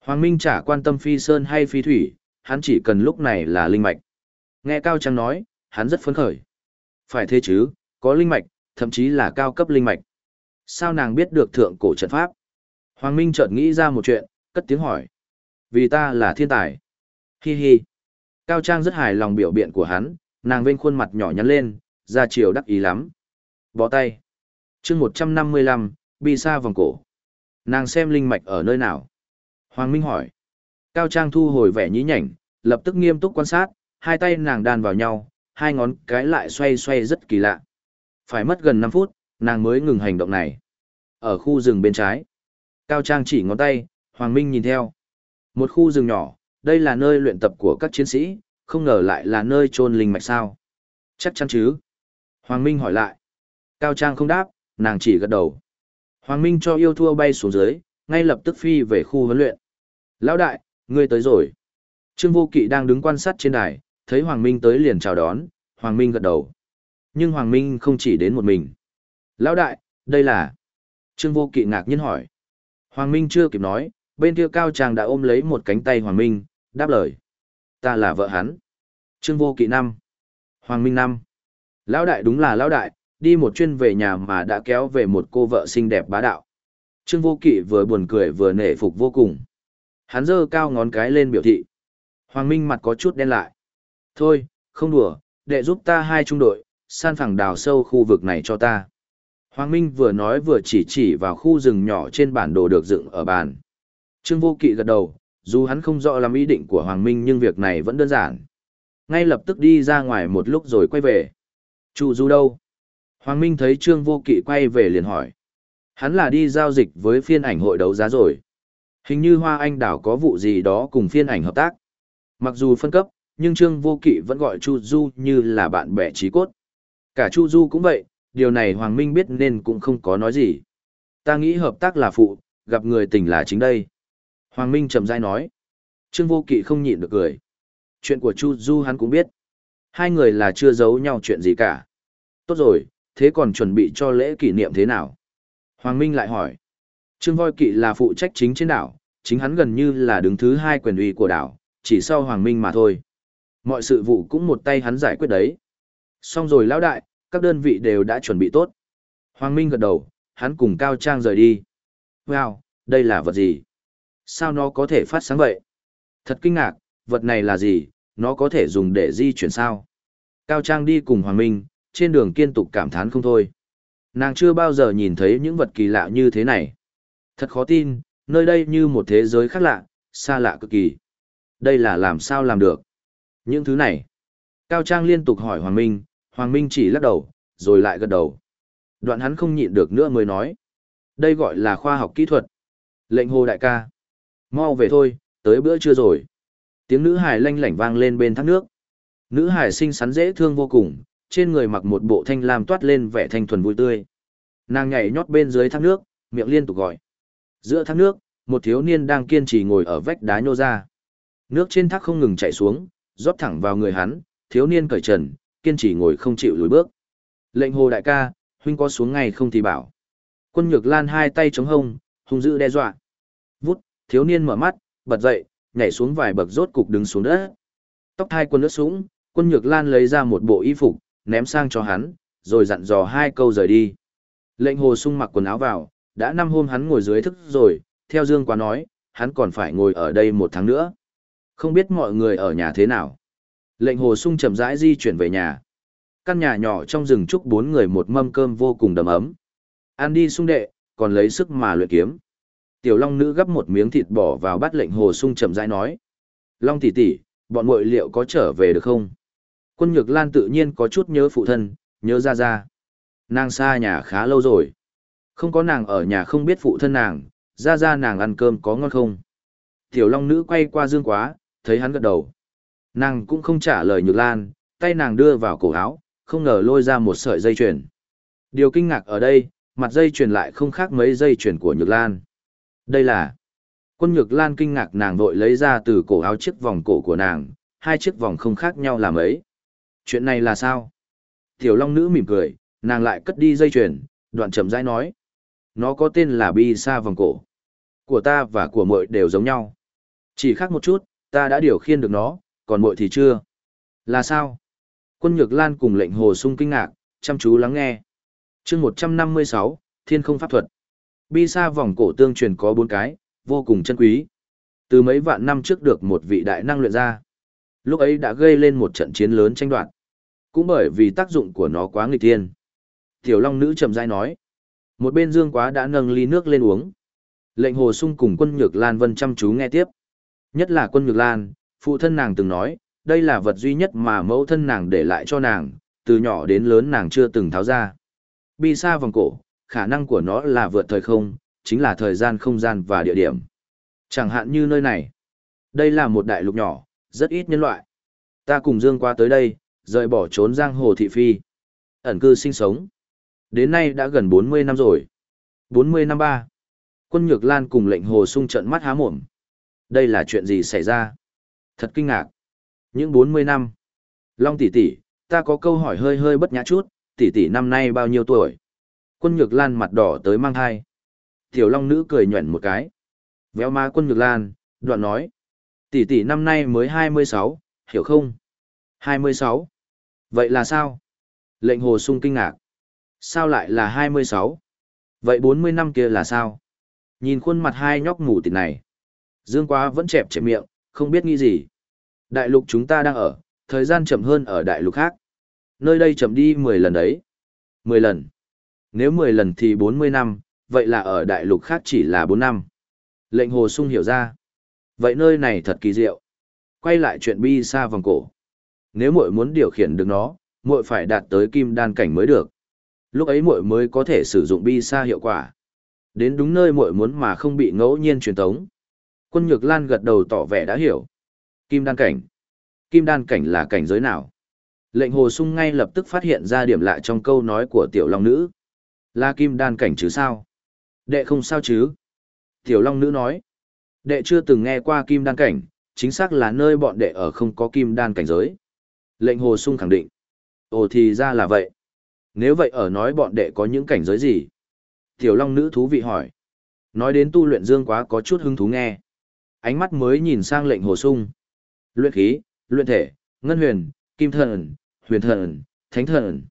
Hoàng Minh chả quan tâm Phi Sơn hay Phi Thủy, hắn chỉ cần lúc này là linh mạch. Nghe Cao Trang nói, hắn rất phấn khởi. Phải thế chứ, có linh mạch, thậm chí là cao cấp linh mạch. Sao nàng biết được thượng cổ trận pháp? Hoàng Minh chợt nghĩ ra một chuyện, cất tiếng hỏi. Vì ta là thiên tài. Hi hi. Cao Trang rất hài lòng biểu biện của hắn, nàng vênh khuôn mặt nhỏ nhắn lên, ra chiều đắc ý lắm. bỏ tay. chương 155, bi xa vòng cổ. Nàng xem linh mạch ở nơi nào? Hoàng Minh hỏi. Cao Trang thu hồi vẻ nhí nhảnh, lập tức nghiêm túc quan sát, hai tay nàng đan vào nhau, hai ngón cái lại xoay xoay rất kỳ lạ. Phải mất gần 5 phút, nàng mới ngừng hành động này. Ở khu rừng bên trái. Cao Trang chỉ ngón tay, Hoàng Minh nhìn theo. Một khu rừng nhỏ, đây là nơi luyện tập của các chiến sĩ, không ngờ lại là nơi trôn linh mạch sao. Chắc chắn chứ? Hoàng Minh hỏi lại. Cao Trang không đáp, nàng chỉ gật đầu. Hoàng Minh cho yêu thua bay xuống dưới, ngay lập tức phi về khu huấn luyện. Lão đại, ngươi tới rồi. Trương Vô Kỵ đang đứng quan sát trên đài, thấy Hoàng Minh tới liền chào đón, Hoàng Minh gật đầu. Nhưng Hoàng Minh không chỉ đến một mình. Lão đại, đây là... Trương Vô Kỵ ngạc nhiên hỏi. Hoàng Minh chưa kịp nói, bên kia Cao chàng đã ôm lấy một cánh tay Hoàng Minh, đáp lời. Ta là vợ hắn. Trương Vô Kỵ năm. Hoàng Minh năm. Lão đại đúng là lão đại, đi một chuyên về nhà mà đã kéo về một cô vợ xinh đẹp bá đạo. Trương Vô Kỵ vừa buồn cười vừa nể phục vô cùng. Hắn giơ cao ngón cái lên biểu thị. Hoàng Minh mặt có chút đen lại. Thôi, không đùa, đệ giúp ta hai trung đội, san phẳng đào sâu khu vực này cho ta. Hoàng Minh vừa nói vừa chỉ chỉ vào khu rừng nhỏ trên bản đồ được dựng ở bàn. Trương Vô Kỵ gật đầu, dù hắn không rõ lắm ý định của Hoàng Minh nhưng việc này vẫn đơn giản. Ngay lập tức đi ra ngoài một lúc rồi quay về. Chu Du đâu? Hoàng Minh thấy Trương Vô Kỵ quay về liền hỏi. Hắn là đi giao dịch với phiên ảnh hội đấu giá rồi. Hình như Hoa Anh Đảo có vụ gì đó cùng phiên ảnh hợp tác. Mặc dù phân cấp, nhưng Trương Vô Kỵ vẫn gọi Chu Du như là bạn bè trí cốt. Cả Chu Du cũng vậy, điều này Hoàng Minh biết nên cũng không có nói gì. Ta nghĩ hợp tác là phụ, gặp người tình là chính đây. Hoàng Minh chậm rãi nói. Trương Vô Kỵ không nhịn được cười. Chuyện của Chu Du hắn cũng biết. Hai người là chưa giấu nhau chuyện gì cả. Tốt rồi, thế còn chuẩn bị cho lễ kỷ niệm thế nào? Hoàng Minh lại hỏi. Trương Voi Kỵ là phụ trách chính trên đảo, chính hắn gần như là đứng thứ hai quyền uy của đảo, chỉ sau Hoàng Minh mà thôi. Mọi sự vụ cũng một tay hắn giải quyết đấy. Xong rồi lão đại, các đơn vị đều đã chuẩn bị tốt. Hoàng Minh gật đầu, hắn cùng Cao Trang rời đi. Wow, đây là vật gì? Sao nó có thể phát sáng vậy? Thật kinh ngạc, vật này là gì, nó có thể dùng để di chuyển sao? Cao Trang đi cùng Hoàng Minh, trên đường kiên tục cảm thán không thôi. Nàng chưa bao giờ nhìn thấy những vật kỳ lạ như thế này. Thật khó tin, nơi đây như một thế giới khác lạ, xa lạ cực kỳ. Đây là làm sao làm được? Những thứ này. Cao Trang liên tục hỏi Hoàng Minh, Hoàng Minh chỉ lắc đầu, rồi lại gật đầu. Đoạn hắn không nhịn được nữa mới nói. Đây gọi là khoa học kỹ thuật. Lệnh hồ đại ca. Mau về thôi, tới bữa trưa rồi. Tiếng nữ hải lanh lảnh vang lên bên thác nước. Nữ hải xinh xắn dễ thương vô cùng, trên người mặc một bộ thanh lam toát lên vẻ thanh thuần vui tươi. Nàng nhảy nhót bên dưới thác nước, miệng liên tục gọi. Giữa thác nước, một thiếu niên đang kiên trì ngồi ở vách đá nhô ra. Nước trên thác không ngừng chảy xuống, rót thẳng vào người hắn, thiếu niên cởi trần, kiên trì ngồi không chịu lùi bước. Lệnh hồ đại ca, huynh có xuống ngay không thì bảo. Quân nhược lan hai tay chống hông, hung dữ đe dọa. Thiếu niên mở mắt, bật dậy, nhảy xuống vài bậc rốt cục đứng xuống đất. Tóc hai quân ướt sũng, quân nhược lan lấy ra một bộ y phục, ném sang cho hắn, rồi dặn dò hai câu rời đi. Lệnh hồ sung mặc quần áo vào, đã năm hôm hắn ngồi dưới thức rồi, theo Dương Quá nói, hắn còn phải ngồi ở đây một tháng nữa. Không biết mọi người ở nhà thế nào. Lệnh hồ sung chậm rãi di chuyển về nhà. Căn nhà nhỏ trong rừng trúc bốn người một mâm cơm vô cùng đầm ấm. Ăn đi sung đệ, còn lấy sức mà luyện kiếm. Tiểu Long nữ gấp một miếng thịt bỏ vào bát lệnh hồ sung chậm rãi nói. Long tỷ tỷ, bọn muội liệu có trở về được không? Quân Nhược Lan tự nhiên có chút nhớ phụ thân, nhớ ra ra. Nàng xa nhà khá lâu rồi. Không có nàng ở nhà không biết phụ thân nàng, ra ra nàng ăn cơm có ngon không. Tiểu Long Nữ quay qua Dương Quá, thấy hắn gật đầu. Nàng cũng không trả lời Nhược Lan, tay nàng đưa vào cổ áo, không ngờ lôi ra một sợi dây chuyền. Điều kinh ngạc ở đây, mặt dây chuyền lại không khác mấy dây chuyền của Nhược Lan. Đây là... Quân Nhược Lan kinh ngạc nàng vội lấy ra từ cổ áo chiếc vòng cổ của nàng, hai chiếc vòng không khác nhau là mấy. Chuyện này là sao? Tiểu Long Nữ mỉm cười, nàng lại cất đi dây chuyền, đoạn chậm rãi nói. Nó có tên là bi sa vòng cổ. Của ta và của muội đều giống nhau. Chỉ khác một chút, ta đã điều khiên được nó, còn muội thì chưa. Là sao? Quân Nhược Lan cùng lệnh hồ sung kinh ngạc, chăm chú lắng nghe. chương 156, Thiên không pháp thuật. Bi sa vòng cổ tương truyền có bốn cái, vô cùng chân quý. Từ mấy vạn năm trước được một vị đại năng luyện ra. Lúc ấy đã gây lên một trận chiến lớn tranh đoạt. Cũng bởi vì tác dụng của nó quá nghịch thiên. Tiểu Long nữ trầm dai nói. Một bên Dương Quá đã nâng ly nước lên uống. Lệnh Hồ Sung cùng quân Nhược Lan Vân chăm chú nghe tiếp. Nhất là quân Nhược Lan, phụ thân nàng từng nói, đây là vật duy nhất mà mẫu thân nàng để lại cho nàng, từ nhỏ đến lớn nàng chưa từng tháo ra. Bi sa vòng cổ, khả năng của nó là vượt thời không, chính là thời gian không gian và địa điểm. Chẳng hạn như nơi này. Đây là một đại lục nhỏ, rất ít nhân loại. Ta cùng Dương qua tới đây, rời bỏ trốn giang hồ thị phi. Ẩn cư sinh sống. Đến nay đã gần 40 năm rồi. 40 năm ba. Quân Nhược Lan cùng lệnh hồ sung trận mắt há mồm. Đây là chuyện gì xảy ra? Thật kinh ngạc. Những 40 năm. Long tỷ tỷ, ta có câu hỏi hơi hơi bất nhã chút, tỷ tỷ năm nay bao nhiêu tuổi? Quân Nhược Lan mặt đỏ tới mang thai. Tiểu Long nữ cười nhuẩn một cái. Véo má quân Nhược Lan, đoạn nói. Tỷ tỷ năm nay mới 26, hiểu không? 26. Vậy là sao? Lệnh hồ sung kinh ngạc. Sao lại là 26? Vậy 40 năm kia là sao? Nhìn khuôn mặt hai nhóc mù tịt này. Dương quá vẫn chẹp chẹp miệng, không biết nghĩ gì. Đại lục chúng ta đang ở, thời gian chậm hơn ở đại lục khác. Nơi đây chậm đi 10 lần đấy. 10 lần. Nếu 10 lần thì 40 năm, vậy là ở đại lục khác chỉ là 4 năm. Lệnh hồ sung hiểu ra. Vậy nơi này thật kỳ diệu. Quay lại chuyện bi xa vòng cổ. Nếu muội muốn điều khiển được nó, muội phải đạt tới kim đan cảnh mới được. Lúc ấy muội mới có thể sử dụng bi xa hiệu quả. Đến đúng nơi muội muốn mà không bị ngẫu nhiên truyền tống. Quân Nhược Lan gật đầu tỏ vẻ đã hiểu. Kim đan cảnh. Kim đan cảnh là cảnh giới nào? Lệnh hồ sung ngay lập tức phát hiện ra điểm lạ trong câu nói của tiểu long nữ. Là kim đan cảnh chứ sao? Đệ không sao chứ? Tiểu long nữ nói. Đệ chưa từng nghe qua kim đan cảnh, chính xác là nơi bọn đệ ở không có kim đan cảnh giới. Lệnh hồ sung khẳng định. Ồ thì ra là vậy. Nếu vậy ở nói bọn đệ có những cảnh giới gì? Tiểu long nữ thú vị hỏi. Nói đến tu luyện dương quá có chút hứng thú nghe. Ánh mắt mới nhìn sang lệnh hồ sung. Luyện khí, luyện thể, ngân huyền, kim thần, huyền thần, thánh thần.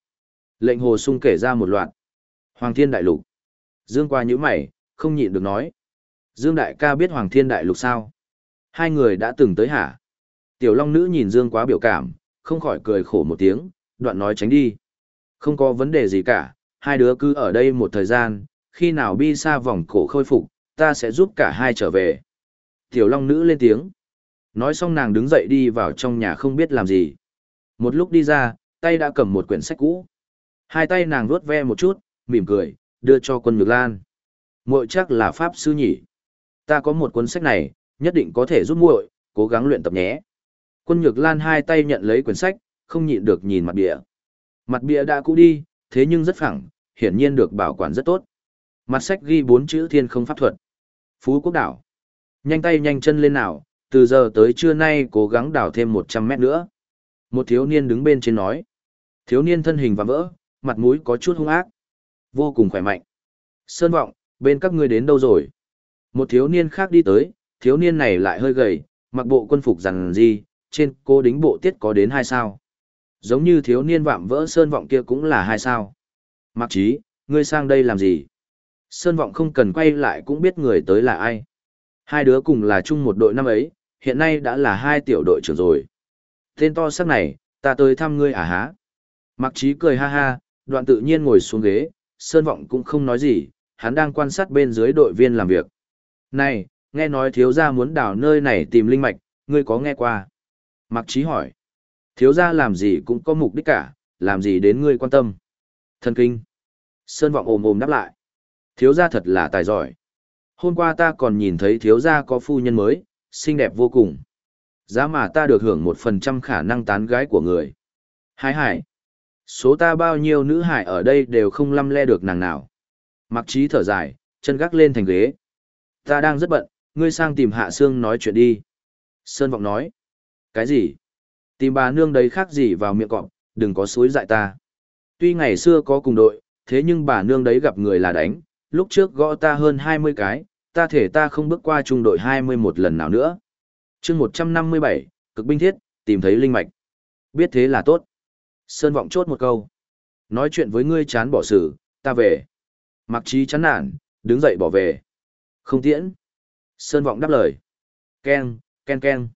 Lệnh hồ sung kể ra một loạt. Hoàng thiên đại lục. Dương qua nhíu mày, không nhịn được nói. Dương đại ca biết Hoàng thiên đại lục sao? Hai người đã từng tới hả? Tiểu long nữ nhìn Dương quá biểu cảm, không khỏi cười khổ một tiếng, đoạn nói tránh đi. Không có vấn đề gì cả, hai đứa cứ ở đây một thời gian, khi nào bi xa vòng cổ khôi phục, ta sẽ giúp cả hai trở về. Tiểu long nữ lên tiếng. Nói xong nàng đứng dậy đi vào trong nhà không biết làm gì. Một lúc đi ra, tay đã cầm một quyển sách cũ. Hai tay nàng vuốt ve một chút, mỉm cười, đưa cho quân nhược lan. muội chắc là pháp sư nhỉ. Ta có một cuốn sách này, nhất định có thể giúp muội, cố gắng luyện tập nhé. Quân nhược lan hai tay nhận lấy quyển sách, không nhịn được nhìn mặt bìa. Mặt bìa đã cũ đi, thế nhưng rất phẳng, hiển nhiên được bảo quản rất tốt. Mặt sách ghi bốn chữ thiên không pháp thuật. Phú quốc đảo. Nhanh tay nhanh chân lên nào, từ giờ tới trưa nay cố gắng đảo thêm 100 mét nữa. Một thiếu niên đứng bên trên nói. Thiếu niên thân hình và vỡ, mặt mũi có chút hung ác. Vô cùng khỏe mạnh. Sơn vọng, bên các ngươi đến đâu rồi? Một thiếu niên khác đi tới, thiếu niên này lại hơi gầy, mặc bộ quân phục rằng gì, trên cô đính bộ tiết có đến hai sao. Giống như thiếu niên vạm vỡ sơn vọng kia cũng là hai sao. Mặc trí, ngươi sang đây làm gì? Sơn vọng không cần quay lại cũng biết người tới là ai. Hai đứa cùng là chung một đội năm ấy, hiện nay đã là hai tiểu đội trưởng rồi. Tên to sắc này, ta tới thăm ngươi à há. Mặc trí cười ha ha, đoạn tự nhiên ngồi xuống ghế, Sơn Vọng cũng không nói gì, hắn đang quan sát bên dưới đội viên làm việc. Này, nghe nói thiếu gia muốn đào nơi này tìm linh mạch, ngươi có nghe qua? Mặc Chí hỏi. Thiếu gia làm gì cũng có mục đích cả, làm gì đến ngươi quan tâm? Thần kinh. Sơn Vọng ồm ồm đáp lại. Thiếu gia thật là tài giỏi. Hôm qua ta còn nhìn thấy thiếu gia có phu nhân mới, xinh đẹp vô cùng. Giá mà ta được hưởng một phần trăm khả năng tán gái của người. Hải hải. Số ta bao nhiêu nữ hải ở đây đều không lăm le được nàng nào. Mặc trí thở dài, chân gác lên thành ghế. Ta đang rất bận, ngươi sang tìm hạ xương nói chuyện đi. Sơn vọng nói. Cái gì? Tìm bà nương đấy khác gì vào miệng cọp, đừng có suối dại ta. Tuy ngày xưa có cùng đội, thế nhưng bà nương đấy gặp người là đánh, lúc trước gõ ta hơn 20 cái, ta thể ta không bước qua trung đội 21 lần nào nữa. chương 157, cực binh thiết, tìm thấy linh mạch. Biết thế là tốt. Sơn vọng chốt một câu. Nói chuyện với ngươi chán bỏ xử, ta về. Mặc trí chán nản, đứng dậy bỏ về. Không tiễn. Sơn vọng đáp lời. Ken, ken ken.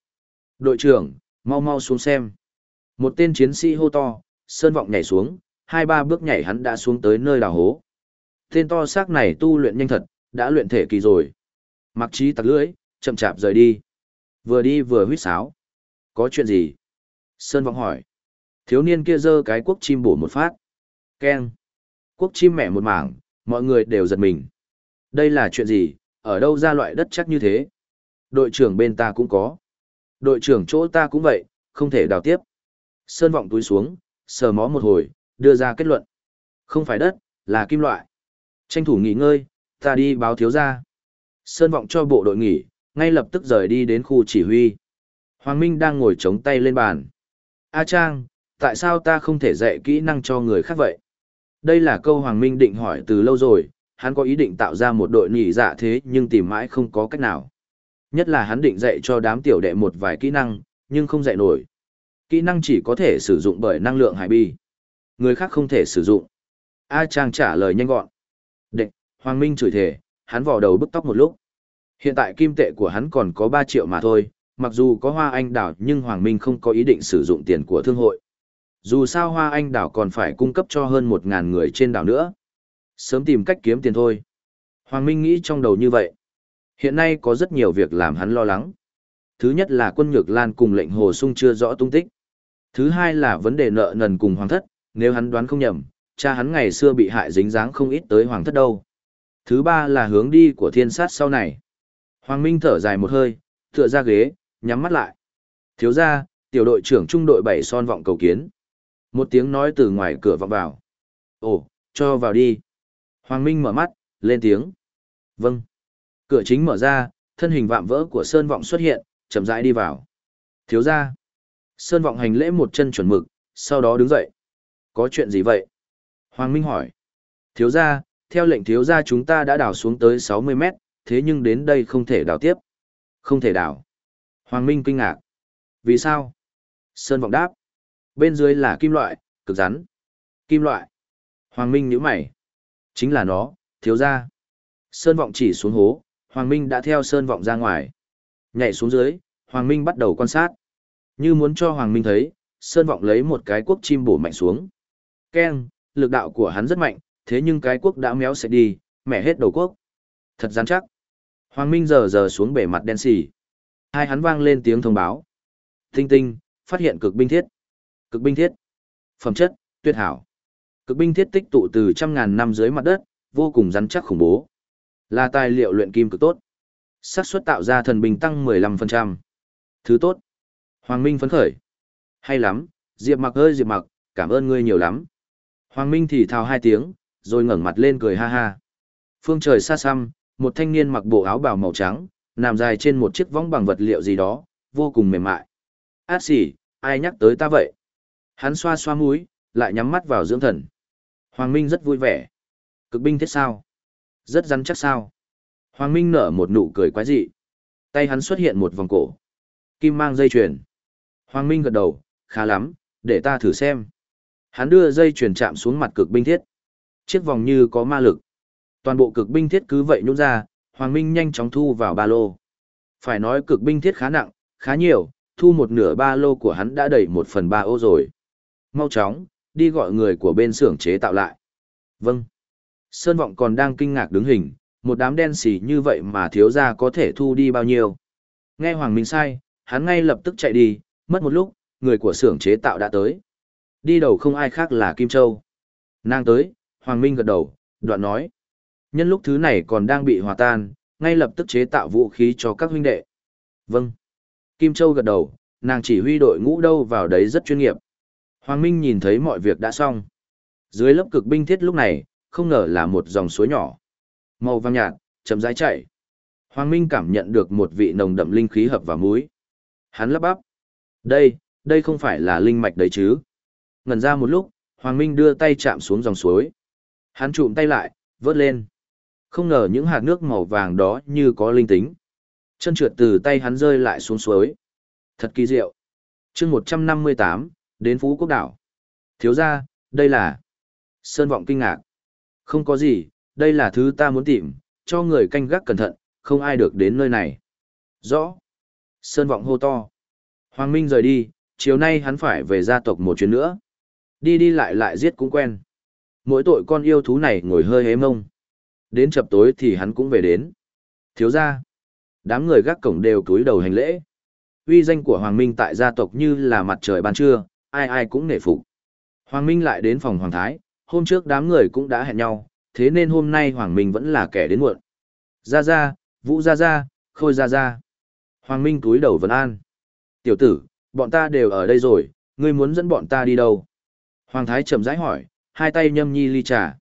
Đội trưởng, mau mau xuống xem. Một tên chiến sĩ hô to, Sơn vọng nhảy xuống, hai ba bước nhảy hắn đã xuống tới nơi đào hố. Tên to xác này tu luyện nhanh thật, đã luyện thể kỳ rồi. Mặc trí tặc lưỡi, chậm chạp rời đi. Vừa đi vừa huýt sáo. Có chuyện gì? Sơn vọng hỏi. Thiếu niên kia giơ cái quốc chim bổ một phát. Keng. Quốc chim mẹ một mảng, mọi người đều giật mình. Đây là chuyện gì, ở đâu ra loại đất chắc như thế? Đội trưởng bên ta cũng có. Đội trưởng chỗ ta cũng vậy, không thể đào tiếp. Sơn vọng túi xuống, sờ mó một hồi, đưa ra kết luận. Không phải đất, là kim loại. Tranh thủ nghỉ ngơi, ta đi báo thiếu ra. Sơn vọng cho bộ đội nghỉ, ngay lập tức rời đi đến khu chỉ huy. Hoàng Minh đang ngồi chống tay lên bàn. A Trang, tại sao ta không thể dạy kỹ năng cho người khác vậy? Đây là câu Hoàng Minh định hỏi từ lâu rồi, hắn có ý định tạo ra một đội nhị dạ thế nhưng tìm mãi không có cách nào. Nhất là hắn định dạy cho đám tiểu đệ một vài kỹ năng, nhưng không dạy nổi. Kỹ năng chỉ có thể sử dụng bởi năng lượng hải bi. Người khác không thể sử dụng. A Trang trả lời nhanh gọn. Đệ, Hoàng Minh chửi thề, hắn vò đầu bức tóc một lúc. Hiện tại kim tệ của hắn còn có 3 triệu mà thôi, mặc dù có hoa anh đảo nhưng Hoàng Minh không có ý định sử dụng tiền của thương hội. Dù sao hoa anh đảo còn phải cung cấp cho hơn 1.000 người trên đảo nữa. Sớm tìm cách kiếm tiền thôi. Hoàng Minh nghĩ trong đầu như vậy. Hiện nay có rất nhiều việc làm hắn lo lắng. Thứ nhất là quân nhược lan cùng lệnh hồ sung chưa rõ tung tích. Thứ hai là vấn đề nợ nần cùng hoàng thất, nếu hắn đoán không nhầm, cha hắn ngày xưa bị hại dính dáng không ít tới hoàng thất đâu. Thứ ba là hướng đi của thiên sát sau này. Hoàng Minh thở dài một hơi, tựa ra ghế, nhắm mắt lại. Thiếu ra, Tiểu đội trưởng trung đội bảy son vọng cầu kiến. Một tiếng nói từ ngoài cửa vọng vào. Ồ, cho vào đi. Hoàng Minh mở mắt, lên tiếng. Vâng. Cửa chính mở ra, thân hình vạm vỡ của Sơn Vọng xuất hiện, chậm rãi đi vào. Thiếu gia. Sơn Vọng hành lễ một chân chuẩn mực, sau đó đứng dậy. Có chuyện gì vậy? Hoàng Minh hỏi. Thiếu gia, theo lệnh thiếu gia chúng ta đã đào xuống tới 60 mét, thế nhưng đến đây không thể đào tiếp. Không thể đào. Hoàng Minh kinh ngạc. Vì sao? Sơn Vọng đáp. Bên dưới là kim loại, cực rắn. Kim loại. Hoàng Minh nhíu mày. Chính là nó, thiếu gia. Sơn Vọng chỉ xuống hố, Hoàng Minh đã theo Sơn Vọng ra ngoài. Nhảy xuống dưới, Hoàng Minh bắt đầu quan sát. Như muốn cho Hoàng Minh thấy, Sơn Vọng lấy một cái cuốc chim bổ mạnh xuống. Keng, lực đạo của hắn rất mạnh, thế nhưng cái cuốc đã méo sẽ đi, mẻ hết đầu cuốc, Thật rắn chắc. Hoàng Minh giờ giờ xuống bể mặt đen xì. Hai hắn vang lên tiếng thông báo. Tinh tinh, phát hiện cực binh thiết. Cực binh thiết. Phẩm chất, tuyệt hảo. Cực binh thiết tích tụ từ trăm ngàn năm dưới mặt đất, vô cùng rắn chắc khủng bố. Là tài liệu luyện kim cực tốt. xác suất tạo ra thần binh tăng 15%. Thứ tốt. Hoàng Minh phấn khởi. Hay lắm, Diệp Mặc ơi Diệp Mặc, cảm ơn ngươi nhiều lắm. Hoàng Minh thì thào hai tiếng, rồi ngẩng mặt lên cười ha ha. Phương trời xa xăm, một thanh niên mặc bộ áo bào màu trắng, nằm dài trên một chiếc võng bằng vật liệu gì đó, vô cùng mềm mại. Át xỉ, ai nhắc tới ta vậy? Hắn xoa xoa mũi, lại nhắm mắt vào dưỡng thần. Hoàng Minh rất vui vẻ. Cực binh thiết sao? Rất rắn chắc sao? Hoàng Minh nở một nụ cười quái dị. Tay hắn xuất hiện một vòng cổ. Kim mang dây chuyền. Hoàng Minh gật đầu, khá lắm, để ta thử xem. Hắn đưa dây chuyền chạm xuống mặt cực binh thiết. Chiếc vòng như có ma lực. Toàn bộ cực binh thiết cứ vậy nhún ra, Hoàng Minh nhanh chóng thu vào ba lô. Phải nói cực binh thiết khá nặng, khá nhiều, thu một nửa ba lô của hắn đã đầy một phần ba ô rồi. Mau chóng, đi gọi người của bên xưởng chế tạo lại. Vâng. Sơn Vọng còn đang kinh ngạc đứng hình, một đám đen xì như vậy mà thiếu gia có thể thu đi bao nhiêu. Nghe Hoàng Minh sai, hắn ngay lập tức chạy đi, mất một lúc, người của xưởng chế tạo đã tới. Đi đầu không ai khác là Kim Châu. Nàng tới, Hoàng Minh gật đầu, đoạn nói. Nhân lúc thứ này còn đang bị hòa tan, ngay lập tức chế tạo vũ khí cho các huynh đệ. Vâng. Kim Châu gật đầu, nàng chỉ huy đội ngũ đâu vào đấy rất chuyên nghiệp. Hoàng Minh nhìn thấy mọi việc đã xong. Dưới lớp cực binh thiết lúc này, không ngờ là một dòng suối nhỏ. Màu vàng nhạt, chậm rãi chảy. Hoàng Minh cảm nhận được một vị nồng đậm linh khí hợp vào mũi. Hắn lắp bắp. Đây, đây không phải là linh mạch đấy chứ. Ngần ra một lúc, Hoàng Minh đưa tay chạm xuống dòng suối. Hắn trụm tay lại, vớt lên. Không ngờ những hạt nước màu vàng đó như có linh tính. Chân trượt từ tay hắn rơi lại xuống suối. Thật kỳ diệu. chương 158, đến Phú Quốc Đảo. Thiếu ra, đây là... Sơn Vọng kinh ngạc. Không có gì, đây là thứ ta muốn tìm, cho người canh gác cẩn thận, không ai được đến nơi này. Rõ. Sơn Vọng hô to. Hoàng Minh rời đi, chiều nay hắn phải về gia tộc một chuyến nữa. Đi đi lại lại giết cũng quen. Mỗi tội con yêu thú này ngồi hơi hế mông. Đến chập tối thì hắn cũng về đến. Thiếu ra. Đám người gác cổng đều cúi đầu hành lễ. Uy danh của Hoàng Minh tại gia tộc như là mặt trời ban trưa, ai ai cũng nể phục. Hoàng Minh lại đến phòng Hoàng Thái, hôm trước đám người cũng đã hẹn nhau, thế nên hôm nay Hoàng Minh vẫn là kẻ đến muộn. Ra ra, Vũ ra ra, Khôi ra ra. Hoàng Minh túi đầu vấn an. Tiểu tử, bọn ta đều ở đây rồi, ngươi muốn dẫn bọn ta đi đâu? Hoàng Thái chậm rãi hỏi, hai tay nhâm nhi ly trà.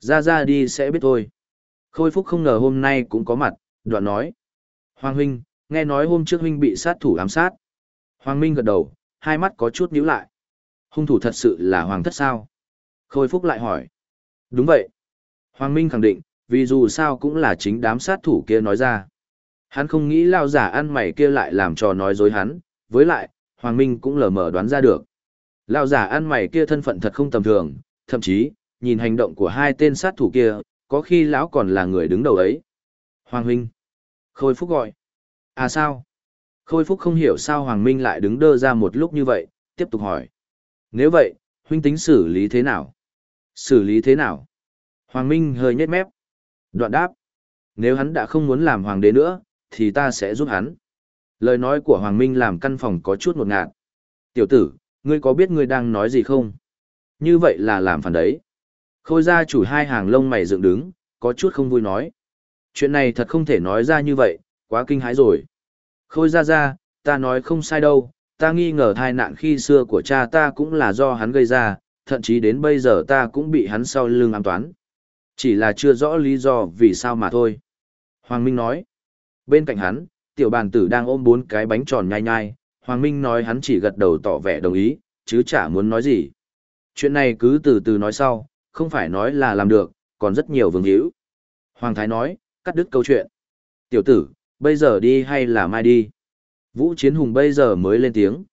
Ra ra đi sẽ biết thôi. Khôi Phúc không ngờ hôm nay cũng có mặt, đoạn nói. Hoàng Huynh, nghe nói hôm trước Huynh bị sát thủ ám sát. Hoàng Minh gật đầu, hai mắt có chút nhíu lại. Hung thủ thật sự là Hoàng thất sao? Khôi Phúc lại hỏi. Đúng vậy. Hoàng Minh khẳng định, vì dù sao cũng là chính đám sát thủ kia nói ra. Hắn không nghĩ lao giả ăn mày kia lại làm trò nói dối hắn, với lại, Hoàng Minh cũng lờ mờ đoán ra được. Lao giả ăn mày kia thân phận thật không tầm thường, thậm chí, nhìn hành động của hai tên sát thủ kia, có khi lão còn là người đứng đầu ấy. Hoàng Huynh. Khôi Phúc gọi. À sao? Khôi Phúc không hiểu sao Hoàng Minh lại đứng đơ ra một lúc như vậy, tiếp tục hỏi. Nếu vậy, Huynh tính xử lý thế nào? Xử lý thế nào? Hoàng Minh hơi nhếch mép. Đoạn đáp. Nếu hắn đã không muốn làm hoàng đế nữa, thì ta sẽ giúp hắn. Lời nói của Hoàng Minh làm căn phòng có chút ngột ngạt. Tiểu tử, ngươi có biết ngươi đang nói gì không? Như vậy là làm phản đấy. Khôi gia chủ hai hàng lông mày dựng đứng, có chút không vui nói. Chuyện này thật không thể nói ra như vậy, quá kinh hãi rồi. Khôi Ra Ra, ta nói không sai đâu, ta nghi ngờ tai nạn khi xưa của cha ta cũng là do hắn gây ra, thậm chí đến bây giờ ta cũng bị hắn sau lưng ám toán. Chỉ là chưa rõ lý do vì sao mà thôi. Hoàng Minh nói. Bên cạnh hắn, tiểu bàn tử đang ôm bốn cái bánh tròn nhai nhai, Hoàng Minh nói hắn chỉ gật đầu tỏ vẻ đồng ý, chứ chả muốn nói gì. Chuyện này cứ từ từ nói sau, không phải nói là làm được, còn rất nhiều vương hữu. Hoàng Thái nói, cắt đứt câu chuyện. Tiểu tử, bây giờ đi hay là mai đi? Vũ Chiến Hùng bây giờ mới lên tiếng.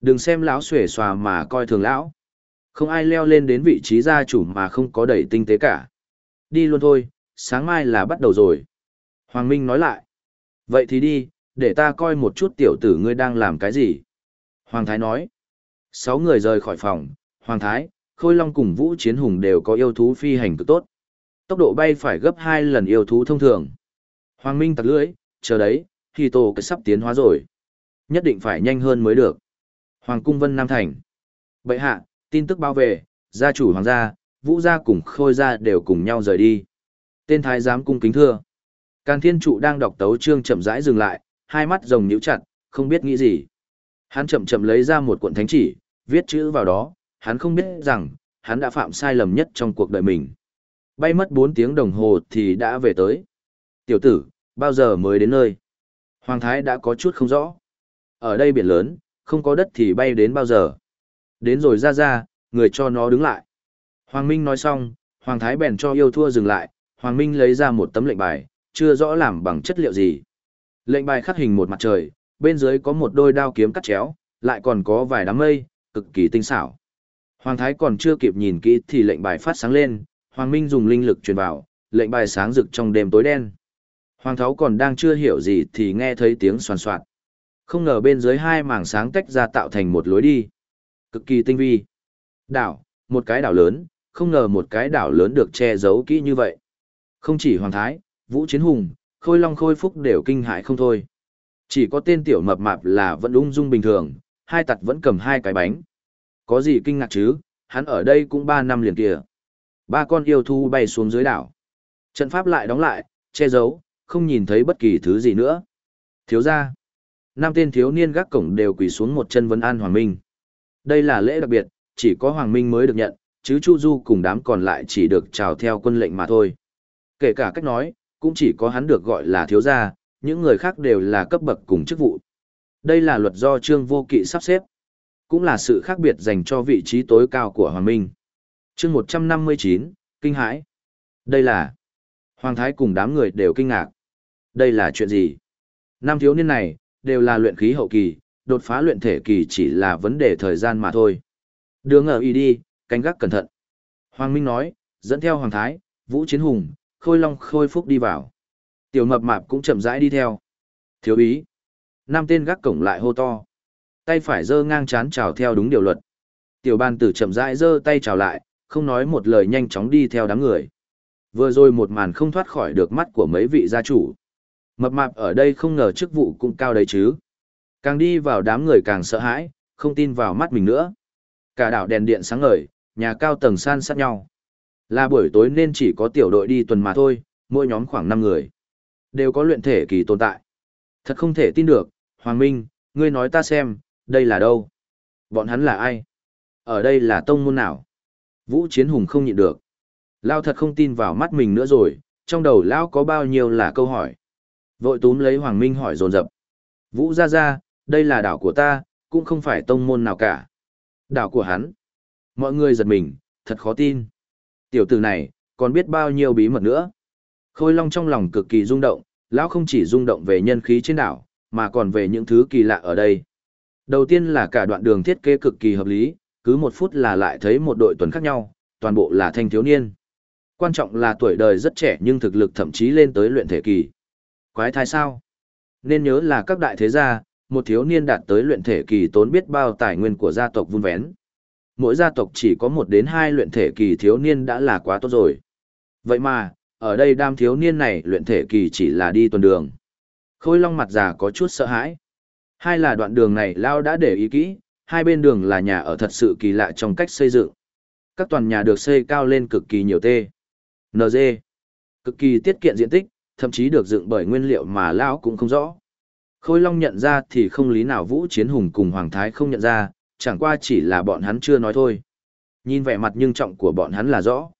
Đừng xem lão xuể xòa mà coi thường lão. Không ai leo lên đến vị trí gia chủ mà không có đẩy tinh tế cả. Đi luôn thôi, sáng mai là bắt đầu rồi. Hoàng Minh nói lại. Vậy thì đi, để ta coi một chút tiểu tử ngươi đang làm cái gì. Hoàng Thái nói. Sáu người rời khỏi phòng, Hoàng Thái, Khôi Long cùng Vũ Chiến Hùng đều có yêu thú phi hành cực tốt. Tốc độ bay phải gấp hai lần yêu thú thông thường. Hoàng Minh tặc lưỡi, chờ đấy, khi tổ cái sắp tiến hóa rồi. Nhất định phải nhanh hơn mới được. Hoàng cung Vân Nam Thành. Bệ hạ, tin tức bao về, gia chủ hoàng gia, vũ gia cùng khôi gia đều cùng nhau rời đi. Tên thái giám cung kính thưa. Càn thiên trụ đang đọc tấu chương chậm rãi dừng lại, hai mắt rồng nhíu chặt, không biết nghĩ gì. Hắn chậm chậm lấy ra một cuộn thánh chỉ, viết chữ vào đó, hắn không biết rằng, hắn đã phạm sai lầm nhất trong cuộc đời mình. Bay mất 4 tiếng đồng hồ thì đã về tới. Tiểu tử, bao giờ mới đến nơi? Hoàng thái đã có chút không rõ. Ở đây biển lớn, không có đất thì bay đến bao giờ? Đến rồi ra ra, người cho nó đứng lại. Hoàng Minh nói xong, Hoàng Thái bèn cho yêu thua dừng lại, Hoàng Minh lấy ra một tấm lệnh bài, chưa rõ làm bằng chất liệu gì. Lệnh bài khắc hình một mặt trời, bên dưới có một đôi đao kiếm cắt chéo, lại còn có vài đám mây, cực kỳ tinh xảo. Hoàng Thái còn chưa kịp nhìn kỹ thì lệnh bài phát sáng lên, Hoàng Minh dùng linh lực truyền vào, lệnh bài sáng rực trong đêm tối đen. Hoàng Tháo còn đang chưa hiểu gì thì nghe thấy tiếng soàn soạt. Không ngờ bên dưới hai mảng sáng tách ra tạo thành một lối đi. Cực kỳ tinh vi. Đảo, một cái đảo lớn, không ngờ một cái đảo lớn được che giấu kỹ như vậy. Không chỉ Hoàng Thái, Vũ Chiến Hùng, Khôi Long Khôi Phúc đều kinh hãi không thôi. Chỉ có tên tiểu mập mạp là vẫn ung dung bình thường, hai tặt vẫn cầm hai cái bánh. Có gì kinh ngạc chứ, hắn ở đây cũng ba năm liền kìa. Ba con yêu thú bay xuống dưới đảo. Trận pháp lại đóng lại, che giấu, không nhìn thấy bất kỳ thứ gì nữa. Thiếu gia Năm tên thiếu niên gác cổng đều quỳ xuống một chân vấn an Hoàng Minh. Đây là lễ đặc biệt, chỉ có Hoàng Minh mới được nhận, chứ Chu Du cùng đám còn lại chỉ được chào theo quân lệnh mà thôi. Kể cả cách nói, cũng chỉ có hắn được gọi là thiếu gia, những người khác đều là cấp bậc cùng chức vụ. Đây là luật do Trương Vô Kỵ sắp xếp, cũng là sự khác biệt dành cho vị trí tối cao của Hoàng Minh. Chương 159, kinh hãi. Đây là Hoàng Thái cùng đám người đều kinh ngạc. Đây là chuyện gì? Năm thiếu niên này, đều là luyện khí hậu kỳ, đột phá luyện thể kỳ chỉ là vấn đề thời gian mà thôi. Đường ở y đi, canh gác cẩn thận. Hoàng Minh nói, dẫn theo Hoàng Thái, Vũ Chiến Hùng, Khôi Long Khôi Phúc đi vào. Tiểu mập mạp cũng chậm rãi đi theo. Thiếu ý. Năm tên gác cổng lại hô to. Tay phải giơ ngang chán chào theo đúng điều luật. Tiểu ban tử chậm rãi giơ tay chào lại, không nói một lời nhanh chóng đi theo đám người. Vừa rồi một màn không thoát khỏi được mắt của mấy vị gia chủ. Mập mạp ở đây không ngờ chức vụ cũng cao đấy chứ. Càng đi vào đám người càng sợ hãi, không tin vào mắt mình nữa. Cả đảo đèn điện sáng ngời, nhà cao tầng san sát nhau. Là buổi tối nên chỉ có tiểu đội đi tuần mà thôi, mỗi nhóm khoảng 5 người. Đều có luyện thể kỳ tồn tại. Thật không thể tin được, Hoàng Minh, ngươi nói ta xem, đây là đâu? Bọn hắn là ai? Ở đây là tông môn nào? Vũ Chiến Hùng không nhịn được. Lao thật không tin vào mắt mình nữa rồi, trong đầu Lao có bao nhiêu là câu hỏi. Vội túm lấy Hoàng Minh hỏi dồn dập. Vũ ra ra, đây là đảo của ta, cũng không phải tông môn nào cả. Đảo của hắn. Mọi người giật mình, thật khó tin. Tiểu tử này, còn biết bao nhiêu bí mật nữa. Khôi Long trong lòng cực kỳ rung động, lão không chỉ rung động về nhân khí trên đảo, mà còn về những thứ kỳ lạ ở đây. Đầu tiên là cả đoạn đường thiết kế cực kỳ hợp lý, cứ một phút là lại thấy một đội tuần khác nhau, toàn bộ là thanh thiếu niên. Quan trọng là tuổi đời rất trẻ nhưng thực lực thậm chí lên tới luyện thể kỳ. Quái thai sao? Nên nhớ là các đại thế gia, một thiếu niên đạt tới luyện thể kỳ tốn biết bao tài nguyên của gia tộc vun vén. Mỗi gia tộc chỉ có một đến hai luyện thể kỳ thiếu niên đã là quá tốt rồi. Vậy mà, ở đây đam thiếu niên này luyện thể kỳ chỉ là đi tuần đường. Khôi long mặt già có chút sợ hãi. Hai là đoạn đường này Lao đã để ý kỹ, hai bên đường là nhà ở thật sự kỳ lạ trong cách xây dựng. Các toàn nhà được xây cao lên cực kỳ nhiều tê. NG. Cực kỳ tiết kiệm diện tích, thậm chí được dựng bởi nguyên liệu mà Lão cũng không rõ. Khôi Long nhận ra thì không lý nào Vũ Chiến Hùng cùng Hoàng Thái không nhận ra, chẳng qua chỉ là bọn hắn chưa nói thôi. Nhìn vẻ mặt nhưng trọng của bọn hắn là rõ.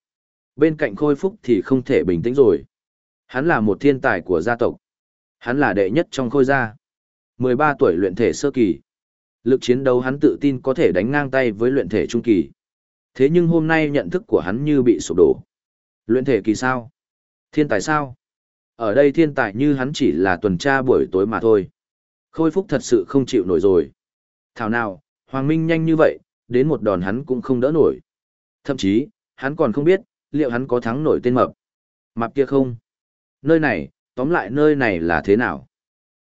Bên cạnh Khôi Phúc thì không thể bình tĩnh rồi. Hắn là một thiên tài của gia tộc. Hắn là đệ nhất trong Khôi gia. 13 tuổi luyện thể sơ kỳ. Lực chiến đấu hắn tự tin có thể đánh ngang tay với luyện thể trung kỳ. Thế nhưng hôm nay nhận thức của hắn như bị sụp đổ. Luyện thể kỳ sao? Thiên tài sao? Ở đây thiên tài như hắn chỉ là tuần tra buổi tối mà thôi. Khôi Phúc thật sự không chịu nổi rồi. Thảo nào, Hoàng Minh nhanh như vậy, đến một đòn hắn cũng không đỡ nổi. Thậm chí, hắn còn không biết, liệu hắn có thắng nổi tên mập. Mập kia không? Nơi này, tóm lại nơi này là thế nào?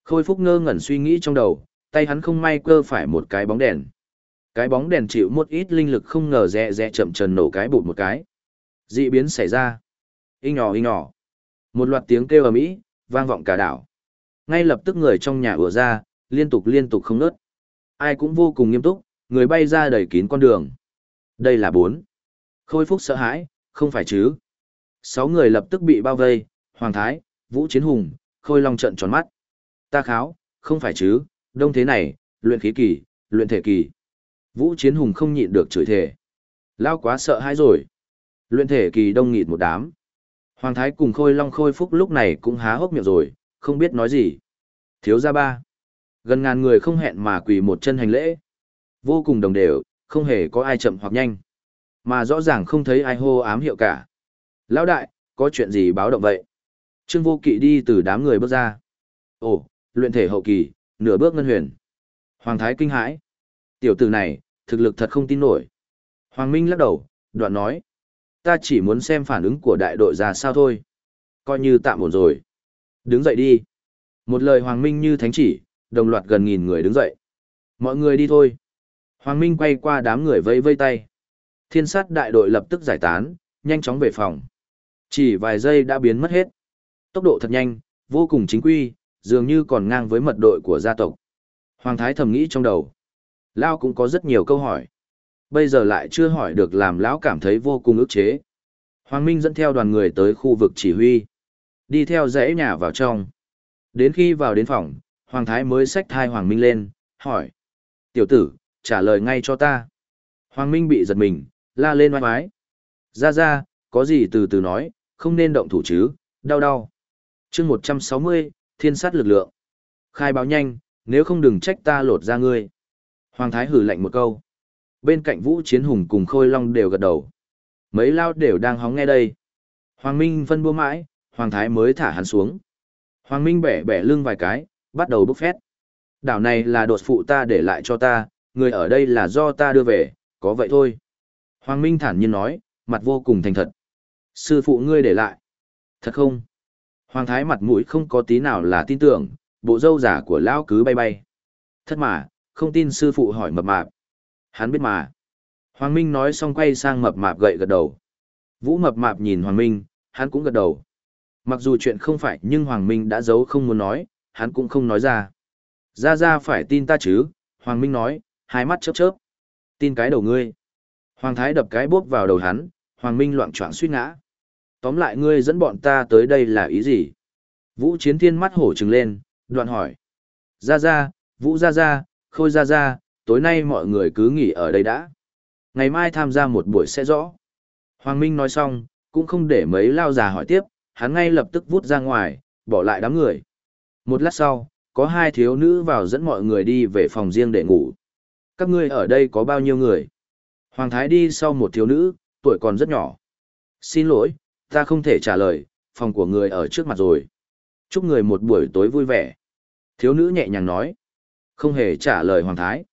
Khôi Phúc ngơ ngẩn suy nghĩ trong đầu, tay hắn không may cơ phải một cái bóng đèn. Cái bóng đèn chịu một ít linh lực không ngờ rẽ rẽ chậm trần nổ cái bụt một cái. Dị biến xảy ra. Inh nhỏ inh nhỏ. Một loạt tiếng kêu ầm ĩ, vang vọng cả đảo. Ngay lập tức người trong nhà ùa ra, liên tục liên tục không ngớt. Ai cũng vô cùng nghiêm túc, người bay ra đầy kín con đường. Đây là bốn. Khôi Phúc sợ hãi, không phải chứ. Sáu người lập tức bị bao vây, Hoàng Thái, Vũ Chiến Hùng, Khôi Long trận tròn mắt. Ta kháo, không phải chứ, đông thế này, luyện khí kỳ, luyện thể kỳ. Vũ Chiến Hùng không nhịn được chửi thề. Lao quá sợ hãi rồi. Luyện thể kỳ đông nghịt một đám. Hoàng Thái cùng Khôi Long Khôi Phúc lúc này cũng há hốc miệng rồi, không biết nói gì. Thiếu gia ba. Gần ngàn người không hẹn mà quỳ một chân hành lễ. Vô cùng đồng đều, không hề có ai chậm hoặc nhanh. Mà rõ ràng không thấy ai hô ám hiệu cả. Lão đại, có chuyện gì báo động vậy? Trương Vô Kỵ đi từ đám người bước ra. Ồ, luyện thể hậu kỳ, nửa bước ngân huyền. Hoàng Thái kinh hãi. Tiểu tử này, thực lực thật không tin nổi. Hoàng Minh lắc đầu, đoạn nói. Ta chỉ muốn xem phản ứng của đại đội ra sao thôi. Coi như tạm ổn rồi. Đứng dậy đi. Một lời Hoàng Minh như thánh chỉ, đồng loạt gần nghìn người đứng dậy. Mọi người đi thôi. Hoàng Minh quay qua đám người vẫy vây tay. Thiên sát đại đội lập tức giải tán, nhanh chóng về phòng. Chỉ vài giây đã biến mất hết. Tốc độ thật nhanh, vô cùng chính quy, dường như còn ngang với mật đội của gia tộc. Hoàng Thái thầm nghĩ trong đầu. Lao cũng có rất nhiều câu hỏi. Bây giờ lại chưa hỏi được làm Lão cảm thấy vô cùng ức chế. Hoàng Minh dẫn theo đoàn người tới khu vực chỉ huy. Đi theo dãy nhà vào trong. Đến khi vào đến phòng, Hoàng Thái mới xách thai Hoàng Minh lên, hỏi. Tiểu tử, trả lời ngay cho ta. Hoàng Minh bị giật mình, la lên oai oái. Ra ra, có gì từ từ nói, không nên động thủ chứ, đau đau. chương 160, thiên sát lực lượng. Khai báo nhanh, nếu không đừng trách ta lột ra ngươi. Hoàng Thái hử lạnh một câu. Bên cạnh Vũ Chiến Hùng cùng Khôi Long đều gật đầu. Mấy lao đều đang hóng nghe đây. Hoàng Minh phân bua mãi, Hoàng Thái mới thả hắn xuống. Hoàng Minh bẻ bẻ lưng vài cái, bắt đầu bốc phét. Đảo này là đột phụ ta để lại cho ta, người ở đây là do ta đưa về, có vậy thôi. Hoàng Minh thản nhiên nói, mặt vô cùng thành thật. Sư phụ ngươi để lại. Thật không? Hoàng Thái mặt mũi không có tí nào là tin tưởng, bộ dâu giả của lão cứ bay bay. Thật mà, không tin sư phụ hỏi mập mạp. Hắn biết mà. Hoàng Minh nói xong quay sang mập mạp gậy gật đầu. Vũ mập mạp nhìn Hoàng Minh, hắn cũng gật đầu. Mặc dù chuyện không phải nhưng Hoàng Minh đã giấu không muốn nói, hắn cũng không nói ra. Ra ra phải tin ta chứ, Hoàng Minh nói, hai mắt chớp chớp. Tin cái đầu ngươi. Hoàng Thái đập cái bốp vào đầu hắn, Hoàng Minh loạn choạng suýt ngã. Tóm lại ngươi dẫn bọn ta tới đây là ý gì? Vũ Chiến Thiên mắt hổ trừng lên, đoạn hỏi. Ra ra, Vũ ra ra, Khôi ra ra, tối nay mọi người cứ nghỉ ở đây đã. Ngày mai tham gia một buổi sẽ rõ. Hoàng Minh nói xong, cũng không để mấy lao già hỏi tiếp, hắn ngay lập tức vút ra ngoài, bỏ lại đám người. Một lát sau, có hai thiếu nữ vào dẫn mọi người đi về phòng riêng để ngủ. Các ngươi ở đây có bao nhiêu người? Hoàng Thái đi sau một thiếu nữ, tuổi còn rất nhỏ. Xin lỗi, ta không thể trả lời, phòng của người ở trước mặt rồi. Chúc người một buổi tối vui vẻ. Thiếu nữ nhẹ nhàng nói. Không hề trả lời Hoàng Thái.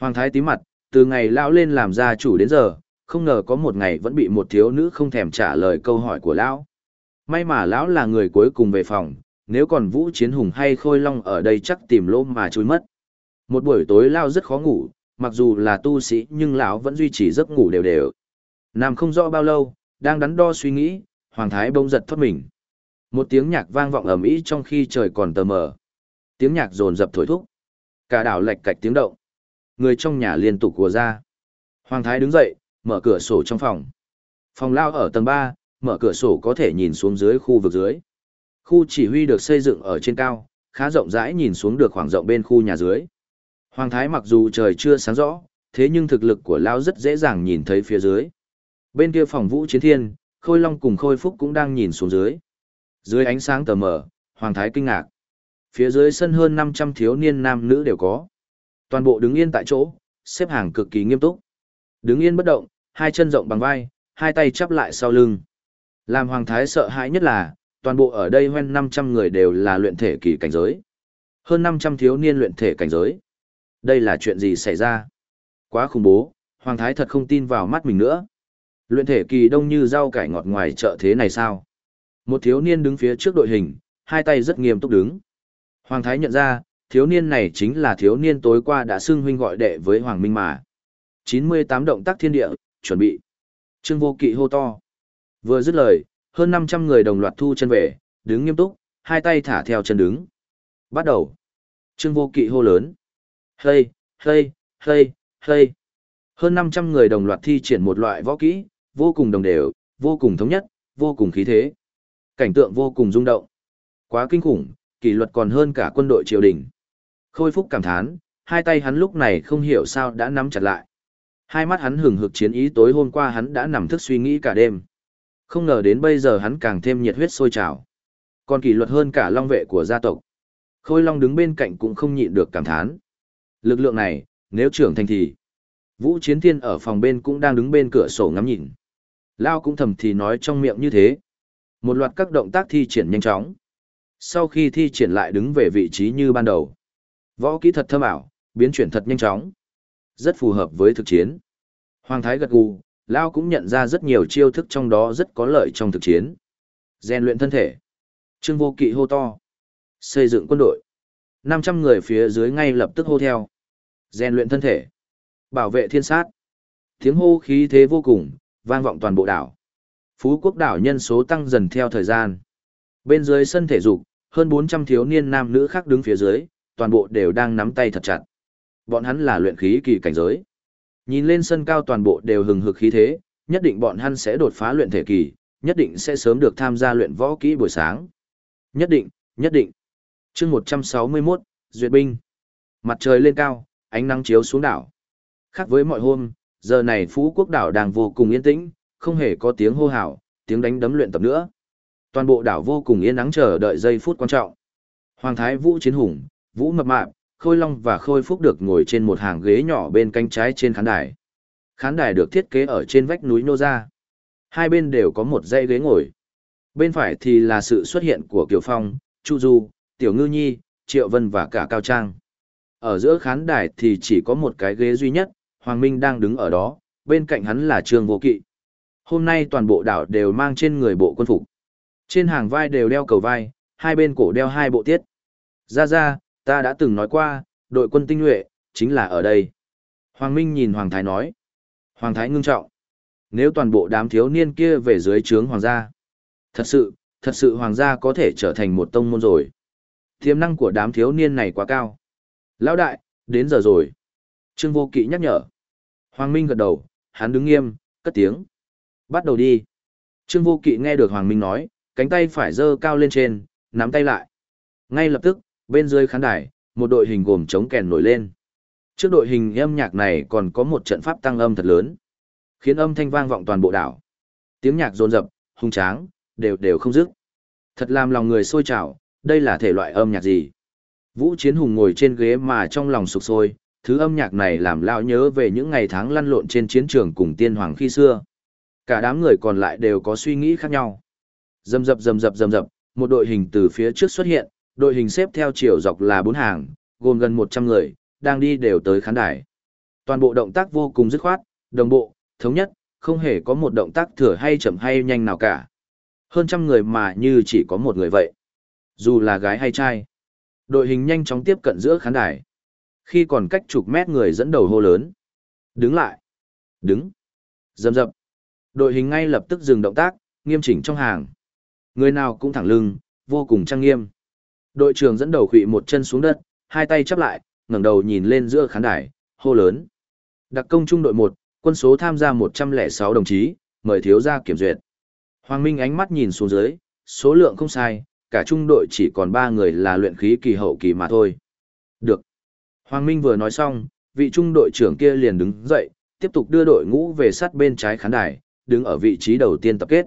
Hoàng Thái tí mặt, từ ngày lão lên làm gia chủ đến giờ, không ngờ có một ngày vẫn bị một thiếu nữ không thèm trả lời câu hỏi của lão. May mà lão là người cuối cùng về phòng, nếu còn Vũ Chiến Hùng hay Khôi Long ở đây chắc tìm lỗ mà trôi mất. Một buổi tối lão rất khó ngủ, mặc dù là tu sĩ nhưng lão vẫn duy trì giấc ngủ đều đều. Nằm không rõ bao lâu, đang đắn đo suy nghĩ, Hoàng Thái bỗng giật thoát mình. Một tiếng nhạc vang vọng ầm ĩ trong khi trời còn tờ mờ. Tiếng nhạc rồn rập thổi thúc. Cả đảo lệch cạch tiếng động. Người trong nhà liên tục của ra. Hoàng Thái đứng dậy, mở cửa sổ trong phòng. Phòng lao ở tầng 3, mở cửa sổ có thể nhìn xuống dưới khu vực dưới. Khu chỉ huy được xây dựng ở trên cao, khá rộng rãi nhìn xuống được khoảng rộng bên khu nhà dưới. Hoàng Thái mặc dù trời chưa sáng rõ, thế nhưng thực lực của Lao rất dễ dàng nhìn thấy phía dưới. Bên kia phòng vũ chiến thiên, Khôi Long cùng Khôi Phúc cũng đang nhìn xuống dưới. Dưới ánh sáng tờ mờ, Hoàng Thái kinh ngạc. Phía dưới sân hơn 500 thiếu niên nam nữ đều có. Toàn bộ đứng yên tại chỗ, xếp hàng cực kỳ nghiêm túc. Đứng yên bất động, hai chân rộng bằng vai, hai tay chắp lại sau lưng. Làm Hoàng Thái sợ hãi nhất là, toàn bộ ở đây hơn 500 người đều là luyện thể kỳ cảnh giới. Hơn 500 thiếu niên luyện thể cảnh giới. Đây là chuyện gì xảy ra? Quá khủng bố, Hoàng Thái thật không tin vào mắt mình nữa. Luyện thể kỳ đông như rau cải ngọt ngoài chợ thế này sao? Một thiếu niên đứng phía trước đội hình, hai tay rất nghiêm túc đứng. Hoàng Thái nhận ra, thiếu niên này chính là thiếu niên tối qua đã xưng huynh gọi đệ với Hoàng Minh mà. 98 động tác thiên địa, chuẩn bị. Trương vô kỵ hô to. Vừa dứt lời, hơn 500 người đồng loạt thu chân về, đứng nghiêm túc, hai tay thả theo chân đứng. Bắt đầu. Trương vô kỵ hô lớn. Hây, hây, hây, hây. Hơn 500 người đồng loạt thi triển một loại võ kỹ, vô cùng đồng đều, vô cùng thống nhất, vô cùng khí thế. Cảnh tượng vô cùng rung động. Quá kinh khủng, kỷ luật còn hơn cả quân đội triều đình. Khôi Phúc cảm thán, hai tay hắn lúc này không hiểu sao đã nắm chặt lại. Hai mắt hắn hừng hực chiến ý tối hôm qua hắn đã nằm thức suy nghĩ cả đêm. Không ngờ đến bây giờ hắn càng thêm nhiệt huyết sôi trào. Còn kỷ luật hơn cả long vệ của gia tộc. Khôi Long đứng bên cạnh cũng không nhịn được cảm thán. Lực lượng này, nếu trưởng thành thì... Vũ Chiến Thiên ở phòng bên cũng đang đứng bên cửa sổ ngắm nhìn. Lao cũng thầm thì nói trong miệng như thế. Một loạt các động tác thi triển nhanh chóng. Sau khi thi triển lại đứng về vị trí như ban đầu. Võ kỹ thật thâm ảo, biến chuyển thật nhanh chóng. Rất phù hợp với thực chiến. Hoàng Thái gật gù, Lao cũng nhận ra rất nhiều chiêu thức trong đó rất có lợi trong thực chiến. Rèn luyện thân thể. Trương vô kỵ hô to. Xây dựng quân đội. 500 người phía dưới ngay lập tức hô theo. Rèn luyện thân thể. Bảo vệ thiên sát. Tiếng hô khí thế vô cùng, vang vọng toàn bộ đảo. Phú quốc đảo nhân số tăng dần theo thời gian. Bên dưới sân thể dục, hơn 400 thiếu niên nam nữ khác đứng phía dưới, toàn bộ đều đang nắm tay thật chặt. Bọn hắn là luyện khí kỳ cảnh giới. Nhìn lên sân cao toàn bộ đều hừng hực khí thế, nhất định bọn hắn sẽ đột phá luyện thể kỳ, nhất định sẽ sớm được tham gia luyện võ kỹ buổi sáng. Nhất định, nhất định. chương 161, Duyệt binh. Mặt trời lên cao, ánh nắng chiếu xuống đảo. Khác với mọi hôm, giờ này Phú Quốc đảo đang vô cùng yên tĩnh, không hề có tiếng hô hào, tiếng đánh đấm luyện tập nữa. Toàn bộ đảo vô cùng yên nắng chờ đợi giây phút quan trọng. Hoàng thái Vũ Chiến Hùng, Vũ Mập Mạp, Khôi Long và Khôi Phúc được ngồi trên một hàng ghế nhỏ bên cánh trái trên khán đài. Khán đài được thiết kế ở trên vách núi nô ra. Hai bên đều có một dãy ghế ngồi. Bên phải thì là sự xuất hiện của Kiều Phong, Chu Du, Tiểu Ngư Nhi, Triệu Vân và cả Cao Trang. Ở giữa khán đài thì chỉ có một cái ghế duy nhất, Hoàng Minh đang đứng ở đó, bên cạnh hắn là Trương Vô Kỵ. Hôm nay toàn bộ đảo đều mang trên người bộ quân phục. Trên hàng vai đều đeo cầu vai, hai bên cổ đeo hai bộ tiết. Ra ra, ta đã từng nói qua, đội quân tinh nhuệ, chính là ở đây. Hoàng Minh nhìn Hoàng Thái nói. Hoàng Thái ngưng trọng. Nếu toàn bộ đám thiếu niên kia về dưới trướng Hoàng gia. Thật sự, thật sự Hoàng gia có thể trở thành một tông môn rồi. Tiềm năng của đám thiếu niên này quá cao. Lão đại, đến giờ rồi. Trương Vô Kỵ nhắc nhở. Hoàng Minh gật đầu, hắn đứng nghiêm, cất tiếng. Bắt đầu đi. Trương Vô Kỵ nghe được Hoàng Minh nói, cánh tay phải giơ cao lên trên, nắm tay lại. Ngay lập tức, bên dưới khán đài, một đội hình gồm chống kèn nổi lên. Trước đội hình âm nhạc này còn có một trận pháp tăng âm thật lớn, khiến âm thanh vang vọng toàn bộ đảo. Tiếng nhạc rồn rập, hung tráng, đều đều không dứt. Thật làm lòng người sôi trào, đây là thể loại âm nhạc gì? Vũ Chiến Hùng ngồi trên ghế mà trong lòng sục sôi, thứ âm nhạc này làm lão nhớ về những ngày tháng lăn lộn trên chiến trường cùng tiên hoàng khi xưa. Cả đám người còn lại đều có suy nghĩ khác nhau. Dầm dập dầm dập dầm dập, một đội hình từ phía trước xuất hiện, đội hình xếp theo chiều dọc là bốn hàng, gồm gần 100 người, đang đi đều tới khán đài. Toàn bộ động tác vô cùng dứt khoát, đồng bộ, thống nhất, không hề có một động tác thừa hay chậm hay nhanh nào cả. Hơn trăm người mà như chỉ có một người vậy. Dù là gái hay trai. Đội hình nhanh chóng tiếp cận giữa khán đài. Khi còn cách chục mét người dẫn đầu hô lớn. Đứng lại. Đứng. Dầm dập. Đội hình ngay lập tức dừng động tác, nghiêm chỉnh trong hàng. Người nào cũng thẳng lưng, vô cùng trang nghiêm. Đội trưởng dẫn đầu khụy một chân xuống đất, hai tay chắp lại, ngẩng đầu nhìn lên giữa khán đài, hô lớn. Đặc công trung đội 1, quân số tham gia 106 đồng chí, mời thiếu gia kiểm duyệt. Hoàng Minh ánh mắt nhìn xuống dưới, số lượng không sai, cả trung đội chỉ còn ba người là luyện khí kỳ hậu kỳ mà thôi. Được. Hoàng Minh vừa nói xong, vị trung đội trưởng kia liền đứng dậy, tiếp tục đưa đội ngũ về sát bên trái khán đài, đứng ở vị trí đầu tiên tập kết.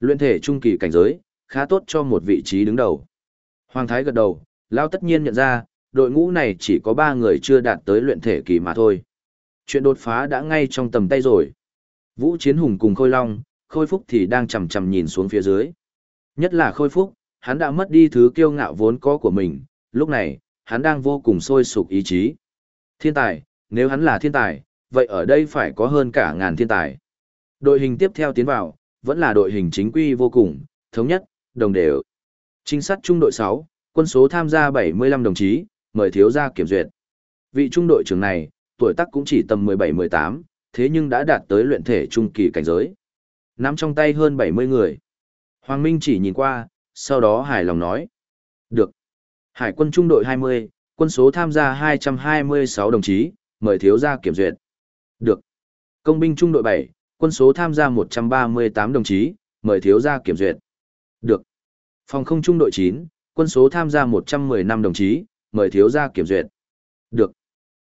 Luyện thể trung kỳ cảnh giới, khá tốt cho một vị trí đứng đầu. Hoàng Thái gật đầu, Lao tất nhiên nhận ra, đội ngũ này chỉ có ba người chưa đạt tới luyện thể kỳ mà thôi. Chuyện đột phá đã ngay trong tầm tay rồi. Vũ Chiến Hùng cùng Khôi Long, Khôi Phúc thì đang chầm chầm nhìn xuống phía dưới. Nhất là Khôi Phúc, hắn đã mất đi thứ kiêu ngạo vốn có của mình, lúc này, hắn đang vô cùng sôi sục ý chí. Thiên tài, nếu hắn là thiên tài, vậy ở đây phải có hơn cả ngàn thiên tài. Đội hình tiếp theo tiến vào, vẫn là đội hình chính quy vô cùng, thống nhất, đồng đều. Trinh sát trung đội 6, quân số tham gia 75 đồng chí, mời thiếu gia kiểm duyệt. Vị trung đội trưởng này, tuổi tác cũng chỉ tầm 17-18, thế nhưng đã đạt tới luyện thể trung kỳ cảnh giới. Nắm trong tay hơn 70 người. Hoàng Minh chỉ nhìn qua, sau đó hài lòng nói. Được. Hải quân trung đội 20, quân số tham gia 226 đồng chí, mời thiếu gia kiểm duyệt. Được. Công binh trung đội 7, quân số tham gia 138 đồng chí, mời thiếu gia kiểm duyệt. Được. Phòng không trung đội 9, quân số tham gia 115 đồng chí, mời thiếu gia kiểm duyệt. Được.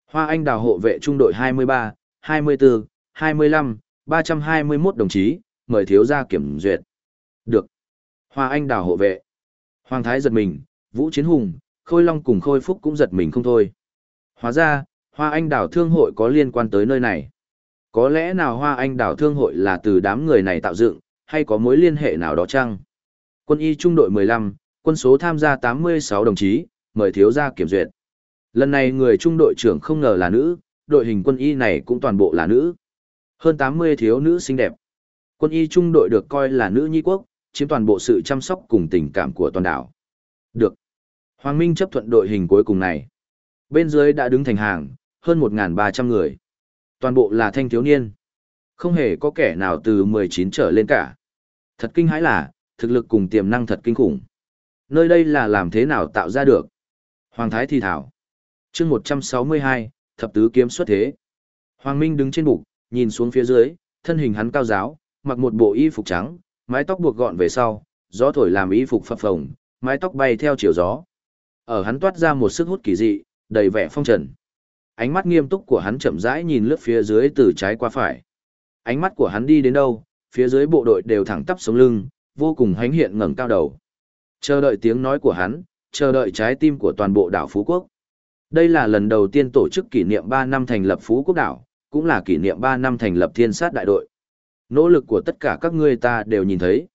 Hoa Anh đào hộ vệ trung đội 23, 24, 25, 321 đồng chí, mời thiếu gia kiểm duyệt. Được. Hoa Anh đào hộ vệ. Hoàng Thái giật mình, Vũ Chiến Hùng, Khôi Long cùng Khôi Phúc cũng giật mình không thôi. Hóa ra, Hoa Anh đào thương hội có liên quan tới nơi này. Có lẽ nào Hoa Anh đào thương hội là từ đám người này tạo dựng, hay có mối liên hệ nào đó chăng? Quân y trung đội 15, quân số tham gia 86 đồng chí, mời thiếu gia kiểm duyệt. Lần này người trung đội trưởng không ngờ là nữ, đội hình quân y này cũng toàn bộ là nữ. Hơn 80 thiếu nữ xinh đẹp. Quân y trung đội được coi là nữ nhi quốc, chiếm toàn bộ sự chăm sóc cùng tình cảm của toàn đảo. Được. Hoàng Minh chấp thuận đội hình cuối cùng này. Bên dưới đã đứng thành hàng, hơn 1.300 người. Toàn bộ là thanh thiếu niên. Không hề có kẻ nào từ 19 trở lên cả. Thật kinh hãi là, thực lực cùng tiềm năng thật kinh khủng. Nơi đây là làm thế nào tạo ra được? Hoàng Thái thì thảo. chương 162, thập tứ kiếm xuất thế. Hoàng Minh đứng trên bục, nhìn xuống phía dưới, thân hình hắn cao giáo, mặc một bộ y phục trắng, mái tóc buộc gọn về sau, gió thổi làm y phục phập phồng, mái tóc bay theo chiều gió. Ở hắn toát ra một sức hút kỳ dị, đầy vẻ phong trần. Ánh mắt nghiêm túc của hắn chậm rãi nhìn lướt phía dưới từ trái qua phải. Ánh mắt của hắn đi đến đâu, phía dưới bộ đội đều thẳng tắp sống lưng, vô cùng hánh hiện ngẩng cao đầu. Chờ đợi tiếng nói của hắn, chờ đợi trái tim của toàn bộ đảo Phú Quốc. Đây là lần đầu tiên tổ chức kỷ niệm 3 năm thành lập Phú Quốc đảo, cũng là kỷ niệm 3 năm thành lập Thiên sát đại đội. Nỗ lực của tất cả các ngươi ta đều nhìn thấy.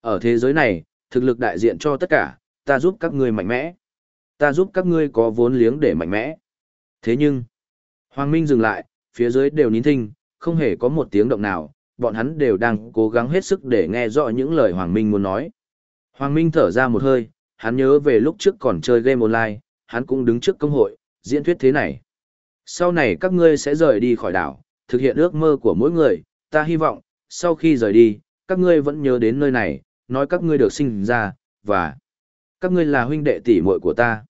Ở thế giới này, thực lực đại diện cho tất cả, ta giúp các ngươi mạnh mẽ. Ta giúp các ngươi có vốn liếng để mạnh mẽ. Thế nhưng, Hoàng Minh dừng lại, phía dưới đều nín thinh, không hề có một tiếng động nào, bọn hắn đều đang cố gắng hết sức để nghe rõ những lời Hoàng Minh muốn nói. Hoàng Minh thở ra một hơi, hắn nhớ về lúc trước còn chơi game online, hắn cũng đứng trước công hội, diễn thuyết thế này. Sau này các ngươi sẽ rời đi khỏi đảo, thực hiện ước mơ của mỗi người, ta hy vọng, sau khi rời đi, các ngươi vẫn nhớ đến nơi này, nói các ngươi được sinh ra, và các ngươi là huynh đệ tỷ muội của ta.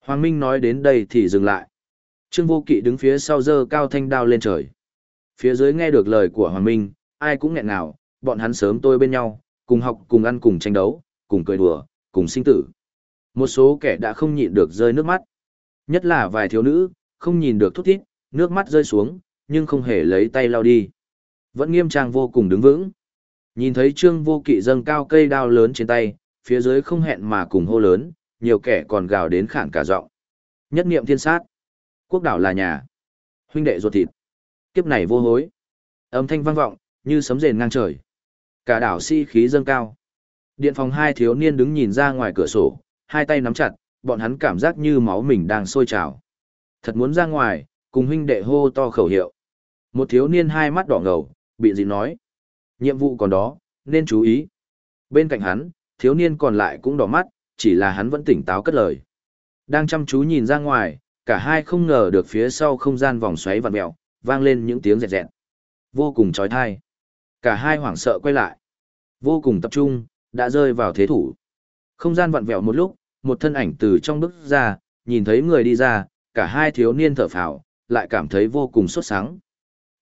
Hoàng Minh nói đến đây thì dừng lại. Trương Vô Kỵ đứng phía sau giơ cao thanh đao lên trời. Phía dưới nghe được lời của Hoàng Minh, ai cũng nghẹn ngào, bọn hắn sớm tôi bên nhau, cùng học, cùng ăn, cùng tranh đấu, cùng cười đùa, cùng sinh tử. Một số kẻ đã không nhịn được rơi nước mắt. Nhất là vài thiếu nữ, không nhìn được thút thít, nước mắt rơi xuống, nhưng không hề lấy tay lau đi. Vẫn nghiêm trang vô cùng đứng vững. Nhìn thấy Trương Vô Kỵ dâng cao cây đao lớn trên tay, phía dưới không hẹn mà cùng hô lớn, nhiều kẻ còn gào đến khản cả giọng. Nhất niệm thiên sát. Quốc đảo là nhà. Huynh đệ ruột thịt. Kiếp này vô hối. Âm thanh vang vọng, như sấm rền ngang trời. Cả đảo si khí dâng cao. Điện phòng hai thiếu niên đứng nhìn ra ngoài cửa sổ, hai tay nắm chặt, bọn hắn cảm giác như máu mình đang sôi trào. Thật muốn ra ngoài, cùng huynh đệ hô to khẩu hiệu. Một thiếu niên hai mắt đỏ ngầu, bị gì nói. Nhiệm vụ còn đó, nên chú ý. Bên cạnh hắn, thiếu niên còn lại cũng đỏ mắt, chỉ là hắn vẫn tỉnh táo cất lời. Đang chăm chú nhìn ra ngoài, cả hai không ngờ được phía sau không gian vòng xoáy vặn mèo, vang lên những tiếng rẹt rẹt. Vô cùng trói thai. Cả hai hoảng sợ quay lại. Vô cùng tập trung, đã rơi vào thế thủ. Không gian vặn vẹo một lúc, một thân ảnh từ trong bức ra, nhìn thấy người đi ra, cả hai thiếu niên thở phào, lại cảm thấy vô cùng sốt sáng.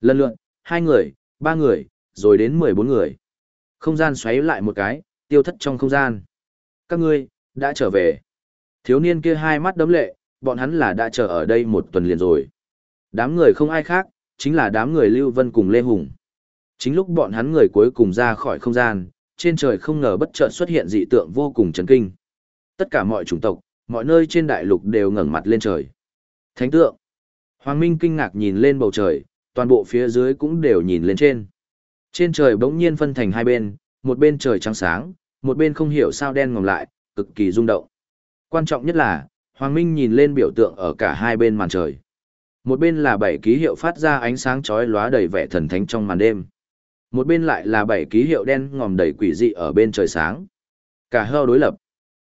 Lần lượt, hai người, ba người, rồi đến mười bốn người. Không gian xoáy lại một cái, tiêu thất trong không gian. Các ngươi, đã trở về. Thiếu niên kia hai mắt đấm lệ, bọn hắn là đã chờ ở đây một tuần liền rồi. Đám người không ai khác, chính là đám người Lưu Vân cùng Lê Hùng. Chính lúc bọn hắn người cuối cùng ra khỏi không gian, trên trời không ngờ bất chợt xuất hiện dị tượng vô cùng chấn kinh. Tất cả mọi chủng tộc, mọi nơi trên đại lục đều ngẩng mặt lên trời. Thánh tượng. Hoàng Minh kinh ngạc nhìn lên bầu trời, toàn bộ phía dưới cũng đều nhìn lên trên. Trên trời bỗng nhiên phân thành hai bên, một bên trời trắng sáng, một bên không hiểu sao đen ngòm lại, cực kỳ rung động. Quan trọng nhất là, Hoàng Minh nhìn lên biểu tượng ở cả hai bên màn trời. Một bên là bảy ký hiệu phát ra ánh sáng chói lóa đầy vẻ thần thánh trong màn đêm. Một bên lại là bảy ký hiệu đen ngòm đầy quỷ dị ở bên trời sáng. Cả hơ đối lập.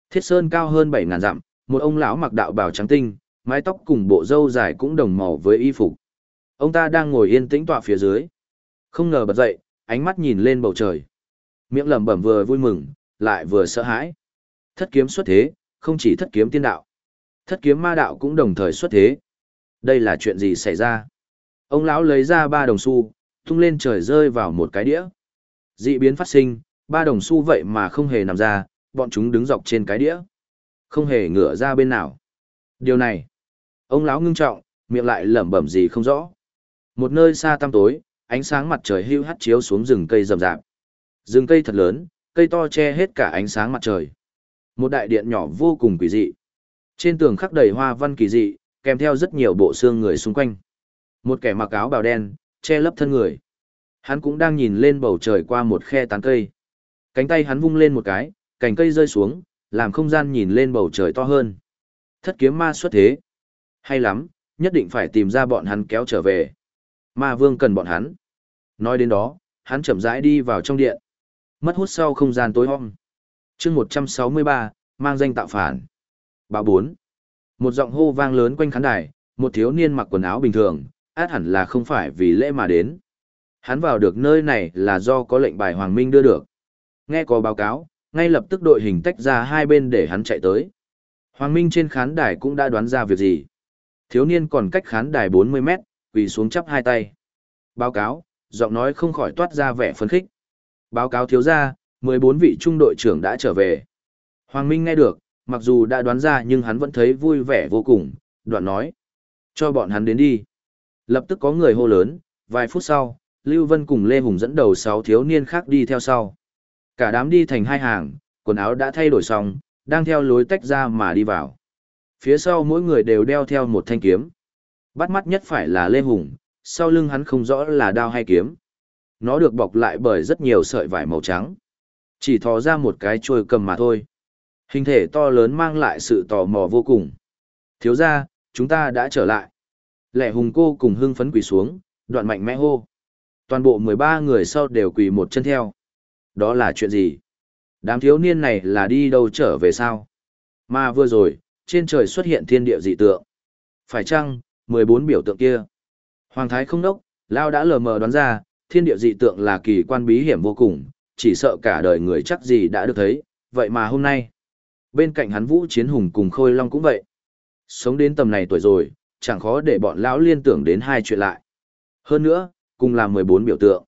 Thiết sơn cao hơn bảy ngàn dặm, một ông lão mặc đạo bào trắng tinh, mái tóc cùng bộ râu dài cũng đồng màu với y phục. Ông ta đang ngồi yên tĩnh tọa phía dưới. Không ngờ bật dậy, ánh mắt nhìn lên bầu trời. Miệng lẩm bẩm vừa vui mừng, lại vừa sợ hãi. Thất kiếm xuất thế, không chỉ thất kiếm tiên đạo. Thất kiếm ma đạo cũng đồng thời xuất thế. Đây là chuyện gì xảy ra? Ông lão lấy ra ba đồng xu, tung lên trời rơi vào một cái đĩa. Dị biến phát sinh, ba đồng xu vậy mà không hề nằm ra, bọn chúng đứng dọc trên cái đĩa. Không hề ngửa ra bên nào. Điều này, ông lão ngưng trọng, miệng lại lẩm bẩm gì không rõ. Một nơi xa tăm tối, ánh sáng mặt trời hưu hắt chiếu xuống rừng cây rậm rạp. Rừng cây thật lớn, cây to che hết cả ánh sáng mặt trời. Một đại điện nhỏ vô cùng quỷ dị. Trên tường khắc đầy hoa văn kỳ dị, kèm theo rất nhiều bộ xương người xung quanh. Một kẻ mặc áo bào đen, che lấp thân người. Hắn cũng đang nhìn lên bầu trời qua một khe tán cây. Cánh tay hắn vung lên một cái, cành cây rơi xuống, làm không gian nhìn lên bầu trời to hơn. Thất kiếm ma xuất thế. Hay lắm, nhất định phải tìm ra bọn hắn kéo trở về. Ma vương cần bọn hắn. Nói đến đó, hắn chậm rãi đi vào trong điện. Mất hút sau không gian tối om. chương 163, mang danh tạo phản. Bà bốn. Một giọng hô vang lớn quanh khán đài, một thiếu niên mặc quần áo bình thường, át hẳn là không phải vì lễ mà đến. Hắn vào được nơi này là do có lệnh bài Hoàng Minh đưa được. Nghe có báo cáo, ngay lập tức đội hình tách ra hai bên để hắn chạy tới. Hoàng Minh trên khán đài cũng đã đoán ra việc gì. Thiếu niên còn cách khán đài 40 mét, quỳ xuống chắp hai tay. Báo cáo, giọng nói không khỏi toát ra vẻ phấn khích. Báo cáo thiếu gia, 14 vị trung đội trưởng đã trở về. Hoàng Minh nghe được, mặc dù đã đoán ra nhưng hắn vẫn thấy vui vẻ vô cùng, đoạn nói. Cho bọn hắn đến đi. Lập tức có người hô lớn, vài phút sau, Lưu Vân cùng Lê Hùng dẫn đầu sáu thiếu niên khác đi theo sau. Cả đám đi thành hai hàng, quần áo đã thay đổi xong, đang theo lối tách ra mà đi vào. Phía sau mỗi người đều đeo theo một thanh kiếm. Bắt mắt nhất phải là Lê Hùng, sau lưng hắn không rõ là đao hay kiếm. Nó được bọc lại bởi rất nhiều sợi vải màu trắng. Chỉ thò ra một cái trôi cầm mà thôi. Hình thể to lớn mang lại sự tò mò vô cùng. Thiếu ra, chúng ta đã trở lại lẻ hùng cô cùng hưng phấn quỳ xuống, đoạn mạnh mẽ hô. Toàn bộ 13 người sau đều quỳ một chân theo. Đó là chuyện gì? Đám thiếu niên này là đi đâu trở về sao? Mà vừa rồi, trên trời xuất hiện thiên địa dị tượng. Phải chăng, 14 biểu tượng kia? Hoàng thái không đốc, Lao đã lờ mờ đoán ra, thiên địa dị tượng là kỳ quan bí hiểm vô cùng, chỉ sợ cả đời người chắc gì đã được thấy, vậy mà hôm nay. Bên cạnh hắn vũ chiến hùng cùng khôi long cũng vậy. Sống đến tầm này tuổi rồi, chẳng khó để bọn lão liên tưởng đến hai chuyện lại. Hơn nữa, cùng là 14 biểu tượng.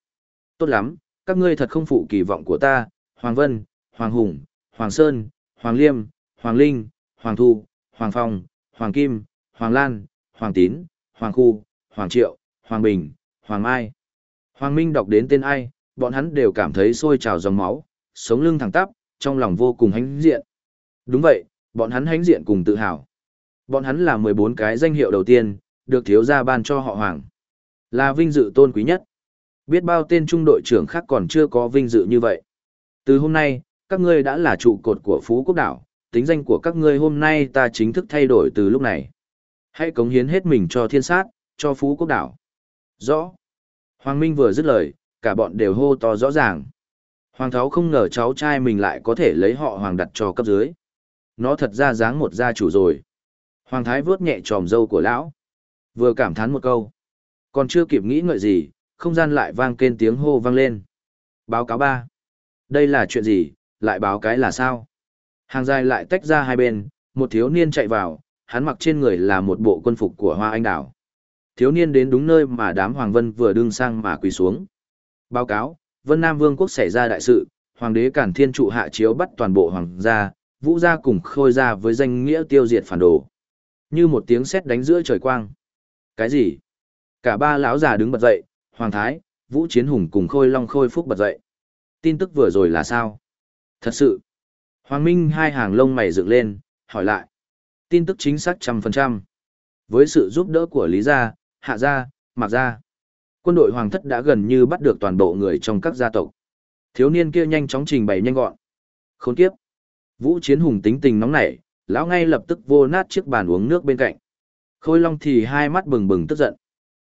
Tốt lắm, các ngươi thật không phụ kỳ vọng của ta, Hoàng Vân, Hoàng Hùng, Hoàng Sơn, Hoàng Liêm, Hoàng Linh, Hoàng Thu, Hoàng Phong, Hoàng Kim, Hoàng Lan, Hoàng Tín, Hoàng Khu, Hoàng Triệu, Hoàng Bình, Hoàng Mai. Hoàng Minh đọc đến tên ai, bọn hắn đều cảm thấy sôi trào dòng máu, sống lưng thẳng tắp, trong lòng vô cùng hãnh diện. Đúng vậy, bọn hắn hãnh diện cùng tự hào. Bọn hắn là 14 cái danh hiệu đầu tiên, được thiếu gia ban cho họ Hoàng. Là vinh dự tôn quý nhất. Biết bao tên trung đội trưởng khác còn chưa có vinh dự như vậy. Từ hôm nay, các ngươi đã là trụ cột của Phú Quốc đảo, tính danh của các ngươi hôm nay ta chính thức thay đổi từ lúc này. Hãy cống hiến hết mình cho thiên sát, cho Phú Quốc đảo. Rõ. Hoàng Minh vừa dứt lời, cả bọn đều hô to rõ ràng. Hoàng Tháo không ngờ cháu trai mình lại có thể lấy họ Hoàng đặt cho cấp dưới. Nó thật ra dáng một gia chủ rồi. Hoàng Thái vớt nhẹ tròm dâu của lão. Vừa cảm thán một câu. Còn chưa kịp nghĩ ngợi gì, không gian lại vang kên tiếng hô vang lên. Báo cáo ba. Đây là chuyện gì, lại báo cái là sao? Hàng dài lại tách ra hai bên, một thiếu niên chạy vào, hắn mặc trên người là một bộ quân phục của Hoa Anh Đảo. Thiếu niên đến đúng nơi mà đám Hoàng Vân vừa đương sang mà quỳ xuống. Báo cáo, Vân Nam Vương quốc xảy ra đại sự, Hoàng đế Cản Thiên trụ hạ chiếu bắt toàn bộ hoàng gia, vũ gia cùng khôi gia với danh nghĩa tiêu diệt phản đồ. Như một tiếng sét đánh giữa trời quang. Cái gì? Cả ba lão già đứng bật dậy, Hoàng Thái, Vũ Chiến Hùng cùng Khôi Long Khôi Phúc bật dậy. Tin tức vừa rồi là sao? Thật sự. Hoàng Minh hai hàng lông mày dựng lên, hỏi lại. Tin tức chính xác trăm phần trăm. Với sự giúp đỡ của Lý Gia, Hạ Gia, Mạc Gia, quân đội Hoàng thất đã gần như bắt được toàn bộ người trong các gia tộc. Thiếu niên kia nhanh chóng trình bày nhanh gọn. Khốn kiếp. Vũ Chiến Hùng tính tình nóng nảy, lão ngay lập tức vô nát chiếc bàn uống nước bên cạnh. Khôi Long thì hai mắt bừng bừng tức giận.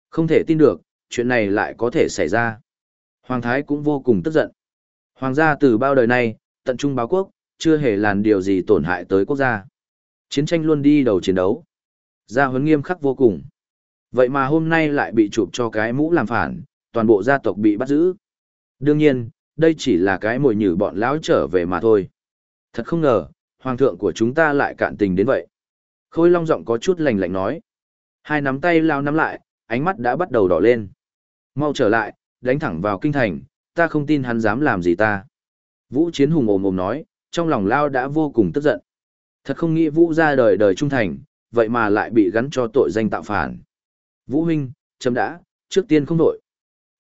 Không thể tin được, chuyện này lại có thể xảy ra. Hoàng Thái cũng vô cùng tức giận. Hoàng gia từ bao đời nay, tận trung báo quốc, chưa hề làm điều gì tổn hại tới quốc gia. Chiến tranh luôn đi đầu chiến đấu. Gia huấn nghiêm khắc vô cùng. Vậy mà hôm nay lại bị chụp cho cái mũ làm phản, toàn bộ gia tộc bị bắt giữ. Đương nhiên, đây chỉ là cái mồi nhử bọn lão trở về mà thôi. Thật không ngờ, hoàng thượng của chúng ta lại cạn tình đến vậy. Khôi long giọng có chút lạnh lạnh nói. Hai nắm tay lao nắm lại, ánh mắt đã bắt đầu đỏ lên. Mau trở lại, đánh thẳng vào kinh thành, ta không tin hắn dám làm gì ta. Vũ Chiến Hùng ồm ồm nói, trong lòng Lao đã vô cùng tức giận. Thật không nghĩ Vũ ra đời đời trung thành, vậy mà lại bị gắn cho tội danh tạo phản. Vũ huynh, chấm đã, trước tiên không đổi.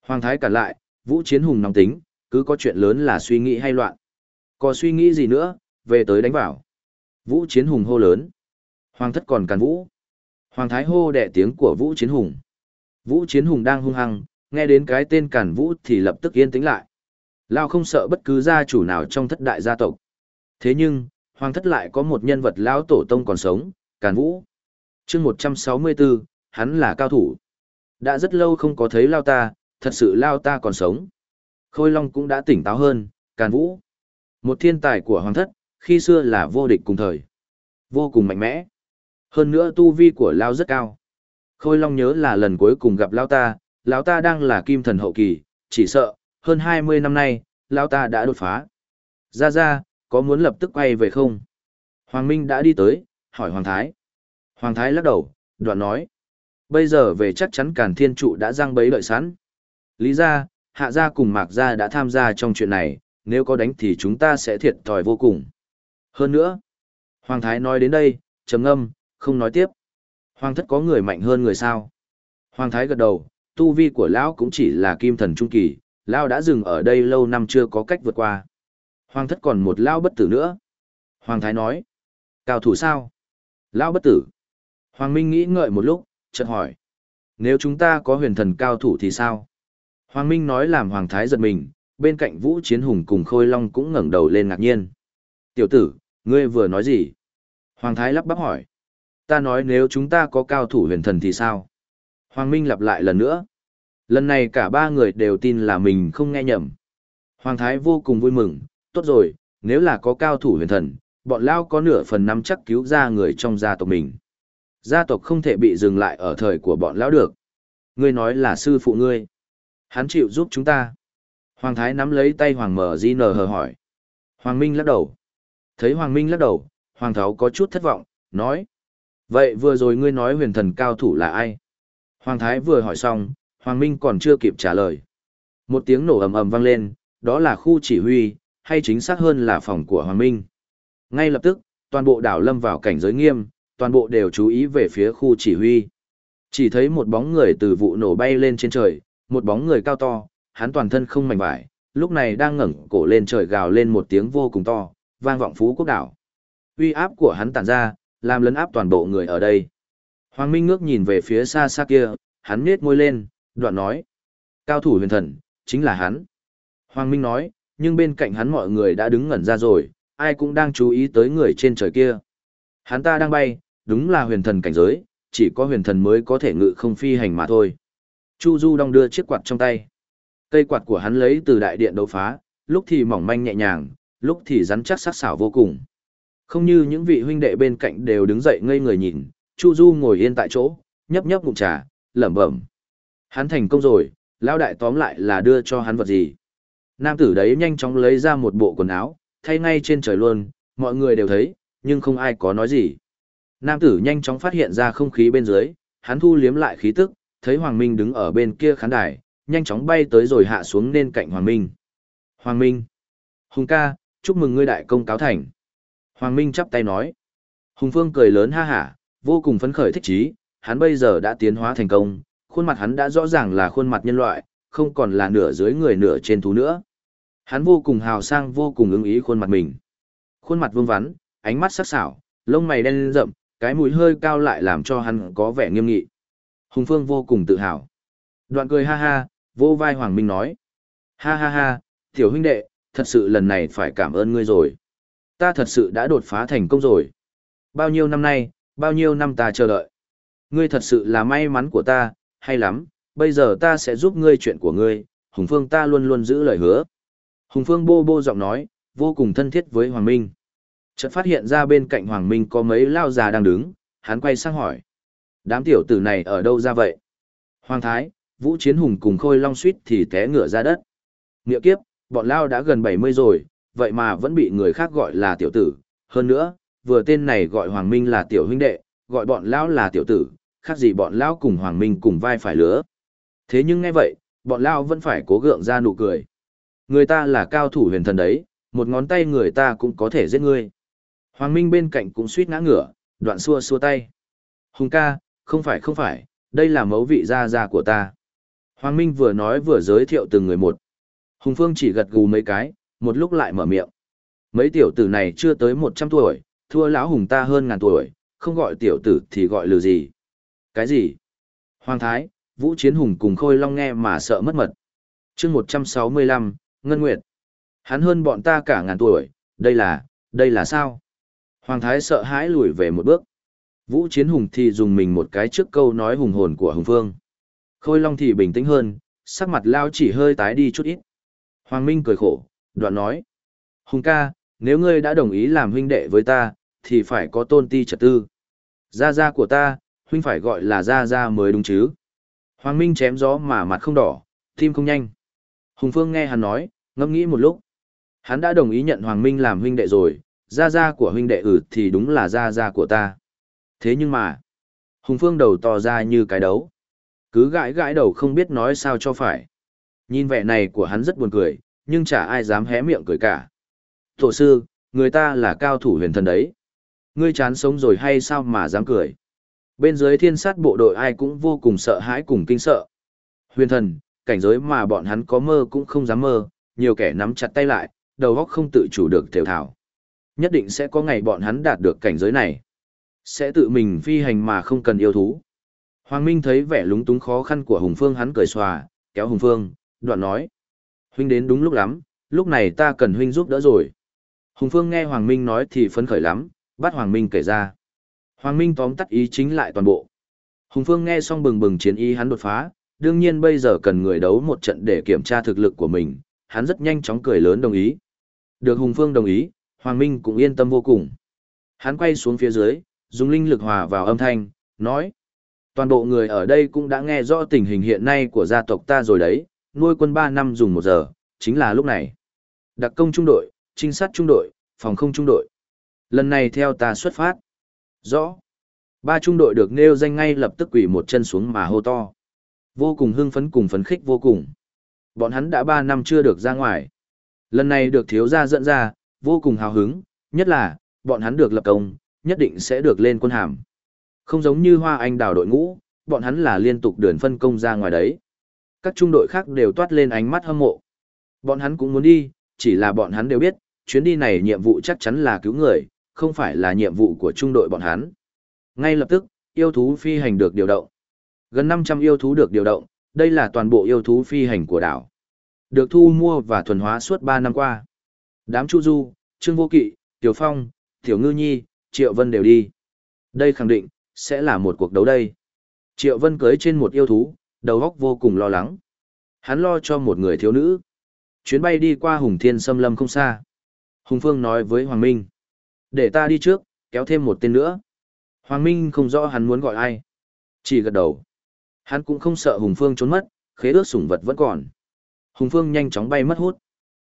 Hoàng Thái cản lại, Vũ Chiến Hùng nóng tính, cứ có chuyện lớn là suy nghĩ hay loạn. Có suy nghĩ gì nữa, về tới đánh vào. Vũ Chiến Hùng hô lớn. Hoàng thất còn càn Vũ. Hoàng Thái hô đẻ tiếng của Vũ Chiến Hùng. Vũ Chiến Hùng đang hung hăng, nghe đến cái tên càn Vũ thì lập tức yên tĩnh lại. Lao không sợ bất cứ gia chủ nào trong thất đại gia tộc. Thế nhưng, Hoàng thất lại có một nhân vật lão tổ tông còn sống, càn Vũ. chương 164, hắn là cao thủ. Đã rất lâu không có thấy Lao ta, thật sự Lao ta còn sống. Khôi Long cũng đã tỉnh táo hơn, càn Vũ. Một thiên tài của Hoàng thất, khi xưa là vô địch cùng thời. Vô cùng mạnh mẽ. Hơn nữa tu vi của Lao rất cao. Khôi Long nhớ là lần cuối cùng gặp Lao ta, Lão ta đang là kim thần hậu kỳ, chỉ sợ, hơn 20 năm nay, Lão ta đã đột phá. Ra ra, có muốn lập tức quay về không? Hoàng Minh đã đi tới, hỏi Hoàng Thái. Hoàng Thái lắc đầu, đoạn nói. Bây giờ về chắc chắn Càn Thiên Trụ đã răng bấy lợi sẵn. Lý ra, Hạ gia cùng Mạc gia đã tham gia trong chuyện này, nếu có đánh thì chúng ta sẽ thiệt thòi vô cùng. Hơn nữa, Hoàng Thái nói đến đây, trầm ngâm, không nói tiếp. Hoàng thất có người mạnh hơn người sao? Hoàng Thái gật đầu, tu vi của lão cũng chỉ là kim thần trung kỳ, lão đã dừng ở đây lâu năm chưa có cách vượt qua. Hoàng thất còn một lão bất tử nữa. Hoàng Thái nói, cao thủ sao? Lão bất tử. Hoàng Minh nghĩ ngợi một lúc, chợt hỏi, nếu chúng ta có huyền thần cao thủ thì sao? Hoàng Minh nói làm Hoàng Thái giật mình, bên cạnh Vũ Chiến Hùng cùng Khôi Long cũng ngẩng đầu lên ngạc nhiên. Tiểu tử, ngươi vừa nói gì? Hoàng Thái lắp bắp hỏi. Ta nói nếu chúng ta có cao thủ huyền thần thì sao? Hoàng Minh lặp lại lần nữa. Lần này cả ba người đều tin là mình không nghe nhầm. Hoàng Thái vô cùng vui mừng, tốt rồi, nếu là có cao thủ huyền thần, bọn Lao có nửa phần năm chắc cứu ra người trong gia tộc mình. Gia tộc không thể bị dừng lại ở thời của bọn Lão được. Ngươi nói là sư phụ ngươi. Hắn chịu giúp chúng ta. Hoàng Thái nắm lấy tay Hoàng Mở Di nờ hờ hỏi. Hoàng Minh lắc đầu. Thấy Hoàng Minh lắc đầu, Hoàng Tháo có chút thất vọng, nói. Vậy vừa rồi ngươi nói huyền thần cao thủ là ai? Hoàng Thái vừa hỏi xong, Hoàng Minh còn chưa kịp trả lời. Một tiếng nổ ầm ầm vang lên, đó là khu chỉ huy, hay chính xác hơn là phòng của Hoàng Minh. Ngay lập tức, toàn bộ đảo lâm vào cảnh giới nghiêm, toàn bộ đều chú ý về phía khu chỉ huy. Chỉ thấy một bóng người từ vụ nổ bay lên trên trời, một bóng người cao to, hắn toàn thân không mảnh vải, lúc này đang ngẩng cổ lên trời gào lên một tiếng vô cùng to, vang vọng phú quốc đảo. Uy áp của hắn tản ra, làm lấn áp toàn bộ người ở đây. Hoàng Minh ngước nhìn về phía xa xa kia, hắn nhếch môi lên, đoạn nói. Cao thủ huyền thần, chính là hắn. Hoàng Minh nói, nhưng bên cạnh hắn mọi người đã đứng ngẩn ra rồi, ai cũng đang chú ý tới người trên trời kia. Hắn ta đang bay, đúng là huyền thần cảnh giới, chỉ có huyền thần mới có thể ngự không phi hành mà thôi. Chu Du đong đưa chiếc quạt trong tay. Cây quạt của hắn lấy từ đại điện đấu phá, lúc thì mỏng manh nhẹ nhàng, lúc thì rắn chắc sắc sảo vô cùng. Không như những vị huynh đệ bên cạnh đều đứng dậy ngây người nhìn, Chu Du ngồi yên tại chỗ, nhấp nhấp ngụm trà, lẩm bẩm. Hắn thành công rồi, lão đại tóm lại là đưa cho hắn vật gì. Nam tử đấy nhanh chóng lấy ra một bộ quần áo, thay ngay trên trời luôn, mọi người đều thấy, nhưng không ai có nói gì. Nam tử nhanh chóng phát hiện ra không khí bên dưới, hắn thu liếm lại khí tức, thấy Hoàng Minh đứng ở bên kia khán đài, nhanh chóng bay tới rồi hạ xuống nên cạnh Hoàng Minh. Hoàng Minh! Hùng ca, chúc mừng ngươi đại công cáo thành. Hoàng Minh chắp tay nói. Hùng Phương cười lớn ha hả, vô cùng phấn khởi thích chí, hắn bây giờ đã tiến hóa thành công, khuôn mặt hắn đã rõ ràng là khuôn mặt nhân loại, không còn là nửa dưới người nửa trên thú nữa. Hắn vô cùng hào sang vô cùng ứng ý khuôn mặt mình. Khuôn mặt vương vắn, ánh mắt sắc sảo, lông mày đen rậm, cái mũi hơi cao lại làm cho hắn có vẻ nghiêm nghị. Hùng Phương vô cùng tự hào. Đoạn cười ha ha, vô vai Hoàng Minh nói. Ha ha ha, tiểu huynh đệ, thật sự lần này phải cảm ơn ngươi rồi. Ta thật sự đã đột phá thành công rồi. Bao nhiêu năm nay, bao nhiêu năm ta chờ đợi. Ngươi thật sự là may mắn của ta, hay lắm, bây giờ ta sẽ giúp ngươi chuyện của ngươi, Hùng Phương ta luôn luôn giữ lời hứa. Hùng Phương bô bô giọng nói, vô cùng thân thiết với Hoàng Minh. Chợt phát hiện ra bên cạnh Hoàng Minh có mấy lao già đang đứng, hắn quay sang hỏi. Đám tiểu tử này ở đâu ra vậy? Hoàng Thái, Vũ Chiến Hùng cùng Khôi Long suýt thì té ngửa ra đất. Nghĩa kiếp, bọn lao đã gần 70 rồi, vậy mà vẫn bị người khác gọi là tiểu tử. Hơn nữa, vừa tên này gọi Hoàng Minh là tiểu huynh đệ, gọi bọn lão là tiểu tử, khác gì bọn lão cùng Hoàng Minh cùng vai phải lứa. Thế nhưng nghe vậy, bọn lão vẫn phải cố gượng ra nụ cười. Người ta là cao thủ huyền thần đấy, một ngón tay người ta cũng có thể giết ngươi. Hoàng Minh bên cạnh cũng suýt ngã ngửa, đoạn xua xua tay. Hùng ca, không phải không phải, đây là mẫu vị gia gia của ta. Hoàng Minh vừa nói vừa giới thiệu từng người một. Hùng Phương chỉ gật gù mấy cái, một lúc lại mở miệng. Mấy tiểu tử này chưa tới 100 tuổi, thua lão hùng ta hơn ngàn tuổi, không gọi tiểu tử thì gọi lừa gì. Cái gì? Hoàng Thái, Vũ Chiến Hùng cùng Khôi Long nghe mà sợ mất mật. chương 165, Ngân Nguyệt. Hắn hơn bọn ta cả ngàn tuổi, đây là, đây là sao? Hoàng Thái sợ hãi lùi về một bước. Vũ Chiến Hùng thì dùng mình một cái trước câu nói hùng hồn của Hùng Phương. Khôi Long thì bình tĩnh hơn, sắc mặt lao chỉ hơi tái đi chút ít. Hoàng Minh cười khổ, đoạn nói. Hùng ca, nếu ngươi đã đồng ý làm huynh đệ với ta, thì phải có tôn ti trật tư. Gia gia của ta, huynh phải gọi là gia gia mới đúng chứ. Hoàng Minh chém gió mà mặt không đỏ, tim không nhanh. Hùng Phương nghe hắn nói, ngẫm nghĩ một lúc. Hắn đã đồng ý nhận Hoàng Minh làm huynh đệ rồi, gia gia của huynh đệ ừ thì đúng là gia gia của ta. Thế nhưng mà, Hùng Phương đầu to ra như cái đấu. Cứ gãi gãi đầu không biết nói sao cho phải. Nhìn vẻ này của hắn rất buồn cười, nhưng chả ai dám hé miệng cười cả. Tổ sư, người ta là cao thủ huyền thần đấy. Ngươi chán sống rồi hay sao mà dám cười? Bên dưới thiên sát bộ đội ai cũng vô cùng sợ hãi cùng kinh sợ. Huyền thần, cảnh giới mà bọn hắn có mơ cũng không dám mơ, nhiều kẻ nắm chặt tay lại, đầu óc không tự chủ được tiểu thảo. Nhất định sẽ có ngày bọn hắn đạt được cảnh giới này. Sẽ tự mình phi hành mà không cần yêu thú. Hoàng Minh thấy vẻ lúng túng khó khăn của Hùng Phương hắn cười xòa, kéo Hùng Phương, đoạn nói. Huynh đến đúng lúc lắm, lúc này ta cần huynh giúp đỡ rồi. Hùng Phương nghe Hoàng Minh nói thì phấn khởi lắm, bắt Hoàng Minh kể ra. Hoàng Minh tóm tắt ý chính lại toàn bộ. Hùng Phương nghe xong bừng bừng chiến ý hắn đột phá, đương nhiên bây giờ cần người đấu một trận để kiểm tra thực lực của mình, hắn rất nhanh chóng cười lớn đồng ý. Được Hùng Phương đồng ý, Hoàng Minh cũng yên tâm vô cùng. Hắn quay xuống phía dưới, dùng linh lực hòa vào âm thanh, nói. Toàn bộ người ở đây cũng đã nghe rõ tình hình hiện nay của gia tộc ta rồi đấy, nuôi quân 3 năm dùng 1 giờ, chính là lúc này. Đặc công trung đội, trinh sát trung đội, phòng không trung đội. Lần này theo ta xuất phát. Rõ. Ba trung đội được nêu danh ngay lập tức quỳ một chân xuống mà hô to. Vô cùng hưng phấn cùng phấn khích vô cùng. Bọn hắn đã 3 năm chưa được ra ngoài. Lần này được thiếu gia dẫn ra, vô cùng hào hứng, nhất là, bọn hắn được lập công, nhất định sẽ được lên quân hàm. Không giống như Hoa Anh đào đội ngũ, bọn hắn là liên tục đường phân công ra ngoài đấy. Các trung đội khác đều toát lên ánh mắt hâm mộ. Bọn hắn cũng muốn đi, chỉ là bọn hắn đều biết, chuyến đi này nhiệm vụ chắc chắn là cứu người, không phải là nhiệm vụ của trung đội bọn hắn. Ngay lập tức, yêu thú phi hành được điều động. Gần 500 yêu thú được điều động, đây là toàn bộ yêu thú phi hành của đảo. Được thu mua và thuần hóa suốt 3 năm qua. Đám Chu Du, Trương Vô Kỵ, Tiểu Phong, Tiểu Ngư Nhi, Triệu Vân đều đi. Đây khẳng định, sẽ là một cuộc đấu đây. Triệu Vân cưới trên một yêu thú, đầu óc vô cùng lo lắng. Hắn lo cho một người thiếu nữ. Chuyến bay đi qua Hùng Thiên Sâm Lâm không xa. Hùng Phương nói với Hoàng Minh. Để ta đi trước, kéo thêm một tên nữa. Hoàng Minh không rõ hắn muốn gọi ai. Chỉ gật đầu. Hắn cũng không sợ Hùng Phương trốn mất, khế ước sủng vật vẫn còn. Hùng Phương nhanh chóng bay mất hút.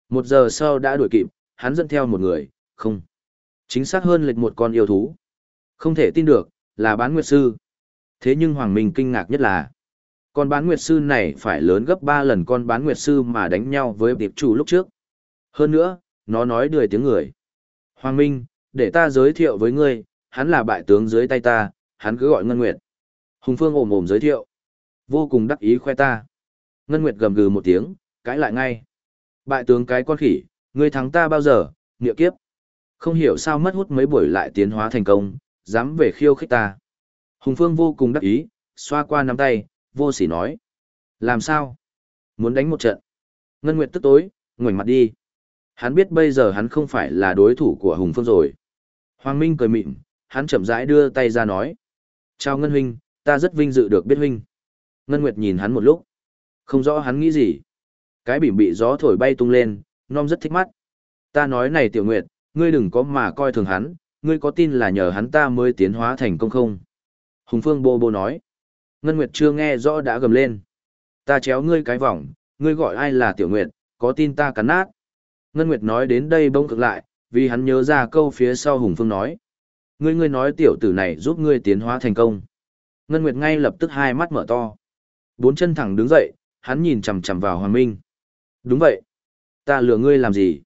Một giờ sau đã đuổi kịp, hắn dẫn theo một người, không. Chính xác hơn lệch một con yêu thú. Không thể tin được, là bán nguyệt sư. Thế nhưng Hoàng Minh kinh ngạc nhất là, con bán nguyệt sư này phải lớn gấp 3 lần con bán nguyệt sư mà đánh nhau với điệp chủ lúc trước. Hơn nữa, nó nói đười tiếng người. Hoàng Minh, Để ta giới thiệu với ngươi, hắn là bại tướng dưới tay ta, hắn cứ gọi Ngân Nguyệt. Hùng Phương ồm ồm giới thiệu. Vô cùng đắc ý khoe ta. Ngân Nguyệt gầm gừ một tiếng, cãi lại ngay. Bại tướng cái con khỉ, ngươi thắng ta bao giờ, nghĩa kiếp. Không hiểu sao mất hút mấy buổi lại tiến hóa thành công, dám về khiêu khích ta. Hùng Phương vô cùng đắc ý, xoa qua nắm tay, vô sỉ nói. Làm sao? Muốn đánh một trận. Ngân Nguyệt tức tối, ngoảnh mặt đi. Hắn biết bây giờ hắn không phải là đối thủ của Hùng Phương rồi. Hoàng Minh cười mịn, hắn chậm rãi đưa tay ra nói. Chào Ngân Huynh, ta rất vinh dự được biết Huynh. Ngân Nguyệt nhìn hắn một lúc. Không rõ hắn nghĩ gì. Cái bỉm bị gió thổi bay tung lên, non rất thích mắt. Ta nói này Tiểu Nguyệt, ngươi đừng có mà coi thường hắn, ngươi có tin là nhờ hắn ta mới tiến hóa thành công không? Hùng Phương bô bô nói. Ngân Nguyệt chưa nghe rõ đã gầm lên. Ta chéo ngươi cái vòng, ngươi gọi ai là Tiểu Nguyệt, có tin ta cắn nát. Ngân Nguyệt nói đến đây bông cực lại, vì hắn nhớ ra câu phía sau Hùng Phương nói. Ngươi ngươi nói tiểu tử này giúp ngươi tiến hóa thành công. Ngân Nguyệt ngay lập tức hai mắt mở to. Bốn chân thẳng đứng dậy, hắn nhìn chằm chằm vào Hoàng Minh. Đúng vậy. Ta lừa ngươi làm gì?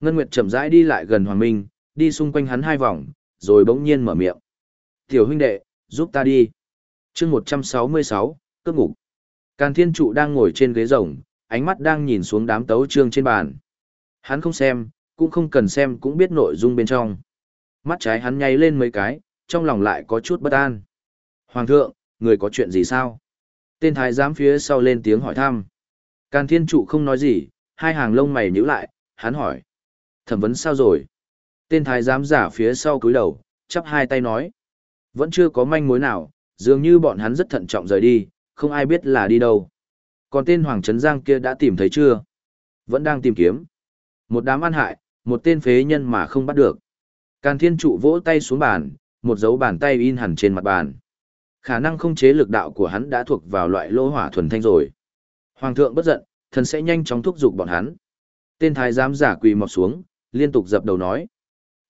Ngân Nguyệt chậm rãi đi lại gần Hoàng Minh, đi xung quanh hắn hai vòng, rồi bỗng nhiên mở miệng. Tiểu huynh đệ, giúp ta đi chương 166, cướp ngục. Càn thiên trụ đang ngồi trên ghế rồng, ánh mắt đang nhìn xuống đám tấu trương trên bàn. Hắn không xem, cũng không cần xem cũng biết nội dung bên trong. Mắt trái hắn nháy lên mấy cái, trong lòng lại có chút bất an. Hoàng thượng, người có chuyện gì sao? Tên thái giám phía sau lên tiếng hỏi thăm. Càn thiên trụ không nói gì, hai hàng lông mày nhíu lại, hắn hỏi. Thẩm vấn sao rồi? Tên thái giám giả phía sau cúi đầu, chắp hai tay nói. Vẫn chưa có manh mối nào, dường như bọn hắn rất thận trọng rời đi, không ai biết là đi đâu. Còn tên Hoàng Trấn Giang kia đã tìm thấy chưa? Vẫn đang tìm kiếm. Một đám ăn hại, một tên phế nhân mà không bắt được. Càn thiên trụ vỗ tay xuống bàn, một dấu bàn tay in hẳn trên mặt bàn. Khả năng không chế lực đạo của hắn đã thuộc vào loại lô hỏa thuần thanh rồi. Hoàng thượng bất giận, thần sẽ nhanh chóng thúc giục bọn hắn. Tên thái giám giả quỳ mọc xuống, liên tục dập đầu nói.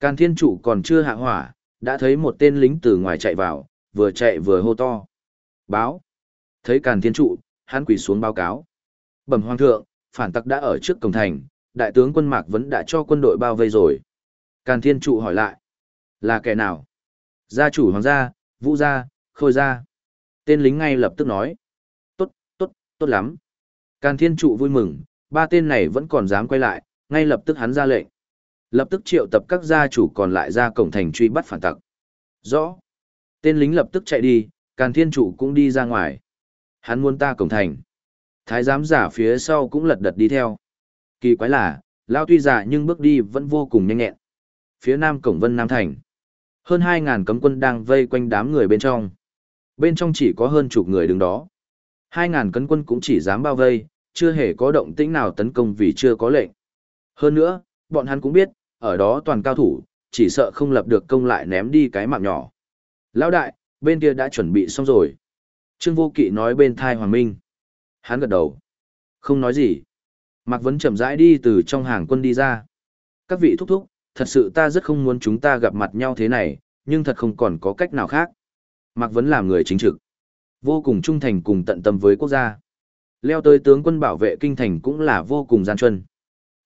Càn thiên trụ còn chưa hạ hỏa, đã thấy một tên lính từ ngoài chạy vào, vừa chạy vừa hô to. Báo. Thấy càn thiên trụ, hắn quỳ xuống báo cáo. Bẩm hoàng thượng, phản tặc đã ở trước cổng thành, đại tướng quân Mạc vẫn đã cho quân đội bao vây rồi. Càn thiên trụ hỏi lại. Là kẻ nào? Gia chủ hoàng gia, vũ gia, khôi gia. Tên lính ngay lập tức nói. Tốt, tốt, tốt lắm. Càn thiên trụ vui mừng, ba tên này vẫn còn dám quay lại, ngay lập tức hắn ra lệnh. Lập tức triệu tập các gia chủ còn lại ra cổng thành truy bắt phản tặc. Rõ. Tên lính lập tức chạy đi, càn thiên trụ cũng đi ra ngoài. Hắn muốn ta cổng thành. Thái giám giả phía sau cũng lật đật đi theo. Kỳ quái là, lao tuy giả nhưng bước đi vẫn vô cùng nhanh nhẹn. Phía nam cổng vân nam thành. Hơn 2.000 cấm quân đang vây quanh đám người bên trong. Bên trong chỉ có hơn chục người đứng đó. 2.000 cấm quân cũng chỉ dám bao vây, chưa hề có động tĩnh nào tấn công vì chưa có lệnh. Hơn nữa, bọn hắn cũng biết, ở đó toàn cao thủ, chỉ sợ không lập được công lại ném đi cái mạng nhỏ. Lão đại, bên kia đã chuẩn bị xong rồi. Trương Vô Kỵ nói bên thai Hoàng Minh. Hắn gật đầu. Không nói gì. Mạc Vấn chậm rãi đi từ trong hàng quân đi ra. Các vị thúc thúc, thật sự ta rất không muốn chúng ta gặp mặt nhau thế này, nhưng thật không còn có cách nào khác. Mạc Vấn làm người chính trực. Vô cùng trung thành cùng tận tâm với quốc gia. Leo tới tướng quân bảo vệ kinh thành cũng là vô cùng gian truân.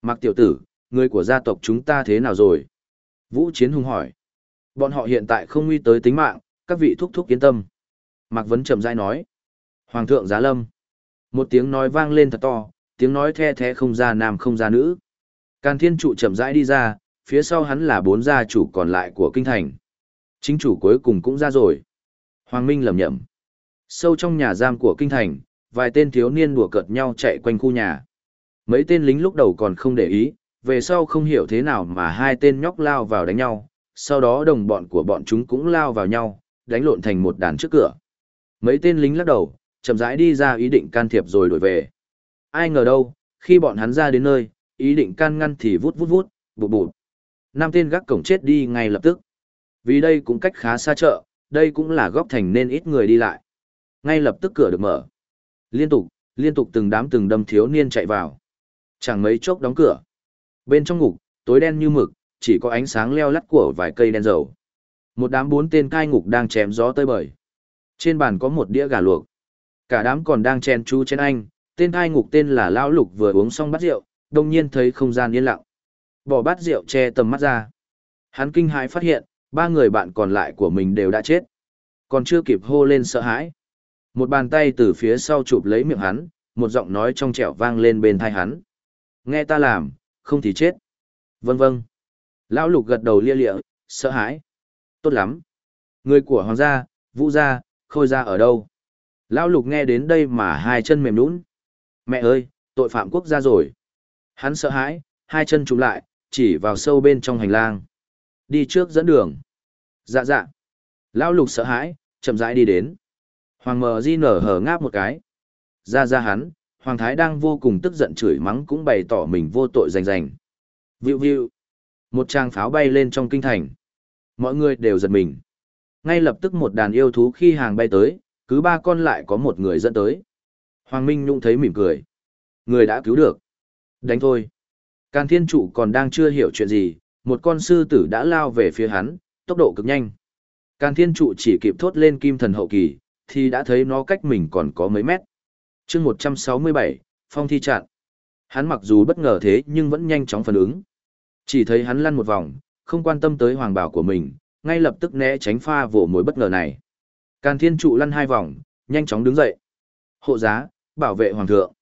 Mạc Tiểu Tử, người của gia tộc chúng ta thế nào rồi? Vũ Chiến Hùng hỏi. Bọn họ hiện tại không nguy tới tính mạng, các vị thúc thúc yên tâm. Mạc Vấn chậm rãi nói. Hoàng thượng giá lâm. Một tiếng nói vang lên thật to, tiếng nói the thé không ra nam không ra nữ. Càn thiên trụ chậm rãi đi ra, phía sau hắn là bốn gia chủ còn lại của kinh thành. Chính chủ cuối cùng cũng ra rồi. Hoàng Minh lầm nhầm. Sâu trong nhà giam của kinh thành, vài tên thiếu niên đùa cợt nhau chạy quanh khu nhà. Mấy tên lính lúc đầu còn không để ý, về sau không hiểu thế nào mà hai tên nhóc lao vào đánh nhau, sau đó đồng bọn của bọn chúng cũng lao vào nhau, đánh lộn thành một đàn trước cửa. Mấy tên lính lắc đầu, chậm rãi đi ra ý định can thiệp rồi đổi về. Ai ngờ đâu, khi bọn hắn ra đến nơi, ý định can ngăn thì vút vút vút, bụt bụt. Năm tên gác cổng chết đi ngay lập tức. Vì đây cũng cách khá xa chợ, đây cũng là góc thành nên ít người đi lại. Ngay lập tức cửa được mở. Liên tục, liên tục từng đám từng đâm thiếu niên chạy vào. Chẳng mấy chốc đóng cửa. Bên trong ngục, tối đen như mực, chỉ có ánh sáng leo lắt của vài cây đen dầu. Một đám bốn tên cai ngục đang chém gió tơi bời. Trên bàn có một đĩa gà luộc. Cả đám còn đang chen chú trên anh, tên cai ngục tên là Lão Lục vừa uống xong bát rượu, đồng nhiên thấy không gian yên lặng. Bỏ bát rượu che tầm mắt ra. Hắn kinh hãi phát hiện, ba người bạn còn lại của mình đều đã chết. Còn chưa kịp hô lên sợ hãi. Một bàn tay từ phía sau chụp lấy miệng hắn, một giọng nói trong trẻo vang lên bên tai hắn. Nghe ta làm, không thì chết. Vâng vâng. Lão lục gật đầu lia lịa, sợ hãi. Tốt lắm. Người của hoàng gia, vũ gia, khôi gia ở đâu? Lão lục nghe đến đây mà hai chân mềm nũng. Mẹ ơi, tội phạm quốc gia rồi. Hắn sợ hãi, hai chân trùng lại, chỉ vào sâu bên trong hành lang. Đi trước dẫn đường. Dạ dạ. Lão lục sợ hãi, chậm rãi đi đến. Hoàng mờ di nở hở ngáp một cái. Ra ra hắn, Hoàng Thái đang vô cùng tức giận chửi mắng cũng bày tỏ mình vô tội rành rành. Vịu vịu. Một trang pháo bay lên trong kinh thành. Mọi người đều giật mình. Ngay lập tức một đàn yêu thú khi hàng bay tới, cứ ba con lại có một người dẫn tới. Hoàng Minh Nhung thấy mỉm cười. Người đã cứu được. Đánh thôi. Càn thiên trụ còn đang chưa hiểu chuyện gì, một con sư tử đã lao về phía hắn, tốc độ cực nhanh. Càn thiên trụ chỉ kịp thốt lên kim thần hậu kỳ, thì đã thấy nó cách mình còn có mấy mét. chương 167, phong thi chặn. Hắn mặc dù bất ngờ thế nhưng vẫn nhanh chóng phản ứng. Chỉ thấy hắn lăn một vòng, không quan tâm tới hoàng bảo của mình, ngay lập tức né tránh pha vỗ mối bất ngờ này. Càn thiên trụ lăn hai vòng, nhanh chóng đứng dậy. Hộ giá, bảo vệ hoàng thượng.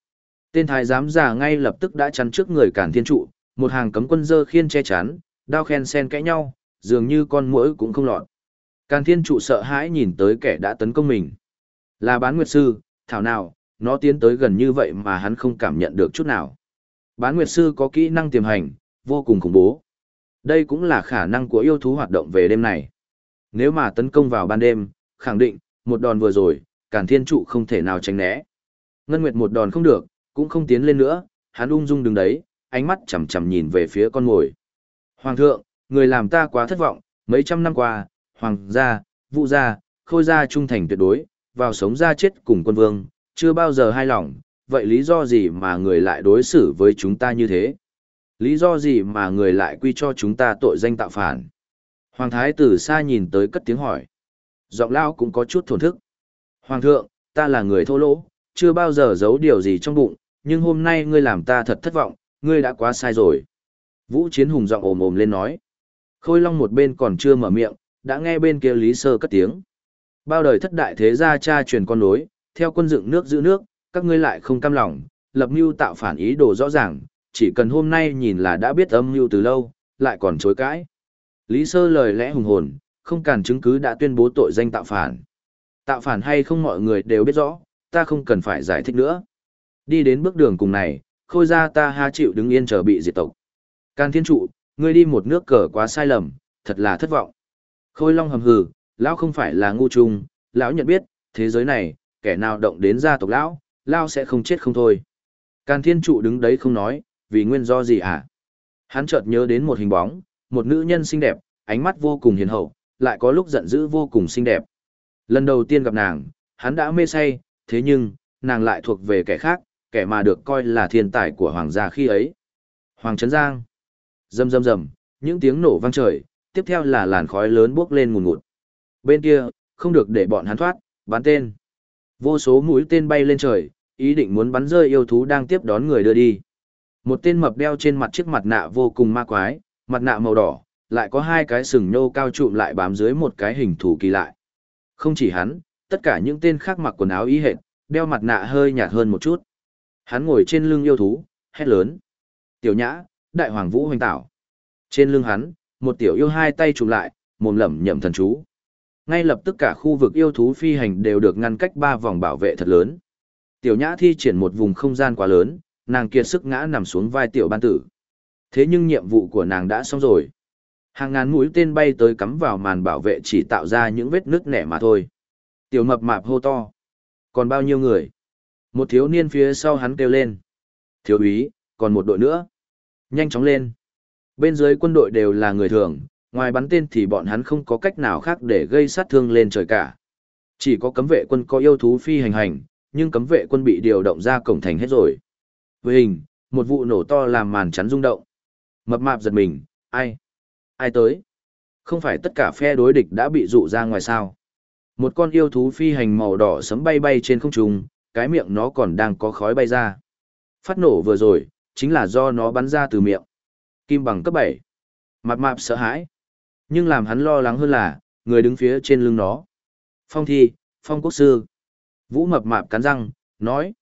Tên thái giám già ngay lập tức đã chắn trước người càn thiên trụ, một hàng cấm quân dơ khiên che chắn, đao khen sen cãi nhau, dường như con muỗi cũng không lọt. Càn thiên trụ sợ hãi nhìn tới kẻ đã tấn công mình. Là bán nguyệt sư, thảo nào, nó tiến tới gần như vậy mà hắn không cảm nhận được chút nào. Bán nguyệt sư có kỹ năng tiềm hành, vô cùng khủng bố. Đây cũng là khả năng của yêu thú hoạt động về đêm này. Nếu mà tấn công vào ban đêm, khẳng định, một đòn vừa rồi, càn thiên trụ không thể nào tránh né. Ngân Nguyệt một đòn không được, cũng không tiến lên nữa, hắn ung dung đứng đấy, ánh mắt chằm chằm nhìn về phía con ngồi. Hoàng thượng, người làm ta quá thất vọng, mấy trăm năm qua, hoàng gia, vũ gia, khôi gia trung thành tuyệt đối, vào sống ra chết cùng quân vương, chưa bao giờ hai lòng, vậy lý do gì mà người lại đối xử với chúng ta như thế? Lý do gì mà người lại quy cho chúng ta tội danh tạo phản? Hoàng thái tử xa nhìn tới cất tiếng hỏi. Giọng lao cũng có chút thổn thức. Hoàng thượng, ta là người thô lỗ, chưa bao giờ giấu điều gì trong bụng, nhưng hôm nay ngươi làm ta thật thất vọng, ngươi đã quá sai rồi. Vũ Chiến Hùng giọng ồm ồm lên nói. Khôi Long một bên còn chưa mở miệng, đã nghe bên kia Lý Sơ cất tiếng. Bao đời thất đại thế gia cha truyền con nối, theo quân dựng nước giữ nước, các ngươi lại không cam lòng, lập mưu tạo phản ý đồ rõ ràng, chỉ cần hôm nay nhìn là đã biết âm mưu từ lâu, lại còn chối cãi. Lý Sơ lời lẽ hùng hồn, không cần chứng cứ đã tuyên bố tội danh tạo phản. Tạo phản hay không mọi người đều biết rõ, ta không cần phải giải thích nữa. Đi đến bước đường cùng này, khôi ra ta ha chịu đứng yên chờ bị diệt tộc. Can thiên trụ, ngươi đi một nước cờ quá sai lầm, thật là thất vọng. Khôi long hầm hừ, lão không phải là ngu trung, lão nhận biết, thế giới này, kẻ nào động đến gia tộc lão, lão sẽ không chết không thôi. Can thiên trụ đứng đấy không nói, vì nguyên do gì à? Hắn chợt nhớ đến một hình bóng, một nữ nhân xinh đẹp, ánh mắt vô cùng hiền hậu, lại có lúc giận dữ vô cùng xinh đẹp. Lần đầu tiên gặp nàng, hắn đã mê say, thế nhưng, nàng lại thuộc về kẻ khác, kẻ mà được coi là thiên tài của hoàng gia khi ấy. Hoàng Trấn Giang. Rầm rầm rầm, những tiếng nổ vang trời, tiếp theo là làn khói lớn bốc lên ngùn ngụt. Bên kia, không được để bọn hắn thoát, bắn tên. Vô số mũi tên bay lên trời, ý định muốn bắn rơi yêu thú đang tiếp đón người đưa đi. Một tên mập đeo trên mặt chiếc mặt nạ vô cùng ma quái, mặt nạ màu đỏ, lại có hai cái sừng nhô cao trụm lại bám dưới một cái hình thù kỳ lạ. Không chỉ hắn, tất cả những tên khác mặc quần áo ý hệt, đeo mặt nạ hơi nhạt hơn một chút. Hắn ngồi trên lưng yêu thú, hét lớn. Tiểu nhã, đại hoàng vũ hoành tảo. Trên lưng hắn, một tiểu yêu hai tay chụm lại, mồm lẩm nhẩm thần chú. Ngay lập tức cả khu vực yêu thú phi hành đều được ngăn cách ba vòng bảo vệ thật lớn. Tiểu nhã thi triển một vùng không gian quá lớn, nàng kiệt sức ngã nằm xuống vai tiểu ban tử. Thế nhưng nhiệm vụ của nàng đã xong rồi. Hàng ngàn mũi tên bay tới cắm vào màn bảo vệ chỉ tạo ra những vết nứt nẻ mà thôi. Tiểu mập mạp hô to. Còn bao nhiêu người? Một thiếu niên phía sau hắn kêu lên. Thiếu úy, còn một đội nữa. Nhanh chóng lên. Bên dưới quân đội đều là người thường, ngoài bắn tên thì bọn hắn không có cách nào khác để gây sát thương lên trời cả. Chỉ có cấm vệ quân có yêu thú phi hành hành, nhưng cấm vệ quân bị điều động ra cổng thành hết rồi. Với hình, một vụ nổ to làm màn chắn rung động. Mập mạp giật mình, ai? Ai tới? Không phải tất cả phe đối địch đã bị dụ ra ngoài sao? Một con yêu thú phi hành màu đỏ sấm bay bay trên không trung, cái miệng nó còn đang có khói bay ra. Phát nổ vừa rồi, chính là do nó bắn ra từ miệng. Kim bằng cấp 7. Mạp mạp sợ hãi. Nhưng làm hắn lo lắng hơn là, người đứng phía trên lưng nó. Phong thi, phong quốc sư. Vũ mập mạp cắn răng, nói.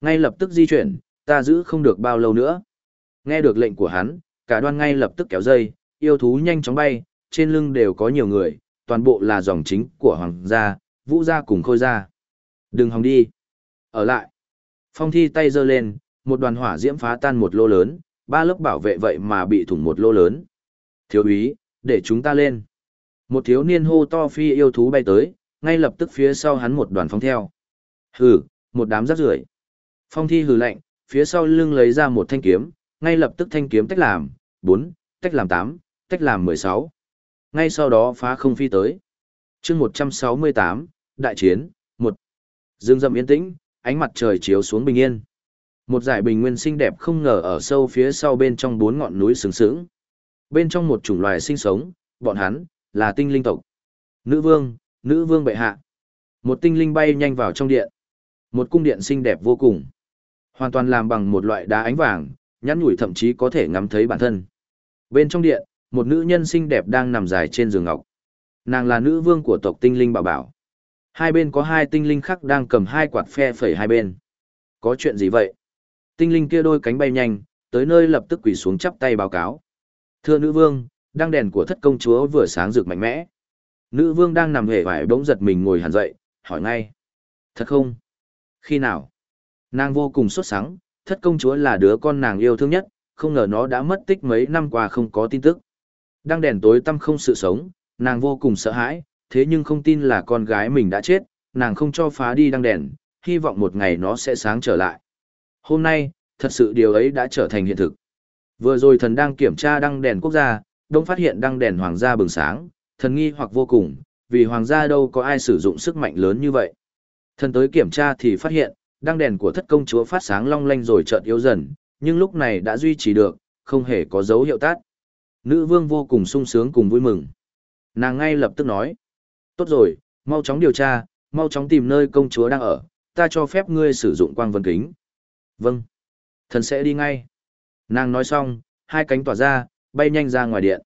Ngay lập tức di chuyển, ta giữ không được bao lâu nữa. Nghe được lệnh của hắn, cả đoan ngay lập tức kéo dây, yêu thú nhanh chóng bay, trên lưng đều có nhiều người, toàn bộ là dòng chính của hoàng gia, vũ gia cùng khôi gia. Đừng hòng đi. Ở lại. Phong thi tay giơ lên, một đoàn hỏa diễm phá tan một lô lớn, ba lớp bảo vệ vậy mà bị thủng một lô lớn. Thiếu úy, để chúng ta lên. Một thiếu niên hô to phi yêu thú bay tới, ngay lập tức phía sau hắn một đoàn phong theo. Hừ, một đám rác rưởi. Phong thi hừ lạnh, phía sau lưng lấy ra một thanh kiếm, ngay lập tức thanh kiếm tách làm, 4, tách làm 8, tách làm 16. Ngay sau đó phá không phi tới. chương 168, đại chiến, 1. Dương dầm yên tĩnh, ánh mặt trời chiếu xuống bình yên. Một giải bình nguyên xinh đẹp không ngờ ở sâu phía sau bên trong bốn ngọn núi sướng sướng. Bên trong một chủng loài sinh sống, bọn hắn, là tinh linh tộc. Nữ vương, nữ vương bệ hạ. Một tinh linh bay nhanh vào trong điện. Một cung điện xinh đẹp vô cùng. Hoàn toàn làm bằng một loại đá ánh vàng, nhắn nhủi thậm chí có thể ngắm thấy bản thân. Bên trong điện, một nữ nhân xinh đẹp đang nằm dài trên giường ngọc. Nàng là nữ vương của tộc tinh linh bảo bảo. Hai bên có hai tinh linh khác đang cầm hai quạt phe phẩy hai bên. Có chuyện gì vậy? Tinh linh kia đôi cánh bay nhanh, tới nơi lập tức quỳ xuống chắp tay báo cáo. Thưa nữ vương, đăng đèn của thất công chúa vừa sáng rực mạnh mẽ. Nữ vương đang nằm hề vải bỗng giật mình ngồi hẳn dậy, hỏi ngay. Thật không? Khi nào? Nàng vô cùng sốt sắng, thất công chúa là đứa con nàng yêu thương nhất, không ngờ nó đã mất tích mấy năm qua không có tin tức. Đăng đèn tối tăm không sự sống, nàng vô cùng sợ hãi, thế nhưng không tin là con gái mình đã chết, nàng không cho phá đi đăng đèn, hy vọng một ngày nó sẽ sáng trở lại. Hôm nay, thật sự điều ấy đã trở thành hiện thực. Vừa rồi thần đang kiểm tra đăng đèn quốc gia, đông phát hiện đăng đèn hoàng gia bừng sáng, thần nghi hoặc vô cùng, vì hoàng gia đâu có ai sử dụng sức mạnh lớn như vậy. Thần tới kiểm tra thì phát hiện, đăng đèn của thất công chúa phát sáng long lanh rồi chợt yếu dần, nhưng lúc này đã duy trì được, không hề có dấu hiệu tắt. Nữ vương vô cùng sung sướng cùng vui mừng. Nàng ngay lập tức nói, tốt rồi, mau chóng điều tra, mau chóng tìm nơi công chúa đang ở, ta cho phép ngươi sử dụng quang vân kính. Vâng, thần sẽ đi ngay. Nàng nói xong, hai cánh tỏa ra, bay nhanh ra ngoài điện.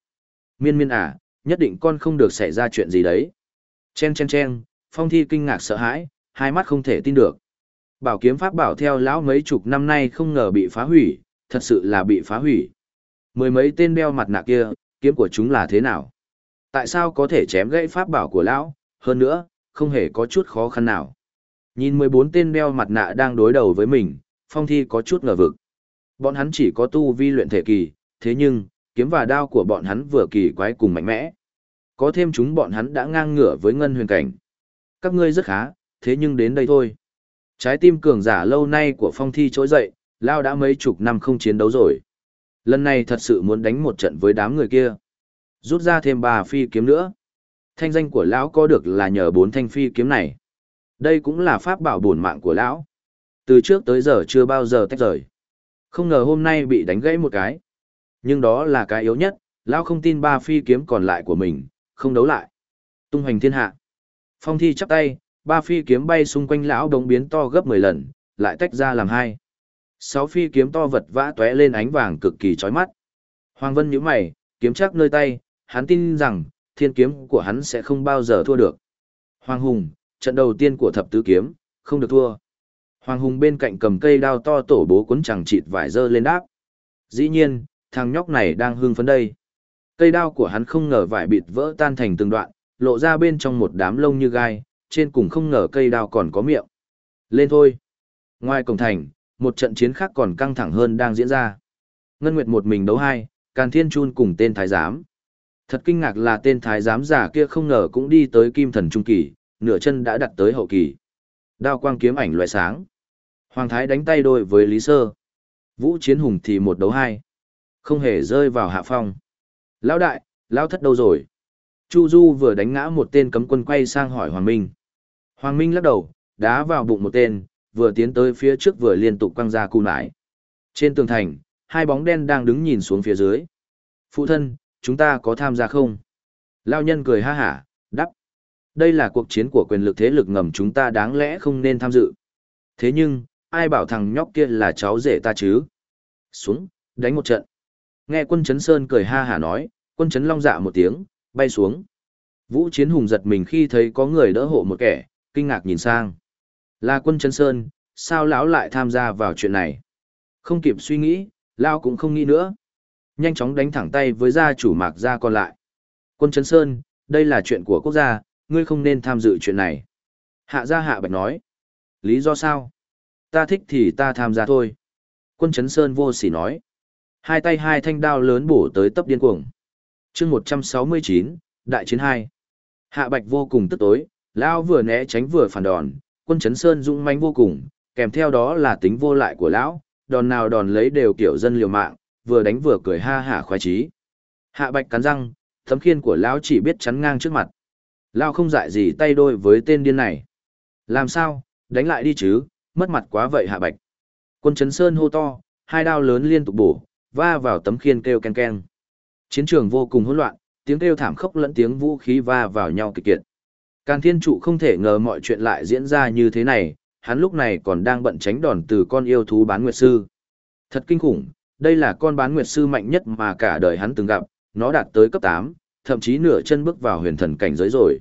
Miên miên à, nhất định con không được xảy ra chuyện gì đấy. Chen chen chen, phong thi kinh ngạc sợ hãi, hai mắt không thể tin được. Bảo kiếm pháp bảo theo lão mấy chục năm nay không ngờ bị phá hủy, thật sự là bị phá hủy. Mười mấy tên đeo mặt nạ kia, kiếm của chúng là thế nào? Tại sao có thể chém gãy pháp bảo của lão, hơn nữa, không hề có chút khó khăn nào. Nhìn mười bốn tên đeo mặt nạ đang đối đầu với mình, phong thi có chút ngờ vực. Bọn hắn chỉ có tu vi luyện thể kỳ, thế nhưng, kiếm và đao của bọn hắn vừa kỳ quái cùng mạnh mẽ. Có thêm chúng bọn hắn đã ngang ngửa với ngân huyền cảnh. Các ngươi rất khá, thế nhưng đến đây thôi. Trái tim cường giả lâu nay của phong thi trỗi dậy, lao đã mấy chục năm không chiến đấu rồi. Lần này thật sự muốn đánh một trận với đám người kia. Rút ra thêm ba phi kiếm nữa. Thanh danh của lão có được là nhờ bốn thanh phi kiếm này. Đây cũng là pháp bảo bổn mạng của lão. Từ trước tới giờ chưa bao giờ tách rời. Không ngờ hôm nay bị đánh gãy một cái. Nhưng đó là cái yếu nhất, lão không tin ba phi kiếm còn lại của mình, không đấu lại. Tung hoành thiên hạ. Phong thi chắp tay, ba phi kiếm bay xung quanh lão đống biến to gấp 10 lần, lại tách ra làm hai. Sáu phi kiếm to vật vã tóe lên ánh vàng cực kỳ chói mắt. Hoàng Vân nhíu mày, kiếm chắc nơi tay, hắn tin rằng thiên kiếm của hắn sẽ không bao giờ thua được. Hoàng Hùng, trận đầu tiên của thập tứ kiếm, không được thua. Hoàng Hùng bên cạnh cầm cây đao to tổ bố cuốn chẳng chịt vải dơ lên đáp. Dĩ nhiên, thằng nhóc này đang hưng phấn đây. Cây đao của hắn không ngờ vải bịt vỡ tan thành từng đoạn, lộ ra bên trong một đám lông như gai, trên cùng không ngờ cây đao còn có miệng. Lên thôi. Ngoài cổng thành, một trận chiến khác còn căng thẳng hơn đang diễn ra. Ngân Nguyệt một mình đấu hai, Càn Thiên Chun cùng tên thái giám. Thật kinh ngạc là tên thái giám giả kia không ngờ cũng đi tới kim thần trung kỳ, nửa chân đã đặt tới hậu kỳ. Đao quang kiếm ảnh loại sáng. Hoàng thái đánh tay đôi với Lý Sơ. Vũ Chiến Hùng thì một đấu hai. Không hề rơi vào hạ phong. Lão đại, lão thất đâu rồi? Chu Du vừa đánh ngã một tên cấm quân quay sang hỏi Hoàng Minh. Hoàng Minh lắc đầu, đá vào bụng một tên, vừa tiến tới phía trước vừa liên tục quăng ra cù nải. Trên tường thành, hai bóng đen đang đứng nhìn xuống phía dưới. Phụ thân, chúng ta có tham gia không? Lao nhân cười ha hả, đắp. Đây là cuộc chiến của quyền lực thế lực ngầm chúng ta đáng lẽ không nên tham dự. Thế nhưng, ai bảo thằng nhóc kia là cháu rể ta chứ? Xuống, đánh một trận. Nghe quân chấn sơn cười ha hả nói, quân chấn long dạ một tiếng, Bay xuống. Vũ Chiến Hùng giật mình khi thấy có người đỡ hộ một kẻ, kinh ngạc nhìn sang. Là quân Trấn sơn, sao lão lại tham gia vào chuyện này? Không kịp suy nghĩ, lão cũng không nghĩ nữa. Nhanh chóng đánh thẳng tay với gia chủ mạc gia còn lại. Quân Trấn sơn, đây là chuyện của quốc gia, ngươi không nên tham dự chuyện này. Hạ gia hạ bạch nói. Lý do sao? Ta thích thì ta tham gia thôi. Quân Trấn sơn vô sỉ nói. Hai tay hai thanh đao lớn bổ tới tấp điên cuồng chương 169, đại chiến hai. Hạ bạch vô cùng tức tối, Lão vừa né tránh vừa phản đòn, quân chấn sơn dũng mãnh vô cùng, kèm theo đó là tính vô lại của lão, đòn nào đòn lấy đều kiểu dân liều mạng, vừa đánh vừa cười ha hả khoái trí. Hạ bạch cắn răng, tấm khiên của lão chỉ biết chắn ngang trước mặt. Lão không dại gì tay đôi với tên điên này. Làm sao, đánh lại đi chứ, mất mặt quá vậy hạ bạch. Quân chấn sơn hô to, hai đao lớn liên tục bổ, va vào tấm khiên kêu ken ken. Chiến trường vô cùng hỗn loạn, tiếng kêu thảm khốc lẫn tiếng vũ khí va vào nhau kịch kiệt. Càn thiên trụ không thể ngờ mọi chuyện lại diễn ra như thế này, hắn lúc này còn đang bận tránh đòn từ con yêu thú bán nguyệt sư. Thật kinh khủng, đây là con bán nguyệt sư mạnh nhất mà cả đời hắn từng gặp, nó đạt tới cấp 8, thậm chí nửa chân bước vào huyền thần cảnh giới rồi.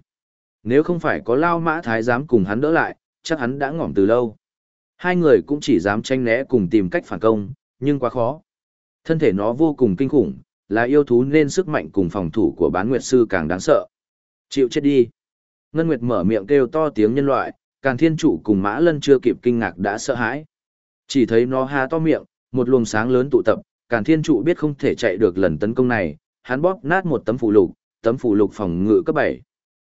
Nếu không phải có lao mã thái dám cùng hắn đỡ lại, chắc hắn đã ngỏm từ lâu. Hai người cũng chỉ dám tranh né cùng tìm cách phản công, nhưng quá khó. Thân thể nó vô cùng kinh khủng, là yêu thú nên sức mạnh cùng phòng thủ của bán nguyệt sư càng đáng sợ. Chịu chết đi. Ngân Nguyệt mở miệng kêu to tiếng nhân loại, Càn Thiên chủ cùng Mã Lân chưa kịp kinh ngạc đã sợ hãi. Chỉ thấy nó há to miệng, một luồng sáng lớn tụ tập, Càn Thiên Trụ biết không thể chạy được lần tấn công này, hắn bóp nát một tấm phù lục, tấm phù lục phòng ngự cấp 7.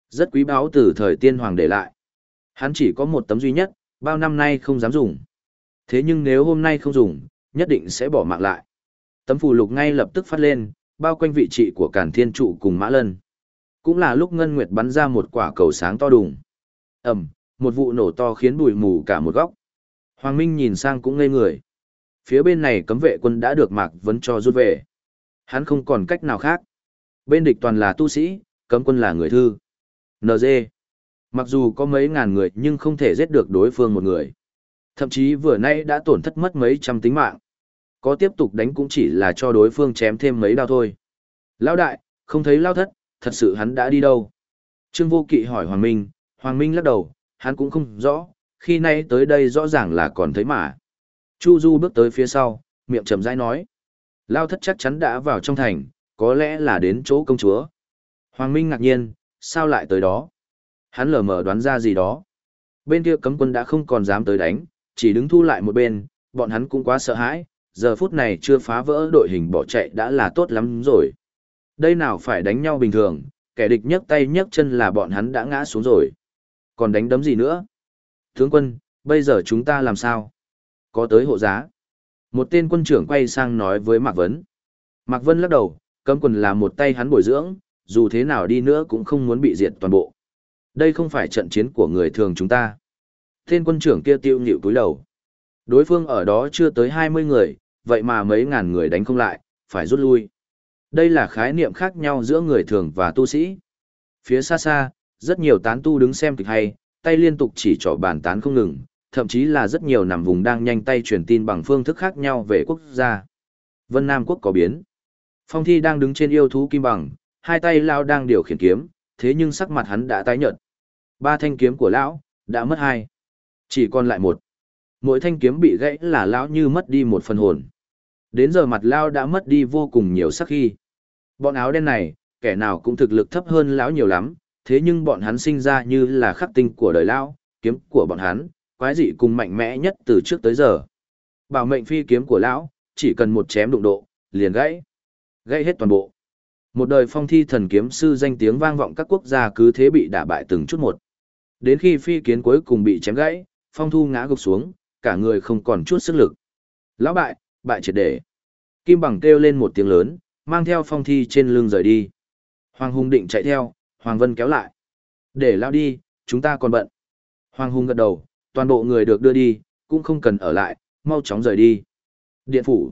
Rất quý báu từ thời tiên hoàng để lại. Hắn chỉ có một tấm duy nhất, bao năm nay không dám dùng. Thế nhưng nếu hôm nay không dùng, nhất định sẽ bỏ mạng lại. Tấm phù lục ngay lập tức phát lên, bao quanh vị trí của Càn Thiên Trụ cùng Mã Lân. Cũng là lúc Ngân Nguyệt bắn ra một quả cầu sáng to đùng. Ầm, một vụ nổ to khiến bụi mù cả một góc. Hoàng Minh nhìn sang cũng ngây người. Phía bên này cấm vệ quân đã được Mạc Vấn cho rút về. Hắn không còn cách nào khác. Bên địch toàn là tu sĩ, cấm quân là người thư. NG. Mặc dù có mấy ngàn người nhưng không thể giết được đối phương một người. Thậm chí vừa nay đã tổn thất mất mấy trăm tính mạng. Có tiếp tục đánh cũng chỉ là cho đối phương chém thêm mấy đao thôi. Lão đại, không thấy lao thất, thật sự hắn đã đi đâu? Trương Vô Kỵ hỏi Hoàng Minh, Hoàng Minh lắc đầu, hắn cũng không rõ, khi nay tới đây rõ ràng là còn thấy mà. Chu Du bước tới phía sau, miệng trầm rãi nói. Lao thất chắc chắn đã vào trong thành, có lẽ là đến chỗ công chúa. Hoàng Minh ngạc nhiên, sao lại tới đó? Hắn lờ mờ đoán ra gì đó. Bên kia cấm quân đã không còn dám tới đánh, chỉ đứng thu lại một bên, bọn hắn cũng quá sợ hãi, giờ phút này chưa phá vỡ đội hình bỏ chạy đã là tốt lắm rồi. Đây nào phải đánh nhau bình thường, kẻ địch nhấc tay nhấc chân là bọn hắn đã ngã xuống rồi. Còn đánh đấm gì nữa? Tướng quân, bây giờ chúng ta làm sao? Có tới hộ giá. Một tên quân trưởng quay sang nói với Mạc Vấn. Mạc Vân lắc đầu, cấm quân là một tay hắn bồi dưỡng, dù thế nào đi nữa cũng không muốn bị diệt toàn bộ. Đây không phải trận chiến của người thường chúng ta. Tên quân trưởng kia tiêu nhịu túi đầu. Đối phương ở đó chưa tới 20 người, vậy mà mấy ngàn người đánh không lại, phải rút lui. Đây là khái niệm khác nhau giữa người thường và tu sĩ. Phía xa xa, rất nhiều tán tu đứng xem kịch hay, tay liên tục chỉ trỏ bàn tán không ngừng, thậm chí là rất nhiều nằm vùng đang nhanh tay truyền tin bằng phương thức khác nhau về quốc gia. Vân Nam quốc có biến. Phong thi đang đứng trên yêu thú kim bằng, hai tay lao đang điều khiển kiếm, thế nhưng sắc mặt hắn đã tái nhợt. Ba thanh kiếm của lão đã mất hai, chỉ còn lại một. Mỗi thanh kiếm bị gãy là lão như mất đi một phần hồn. Đến giờ mặt lao đã mất đi vô cùng nhiều sắc khi. Bọn áo đen này, kẻ nào cũng thực lực thấp hơn lão nhiều lắm, thế nhưng bọn hắn sinh ra như là khắc tinh của đời lão, kiếm của bọn hắn, quái dị cùng mạnh mẽ nhất từ trước tới giờ. Bảo mệnh phi kiếm của lão, chỉ cần một chém đụng độ, liền gãy. Gãy hết toàn bộ. Một đời phong thi thần kiếm sư danh tiếng vang vọng các quốc gia cứ thế bị đả bại từng chút một. Đến khi phi kiếm cuối cùng bị chém gãy, phong thu ngã gục xuống, cả người không còn chút sức lực. Lão bại, bại triệt để. Kim bằng kêu lên một tiếng lớn, mang theo phong thi trên lưng rời đi. Hoàng Hùng định chạy theo, Hoàng Vân kéo lại. Để lao đi, chúng ta còn bận. Hoàng Hùng gật đầu, toàn bộ người được đưa đi, cũng không cần ở lại, mau chóng rời đi. Điện phủ.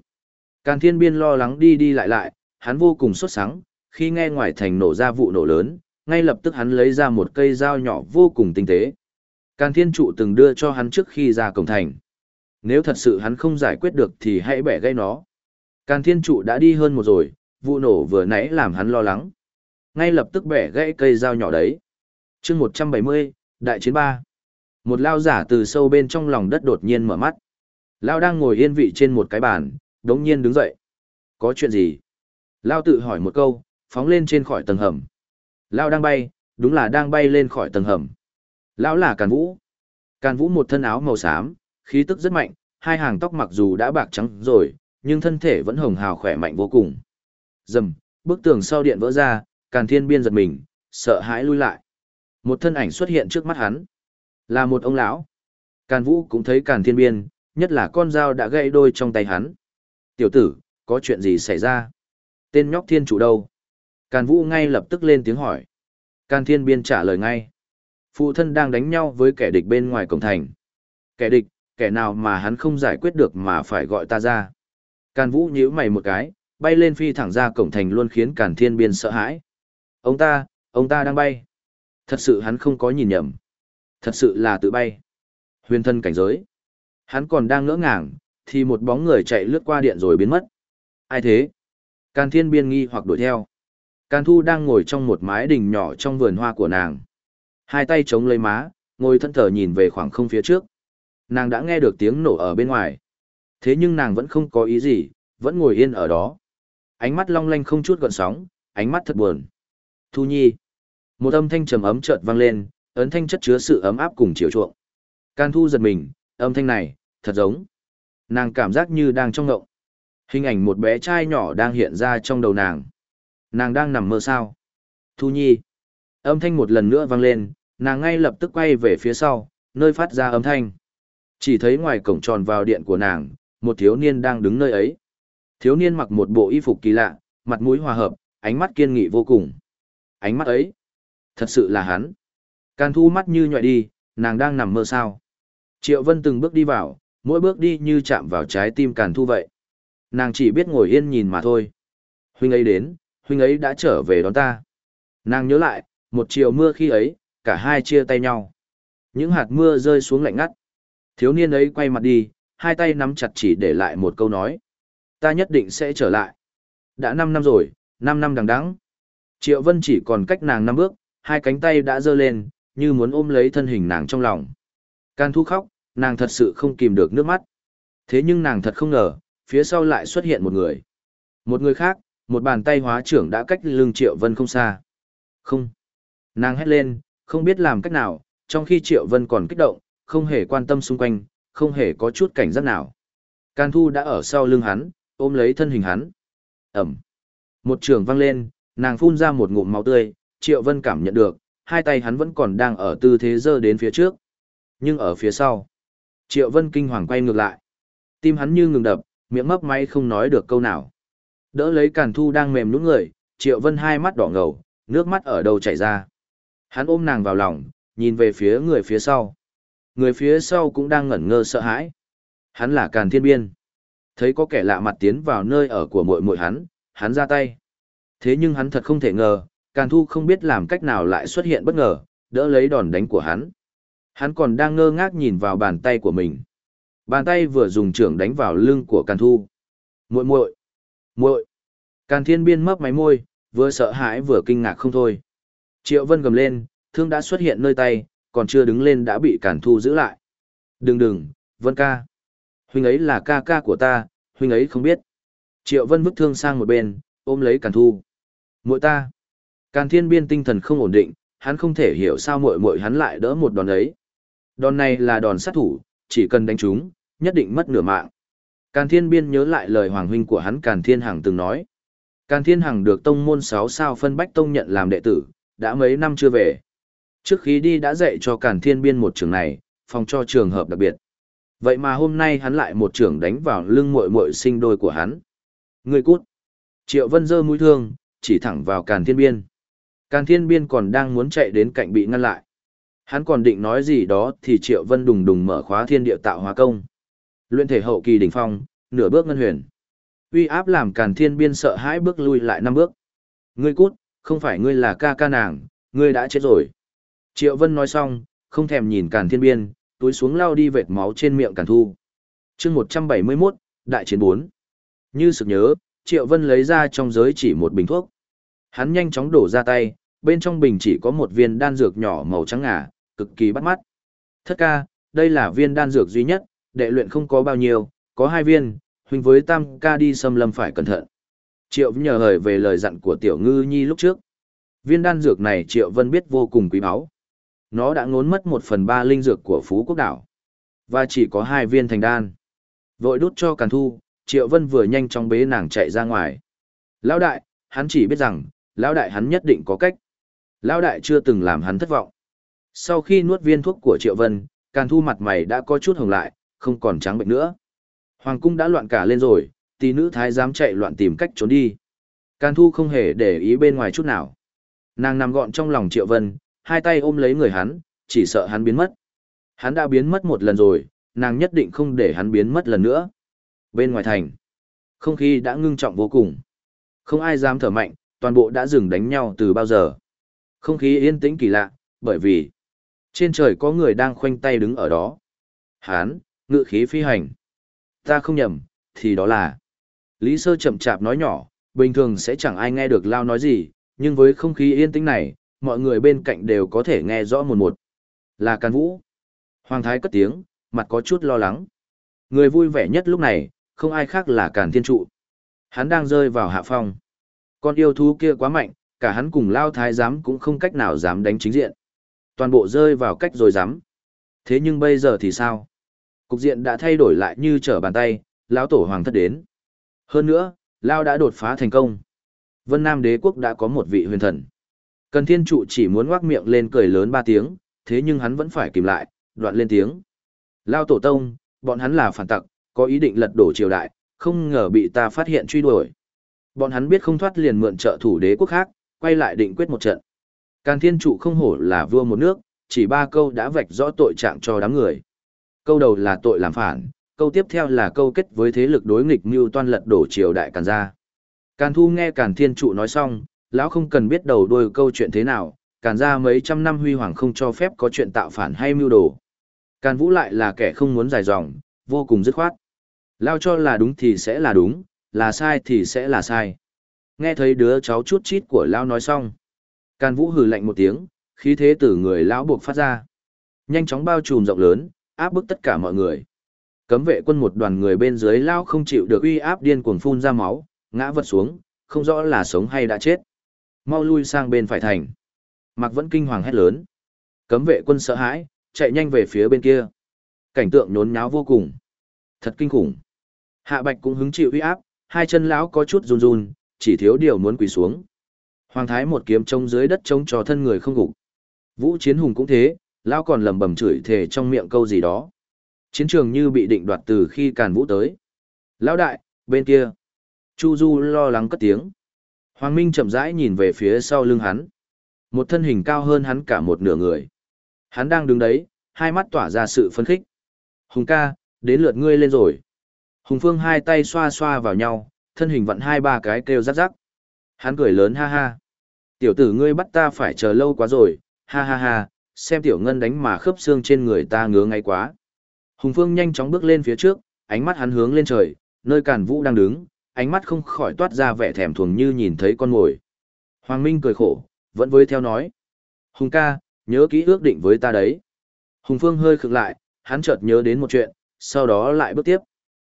Càn thiên biên lo lắng đi đi lại lại, hắn vô cùng sốt sắng, khi nghe ngoài thành nổ ra vụ nổ lớn, ngay lập tức hắn lấy ra một cây dao nhỏ vô cùng tinh tế. Càn thiên trụ từng đưa cho hắn trước khi ra cổng thành. Nếu thật sự hắn không giải quyết được thì hãy bẻ gây nó. Càn thiên trụ đã đi hơn một rồi, vụ nổ vừa nãy làm hắn lo lắng. ngay lập tức bẻ gãy cây dao nhỏ đấy. chương 170, Đại chiến ba Một lao giả từ sâu bên trong lòng đất đột nhiên mở mắt. Lao đang ngồi yên vị trên một cái bàn, đống nhiên đứng dậy. Có chuyện gì? Lao tự hỏi một câu, phóng lên trên khỏi tầng hầm. Lao đang bay, đúng là đang bay lên khỏi tầng hầm. Lão là Càn Vũ. Càn Vũ một thân áo màu xám, khí tức rất mạnh, hai hàng tóc mặc dù đã bạc trắng rồi, nhưng thân thể vẫn hồng hào khỏe mạnh vô cùng. Dầm, bức tường sau điện vỡ ra, Càn Thiên Biên giật mình, sợ hãi lui lại. Một thân ảnh xuất hiện trước mắt hắn, là một ông lão. Càn Vũ cũng thấy Càn Thiên Biên, nhất là con dao đã gãy đôi trong tay hắn. Tiểu tử, có chuyện gì xảy ra? Tên nhóc thiên chủ đâu? Càn Vũ ngay lập tức lên tiếng hỏi. Càn Thiên Biên trả lời ngay. Phụ thân đang đánh nhau với kẻ địch bên ngoài cổng thành. Kẻ địch, kẻ nào mà hắn không giải quyết được mà phải gọi ta ra. Càn Vũ nhíu mày một cái, bay lên phi thẳng ra cổng thành luôn khiến Càn Thiên Biên sợ hãi. Ông ta, ông ta đang bay. Thật sự hắn không có nhìn nhầm. Thật sự là tự bay. Huyền thân cảnh giới. Hắn còn đang ngỡ ngàng, thì một bóng người chạy lướt qua điện rồi biến mất. Ai thế? Càn Thiên Biên nghi hoặc đuổi theo. Càn Thu đang ngồi trong một mái đình nhỏ trong vườn hoa của nàng. Hai tay chống lấy má, ngồi thân thờ nhìn về khoảng không phía trước. Nàng đã nghe được tiếng nổ ở bên ngoài. Thế nhưng nàng vẫn không có ý gì, vẫn ngồi yên ở đó. Ánh mắt long lanh không chút gợn sóng, ánh mắt thật buồn. Thu Nhi. Một âm thanh trầm ấm chợt vang lên, ấn thanh chất chứa sự ấm áp cùng chiều chuộng. Can Thu giật mình, âm thanh này, thật giống. Nàng cảm giác như đang trong ngộng. Hình ảnh một bé trai nhỏ đang hiện ra trong đầu nàng. Nàng đang nằm mơ sao. Thu Nhi. Âm thanh một lần nữa vang lên, nàng ngay lập tức quay về phía sau, nơi phát ra âm thanh. Chỉ thấy ngoài cổng tròn vào điện của nàng, một thiếu niên đang đứng nơi ấy. Thiếu niên mặc một bộ y phục kỳ lạ, mặt mũi hòa hợp, ánh mắt kiên nghị vô cùng. Ánh mắt ấy, thật sự là hắn. Càn thu mắt như nhọi đi, nàng đang nằm mơ sao. Triệu Vân từng bước đi vào, mỗi bước đi như chạm vào trái tim Càn thu vậy. Nàng chỉ biết ngồi yên nhìn mà thôi. Huynh ấy đến, huynh ấy đã trở về đón ta. Nàng nhớ lại, một chiều mưa khi ấy, cả hai chia tay nhau. Những hạt mưa rơi xuống lạnh ngắt. Thiếu niên ấy quay mặt đi, hai tay nắm chặt chỉ để lại một câu nói. Ta nhất định sẽ trở lại. Đã 5 năm rồi, 5 năm đằng đẵng. Triệu Vân chỉ còn cách nàng năm bước, hai cánh tay đã giơ lên, như muốn ôm lấy thân hình nàng trong lòng. Can thu khóc, nàng thật sự không kìm được nước mắt. Thế nhưng nàng thật không ngờ, phía sau lại xuất hiện một người. Một người khác, một bàn tay hóa trưởng đã cách lưng Triệu Vân không xa. Không. Nàng hét lên, không biết làm cách nào, trong khi Triệu Vân còn kích động, không hề quan tâm xung quanh, không hề có chút cảnh giác nào. Can Thu đã ở sau lưng hắn, ôm lấy thân hình hắn. Ẩm. Một trường vang lên, nàng phun ra một ngụm máu tươi, Triệu Vân cảm nhận được, hai tay hắn vẫn còn đang ở tư thế dơ đến phía trước. Nhưng ở phía sau, Triệu Vân kinh hoàng quay ngược lại. Tim hắn như ngừng đập, miệng mấp máy không nói được câu nào. Đỡ lấy Càn Thu đang mềm nhũn người, Triệu Vân hai mắt đỏ ngầu, nước mắt ở đầu chảy ra. Hắn ôm nàng vào lòng, nhìn về phía người phía sau. Người phía sau cũng đang ngẩn ngơ sợ hãi. Hắn là Càn Thiên Biên. Thấy có kẻ lạ mặt tiến vào nơi ở của muội muội hắn, hắn ra tay. Thế nhưng hắn thật không thể ngờ, Càn Thu không biết làm cách nào lại xuất hiện bất ngờ, đỡ lấy đòn đánh của hắn. Hắn còn đang ngơ ngác nhìn vào bàn tay của mình. Bàn tay vừa dùng trưởng đánh vào lưng của Càn Thu. Muội muội, muội. Càn Thiên Biên mấp máy môi, vừa sợ hãi vừa kinh ngạc không thôi. Triệu Vân gầm lên, thương đã xuất hiện nơi tay, còn chưa đứng lên đã bị Càn Thu giữ lại. Đừng đừng, Vân ca. Huynh ấy là ca ca của ta, huynh ấy không biết. Triệu Vân vứt thương sang một bên, ôm lấy Càn Thu. Muội ta. Càn Thiên Biên tinh thần không ổn định, hắn không thể hiểu sao muội muội hắn lại đỡ một đòn ấy. Đòn này là đòn sát thủ, chỉ cần đánh trúng, nhất định mất nửa mạng. Càn Thiên Biên nhớ lại lời hoàng huynh của hắn Càn Thiên Hằng từng nói. Càn Thiên Hằng được tông môn 6 sao phân bách tông nhận làm đệ tử, đã mấy năm chưa về. Trước khi đi đã dạy cho Càn Thiên Biên một trường này, phòng cho trường hợp đặc biệt. Vậy mà hôm nay hắn lại một trường đánh vào lưng muội muội sinh đôi của hắn. Người cút. Triệu Vân giơ mũi thương, chỉ thẳng vào Càn Thiên Biên. Càn Thiên Biên còn đang muốn chạy đến cạnh bị ngăn lại. Hắn còn định nói gì đó thì Triệu Vân đùng đùng mở khóa thiên địa tạo hóa công. Luyện thể hậu kỳ đỉnh phong, nửa bước ngân huyền. Uy áp làm Càn Thiên Biên sợ hãi bước lui lại năm bước. Ngươi cút, không phải ngươi là ca ca nàng, ngươi đã chết rồi. Triệu Vân nói xong, không thèm nhìn Càn Thiên Biên, túi xuống lao đi vệt máu trên miệng Càn Thu. chương 171, Đại chiến 4. Như sự nhớ, Triệu Vân lấy ra trong giới chỉ một bình thuốc. Hắn nhanh chóng đổ ra tay, bên trong bình chỉ có một viên đan dược nhỏ màu trắng ngà, cực kỳ bắt mắt. Thất ca, đây là viên đan dược duy nhất, đệ luyện không có bao nhiêu, có hai viên, huynh với tam ca đi xâm lâm phải cẩn thận. Triệu nhờ hời về lời dặn của tiểu ngư nhi lúc trước. Viên đan dược này Triệu Vân biết vô cùng quý báu. Nó đã ngốn mất một phần ba linh dược của Phú Quốc Đảo. Và chỉ có hai viên thành đan. Vội đút cho Càn Thu, Triệu Vân vừa nhanh chóng bế nàng chạy ra ngoài. Lão đại, hắn chỉ biết rằng, lão đại hắn nhất định có cách. Lão đại chưa từng làm hắn thất vọng. Sau khi nuốt viên thuốc của Triệu Vân, Càn Thu mặt mày đã có chút hồng lại, không còn trắng bệnh nữa. Hoàng cung đã loạn cả lên rồi, tỷ nữ thái dám chạy loạn tìm cách trốn đi. Càn Thu không hề để ý bên ngoài chút nào. Nàng nằm gọn trong lòng Triệu Vân, hai tay ôm lấy người hắn, chỉ sợ hắn biến mất. Hắn đã biến mất một lần rồi, nàng nhất định không để hắn biến mất lần nữa. Bên ngoài thành, không khí đã ngưng trọng vô cùng. Không ai dám thở mạnh, toàn bộ đã dừng đánh nhau từ bao giờ. Không khí yên tĩnh kỳ lạ, bởi vì trên trời có người đang khoanh tay đứng ở đó. Hán, ngự khí phi hành. Ta không nhầm, thì đó là. Lý Sơ chậm chạp nói nhỏ, bình thường sẽ chẳng ai nghe được Lao nói gì, nhưng với không khí yên tĩnh này, mọi người bên cạnh đều có thể nghe rõ một một. Là Càn Vũ. Hoàng Thái cất tiếng, mặt có chút lo lắng. Người vui vẻ nhất lúc này, không ai khác là Càn Thiên Trụ. Hắn đang rơi vào hạ phong. Con yêu thú kia quá mạnh, cả hắn cùng Lao Thái giám cũng không cách nào dám đánh chính diện. Toàn bộ rơi vào cách rồi dám. Thế nhưng bây giờ thì sao? Cục diện đã thay đổi lại như trở bàn tay, lão tổ hoàng thất đến. Hơn nữa, Lao đã đột phá thành công. Vân Nam đế quốc đã có một vị huyền thần. Cần thiên trụ chỉ muốn ngoác miệng lên cười lớn ba tiếng, thế nhưng hắn vẫn phải kìm lại, đoạn lên tiếng. Lao tổ tông, bọn hắn là phản tặc, có ý định lật đổ triều đại, không ngờ bị ta phát hiện truy đuổi. Bọn hắn biết không thoát liền mượn trợ thủ đế quốc khác, quay lại định quyết một trận. Càn thiên trụ không hổ là vua một nước, chỉ ba câu đã vạch rõ tội trạng cho đám người. Câu đầu là tội làm phản, câu tiếp theo là câu kết với thế lực đối nghịch mưu toan lật đổ triều đại càn gia. Càn thu nghe càn thiên trụ nói xong, lão không cần biết đầu đuôi câu chuyện thế nào, càn ra mấy trăm năm huy hoàng không cho phép có chuyện tạo phản hay mưu đồ. Càn vũ lại là kẻ không muốn dài dòng, vô cùng dứt khoát. Lao cho là đúng thì sẽ là đúng, là sai thì sẽ là sai. Nghe thấy đứa cháu chút chít của Lao nói xong. Càn vũ hừ lạnh một tiếng, khí thế từ người lão buộc phát ra. Nhanh chóng bao trùm rộng lớn, áp bức tất cả mọi người. Cấm vệ quân một đoàn người bên dưới Lao không chịu được uy áp điên cuồng phun ra máu, ngã vật xuống, không rõ là sống hay đã chết. Mau lui sang bên phải thành. Mạc vẫn kinh hoàng hét lớn. Cấm vệ quân sợ hãi, chạy nhanh về phía bên kia. Cảnh tượng nhốn nháo vô cùng. Thật kinh khủng. Hạ Bạch cũng hứng chịu uy áp, hai chân lão có chút run run, chỉ thiếu điều muốn quỳ xuống. Hoàng thái một kiếm trông dưới đất trông cho thân người không gục. Vũ Chiến Hùng cũng thế, lão còn lầm bầm chửi thề trong miệng câu gì đó. Chiến trường như bị định đoạt từ khi Càn Vũ tới. Lão đại, bên kia. Chu Du lo lắng cất tiếng. Hoàng Minh chậm rãi nhìn về phía sau lưng hắn. Một thân hình cao hơn hắn cả một nửa người. Hắn đang đứng đấy, hai mắt tỏa ra sự phấn khích. Hùng ca, đến lượt ngươi lên rồi. Hùng Phương hai tay xoa xoa vào nhau, thân hình vặn hai ba cái kêu rắc rắc. Hắn cười lớn ha ha. Tiểu tử ngươi bắt ta phải chờ lâu quá rồi, ha ha ha, xem tiểu ngân đánh mà khớp xương trên người ta ngứa ngay quá. Hùng Phương nhanh chóng bước lên phía trước, ánh mắt hắn hướng lên trời, nơi Càn Vũ đang đứng, ánh mắt không khỏi toát ra vẻ thèm thuồng như nhìn thấy con mồi. Hoàng Minh cười khổ, vẫn với theo nói. Hùng ca, nhớ kỹ ước định với ta đấy. Hùng Phương hơi khựng lại, hắn chợt nhớ đến một chuyện, sau đó lại bước tiếp.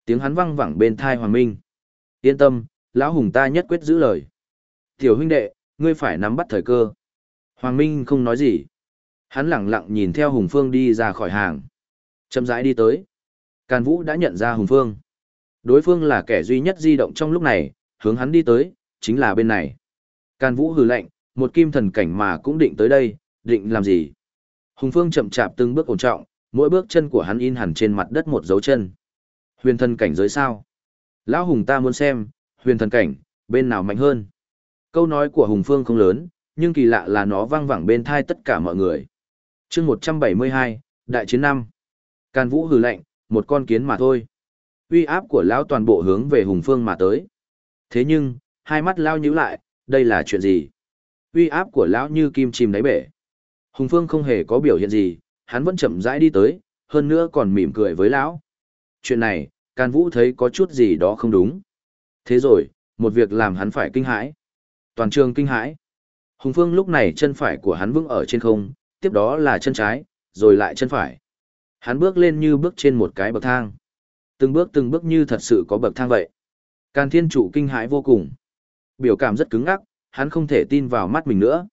Tiếng hắn văng vẳng bên thai Hoàng Minh. Yên tâm, lão Hùng ta nhất quyết giữ lời. Tiểu huynh đệ, ngươi phải nắm bắt thời cơ. Hoàng Minh không nói gì. Hắn lặng lặng nhìn theo Hùng Phương đi ra khỏi hàng. Chậm rãi đi tới. Càn Vũ đã nhận ra Hùng Phương. Đối phương là kẻ duy nhất di động trong lúc này, hướng hắn đi tới, chính là bên này. Càn Vũ hừ lạnh, một kim thần cảnh mà cũng định tới đây, định làm gì? Hùng Phương chậm chạp từng bước ổn trọng, mỗi bước chân của hắn in hẳn trên mặt đất một dấu chân. Huyền thần cảnh giới sao? Lão Hùng ta muốn xem, huyền thần cảnh, bên nào mạnh hơn? Câu nói của Hùng Phương không lớn, nhưng kỳ lạ là nó vang vẳng bên thai tất cả mọi người. chương 172, Đại chiến năm. Càn Vũ hừ lạnh, một con kiến mà thôi uy áp của lão toàn bộ hướng về hùng phương mà tới thế nhưng hai mắt lao nhíu lại đây là chuyện gì uy áp của lão như kim chìm đáy bể hùng phương không hề có biểu hiện gì hắn vẫn chậm rãi đi tới hơn nữa còn mỉm cười với lão chuyện này can vũ thấy có chút gì đó không đúng thế rồi một việc làm hắn phải kinh hãi Toàn trường kinh hãi. Hùng Phương lúc này chân phải của hắn vững ở trên không, tiếp đó là chân trái, rồi lại chân phải. Hắn bước lên như bước trên một cái bậc thang. Từng bước từng bước như thật sự có bậc thang vậy. Càn thiên chủ kinh hãi vô cùng. Biểu cảm rất cứng ngắc, hắn không thể tin vào mắt mình nữa.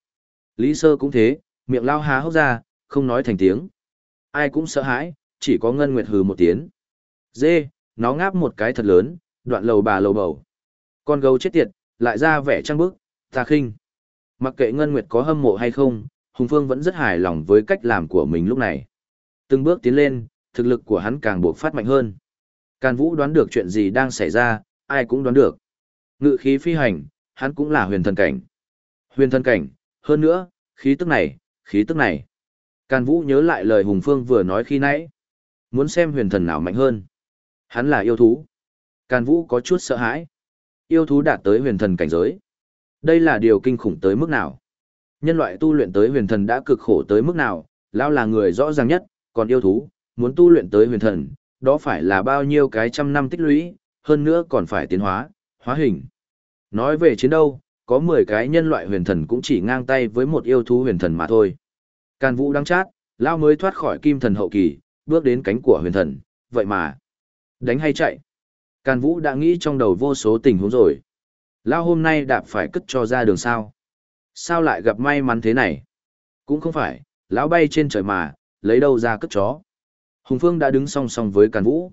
Lý sơ cũng thế, miệng lao há hốc ra, không nói thành tiếng. Ai cũng sợ hãi, chỉ có ngân nguyệt hừ một tiếng. Dê, nó ngáp một cái thật lớn, đoạn lầu bà lầu bầu. Con gấu chết tiệt, lại ra vẻ trăng bức, ta khinh. Mặc kệ Ngân Nguyệt có hâm mộ hay không, Hùng Phương vẫn rất hài lòng với cách làm của mình lúc này. Từng bước tiến lên, thực lực của hắn càng buộc phát mạnh hơn. Càn Vũ đoán được chuyện gì đang xảy ra, ai cũng đoán được. Ngự khí phi hành, hắn cũng là huyền thần cảnh. Huyền thần cảnh, hơn nữa, khí tức này, khí tức này. Càn Vũ nhớ lại lời Hùng Phương vừa nói khi nãy. Muốn xem huyền thần nào mạnh hơn. Hắn là yêu thú. Càn Vũ có chút sợ hãi. Yêu thú đạt tới huyền thần cảnh giới. Đây là điều kinh khủng tới mức nào? Nhân loại tu luyện tới huyền thần đã cực khổ tới mức nào, lão là người rõ ràng nhất, còn yêu thú, muốn tu luyện tới huyền thần, đó phải là bao nhiêu cái trăm năm tích lũy, hơn nữa còn phải tiến hóa, hóa hình. Nói về chiến đâu, có 10 cái nhân loại huyền thần cũng chỉ ngang tay với một yêu thú huyền thần mà thôi. Càn Vũ đang chát, lão mới thoát khỏi kim thần hậu kỳ, bước đến cánh của huyền thần, vậy mà, đánh hay chạy. Càn Vũ đã nghĩ trong đầu vô số tình huống rồi. Lao hôm nay đạp phải cất cho ra đường sao. Sao lại gặp may mắn thế này? Cũng không phải, lão bay trên trời mà, lấy đâu ra cất chó. Hùng Phương đã đứng song song với Càn Vũ.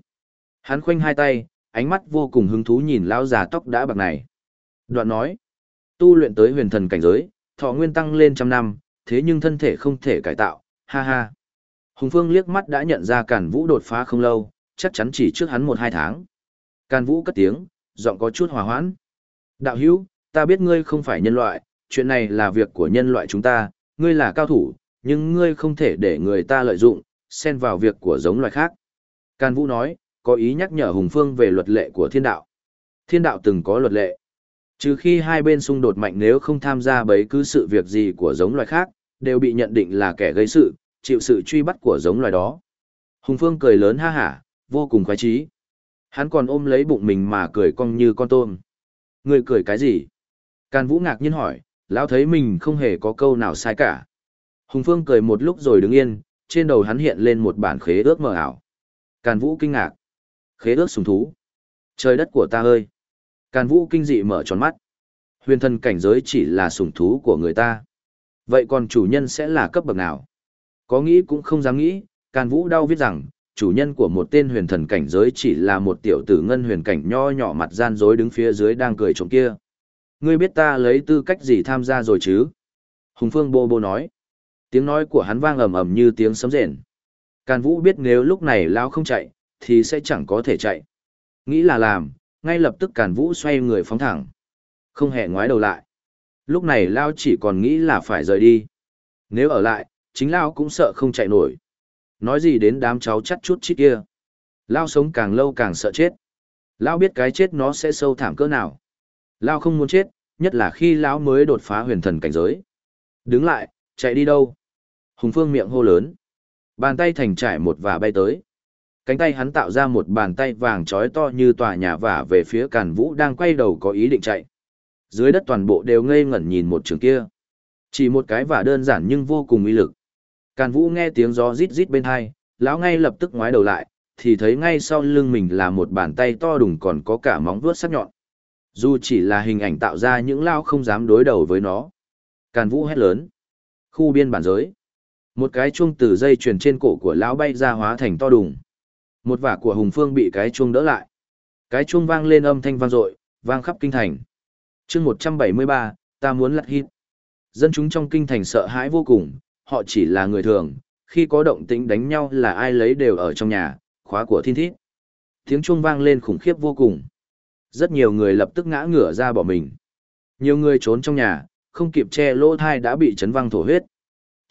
Hắn khoanh hai tay, ánh mắt vô cùng hứng thú nhìn lão già tóc đã bạc này. Đoạn nói, tu luyện tới huyền thần cảnh giới, thọ nguyên tăng lên trăm năm, thế nhưng thân thể không thể cải tạo, ha ha. Hùng Phương liếc mắt đã nhận ra Càn Vũ đột phá không lâu, chắc chắn chỉ trước hắn một hai tháng. Càn Vũ cất tiếng, giọng có chút hòa hoãn. Đạo hữu, ta biết ngươi không phải nhân loại, chuyện này là việc của nhân loại chúng ta, ngươi là cao thủ, nhưng ngươi không thể để người ta lợi dụng, xen vào việc của giống loài khác. can Vũ nói, có ý nhắc nhở Hùng Phương về luật lệ của thiên đạo. Thiên đạo từng có luật lệ. Trừ khi hai bên xung đột mạnh nếu không tham gia bấy cứ sự việc gì của giống loài khác, đều bị nhận định là kẻ gây sự, chịu sự truy bắt của giống loài đó. Hùng Phương cười lớn ha hả, vô cùng khoái trí. Hắn còn ôm lấy bụng mình mà cười cong như con tôm. Người cười cái gì? Càn Vũ ngạc nhiên hỏi, lão thấy mình không hề có câu nào sai cả. Hùng Phương cười một lúc rồi đứng yên, trên đầu hắn hiện lên một bản khế ước mờ ảo. Càn Vũ kinh ngạc. Khế ước sùng thú. Trời đất của ta ơi! Càn Vũ kinh dị mở tròn mắt. Huyền thần cảnh giới chỉ là sùng thú của người ta. Vậy còn chủ nhân sẽ là cấp bậc nào? Có nghĩ cũng không dám nghĩ, Càn Vũ đau viết rằng, chủ nhân của một tên huyền thần cảnh giới chỉ là một tiểu tử ngân huyền cảnh nho nhỏ mặt gian dối đứng phía dưới đang cười trộm kia. Ngươi biết ta lấy tư cách gì tham gia rồi chứ? Hùng Phương bô bô nói. Tiếng nói của hắn vang ầm ầm như tiếng sấm rền. Càn Vũ biết nếu lúc này Lao không chạy, thì sẽ chẳng có thể chạy. Nghĩ là làm, ngay lập tức Càn Vũ xoay người phóng thẳng. Không hề ngoái đầu lại. Lúc này Lao chỉ còn nghĩ là phải rời đi. Nếu ở lại, chính Lao cũng sợ không chạy nổi nói gì đến đám cháu chắt chút chít kia. Lao sống càng lâu càng sợ chết. Lao biết cái chết nó sẽ sâu thảm cỡ nào. Lao không muốn chết, nhất là khi Lão mới đột phá huyền thần cảnh giới. Đứng lại, chạy đi đâu? Hùng Phương miệng hô lớn. Bàn tay thành trải một và bay tới. Cánh tay hắn tạo ra một bàn tay vàng trói to như tòa nhà vả về phía Càn Vũ đang quay đầu có ý định chạy. Dưới đất toàn bộ đều ngây ngẩn nhìn một trường kia. Chỉ một cái vả đơn giản nhưng vô cùng uy lực. Càn Vũ nghe tiếng gió rít rít bên hai, lão ngay lập tức ngoái đầu lại, thì thấy ngay sau lưng mình là một bàn tay to đùng còn có cả móng vuốt sắc nhọn. Dù chỉ là hình ảnh tạo ra những lão không dám đối đầu với nó. Càn Vũ hét lớn. Khu biên bản giới. Một cái chuông từ dây chuyền trên cổ của lão bay ra hóa thành to đùng. Một vả của Hùng Phương bị cái chuông đỡ lại. Cái chuông vang lên âm thanh vang dội, vang khắp kinh thành. Chương 173, ta muốn lật hít. Dân chúng trong kinh thành sợ hãi vô cùng, họ chỉ là người thường, khi có động tĩnh đánh nhau là ai lấy đều ở trong nhà, khóa của thiên thít. Tiếng chuông vang lên khủng khiếp vô cùng. Rất nhiều người lập tức ngã ngửa ra bỏ mình. Nhiều người trốn trong nhà, không kịp che lỗ thai đã bị chấn văng thổ huyết.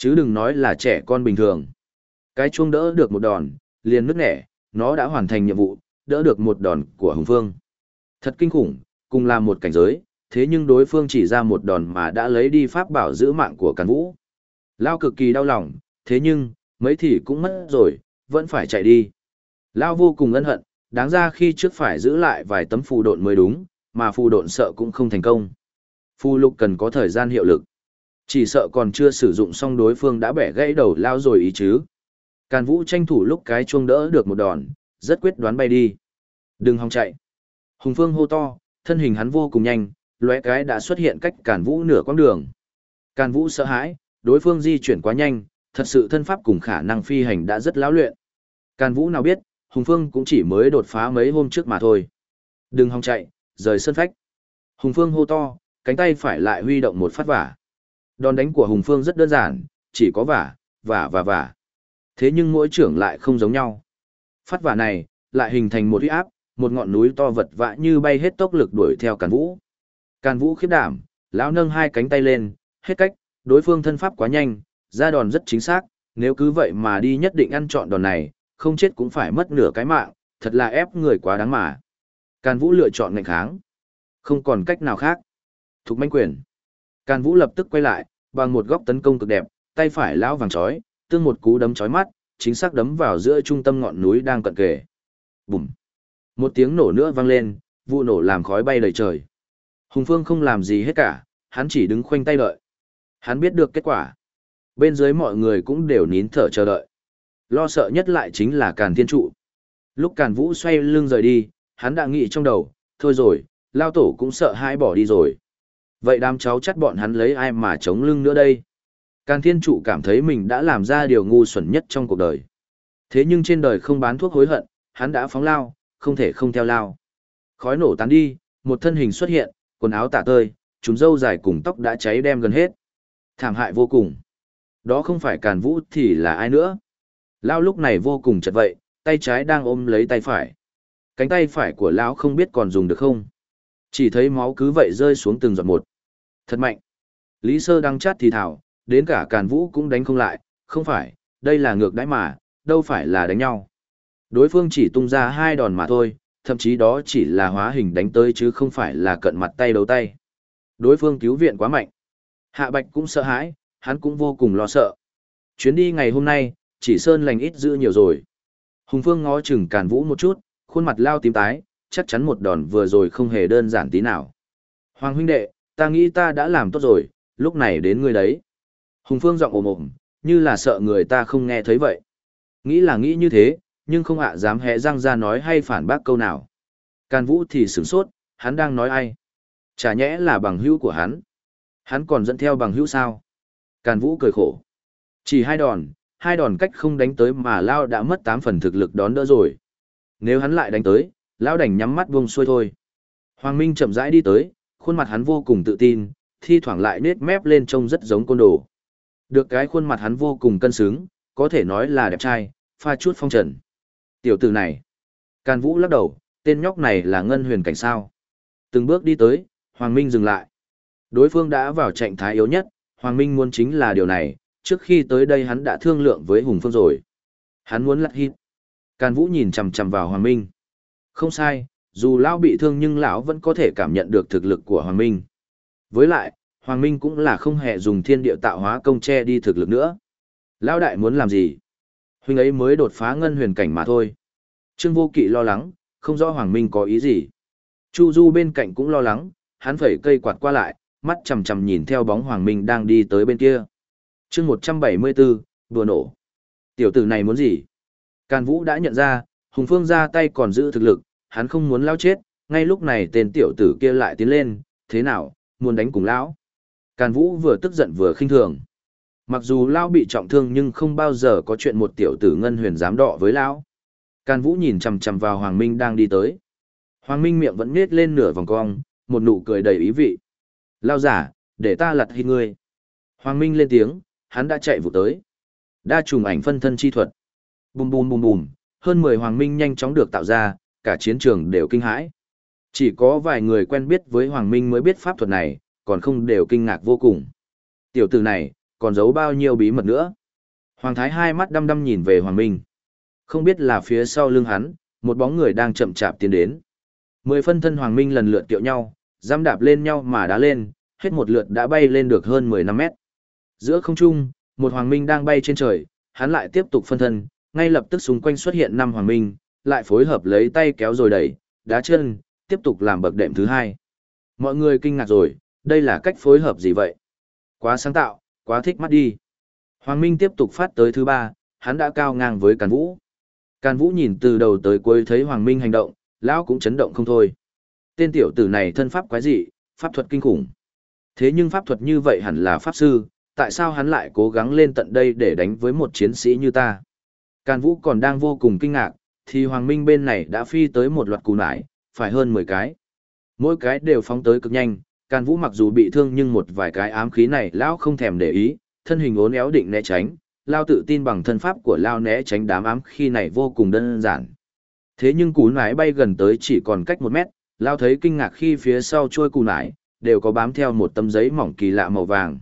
Chứ đừng nói là trẻ con bình thường. Cái chuông đỡ được một đòn, liền nứt nẻ, nó đã hoàn thành nhiệm vụ, đỡ được một đòn của Hùng Phương. Thật kinh khủng, cùng là một cảnh giới, thế nhưng đối phương chỉ ra một đòn mà đã lấy đi pháp bảo giữ mạng của Càn Vũ. Lao cực kỳ đau lòng, thế nhưng, mấy thì cũng mất rồi, vẫn phải chạy đi. Lao vô cùng ân hận, đáng ra khi trước phải giữ lại vài tấm phù độn mới đúng, mà phù độn sợ cũng không thành công. Phù lục cần có thời gian hiệu lực. Chỉ sợ còn chưa sử dụng xong đối phương đã bẻ gãy đầu lao rồi ý chứ. Càn Vũ tranh thủ lúc cái chuông đỡ được một đòn, rất quyết đoán bay đi. Đừng hòng chạy. Hùng Phương hô to, thân hình hắn vô cùng nhanh, lóe cái đã xuất hiện cách Càn Vũ nửa quãng đường. Càn Vũ sợ hãi, đối phương di chuyển quá nhanh, thật sự thân pháp cùng khả năng phi hành đã rất lão luyện. Càn Vũ nào biết, Hùng Phương cũng chỉ mới đột phá mấy hôm trước mà thôi. Đừng hòng chạy, rời sân phách. Hùng Phương hô to, cánh tay phải lại huy động một phát vả. Đòn đánh của Hùng Phương rất đơn giản, chỉ có vả, vả và vả. Thế nhưng mỗi trưởng lại không giống nhau. Phát vả này, lại hình thành một uy áp, một ngọn núi to vật vã như bay hết tốc lực đuổi theo Càn Vũ. Càn Vũ khiếp đảm, lão nâng hai cánh tay lên, hết cách, đối phương thân pháp quá nhanh, ra đòn rất chính xác, nếu cứ vậy mà đi nhất định ăn trọn đòn này, không chết cũng phải mất nửa cái mạng, thật là ép người quá đáng mà. Càn Vũ lựa chọn ngành kháng. Không còn cách nào khác. Thục manh quyền. Càn Vũ lập tức quay lại, bằng một góc tấn công cực đẹp, tay phải lão vàng chói, tương một cú đấm chói mắt, chính xác đấm vào giữa trung tâm ngọn núi đang cận kề. Bùm. Một tiếng nổ nữa vang lên, vụ nổ làm khói bay đầy trời. Hùng Phương không làm gì hết cả, hắn chỉ đứng khoanh tay đợi. Hắn biết được kết quả. Bên dưới mọi người cũng đều nín thở chờ đợi. Lo sợ nhất lại chính là Càn Thiên Trụ. Lúc Càn Vũ xoay lưng rời đi, hắn đã nghĩ trong đầu, thôi rồi, lao tổ cũng sợ hai bỏ đi rồi. Vậy đám cháu chắc bọn hắn lấy ai mà chống lưng nữa đây? Càn Thiên Trụ cảm thấy mình đã làm ra điều ngu xuẩn nhất trong cuộc đời. Thế nhưng trên đời không bán thuốc hối hận, hắn đã phóng lao, không thể không theo lao. Khói nổ tán đi, một thân hình xuất hiện, quần áo tả tơi, chúng râu dài cùng tóc đã cháy đem gần hết. Thảm hại vô cùng. Đó không phải Càn Vũ thì là ai nữa? Lao lúc này vô cùng chật vậy, tay trái đang ôm lấy tay phải. Cánh tay phải của lão không biết còn dùng được không. Chỉ thấy máu cứ vậy rơi xuống từng giọt một. Thật mạnh. Lý Sơ đang chát thì thảo, đến cả Càn Vũ cũng đánh không lại, không phải, đây là ngược đãi mà, đâu phải là đánh nhau. Đối phương chỉ tung ra hai đòn mà thôi, thậm chí đó chỉ là hóa hình đánh tới chứ không phải là cận mặt tay đấu tay. Đối phương cứu viện quá mạnh. Hạ Bạch cũng sợ hãi, hắn cũng vô cùng lo sợ. Chuyến đi ngày hôm nay, chỉ sơn lành ít dữ nhiều rồi. Hùng Phương ngó chừng Càn Vũ một chút, khuôn mặt lao tím tái, chắc chắn một đòn vừa rồi không hề đơn giản tí nào. Hoàng huynh đệ, ta nghĩ ta đã làm tốt rồi, lúc này đến ngươi đấy. Hùng Phương giọng ồm ồm, như là sợ người ta không nghe thấy vậy. Nghĩ là nghĩ như thế, nhưng không ạ dám hé răng ra nói hay phản bác câu nào. Càn Vũ thì sửng sốt, hắn đang nói ai? Chả nhẽ là bằng hữu của hắn. Hắn còn dẫn theo bằng hữu sao? Càn Vũ cười khổ. Chỉ hai đòn, hai đòn cách không đánh tới mà Lao đã mất tám phần thực lực đón đỡ rồi. Nếu hắn lại đánh tới, Lao đành nhắm mắt buông xuôi thôi. Hoàng Minh chậm rãi đi tới, khuôn mặt hắn vô cùng tự tin, thi thoảng lại nết mép lên trông rất giống côn đồ. Được cái khuôn mặt hắn vô cùng cân xứng, có thể nói là đẹp trai, pha chút phong trần. Tiểu tử này. Càn Vũ lắc đầu, tên nhóc này là ngân huyền cảnh sao. Từng bước đi tới, Hoàng Minh dừng lại. Đối phương đã vào trạng thái yếu nhất, Hoàng Minh muốn chính là điều này, trước khi tới đây hắn đã thương lượng với Hùng Phương rồi. Hắn muốn lật hít. Càn Vũ nhìn chằm chằm vào Hoàng Minh. Không sai, dù lão bị thương nhưng lão vẫn có thể cảm nhận được thực lực của Hoàng Minh. Với lại, Hoàng Minh cũng là không hề dùng thiên địa tạo hóa công che đi thực lực nữa. Lão đại muốn làm gì? Huynh ấy mới đột phá ngân huyền cảnh mà thôi. Trương Vô Kỵ lo lắng, không rõ Hoàng Minh có ý gì. Chu Du bên cạnh cũng lo lắng, hắn phẩy cây quạt qua lại, mắt chằm chằm nhìn theo bóng Hoàng Minh đang đi tới bên kia. chương 174, đùa nổ. Tiểu tử này muốn gì? Càn Vũ đã nhận ra, Hùng Phương ra tay còn giữ thực lực, hắn không muốn lao chết, ngay lúc này tên tiểu tử kia lại tiến lên, thế nào, muốn đánh cùng lão. Càn Vũ vừa tức giận vừa khinh thường. Mặc dù lão bị trọng thương nhưng không bao giờ có chuyện một tiểu tử ngân huyền dám đọ với lão. Càn Vũ nhìn chằm chằm vào Hoàng Minh đang đi tới. Hoàng Minh miệng vẫn nết lên nửa vòng cong, một nụ cười đầy ý vị. Lao giả, để ta lật hít ngươi. Hoàng Minh lên tiếng, hắn đã chạy vụ tới. Đa trùng ảnh phân thân chi thuật. Bùm bùm bùm bùm, hơn 10 Hoàng Minh nhanh chóng được tạo ra, cả chiến trường đều kinh hãi. Chỉ có vài người quen biết với Hoàng Minh mới biết pháp thuật này, còn không đều kinh ngạc vô cùng. Tiểu tử này, còn giấu bao nhiêu bí mật nữa. Hoàng Thái hai mắt đăm đăm nhìn về Hoàng Minh. Không biết là phía sau lưng hắn, một bóng người đang chậm chạp tiến đến. Mười phân thân Hoàng Minh lần lượt tiệu nhau, giam đạp lên nhau mà đá lên, hết một lượt đã bay lên được hơn 10 năm mét. Giữa không trung, một Hoàng Minh đang bay trên trời, hắn lại tiếp tục phân thân, ngay lập tức xung quanh xuất hiện năm Hoàng Minh, lại phối hợp lấy tay kéo rồi đẩy, đá chân, tiếp tục làm bậc đệm thứ hai. Mọi người kinh ngạc rồi, đây là cách phối hợp gì vậy? Quá sáng tạo, quá thích mắt đi. Hoàng Minh tiếp tục phát tới thứ ba, hắn đã cao ngang với Càn Vũ. Càn Vũ nhìn từ đầu tới cuối thấy Hoàng Minh hành động, lão cũng chấn động không thôi. Tên tiểu tử này thân pháp quái dị, pháp thuật kinh khủng. Thế nhưng pháp thuật như vậy hẳn là pháp sư, tại sao hắn lại cố gắng lên tận đây để đánh với một chiến sĩ như ta? Càn Vũ còn đang vô cùng kinh ngạc, thì Hoàng Minh bên này đã phi tới một loạt cù nải, phải hơn 10 cái. Mỗi cái đều phóng tới cực nhanh, Càn Vũ mặc dù bị thương nhưng một vài cái ám khí này lão không thèm để ý, thân hình uốn éo định né tránh, lao tự tin bằng thân pháp của lao né tránh đám ám khí này vô cùng đơn giản. Thế nhưng cú nải bay gần tới chỉ còn cách một mét, lao thấy kinh ngạc khi phía sau trôi cù nải, đều có bám theo một tấm giấy mỏng kỳ lạ màu vàng.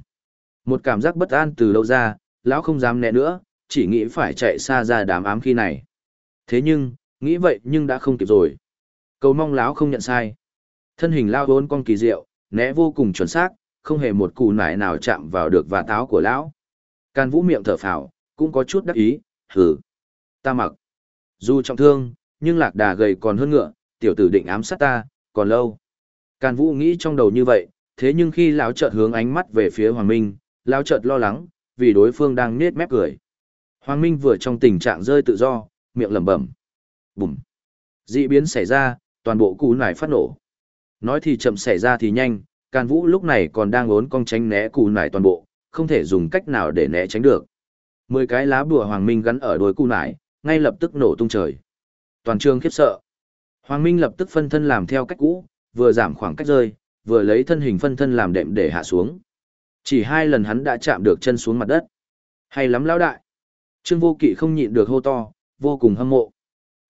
Một cảm giác bất an từ lâu ra, lão không dám né nữa, chỉ nghĩ phải chạy xa ra đám ám khí này. Thế nhưng, nghĩ vậy nhưng đã không kịp rồi. Cầu mong lão không nhận sai. Thân hình lao vốn con kỳ diệu, né vô cùng chuẩn xác, không hề một cù nải nào chạm vào được và táo của lão. can vũ miệng thở phào, cũng có chút đắc ý, hử. Ta mặc. Dù trọng thương, nhưng lạc đà gầy còn hơn ngựa, tiểu tử định ám sát ta, còn lâu. can vũ nghĩ trong đầu như vậy, thế nhưng khi lão chợt hướng ánh mắt về phía Hoàng Minh, lão chợt lo lắng, vì đối phương đang nết mép cười. Hoàng Minh vừa trong tình trạng rơi tự do, miệng lẩm bẩm. Bùm. Dị biến xảy ra, toàn bộ cú nải phát nổ. Nói thì chậm xảy ra thì nhanh, Càn Vũ lúc này còn đang ốn cong tránh né cù nải toàn bộ, không thể dùng cách nào để né tránh được. Mười cái lá bùa Hoàng Minh gắn ở đuôi cù nải, ngay lập tức nổ tung trời. Toàn trường khiếp sợ. Hoàng Minh lập tức phân thân làm theo cách cũ, vừa giảm khoảng cách rơi, vừa lấy thân hình phân thân làm đệm để hạ xuống. Chỉ hai lần hắn đã chạm được chân xuống mặt đất. Hay lắm lão đại. Trương Vô Kỵ không nhịn được hô to, vô cùng hâm mộ.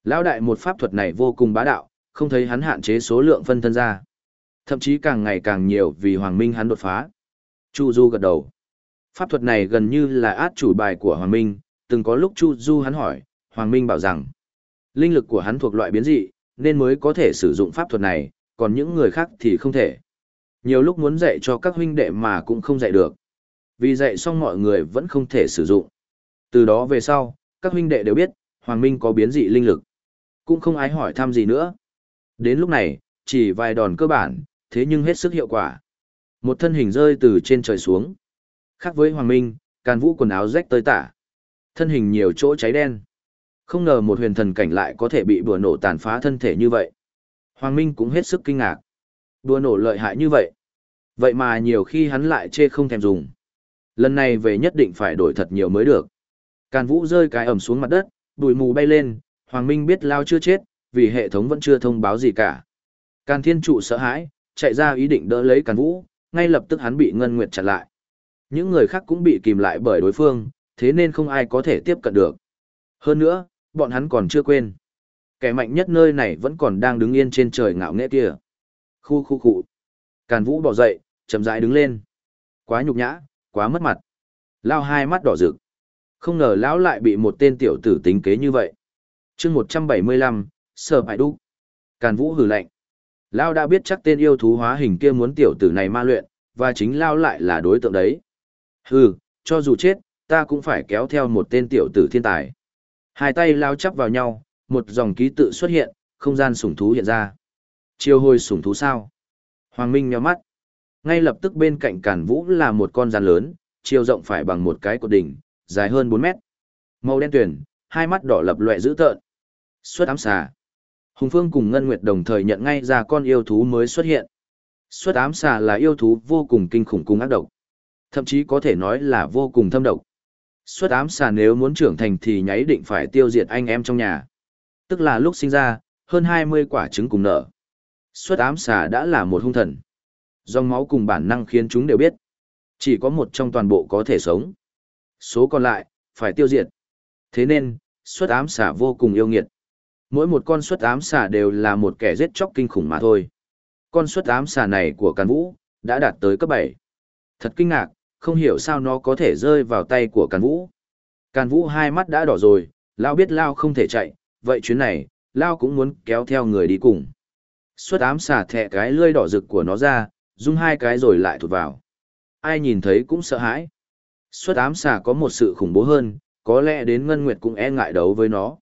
Lão đại một pháp thuật này vô cùng bá đạo, không thấy hắn hạn chế số lượng phân thân ra. Thậm chí càng ngày càng nhiều vì Hoàng Minh hắn đột phá. Chu Du gật đầu. Pháp thuật này gần như là át chủ bài của Hoàng Minh, từng có lúc Chu Du hắn hỏi, Hoàng Minh bảo rằng, linh lực của hắn thuộc loại biến dị, nên mới có thể sử dụng pháp thuật này, còn những người khác thì không thể. Nhiều lúc muốn dạy cho các huynh đệ mà cũng không dạy được. Vì dạy xong mọi người vẫn không thể sử dụng. Từ đó về sau, các huynh đệ đều biết, Hoàng Minh có biến dị linh lực. Cũng không ai hỏi thăm gì nữa. Đến lúc này, chỉ vài đòn cơ bản, thế nhưng hết sức hiệu quả. Một thân hình rơi từ trên trời xuống. Khác với Hoàng Minh, càn vũ quần áo rách tơi tả. Thân hình nhiều chỗ cháy đen. Không ngờ một huyền thần cảnh lại có thể bị bùa nổ tàn phá thân thể như vậy. Hoàng Minh cũng hết sức kinh ngạc. Bùa nổ lợi hại như vậy. Vậy mà nhiều khi hắn lại chê không thèm dùng. Lần này về nhất định phải đổi thật nhiều mới được. Càn vũ rơi cái ẩm xuống mặt đất, bụi mù bay lên, Hoàng Minh biết Lao chưa chết, vì hệ thống vẫn chưa thông báo gì cả. Càn thiên trụ sợ hãi, chạy ra ý định đỡ lấy Càn vũ, ngay lập tức hắn bị Ngân Nguyệt chặn lại. Những người khác cũng bị kìm lại bởi đối phương, thế nên không ai có thể tiếp cận được. Hơn nữa, bọn hắn còn chưa quên. Kẻ mạnh nhất nơi này vẫn còn đang đứng yên trên trời ngạo nghễ kia. Khu khu khu. Càn vũ bỏ dậy, chậm rãi đứng lên. Quá nhục nhã, quá mất mặt. Lao hai mắt đỏ rực. Không ngờ lão lại bị một tên tiểu tử tính kế như vậy. chương 175, Sở Bại Đúc. Càn Vũ hừ lạnh. Lão đã biết chắc tên yêu thú hóa hình kia muốn tiểu tử này ma luyện, và chính Lao lại là đối tượng đấy. Hừ, cho dù chết, ta cũng phải kéo theo một tên tiểu tử thiên tài. Hai tay Lao chắp vào nhau, một dòng ký tự xuất hiện, không gian sủng thú hiện ra. Chiêu hồi sủng thú sao? Hoàng Minh nhíu mắt. Ngay lập tức bên cạnh Càn Vũ là một con rắn lớn, chiều rộng phải bằng một cái cột đỉnh, dài hơn 4 mét. Màu đen tuyển, hai mắt đỏ lập loè dữ tợn. Xuất ám xà. Hùng Phương cùng Ngân Nguyệt đồng thời nhận ngay ra con yêu thú mới xuất hiện. Xuất ám xà là yêu thú vô cùng kinh khủng cùng ác độc. Thậm chí có thể nói là vô cùng thâm độc. Xuất ám xà nếu muốn trưởng thành thì nháy định phải tiêu diệt anh em trong nhà. Tức là lúc sinh ra, hơn 20 quả trứng cùng nở. Xuất ám xà đã là một hung thần. Dòng máu cùng bản năng khiến chúng đều biết. Chỉ có một trong toàn bộ có thể sống. Số còn lại, phải tiêu diệt. Thế nên, xuất ám xà vô cùng yêu nghiệt. Mỗi một con xuất ám xà đều là một kẻ giết chóc kinh khủng mà thôi. Con xuất ám xà này của Càn Vũ, đã đạt tới cấp 7. Thật kinh ngạc, không hiểu sao nó có thể rơi vào tay của Càn Vũ. Càn Vũ hai mắt đã đỏ rồi, Lao biết Lao không thể chạy, vậy chuyến này, Lao cũng muốn kéo theo người đi cùng. Xuất ám xà thẹ cái lươi đỏ rực của nó ra, dung hai cái rồi lại thụt vào. Ai nhìn thấy cũng sợ hãi. Xuất ám xà có một sự khủng bố hơn, có lẽ đến Ngân Nguyệt cũng e ngại đấu với nó.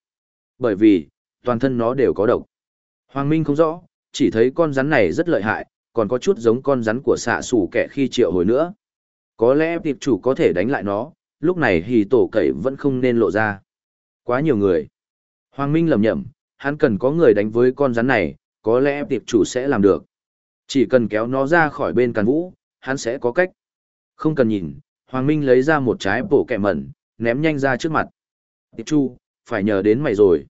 Bởi vì, toàn thân nó đều có độc. Hoàng Minh không rõ, chỉ thấy con rắn này rất lợi hại, còn có chút giống con rắn của xạ sủ kẻ khi triệu hồi nữa. Có lẽ tiệp chủ có thể đánh lại nó, lúc này hì tổ cậy vẫn không nên lộ ra. Quá nhiều người. Hoàng Minh lầm nhầm, hắn cần có người đánh với con rắn này, có lẽ tiệp chủ sẽ làm được. Chỉ cần kéo nó ra khỏi bên càn vũ, hắn sẽ có cách. Không cần nhìn, Hoàng Minh lấy ra một trái bổ kẹ mẩn, ném nhanh ra trước mặt. Tiệp chu, phải nhờ đến mày rồi.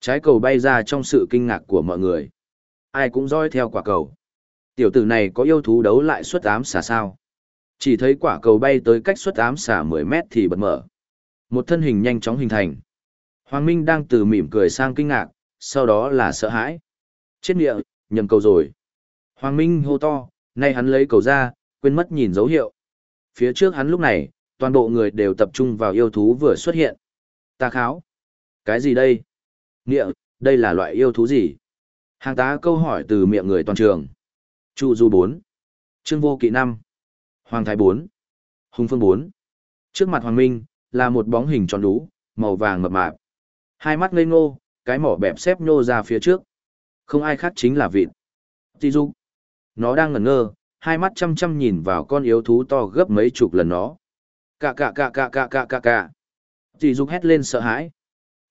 Trái cầu bay ra trong sự kinh ngạc của mọi người. Ai cũng dõi theo quả cầu. Tiểu tử này có yêu thú đấu lại suất ám xả sao. Chỉ thấy quả cầu bay tới cách suất ám xả 10 mét thì bật mở. Một thân hình nhanh chóng hình thành. Hoàng Minh đang từ mỉm cười sang kinh ngạc, sau đó là sợ hãi. Chết miệng, nhầm cầu rồi. Hoàng Minh hô to, nay hắn lấy cầu ra, quên mất nhìn dấu hiệu. Phía trước hắn lúc này, toàn bộ người đều tập trung vào yêu thú vừa xuất hiện. Ta kháo. Cái gì đây? Nghĩa, đây là loại yêu thú gì? Hàng tá câu hỏi từ miệng người toàn trường. Chu Du 4. Trương Vô Kỵ 5. Hoàng Thái 4. Hùng Phương 4. Trước mặt Hoàng Minh, là một bóng hình tròn đú, màu vàng mập mạp. Hai mắt ngây ngô, cái mỏ bẹp xếp nhô ra phía trước. Không ai khác chính là vịt. Tì Du. Nó đang ngẩn ngơ, hai mắt chăm chăm nhìn vào con yếu thú to gấp mấy chục lần nó. Cạ cạ cạ cạ cạ cạ cạ cạ. Tỷ dục hét lên sợ hãi.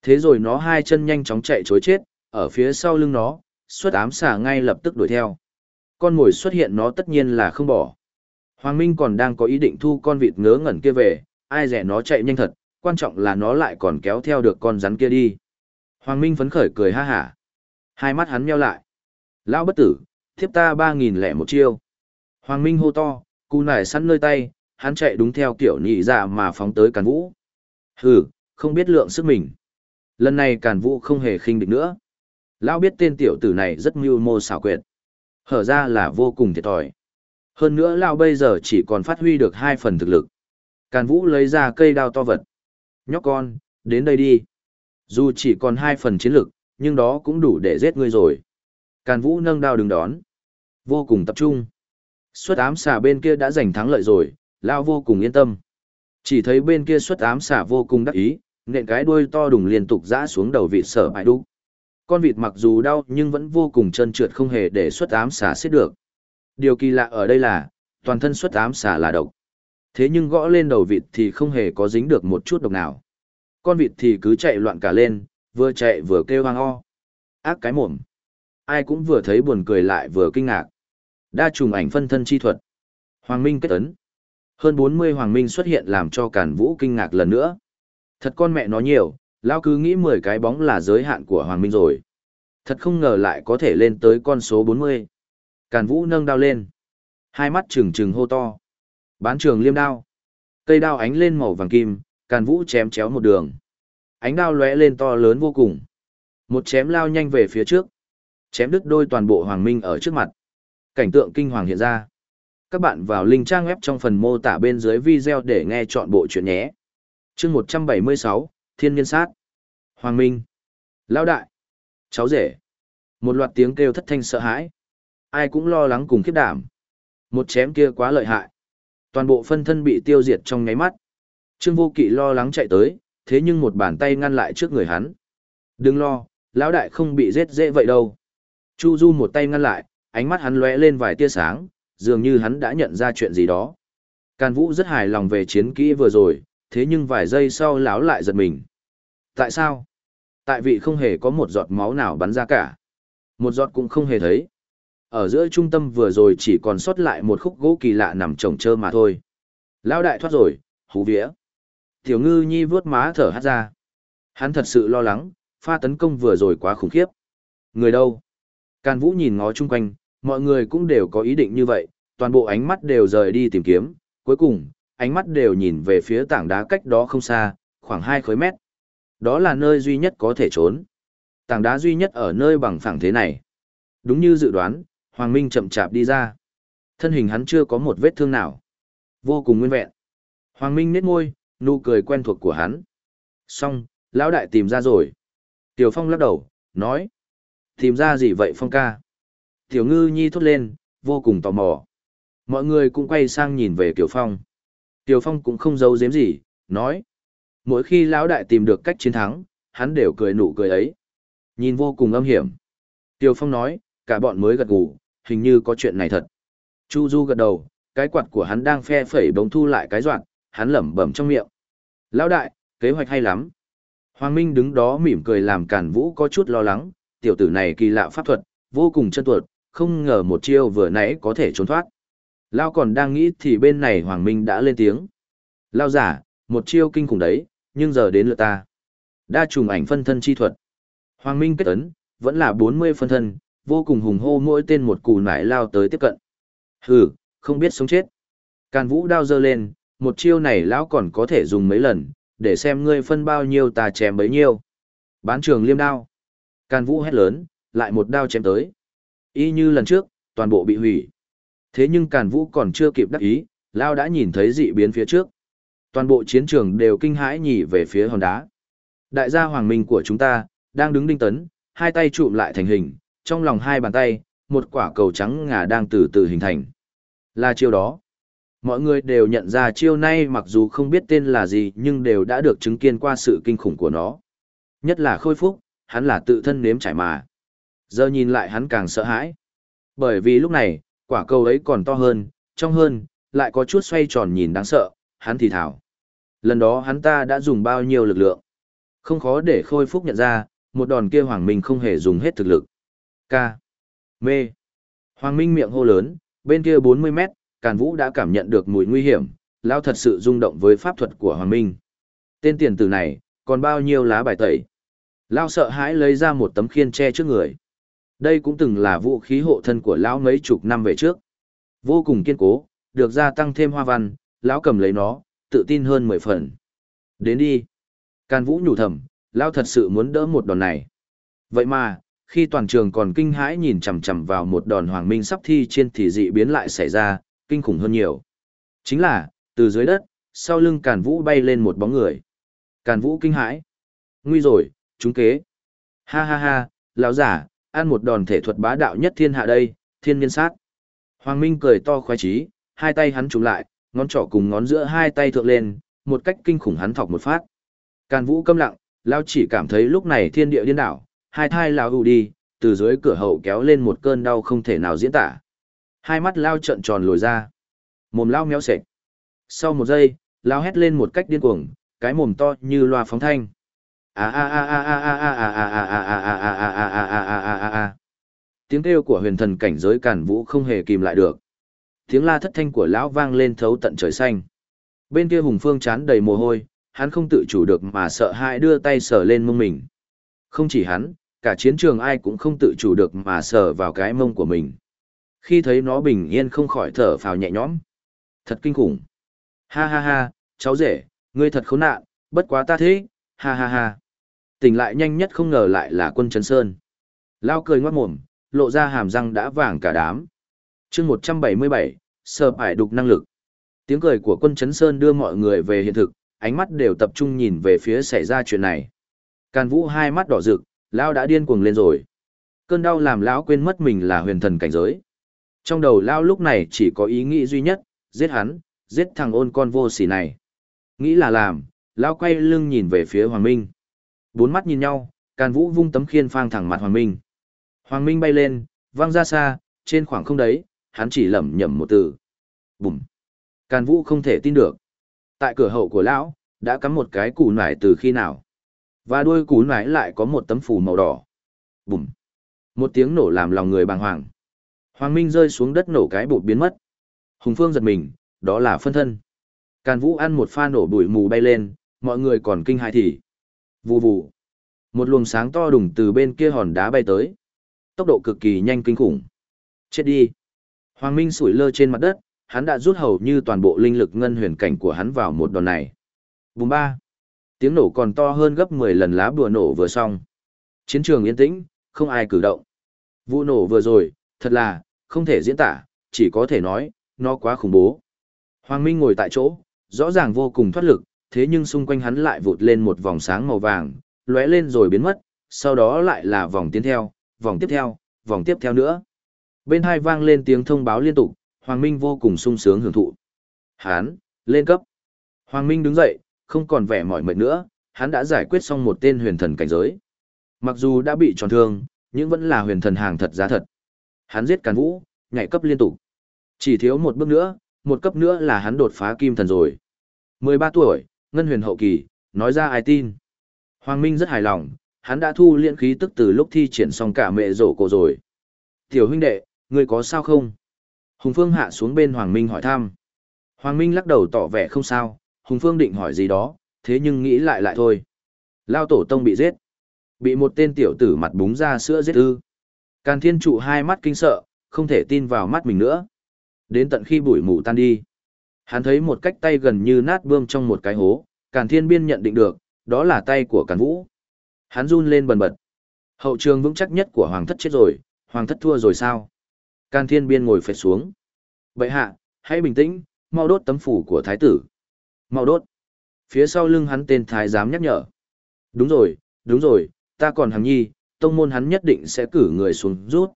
Thế rồi nó hai chân nhanh chóng chạy chối chết, ở phía sau lưng nó, xuất ám xà ngay lập tức đuổi theo. Con mồi xuất hiện nó tất nhiên là không bỏ. Hoàng Minh còn đang có ý định thu con vịt ngớ ngẩn kia về, ai rẻ nó chạy nhanh thật, quan trọng là nó lại còn kéo theo được con rắn kia đi. Hoàng Minh phấn khởi cười ha hả. Hai mắt hắn meo lại. Lão bất tử, thiếp ta ba nghìn lẻ một chiêu. Hoàng Minh hô to, cú nải săn nơi tay, hắn chạy đúng theo kiểu nhị dạ mà phóng tới càn vũ. Hừ, không biết lượng sức mình. Lần này càn vũ không hề khinh địch nữa. Lão biết tên tiểu tử này rất mưu mô xảo quyệt. Hở ra là vô cùng thiệt thòi. Hơn nữa Lão bây giờ chỉ còn phát huy được hai phần thực lực. Càn vũ lấy ra cây đao to vật. Nhóc con, đến đây đi. Dù chỉ còn hai phần chiến lực, nhưng đó cũng đủ để giết ngươi rồi. Càn vũ nâng đao đứng đón. Vô cùng tập trung. Xuất ám xà bên kia đã giành thắng lợi rồi, Lão vô cùng yên tâm. Chỉ thấy bên kia xuất ám xà vô cùng đắc ý, nện cái đuôi to đùng liên tục giã xuống đầu vịt sở bại đúc. Con vịt mặc dù đau nhưng vẫn vô cùng trơn trượt không hề để xuất ám xả xiết được. Điều kỳ lạ ở đây là, toàn thân xuất ám xả là độc. Thế nhưng gõ lên đầu vịt thì không hề có dính được một chút độc nào. Con vịt thì cứ chạy loạn cả lên, vừa chạy vừa kêu hoang o. Ác cái mồm. Ai cũng vừa thấy buồn cười lại vừa kinh ngạc. Đa trùng ảnh phân thân chi thuật. Hoàng Minh kết ấn. Hơn 40 Hoàng Minh xuất hiện làm cho Cản Vũ kinh ngạc lần nữa. Thật con mẹ nó nhiều, lão cứ nghĩ 10 cái bóng là giới hạn của Hoàng Minh rồi. Thật không ngờ lại có thể lên tới con số 40. Càn Vũ nâng đao lên. Hai mắt trừng trừng hô to. Bán trường liêm đao. Cây đao ánh lên màu vàng kim, Càn Vũ chém chéo một đường. Ánh đao lóe lên to lớn vô cùng. Một chém lao nhanh về phía trước. Chém đứt đôi toàn bộ Hoàng Minh ở trước mặt. Cảnh tượng kinh hoàng hiện ra. Các bạn vào link trang web trong phần mô tả bên dưới video để nghe chọn bộ chuyện nhé. Chương một trăm bảy mươi sáu, thiên nhân sát. Hoàng minh. Lão đại. Cháu rể. Một loạt tiếng kêu thất thanh sợ hãi. Ai cũng lo lắng cùng khiếp đảm. Một chém kia quá lợi hại. Toàn bộ phân thân bị tiêu diệt trong nháy mắt. Trương vô kỵ lo lắng chạy tới, thế nhưng một bàn tay ngăn lại trước người hắn. Đừng lo, lão đại không bị giết dễ vậy đâu. Chu du một tay ngăn lại ánh mắt hắn lóe lên vài tia sáng dường như hắn đã nhận ra chuyện gì đó càn vũ rất hài lòng về chiến kỹ vừa rồi thế nhưng vài giây sau lão lại giật mình. Tại sao? Tại vị không hề có một giọt máu nào bắn ra cả. Một giọt cũng không hề thấy. Ở giữa trung tâm vừa rồi chỉ còn sót lại một khúc gỗ kỳ lạ nằm trồng trơ mà thôi. Lão đại thoát rồi, hú vía. Tiểu ngư nhi vướt má thở hát ra. Hắn thật sự lo lắng, pha tấn công vừa rồi quá khủng khiếp. Người đâu? Càn Vũ nhìn ngó chung quanh, mọi người cũng đều có ý định như vậy, toàn bộ ánh mắt đều rời đi tìm kiếm. Cuối cùng, ánh mắt đều nhìn về phía tảng đá cách đó không xa, khoảng 2 khối mét. Đó là nơi duy nhất có thể trốn. Tảng đá duy nhất ở nơi bằng phẳng thế này. Đúng như dự đoán, Hoàng Minh chậm chạp đi ra. Thân hình hắn chưa có một vết thương nào. Vô cùng nguyên vẹn. Hoàng Minh nét môi, nụ cười quen thuộc của hắn. Xong, lão đại tìm ra rồi. Tiểu Phong lắc đầu, nói. Tìm ra gì vậy Phong ca? Tiểu ngư nhi thốt lên, vô cùng tò mò. Mọi người cũng quay sang nhìn về Tiểu Phong. Tiểu Phong cũng không giấu giếm gì, nói. Mỗi khi lão đại tìm được cách chiến thắng, hắn đều cười nụ cười ấy. Nhìn vô cùng âm hiểm. Tiểu Phong nói, cả bọn mới gật gù, hình như có chuyện này thật. Chu Du gật đầu, cái quạt của hắn đang phe phẩy bóng thu lại cái doạn, hắn lẩm bẩm trong miệng. Lão đại, kế hoạch hay lắm. Hoàng Minh đứng đó mỉm cười làm Càn Vũ có chút lo lắng, tiểu tử này kỳ lạ pháp thuật, vô cùng chân tuột, không ngờ một chiêu vừa nãy có thể trốn thoát. Lao còn đang nghĩ thì bên này Hoàng Minh đã lên tiếng. Lao giả, một chiêu kinh khủng đấy, nhưng giờ đến lượt ta. Đa trùng ảnh phân thân chi thuật. Hoàng Minh kết ấn, vẫn là 40 phân thân, vô cùng hùng hô mỗi tên một củ nải lao tới tiếp cận. Hừ, không biết sống chết. Càn Vũ đao dơ lên, một chiêu này lão còn có thể dùng mấy lần, để xem ngươi phân bao nhiêu ta chém bấy nhiêu. Bán trường liêm đao. Càn Vũ hét lớn, lại một đao chém tới. Y như lần trước, toàn bộ bị hủy. Thế nhưng Càn Vũ còn chưa kịp đắc ý, Lao đã nhìn thấy dị biến phía trước. Toàn bộ chiến trường đều kinh hãi nhỉ về phía hòn đá. Đại gia hoàng minh của chúng ta, đang đứng đinh tấn, hai tay chụm lại thành hình, trong lòng hai bàn tay, một quả cầu trắng ngà đang từ từ hình thành. Là chiêu đó. Mọi người đều nhận ra chiêu này mặc dù không biết tên là gì nhưng đều đã được chứng kiến qua sự kinh khủng của nó. Nhất là khôi phúc, hắn là tự thân nếm trải mà. Giờ nhìn lại hắn càng sợ hãi. Bởi vì lúc này, quả cầu ấy còn to hơn, trong hơn, lại có chút xoay tròn nhìn đáng sợ, hắn thì thảo. Lần đó hắn ta đã dùng bao nhiêu lực lượng. Không khó để khôi phúc nhận ra, một đòn kia Hoàng Minh không hề dùng hết thực lực. K. Mê. Hoàng Minh miệng hô lớn, bên kia 40 mét, Càn Vũ đã cảm nhận được mùi nguy hiểm, lao thật sự rung động với pháp thuật của Hoàng Minh. Tên tiền tử này, còn bao nhiêu lá bài tẩy. Lao sợ hãi lấy ra một tấm khiên che trước người. Đây cũng từng là vũ khí hộ thân của lão mấy chục năm về trước. Vô cùng kiên cố, được gia tăng thêm hoa văn, lão cầm lấy nó, tự tin hơn mười phần. Đến đi. Càn Vũ nhủ thầm, lão thật sự muốn đỡ một đòn này. Vậy mà, khi toàn trường còn kinh hãi nhìn chằm chằm vào một đòn hoàng minh sắp thi trên thì dị biến lại xảy ra, kinh khủng hơn nhiều. Chính là, từ dưới đất, sau lưng Càn Vũ bay lên một bóng người. Càn Vũ kinh hãi. Nguy rồi, chúng kế. Ha ha ha, lão giả, ăn một đòn thể thuật bá đạo nhất thiên hạ đây, thiên nhân sát. Hoàng Minh cười to khoái chí hai tay hắn trùng lại, ngón trỏ cùng ngón giữa hai tay thượng lên, một cách kinh khủng hắn thọc một phát. Càn Vũ câm lặng, lão chỉ cảm thấy lúc này thiên địa điên đảo, hai thai lão hù đi, từ dưới cửa hậu kéo lên một cơn đau không thể nào diễn tả. Hai mắt lao trợn tròn lồi ra. Mồm lao méo sệt. Sau một giây, lao hét lên một cách điên cuồng, cái mồm to như loa phóng thanh. Tiếng kêu của huyền thần cảnh giới cản vũ không hề kìm lại được. Tiếng la thất thanh của lão vang lên thấu tận trời xanh. Bên kia hùng phương chán đầy mồ hôi, hắn không tự chủ được mà sợ hãi đưa tay sờ lên mông mình. Không chỉ hắn, cả chiến trường ai cũng không tự chủ được mà sờ vào cái mông của mình. Khi thấy nó bình yên không khỏi thở phào nhẹ nhõm. Thật kinh khủng. Ha ha ha, cháu rể, ngươi thật khốn nạn, bất quá ta thế, ha ha ha. Tỉnh lại nhanh nhất không ngờ lại là quân Trấn Sơn. Lao cười ngoát mồm, lộ ra hàm răng đã vàng cả đám. chương 177, sợ phải đục năng lực. Tiếng cười của quân Trấn Sơn đưa mọi người về hiện thực, ánh mắt đều tập trung nhìn về phía xảy ra chuyện này. Càn Vũ hai mắt đỏ rực, Lao đã điên cuồng lên rồi. Cơn đau làm Lão quên mất mình là huyền thần cảnh giới. Trong đầu Lao lúc này chỉ có ý nghĩ duy nhất, giết hắn, giết thằng ôn con vô sỉ này. Nghĩ là làm, Lao quay lưng nhìn về phía Hoàng Minh. Bốn mắt nhìn nhau, Càn Vũ vung tấm khiên phang thẳng mặt Hoàng Minh. Hoàng Minh bay lên, văng ra xa, trên khoảng không đấy, hắn chỉ lẩm nhẩm một từ. Bùm. Càn Vũ không thể tin được. Tại cửa hậu của lão, đã cắm một cái củ nải từ khi nào. Và đuôi củ nải lại có một tấm phủ màu đỏ. Bùm. Một tiếng nổ làm lòng người bàng hoàng. Hoàng Minh rơi xuống đất nổ cái bột biến mất. Hùng Phương giật mình, đó là phân thân. Càn Vũ ăn một pha nổ bụi mù bay lên, mọi người còn kinh hại thì. Vù vù. Một luồng sáng to đùng từ bên kia hòn đá bay tới. Tốc độ cực kỳ nhanh kinh khủng. Chết đi. Hoàng Minh sủi lơ trên mặt đất, hắn đã rút hầu như toàn bộ linh lực ngân huyền cảnh của hắn vào một đòn này. Bùm ba. Tiếng nổ còn to hơn gấp 10 lần lá bùa nổ vừa xong. Chiến trường yên tĩnh, không ai cử động. Vụ nổ vừa rồi, thật là, không thể diễn tả, chỉ có thể nói, nó quá khủng bố. Hoàng Minh ngồi tại chỗ, rõ ràng vô cùng thoát lực, thế nhưng xung quanh hắn lại vụt lên một vòng sáng màu vàng, lóe lên rồi biến mất, sau đó lại là vòng tiếp theo, vòng tiếp theo, vòng tiếp theo nữa. Bên hai vang lên tiếng thông báo liên tục, Hoàng Minh vô cùng sung sướng hưởng thụ. Hán, lên cấp. Hoàng Minh đứng dậy, không còn vẻ mỏi mệt nữa, hắn đã giải quyết xong một tên huyền thần cảnh giới. Mặc dù đã bị tròn thương, nhưng vẫn là huyền thần hàng thật giá thật. Hắn giết Càn Vũ, nhảy cấp liên tục. Chỉ thiếu một bước nữa, một cấp nữa là hắn đột phá kim thần rồi. 13 tuổi, ngân huyền hậu kỳ, nói ra ai tin. Hoàng Minh rất hài lòng, hắn đã thu liễn khí tức từ lúc thi triển xong cả mẹ rổ cổ rồi. Tiểu huynh đệ, ngươi có sao không? Hùng Phương hạ xuống bên Hoàng Minh hỏi thăm. Hoàng Minh lắc đầu tỏ vẻ không sao, Hùng Phương định hỏi gì đó, thế nhưng nghĩ lại lại thôi. Lao tổ tông bị giết. Bị một tên tiểu tử mặt búng ra sữa giết ư. Càn thiên trụ hai mắt kinh sợ, không thể tin vào mắt mình nữa. Đến tận khi bụi mù tan đi. Hắn thấy một cách tay gần như nát bươm trong một cái hố, Càn Thiên Biên nhận định được, đó là tay của Càn Vũ. Hắn run lên bần bật. Hậu trường vững chắc nhất của Hoàng thất chết rồi, Hoàng thất thua rồi sao? Càn Thiên Biên ngồi phệt xuống. Bệ hạ, hãy bình tĩnh, mau đốt tấm phủ của thái tử. Mau đốt. Phía sau lưng hắn tên thái giám nhắc nhở. Đúng rồi, đúng rồi, ta còn hằng nhi, tông môn hắn nhất định sẽ cử người xuống rút.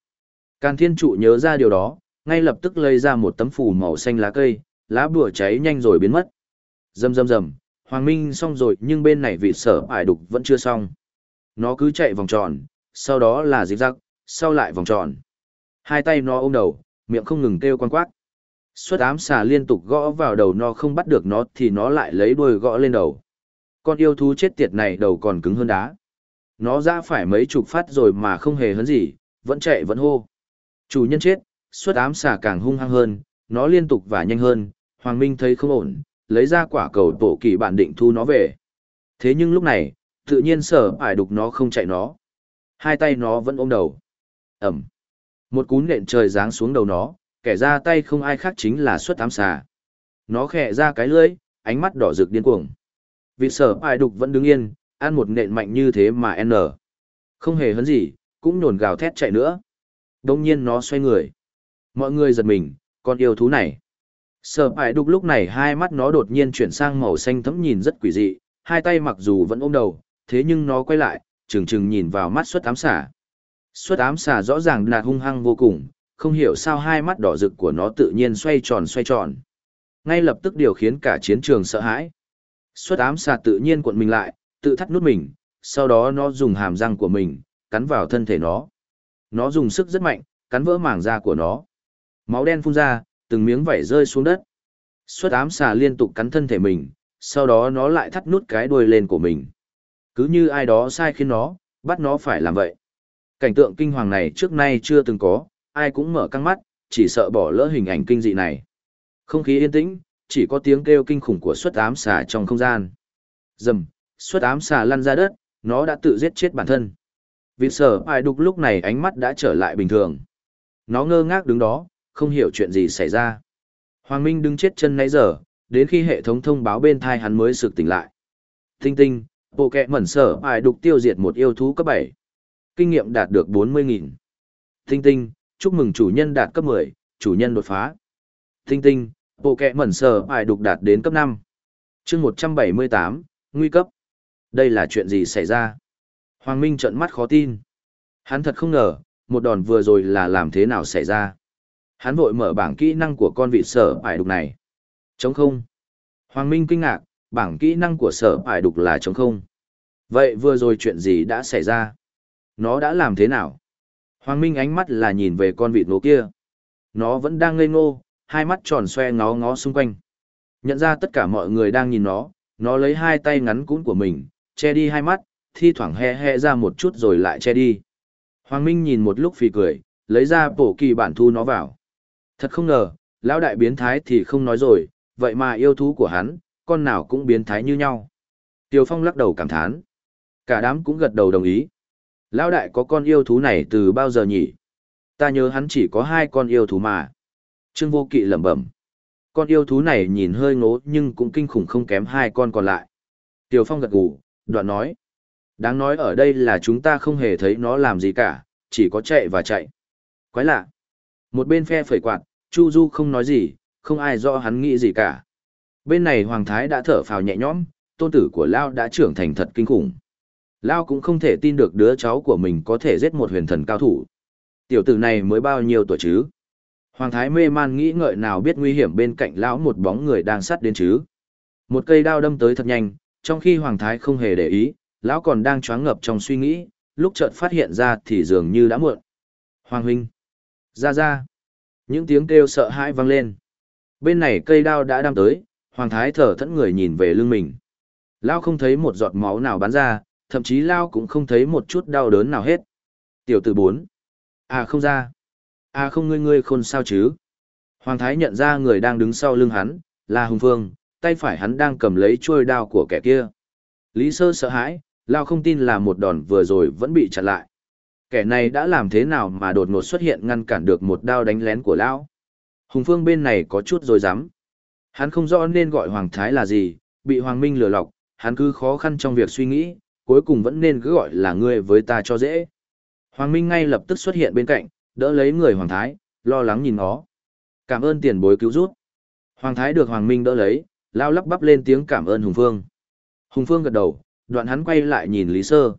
Càn Thiên Trụ nhớ ra điều đó, ngay lập tức lấy ra một tấm phủ màu xanh lá cây, lá bùa cháy nhanh rồi biến mất. Rầm rầm rầm, Hoàng Minh xong rồi nhưng bên này vị sở ải đục vẫn chưa xong. Nó cứ chạy vòng tròn, sau đó là dịp rắc, sau lại vòng tròn. Hai tay nó ôm đầu, miệng không ngừng kêu quan quát. Xuất ám xà liên tục gõ vào đầu nó không bắt được nó thì nó lại lấy đuôi gõ lên đầu. Con yêu thú chết tiệt này đầu còn cứng hơn đá. Nó ra phải mấy chục phát rồi mà không hề hấn gì, vẫn chạy vẫn hô. Chủ nhân chết, xuất ám xà càng hung hăng hơn, nó liên tục và nhanh hơn, Hoàng Minh thấy không ổn, lấy ra quả cầu tổ kỳ bản định thu nó về. Thế nhưng lúc này, tự nhiên sở ải đục nó không chạy nó. Hai tay nó vẫn ôm đầu. Ẩm. Một cú nện trời giáng xuống đầu nó, kẻ ra tay không ai khác chính là xuất ám xà. Nó khẽ ra cái lưỡi, ánh mắt đỏ rực điên cuồng. Vị sở ải đục vẫn đứng yên, ăn một nện mạnh như thế mà n. Không hề hấn gì, cũng nổn gào thét chạy nữa. Đông nhiên nó xoay người. Mọi người giật mình, con yêu thú này. Sở hãi đục lúc này hai mắt nó đột nhiên chuyển sang màu xanh thấm nhìn rất quỷ dị, hai tay mặc dù vẫn ôm đầu, thế nhưng nó quay lại, trừng trừng nhìn vào mắt xuất ám xả. Xuất ám xả rõ ràng nạt hung hăng vô cùng, không hiểu sao hai mắt đỏ rực của nó tự nhiên xoay tròn xoay tròn. Ngay lập tức điều khiến cả chiến trường sợ hãi. Xuất ám xả tự nhiên cuộn mình lại, tự thắt nút mình, sau đó nó dùng hàm răng của mình, cắn vào thân thể nó. Nó dùng sức rất mạnh, cắn vỡ màng da của nó. Máu đen phun ra, từng miếng vảy rơi xuống đất. Xuất ám xà liên tục cắn thân thể mình, sau đó nó lại thắt nút cái đuôi lên của mình. Cứ như ai đó sai khiến nó, bắt nó phải làm vậy. Cảnh tượng kinh hoàng này trước nay chưa từng có, ai cũng mở căng mắt, chỉ sợ bỏ lỡ hình ảnh kinh dị này. Không khí yên tĩnh, chỉ có tiếng kêu kinh khủng của xuất ám xà trong không gian. Dầm, xuất ám xà lăn ra đất, nó đã tự giết chết bản thân. Vì sở ai đục lúc này ánh mắt đã trở lại bình thường. Nó ngơ ngác đứng đó, không hiểu chuyện gì xảy ra. Hoàng Minh đứng chết chân nãy giờ, đến khi hệ thống thông báo bên thai hắn mới sực tỉnh lại. Tinh tinh, bộ kẹ mẩn sở ai đục tiêu diệt một yêu thú cấp 7. Kinh nghiệm đạt được 40.000. Tinh tinh, chúc mừng chủ nhân đạt cấp 10, chủ nhân đột phá. Tinh tinh, bộ kẹ mẩn sở ai đục đạt đến cấp 5. chương 178, nguy cấp. Đây là chuyện gì xảy ra? Hoàng Minh trợn mắt khó tin. Hắn thật không ngờ, một đòn vừa rồi là làm thế nào xảy ra. Hắn vội mở bảng kỹ năng của con vị sở ải đục này. Chống không. Hoàng Minh kinh ngạc, bảng kỹ năng của sở ải đục là chống không. Vậy vừa rồi chuyện gì đã xảy ra? Nó đã làm thế nào? Hoàng Minh ánh mắt là nhìn về con vịt ngô kia. Nó vẫn đang ngây ngô, hai mắt tròn xoe ngó ngó xung quanh. Nhận ra tất cả mọi người đang nhìn nó, nó lấy hai tay ngắn cũn của mình, che đi hai mắt, thi thoảng he he ra một chút rồi lại che đi. Hoàng Minh nhìn một lúc phì cười, lấy ra bổ kỳ bản thu nó vào. Thật không ngờ, lão đại biến thái thì không nói rồi, vậy mà yêu thú của hắn, con nào cũng biến thái như nhau. Tiêu Phong lắc đầu cảm thán. Cả đám cũng gật đầu đồng ý. Lão đại có con yêu thú này từ bao giờ nhỉ? Ta nhớ hắn chỉ có hai con yêu thú mà. Trương Vô Kỵ lẩm bẩm. Con yêu thú này nhìn hơi ngố nhưng cũng kinh khủng không kém hai con còn lại. Tiêu Phong gật gù, đoạn nói. Đáng nói ở đây là chúng ta không hề thấy nó làm gì cả, chỉ có chạy và chạy. Quái lạ. Một bên phe phẩy quạt, Chu Du không nói gì, không ai rõ hắn nghĩ gì cả. Bên này Hoàng Thái đã thở phào nhẹ nhõm, tôn tử của Lao đã trưởng thành thật kinh khủng. Lao cũng không thể tin được đứa cháu của mình có thể giết một huyền thần cao thủ. Tiểu tử này mới bao nhiêu tuổi chứ? Hoàng Thái mê man nghĩ ngợi nào biết nguy hiểm bên cạnh lão một bóng người đang sát đến chứ. Một cây đao đâm tới thật nhanh, trong khi Hoàng Thái không hề để ý, lão còn đang choáng ngập trong suy nghĩ, lúc chợt phát hiện ra thì dường như đã muộn. Hoàng huynh, ra ra. Những tiếng kêu sợ hãi vang lên. Bên này cây đao đã đâm tới, Hoàng Thái thở thẫn người nhìn về lưng mình. Lao không thấy một giọt máu nào bắn ra, thậm chí Lao cũng không thấy một chút đau đớn nào hết. Tiểu tử bốn. À không ra. À không ngươi ngươi khôn sao chứ. Hoàng Thái nhận ra người đang đứng sau lưng hắn, là Hùng Phương, tay phải hắn đang cầm lấy chuôi đao của kẻ kia. Lý Sơ sợ hãi, Lao không tin là một đòn vừa rồi vẫn bị chặn lại. Kẻ này đã làm thế nào mà đột ngột xuất hiện ngăn cản được một đao đánh lén của Lão? Hùng Phương bên này có chút rồi dám. Hắn không rõ nên gọi Hoàng Thái là gì, bị Hoàng Minh lừa lọc, hắn cứ khó khăn trong việc suy nghĩ, cuối cùng vẫn nên cứ gọi là ngươi với ta cho dễ. Hoàng Minh ngay lập tức xuất hiện bên cạnh, đỡ lấy người Hoàng Thái, lo lắng nhìn nó. Cảm ơn tiền bối cứu rút. Hoàng Thái được Hoàng Minh đỡ lấy, lao lắp bắp lên tiếng cảm ơn Hùng Phương. Hùng Phương gật đầu, đoạn hắn quay lại nhìn Lý Sơ.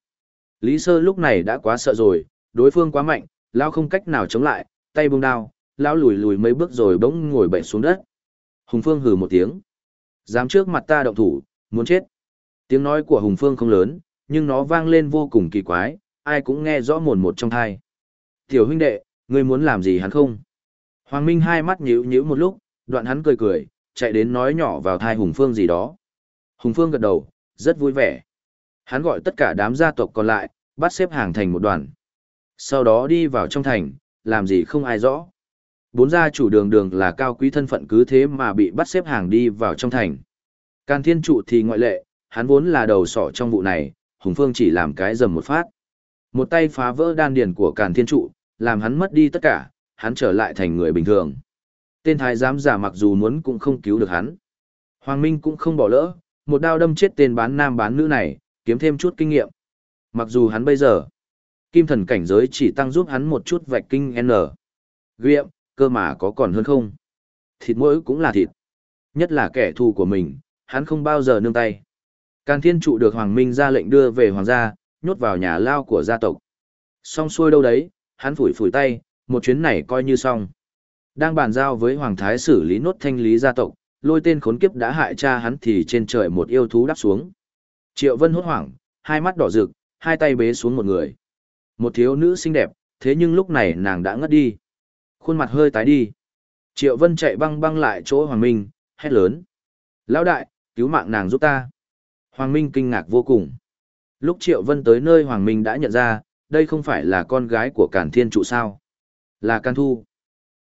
Lý Sơ lúc này đã quá sợ rồi, đối phương quá mạnh, lão không cách nào chống lại, tay buông đao, lão lùi lùi mấy bước rồi bỗng ngồi bệnh xuống đất. Hùng Phương hừ một tiếng. Dám trước mặt ta động thủ, muốn chết. Tiếng nói của Hùng Phương không lớn, nhưng nó vang lên vô cùng kỳ quái, ai cũng nghe rõ mồn một trong thai. Tiểu huynh đệ, ngươi muốn làm gì hắn không? Hoàng Minh hai mắt nhíu nhíu một lúc, đoạn hắn cười cười, chạy đến nói nhỏ vào thai Hùng Phương gì đó. Hùng Phương gật đầu, rất vui vẻ. Hắn gọi tất cả đám gia tộc còn lại, bắt xếp hàng thành một đoàn. Sau đó đi vào trong thành, làm gì không ai rõ. Bốn gia chủ đường đường là cao quý thân phận cứ thế mà bị bắt xếp hàng đi vào trong thành. Can thiên trụ thì ngoại lệ, hắn vốn là đầu sỏ trong vụ này, Hùng Phương chỉ làm cái dầm một phát. Một tay phá vỡ đan điền của Càn Thiên Trụ, làm hắn mất đi tất cả, hắn trở lại thành người bình thường. Tên thái giám giả mặc dù muốn cũng không cứu được hắn. Hoàng Minh cũng không bỏ lỡ, một đao đâm chết tên bán nam bán nữ này, kiếm thêm chút kinh nghiệm. Mặc dù hắn bây giờ, kim thần cảnh giới chỉ tăng giúp hắn một chút vạch kinh N. Nghiệm, cơ mà có còn hơn không? Thịt mỗi cũng là thịt. Nhất là kẻ thù của mình, hắn không bao giờ nương tay. Càn thiên trụ được Hoàng Minh ra lệnh đưa về Hoàng gia, nhốt vào nhà lao của gia tộc. Xong xuôi đâu đấy, hắn phủi phủi tay, một chuyến này coi như xong. Đang bàn giao với Hoàng Thái xử lý nốt thanh lý gia tộc, lôi tên khốn kiếp đã hại cha hắn thì trên trời một yêu thú đắp xuống. Triệu Vân hốt hoảng, hai mắt đỏ rực, hai tay bế xuống một người. Một thiếu nữ xinh đẹp, thế nhưng lúc này nàng đã ngất đi. Khuôn mặt hơi tái đi. Triệu Vân chạy băng băng lại chỗ Hoàng Minh, hét lớn. Lão đại, cứu mạng nàng giúp ta. Hoàng Minh kinh ngạc vô cùng. Lúc Triệu Vân tới nơi Hoàng Minh đã nhận ra, đây không phải là con gái của Càn Thiên Trụ sao. Là Can Thu.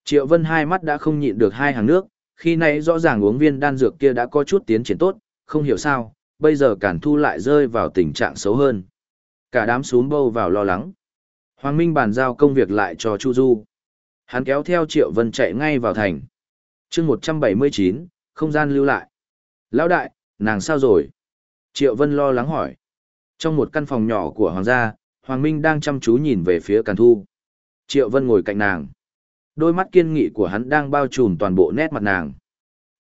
Triệu Vân hai mắt đã không nhịn được hai hàng nước, khi nãy rõ ràng uống viên đan dược kia đã có chút tiến triển tốt, không hiểu sao, bây giờ Càn Thu lại rơi vào tình trạng xấu hơn. Cả đám xuống bâu vào lo lắng. Hoàng Minh bàn giao công việc lại cho Chu Du. Hắn kéo theo Triệu Vân chạy ngay vào thành. chương 179, không gian lưu lại. Lão đại, nàng sao rồi? Triệu Vân lo lắng hỏi. Trong một căn phòng nhỏ của Hoàng gia, Hoàng Minh đang chăm chú nhìn về phía Càn Thu. Triệu Vân ngồi cạnh nàng. Đôi mắt kiên nghị của hắn đang bao trùm toàn bộ nét mặt nàng.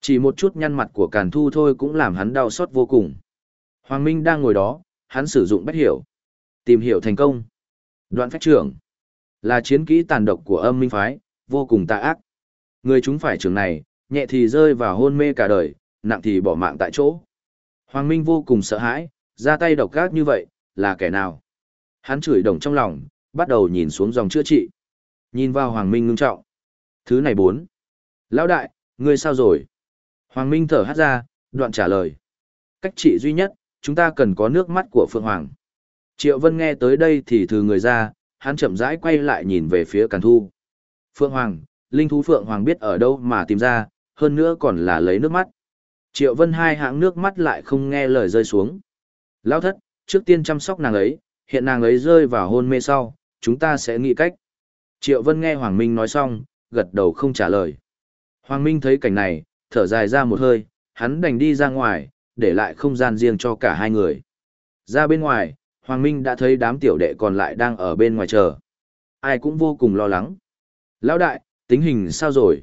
Chỉ một chút nhăn mặt của Càn Thu thôi cũng làm hắn đau xót vô cùng. Hoàng Minh đang ngồi đó, hắn sử dụng bách hiểu. Tìm hiểu thành công. Đoạn phách trưởng. Là chiến kỹ tàn độc của âm minh phái, vô cùng tà ác. Người chúng phải trưởng này, nhẹ thì rơi vào hôn mê cả đời, nặng thì bỏ mạng tại chỗ. Hoàng Minh vô cùng sợ hãi, ra tay độc ác như vậy, là kẻ nào? Hắn chửi đồng trong lòng, bắt đầu nhìn xuống dòng chữa trị. Nhìn vào Hoàng Minh ngưng trọng. Thứ này bốn. Lão đại, ngươi sao rồi? Hoàng Minh thở hát ra, đoạn trả lời. Cách trị duy nhất, chúng ta cần có nước mắt của Phượng Hoàng. Triệu Vân nghe tới đây thì thừ người ra, hắn chậm rãi quay lại nhìn về phía Càn Thu. Phượng Hoàng, linh thú Phượng Hoàng biết ở đâu mà tìm ra, hơn nữa còn là lấy nước mắt. Triệu Vân hai hạng nước mắt lại không nghe lời rơi xuống. Lão thất, trước tiên chăm sóc nàng ấy, hiện nàng ấy rơi vào hôn mê sau, chúng ta sẽ nghĩ cách. Triệu Vân nghe Hoàng Minh nói xong, gật đầu không trả lời. Hoàng Minh thấy cảnh này, thở dài ra một hơi, hắn đành đi ra ngoài, để lại không gian riêng cho cả hai người. Ra bên ngoài, Hoàng Minh đã thấy đám tiểu đệ còn lại đang ở bên ngoài chờ. Ai cũng vô cùng lo lắng. Lão đại, tính hình sao rồi?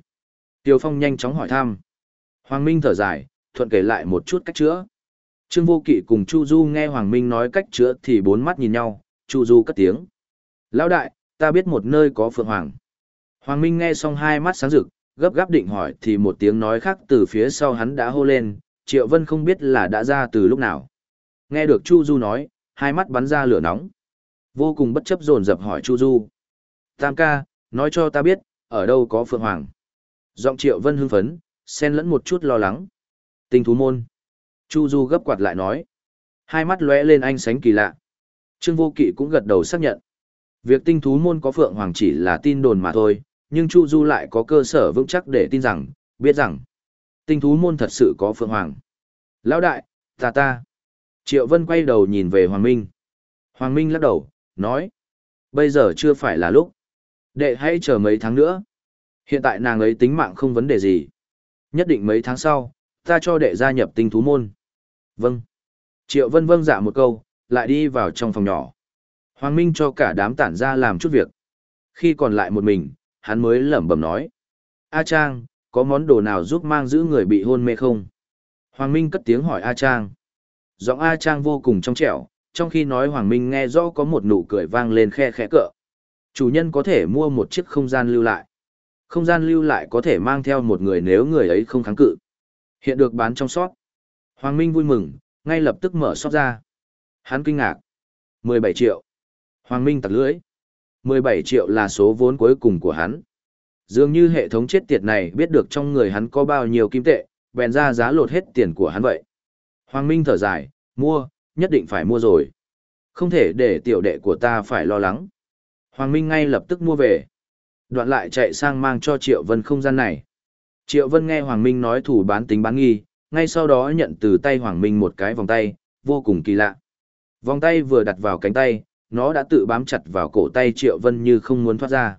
Tiêu Phong nhanh chóng hỏi thăm. Hoàng Minh thở dài, thuận kể lại một chút cách chữa. Trương Vô Kỵ cùng Chu Du nghe Hoàng Minh nói cách chữa thì bốn mắt nhìn nhau, Chu Du cất tiếng. Lão đại, ta biết một nơi có Phượng Hoàng. Hoàng Minh nghe xong hai mắt sáng rực, gấp gáp định hỏi thì một tiếng nói khác từ phía sau hắn đã hô lên, Triệu Vân không biết là đã ra từ lúc nào. Nghe được Chu Du nói, hai mắt bắn ra lửa nóng. Vô cùng bất chấp dồn dập hỏi Chu Du. Tam ca, nói cho ta biết, ở đâu có Phượng Hoàng. Giọng Triệu Vân hưng phấn, xen lẫn một chút lo lắng. Tinh thú môn. Chu Du gấp quạt lại nói. Hai mắt lóe lên ánh sánh kỳ lạ. Trương Vô Kỵ cũng gật đầu xác nhận. Việc tinh thú môn có Phượng Hoàng chỉ là tin đồn mà thôi, nhưng Chu Du lại có cơ sở vững chắc để tin rằng, biết rằng, tinh thú môn thật sự có Phượng Hoàng. Lão đại, ta ta. Triệu Vân quay đầu nhìn về Hoàng Minh. Hoàng Minh lắc đầu, nói. Bây giờ chưa phải là lúc. Đệ hãy chờ mấy tháng nữa. Hiện tại nàng ấy tính mạng không vấn đề gì. Nhất định mấy tháng sau, ta cho đệ gia nhập tinh thú môn. Vâng. Triệu Vân vâng dạ một câu, lại đi vào trong phòng nhỏ. Hoàng Minh cho cả đám tản ra làm chút việc. Khi còn lại một mình, hắn mới lẩm bẩm nói. A Trang, có món đồ nào giúp mang giữ người bị hôn mê không? Hoàng Minh cất tiếng hỏi A Trang. Giọng A Trang vô cùng trong trẻo, trong khi nói Hoàng Minh nghe rõ có một nụ cười vang lên khe khẽ cỡ. Chủ nhân có thể mua một chiếc không gian lưu lại. Không gian lưu lại có thể mang theo một người nếu người ấy không kháng cự. Hiện được bán trong shop. Hoàng Minh vui mừng, ngay lập tức mở shop ra. Hắn kinh ngạc. 17 triệu. Hoàng Minh tặc lưỡi. 17 triệu là số vốn cuối cùng của hắn. Dường như hệ thống chết tiệt này biết được trong người hắn có bao nhiêu kim tệ, bèn ra giá lột hết tiền của hắn vậy. Hoàng Minh thở dài, mua, nhất định phải mua rồi. Không thể để tiểu đệ của ta phải lo lắng. Hoàng Minh ngay lập tức mua về. Đoạn lại chạy sang mang cho Triệu Vân không gian này. Triệu Vân nghe Hoàng Minh nói thủ bán tính bán nghi, ngay sau đó nhận từ tay Hoàng Minh một cái vòng tay, vô cùng kỳ lạ. Vòng tay vừa đặt vào cánh tay, nó đã tự bám chặt vào cổ tay Triệu Vân như không muốn thoát ra.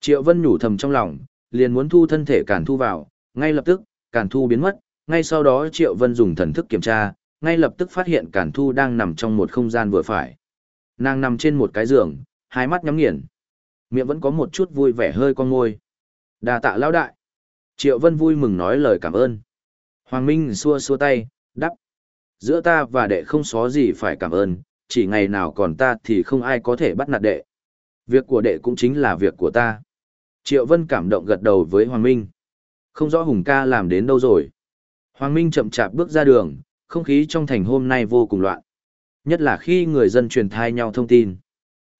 Triệu Vân nhủ thầm trong lòng, liền muốn thu thân thể Càn Thu vào, ngay lập tức, Càn Thu biến mất, ngay sau đó Triệu Vân dùng thần thức kiểm tra, ngay lập tức phát hiện Càn Thu đang nằm trong một không gian vừa phải. Nàng nằm trên một cái giường, hai mắt nhắm nghiền. Miệng vẫn có một chút vui vẻ hơi con ngôi. Đà tạ lão đại. Triệu Vân vui mừng nói lời cảm ơn. Hoàng Minh xua xua tay, đắp. Giữa ta và đệ không xó gì phải cảm ơn, chỉ ngày nào còn ta thì không ai có thể bắt nạt đệ. Việc của đệ cũng chính là việc của ta. Triệu Vân cảm động gật đầu với Hoàng Minh. Không rõ Hùng ca làm đến đâu rồi. Hoàng Minh chậm chạp bước ra đường, không khí trong thành hôm nay vô cùng loạn. Nhất là khi người dân truyền thai nhau thông tin.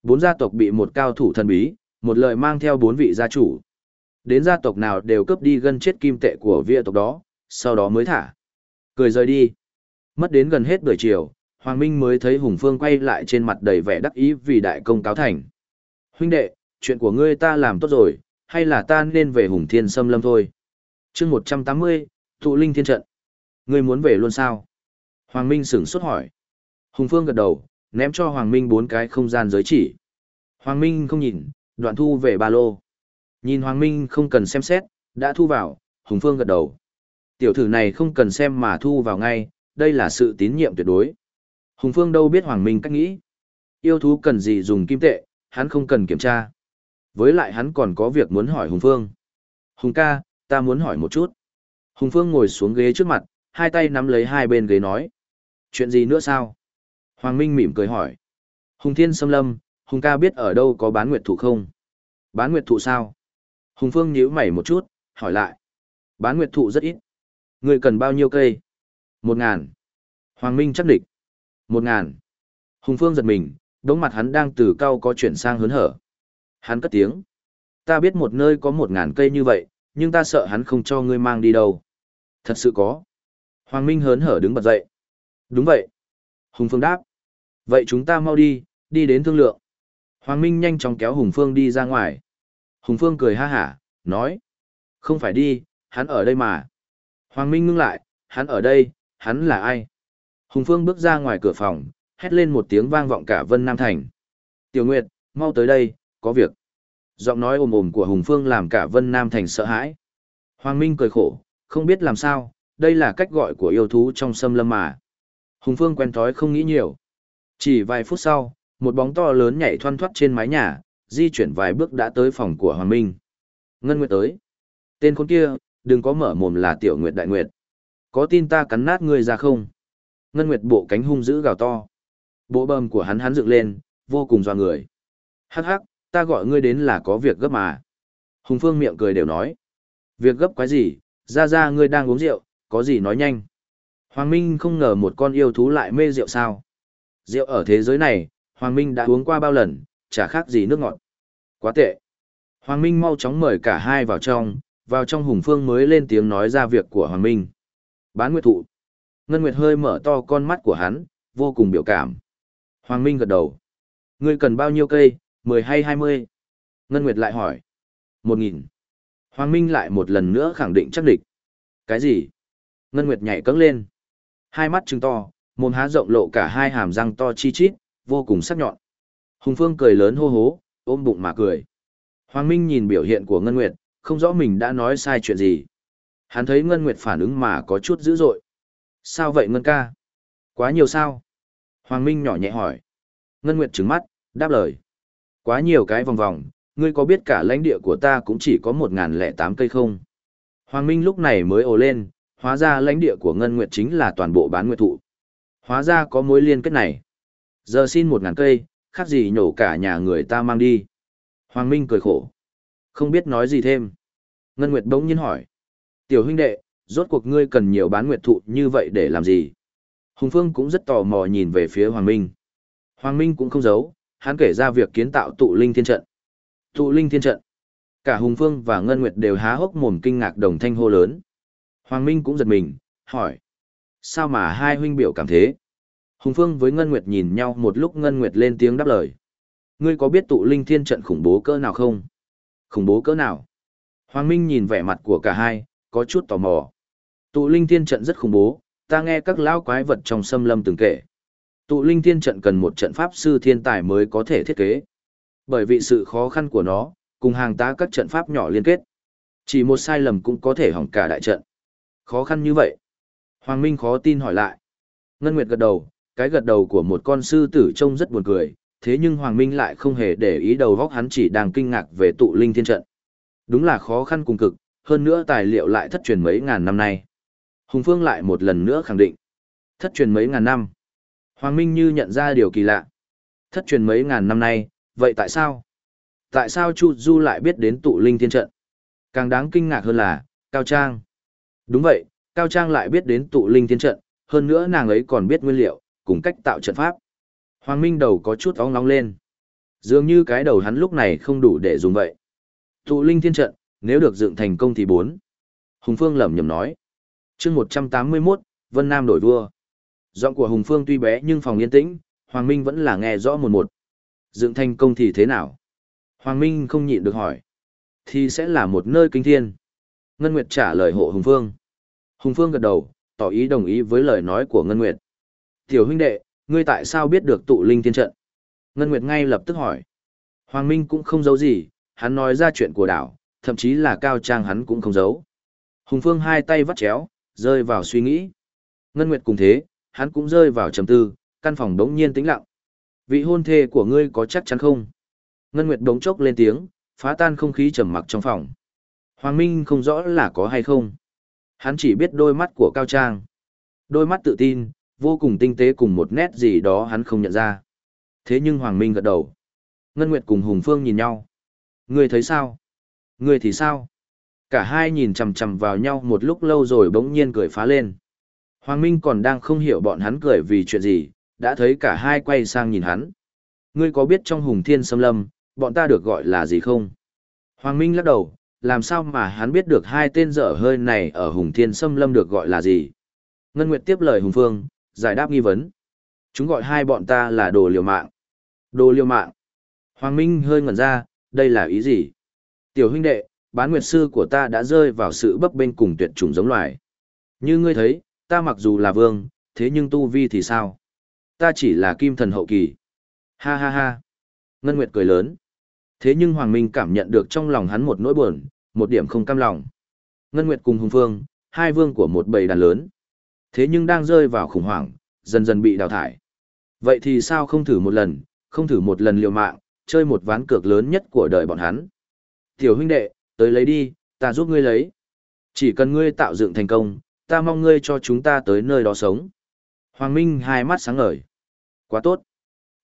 Bốn gia tộc bị một cao thủ thần bí, một lời mang theo bốn vị gia chủ. Đến gia tộc nào đều cướp đi gân chết kim tệ của vị tộc đó, sau đó mới thả. Cười rời đi. Mất đến gần hết buổi chiều, Hoàng Minh mới thấy Hùng Phương quay lại trên mặt đầy vẻ đắc ý vì đại công cáo thành. Huynh đệ, chuyện của ngươi ta làm tốt rồi, hay là ta nên về Hùng Thiên xâm Lâm thôi? chương 180, Tụ Linh Thiên Trận. Ngươi muốn về luôn sao? Hoàng Minh sửng sốt hỏi. Hùng Phương gật đầu, ném cho Hoàng Minh bốn cái không gian giới chỉ. Hoàng Minh không nhìn, đoạn thu về ba lô. Nhìn Hoàng Minh không cần xem xét, đã thu vào, Hùng Phương gật đầu. Tiểu thử này không cần xem mà thu vào ngay, đây là sự tín nhiệm tuyệt đối. Hùng Phương đâu biết Hoàng Minh cách nghĩ. Yêu thú cần gì dùng kim tệ, hắn không cần kiểm tra. Với lại hắn còn có việc muốn hỏi Hùng Phương. Hùng ca, ta muốn hỏi một chút. Hùng Phương ngồi xuống ghế trước mặt, hai tay nắm lấy hai bên ghế nói. Chuyện gì nữa sao? Hoàng Minh mỉm cười hỏi. Hùng Thiên Sâm Lâm, Hùng ca biết ở đâu có bán nguyệt thụ không? Bán nguyệt thụ sao? Hùng Phương nhíu mày một chút, hỏi lại. Bán nguyệt thụ rất ít. Người cần bao nhiêu cây? Một ngàn. Hoàng Minh chắc địch. Một ngàn. Hùng Phương giật mình, đống mặt hắn đang từ cao có chuyển sang hớn hở. Hắn cất tiếng. Ta biết một nơi có một ngàn cây như vậy, nhưng ta sợ hắn không cho ngươi mang đi đâu. Thật sự có. Hoàng Minh hớn hở đứng bật dậy. Đúng vậy. Hùng Phương đáp. Vậy chúng ta mau đi, đi đến thương lượng. Hoàng Minh nhanh chóng kéo Hùng Phương đi ra ngoài. Hùng Phương cười ha hả, nói. Không phải đi, hắn ở đây mà. Hoàng Minh ngưng lại, hắn ở đây, hắn là ai? Hùng Phương bước ra ngoài cửa phòng, hét lên một tiếng vang vọng cả Vân Nam Thành. Tiểu Nguyệt, mau tới đây, có việc. Giọng nói ồm ồm của Hùng Phương làm cả Vân Nam Thành sợ hãi. Hoàng Minh cười khổ, không biết làm sao, đây là cách gọi của yêu thú trong sâm lâm mà. Hùng Phương quen thói không nghĩ nhiều. Chỉ vài phút sau, một bóng to lớn nhảy thoăn thoắt trên mái nhà, di chuyển vài bước đã tới phòng của Hoàng Minh. Ngân Nguyệt tới. Tên con kia, đừng có mở mồm là Tiểu Nguyệt Đại Nguyệt. Có tin ta cắn nát ngươi ra không? Ngân Nguyệt bộ cánh hung dữ gào to. Bộ bầm của hắn hắn dựng lên, vô cùng doa người. Hắc hắc, ta gọi ngươi đến là có việc gấp mà. Hùng Phương miệng cười đều nói. Việc gấp quái gì, ra ra ngươi đang uống rượu, có gì nói nhanh. Hoàng Minh không ngờ một con yêu thú lại mê rượu sao. Rượu ở thế giới này, Hoàng Minh đã uống qua bao lần, chả khác gì nước ngọt. Quá tệ. Hoàng Minh mau chóng mời cả hai vào trong, vào trong hùng phương mới lên tiếng nói ra việc của Hoàng Minh. Bán nguyệt thụ. Ngân Nguyệt hơi mở to con mắt của hắn, vô cùng biểu cảm. Hoàng Minh gật đầu. Ngươi cần bao nhiêu cây, 10 hay 20? Ngân Nguyệt lại hỏi. 1.000. Hoàng Minh lại một lần nữa khẳng định chắc địch. Cái gì? Ngân Nguyệt nhảy cẫng lên. Hai mắt trừng to, mồm há rộng lộ cả hai hàm răng to chi chít, vô cùng sắc nhọn. Hùng Phương cười lớn hô hố, ôm bụng mà cười. Hoàng Minh nhìn biểu hiện của Ngân Nguyệt, không rõ mình đã nói sai chuyện gì. Hắn thấy Ngân Nguyệt phản ứng mà có chút dữ dội. Sao vậy Ngân ca? Quá nhiều sao? Hoàng Minh nhỏ nhẹ hỏi. Ngân Nguyệt trứng mắt, đáp lời. Quá nhiều cái vòng vòng, ngươi có biết cả lãnh địa của ta cũng chỉ có một lẻ tám cây không? Hoàng Minh lúc này mới ồ lên, hóa ra lãnh địa của Ngân Nguyệt chính là toàn bộ bán nguyệt thụ. Hóa ra có mối liên kết này. Giờ xin một ngàn cây, khác gì nhổ cả nhà người ta mang đi. Hoàng Minh cười khổ. Không biết nói gì thêm. Ngân Nguyệt bỗng nhiên hỏi. Tiểu huynh đệ, rốt cuộc ngươi cần nhiều bán nguyệt thụ như vậy để làm gì? Hùng Phương cũng rất tò mò nhìn về phía Hoàng Minh. Hoàng Minh cũng không giấu, hắn kể ra việc kiến tạo tụ linh thiên trận. Tụ linh thiên trận. Cả Hùng Phương và Ngân Nguyệt đều há hốc mồm kinh ngạc đồng thanh hô lớn. Hoàng Minh cũng giật mình, hỏi. Sao mà hai huynh biểu cảm thế? Hùng Phương với Ngân Nguyệt nhìn nhau một lúc Ngân Nguyệt lên tiếng đáp lời. Ngươi có biết tụ linh thiên trận khủng bố cỡ nào không? Khủng bố cỡ nào? Hoàng Minh nhìn vẻ mặt của cả hai, có chút tò mò. Tụ linh thiên trận rất khủng bố, ta nghe các lão quái vật trong xâm lâm từng kể. Tụ linh thiên trận cần một trận pháp sư thiên tài mới có thể thiết kế. Bởi vì sự khó khăn của nó, cùng hàng tá các trận pháp nhỏ liên kết. Chỉ một sai lầm cũng có thể hỏng cả đại trận. Khó khăn như vậy. Hoàng Minh khó tin hỏi lại. Ngân Nguyệt gật đầu, cái gật đầu của một con sư tử trông rất buồn cười, thế nhưng Hoàng Minh lại không hề để ý đầu góc hắn chỉ đang kinh ngạc về tụ linh thiên trận. Đúng là khó khăn cùng cực, hơn nữa tài liệu lại thất truyền mấy ngàn năm nay. Hùng Phương lại một lần nữa khẳng định. Thất truyền mấy ngàn năm. Hoàng Minh như nhận ra điều kỳ lạ. Thất truyền mấy ngàn năm nay, vậy tại sao? Tại sao Chu Du lại biết đến tụ linh thiên trận? Càng đáng kinh ngạc hơn là, Cao Trang. Đúng vậy, Cao Trang lại biết đến tụ linh thiên trận, hơn nữa nàng ấy còn biết nguyên liệu, cùng cách tạo trận pháp. Hoàng Minh đầu có chút óng nóng lên. Dường như cái đầu hắn lúc này không đủ để dùng vậy. Tụ linh thiên trận, nếu được dựng thành công thì bốn. Hùng Phương lẩm nhẩm nói. chương 181, Vân Nam đổi vua. Giọng của Hùng Phương tuy bé nhưng phòng yên tĩnh, Hoàng Minh vẫn là nghe rõ một một. Dựng thành công thì thế nào? Hoàng Minh không nhịn được hỏi. Thì sẽ là một nơi kinh thiên. Ngân Nguyệt trả lời hộ Hùng Phương. Hùng Phương gật đầu, tỏ ý đồng ý với lời nói của Ngân Nguyệt. Tiểu huynh đệ, ngươi tại sao biết được tụ linh thiên trận? Ngân Nguyệt ngay lập tức hỏi. Hoàng Minh cũng không giấu gì, hắn nói ra chuyện của đảo, thậm chí là cao trang hắn cũng không giấu. Hùng Phương hai tay vắt chéo, rơi vào suy nghĩ. Ngân Nguyệt cùng thế, hắn cũng rơi vào trầm tư, căn phòng đống nhiên tĩnh lặng. Vị hôn thê của ngươi có chắc chắn không? Ngân Nguyệt đống chốc lên tiếng, phá tan không khí trầm mặc trong phòng. Hoàng Minh không rõ là có hay không. Hắn chỉ biết đôi mắt của Cao Trang. Đôi mắt tự tin, vô cùng tinh tế cùng một nét gì đó hắn không nhận ra. Thế nhưng Hoàng Minh gật đầu. Ngân Nguyệt cùng Hùng Phương nhìn nhau. Ngươi thấy sao? Ngươi thì sao? Cả hai nhìn chằm chằm vào nhau một lúc lâu rồi bỗng nhiên cười phá lên. Hoàng Minh còn đang không hiểu bọn hắn cười vì chuyện gì, đã thấy cả hai quay sang nhìn hắn. Ngươi có biết trong Hùng Thiên Sâm Lâm, bọn ta được gọi là gì không? Hoàng Minh lắc đầu, làm sao mà hắn biết được hai tên dở hơi này ở Hùng Thiên Sâm Lâm được gọi là gì? Ngân Nguyệt tiếp lời Hùng Phương, giải đáp nghi vấn. Chúng gọi hai bọn ta là đồ liều mạng. Đồ liều mạng. Hoàng Minh hơi ngẩn ra, đây là ý gì? Tiểu huynh đệ, bán nguyệt sư của ta đã rơi vào sự bấp bênh cùng tuyệt chủng giống loài. Như ngươi thấy, ta mặc dù là vương, thế nhưng tu vi thì sao? Ta chỉ là kim thần hậu kỳ. Ha ha ha. Ngân Nguyệt cười lớn. Thế nhưng Hoàng Minh cảm nhận được trong lòng hắn một nỗi buồn, một điểm không cam lòng. Ngân Nguyệt cùng Hùng Phương, hai vương của một bầy đàn lớn. Thế nhưng đang rơi vào khủng hoảng, dần dần bị đào thải. Vậy thì sao không thử một lần, không thử một lần liều mạng, chơi một ván cược lớn nhất của đời bọn hắn. Tiểu huynh đệ, tới lấy đi, ta giúp ngươi lấy. Chỉ cần ngươi tạo dựng thành công, ta mong ngươi cho chúng ta tới nơi đó sống. Hoàng Minh hai mắt sáng ngời. Quá tốt.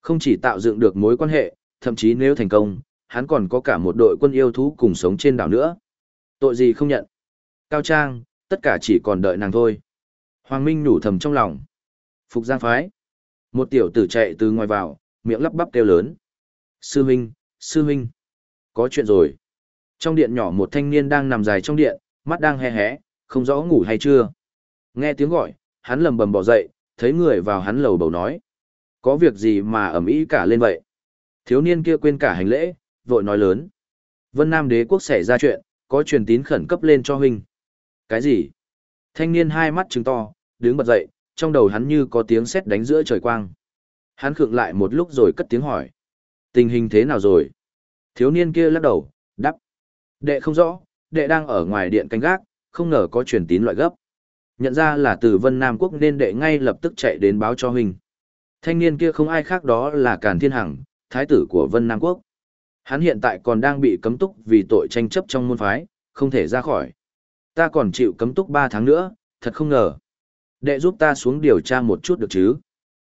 Không chỉ tạo dựng được mối quan hệ, thậm chí nếu thành công, hắn còn có cả một đội quân yêu thú cùng sống trên đảo nữa. Tội gì không nhận. Cao Trang, tất cả chỉ còn đợi nàng thôi. Hoàng Minh nhủ thầm trong lòng. Phục Giang phái. Một tiểu tử chạy từ ngoài vào, miệng lắp bắp kêu lớn. Sư Minh, Sư Minh. Có chuyện rồi. Trong điện nhỏ một thanh niên đang nằm dài trong điện, mắt đang hé hé, không rõ ngủ hay chưa. Nghe tiếng gọi, hắn lầm bầm bỏ dậy, thấy người vào hắn lầu bầu nói. Có việc gì mà ẩm ý cả lên vậy? Thiếu niên kia quên cả hành lễ, vội nói lớn. Vân Nam đế quốc xảy ra chuyện, có truyền tín khẩn cấp lên cho huynh. Cái gì? Thanh niên hai mắt trừng to, đứng bật dậy, trong đầu hắn như có tiếng sét đánh giữa trời quang. Hắn khựng lại một lúc rồi cất tiếng hỏi. Tình hình thế nào rồi? Thiếu niên kia lắc đầu, đắp. Đệ không rõ, đệ đang ở ngoài điện canh gác, không ngờ có truyền tín loại gấp. Nhận ra là từ Vân Nam Quốc nên đệ ngay lập tức chạy đến báo cho huynh. Thanh niên kia không ai khác đó là Càn Thiên Hằng, thái tử của Vân Nam Quốc. Hắn hiện tại còn đang bị cấm túc vì tội tranh chấp trong môn phái, không thể ra khỏi. Ta còn chịu cấm túc 3 tháng nữa, thật không ngờ. Đệ giúp ta xuống điều tra một chút được chứ?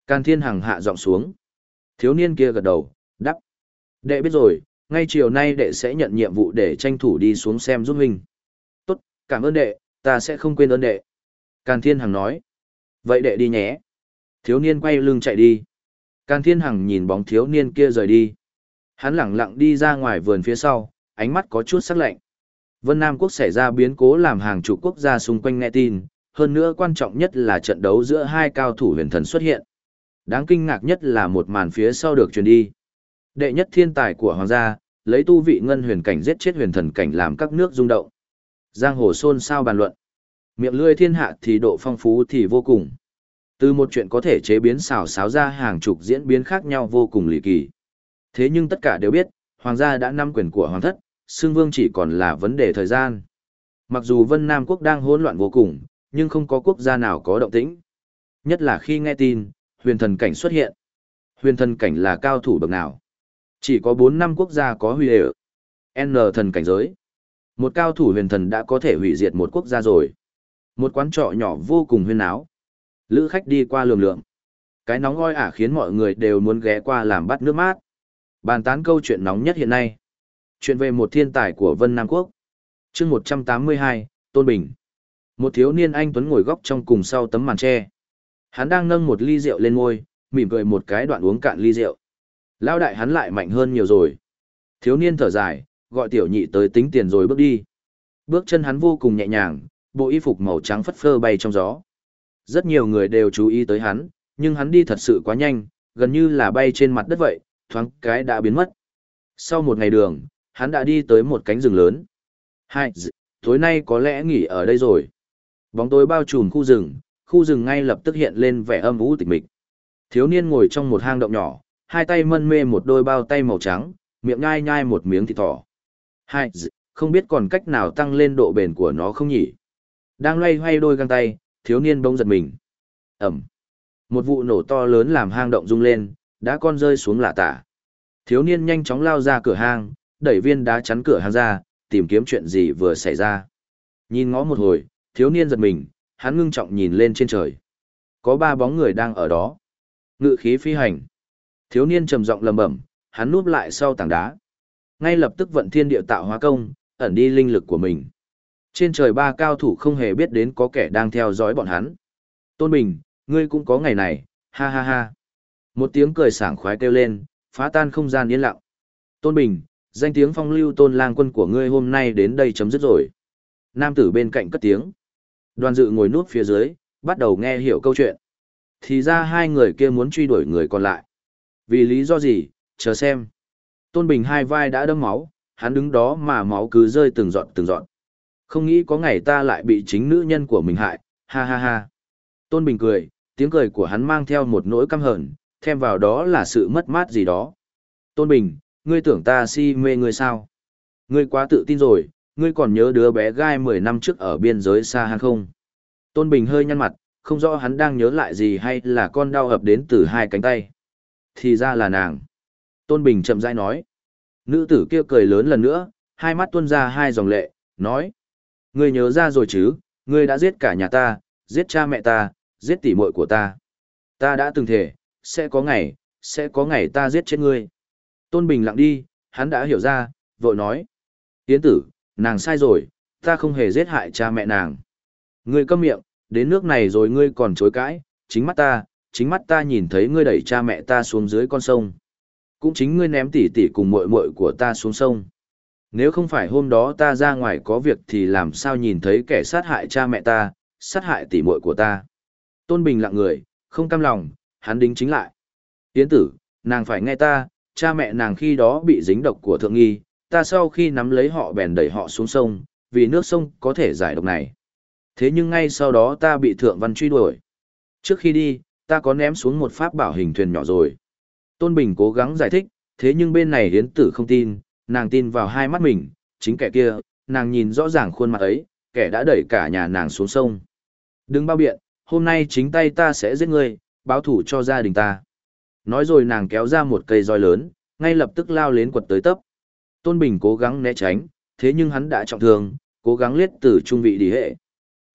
Càn Thiên Hằng hạ giọng xuống. Thiếu niên kia gật đầu, đắp. Đệ biết rồi, ngay chiều nay đệ sẽ nhận nhiệm vụ để tranh thủ đi xuống xem giúp huynh. Cảm ơn đệ, ta sẽ không quên ơn đệ. Càn Thiên Hằng nói. Vậy đệ đi nhé. Thiếu niên quay lưng chạy đi. Càn Thiên Hằng nhìn bóng thiếu niên kia rời đi. Hắn lẳng lặng đi ra ngoài vườn phía sau, ánh mắt có chút sắc lạnh. Vân Nam Quốc xảy ra biến cố làm hàng chục quốc gia xung quanh nghe tin, hơn nữa quan trọng nhất là trận đấu giữa hai cao thủ huyền thần xuất hiện. Đáng kinh ngạc nhất là một màn phía sau được truyền đi. Đệ nhất thiên tài của hoàng gia, lấy tu vị ngân huyền cảnh giết chết huyền thần cảnh làm các nước rung động. Giang hồ xôn xao bàn luận. Miệng lưỡi thiên hạ thì độ phong phú thì vô cùng. Từ một chuyện có thể chế biến xào xáo ra hàng chục diễn biến khác nhau vô cùng lì kỳ. Thế nhưng tất cả đều biết, hoàng gia đã nắm quyền của hoàng thất, xương vương chỉ còn là vấn đề thời gian. Mặc dù Vân Nam quốc đang hỗn loạn vô cùng, nhưng không có quốc gia nào có động tĩnh. Nhất là khi nghe tin, huyền thần cảnh xuất hiện. Huyền thần cảnh là cao thủ bậc nào? Chỉ có 4 năm quốc gia có huy ở. N thần cảnh giới. Một cao thủ huyền thần đã có thể hủy diệt một quốc gia rồi. Một quán trọ nhỏ vô cùng huyên áo. Lữ khách đi qua lường lượng. Cái nóng oi ả khiến mọi người đều muốn ghé qua làm bắt nước mát. Bàn tán câu chuyện nóng nhất hiện nay. Chuyện về một thiên tài của Vân Nam Quốc. chương 182, Tôn Bình. Một thiếu niên anh Tuấn ngồi góc trong cùng sau tấm màn tre. Hắn đang nâng một ly rượu lên ngôi, mỉm cười một cái đoạn uống cạn ly rượu. Lao đại hắn lại mạnh hơn nhiều rồi. Thiếu niên thở dài, gọi tiểu nhị tới tính tiền rồi bước đi. Bước chân hắn vô cùng nhẹ nhàng, bộ y phục màu trắng phất phơ bay trong gió. Rất nhiều người đều chú ý tới hắn, nhưng hắn đi thật sự quá nhanh, gần như là bay trên mặt đất vậy, thoáng cái đã biến mất. Sau một ngày đường, hắn đã đi tới một cánh rừng lớn. Hai, tối nay có lẽ nghỉ ở đây rồi. Bóng tối bao trùm khu rừng, khu rừng ngay lập tức hiện lên vẻ âm u tịch mịch. Thiếu niên ngồi trong một hang động nhỏ, hai tay mân mê một đôi bao tay màu trắng, miệng nhai nhai một miếng thịt thỏ. Hai, không biết còn cách nào tăng lên độ bền của nó không nhỉ? Đang loay hoay đôi găng tay, thiếu niên bỗng giật mình. Ẩm. Một vụ nổ to lớn làm hang động rung lên, đã con rơi xuống lạ tả. Thiếu niên nhanh chóng lao ra cửa hang, đẩy viên đá chắn cửa hang ra, tìm kiếm chuyện gì vừa xảy ra. Nhìn ngó một hồi, thiếu niên giật mình, hắn ngưng trọng nhìn lên trên trời. Có ba bóng người đang ở đó. Ngự khí phi hành. Thiếu niên trầm giọng lầm bẩm, hắn núp lại sau tảng đá. Ngay lập tức vận thiên địa tạo hóa công, ẩn đi linh lực của mình. Trên trời ba cao thủ không hề biết đến có kẻ đang theo dõi bọn hắn. Tôn Bình, ngươi cũng có ngày này, ha ha ha. Một tiếng cười sảng khoái kêu lên, phá tan không gian yên lặng. Tôn Bình, danh tiếng phong lưu tôn lang quân của ngươi hôm nay đến đây chấm dứt rồi. Nam tử bên cạnh cất tiếng. Đoàn dự ngồi nút phía dưới, bắt đầu nghe hiểu câu chuyện. Thì ra hai người kia muốn truy đuổi người còn lại. Vì lý do gì, chờ xem. Tôn Bình hai vai đã đâm máu, hắn đứng đó mà máu cứ rơi từng giọt từng giọt. Không nghĩ có ngày ta lại bị chính nữ nhân của mình hại, ha ha ha. Tôn Bình cười, tiếng cười của hắn mang theo một nỗi căm hờn, thêm vào đó là sự mất mát gì đó. Tôn Bình, ngươi tưởng ta si mê ngươi sao? Ngươi quá tự tin rồi, ngươi còn nhớ đứa bé gai 10 năm trước ở biên giới xa hay không? Tôn Bình hơi nhăn mặt, không rõ hắn đang nhớ lại gì hay là con đau ập đến từ hai cánh tay. Thì ra là nàng. Tôn Bình chậm rãi nói. Nữ tử kia cười lớn lần nữa, hai mắt tuôn ra hai dòng lệ, nói. Ngươi nhớ ra rồi chứ, ngươi đã giết cả nhà ta, giết cha mẹ ta, giết tỉ muội của ta. Ta đã từng thể, sẽ có ngày, sẽ có ngày ta giết chết ngươi. Tôn Bình lặng đi, hắn đã hiểu ra, vội nói. Tiến tử, nàng sai rồi, ta không hề giết hại cha mẹ nàng. Ngươi câm miệng, đến nước này rồi ngươi còn chối cãi, chính mắt ta, chính mắt ta nhìn thấy ngươi đẩy cha mẹ ta xuống dưới con sông. Cũng chính ngươi ném tỷ tỷ cùng muội muội của ta xuống sông. Nếu không phải hôm đó ta ra ngoài có việc thì làm sao nhìn thấy kẻ sát hại cha mẹ ta, sát hại tỷ muội của ta. Tôn Bình lặng người, không cam lòng, hắn đính chính lại. Yến tử, nàng phải nghe ta, cha mẹ nàng khi đó bị dính độc của thượng nghi, ta sau khi nắm lấy họ bèn đẩy họ xuống sông, vì nước sông có thể giải độc này. Thế nhưng ngay sau đó ta bị thượng văn truy đuổi. Trước khi đi, ta có ném xuống một pháp bảo hình thuyền nhỏ rồi. Tôn Bình cố gắng giải thích, thế nhưng bên này hiến tử không tin, nàng tin vào hai mắt mình, chính kẻ kia, nàng nhìn rõ ràng khuôn mặt ấy, kẻ đã đẩy cả nhà nàng xuống sông. Đừng bao biện, hôm nay chính tay ta sẽ giết ngươi, báo thủ cho gia đình ta. Nói rồi nàng kéo ra một cây roi lớn, ngay lập tức lao lên quật tới tấp. Tôn Bình cố gắng né tránh, thế nhưng hắn đã trọng thương, cố gắng liết từ trung vị đi hệ.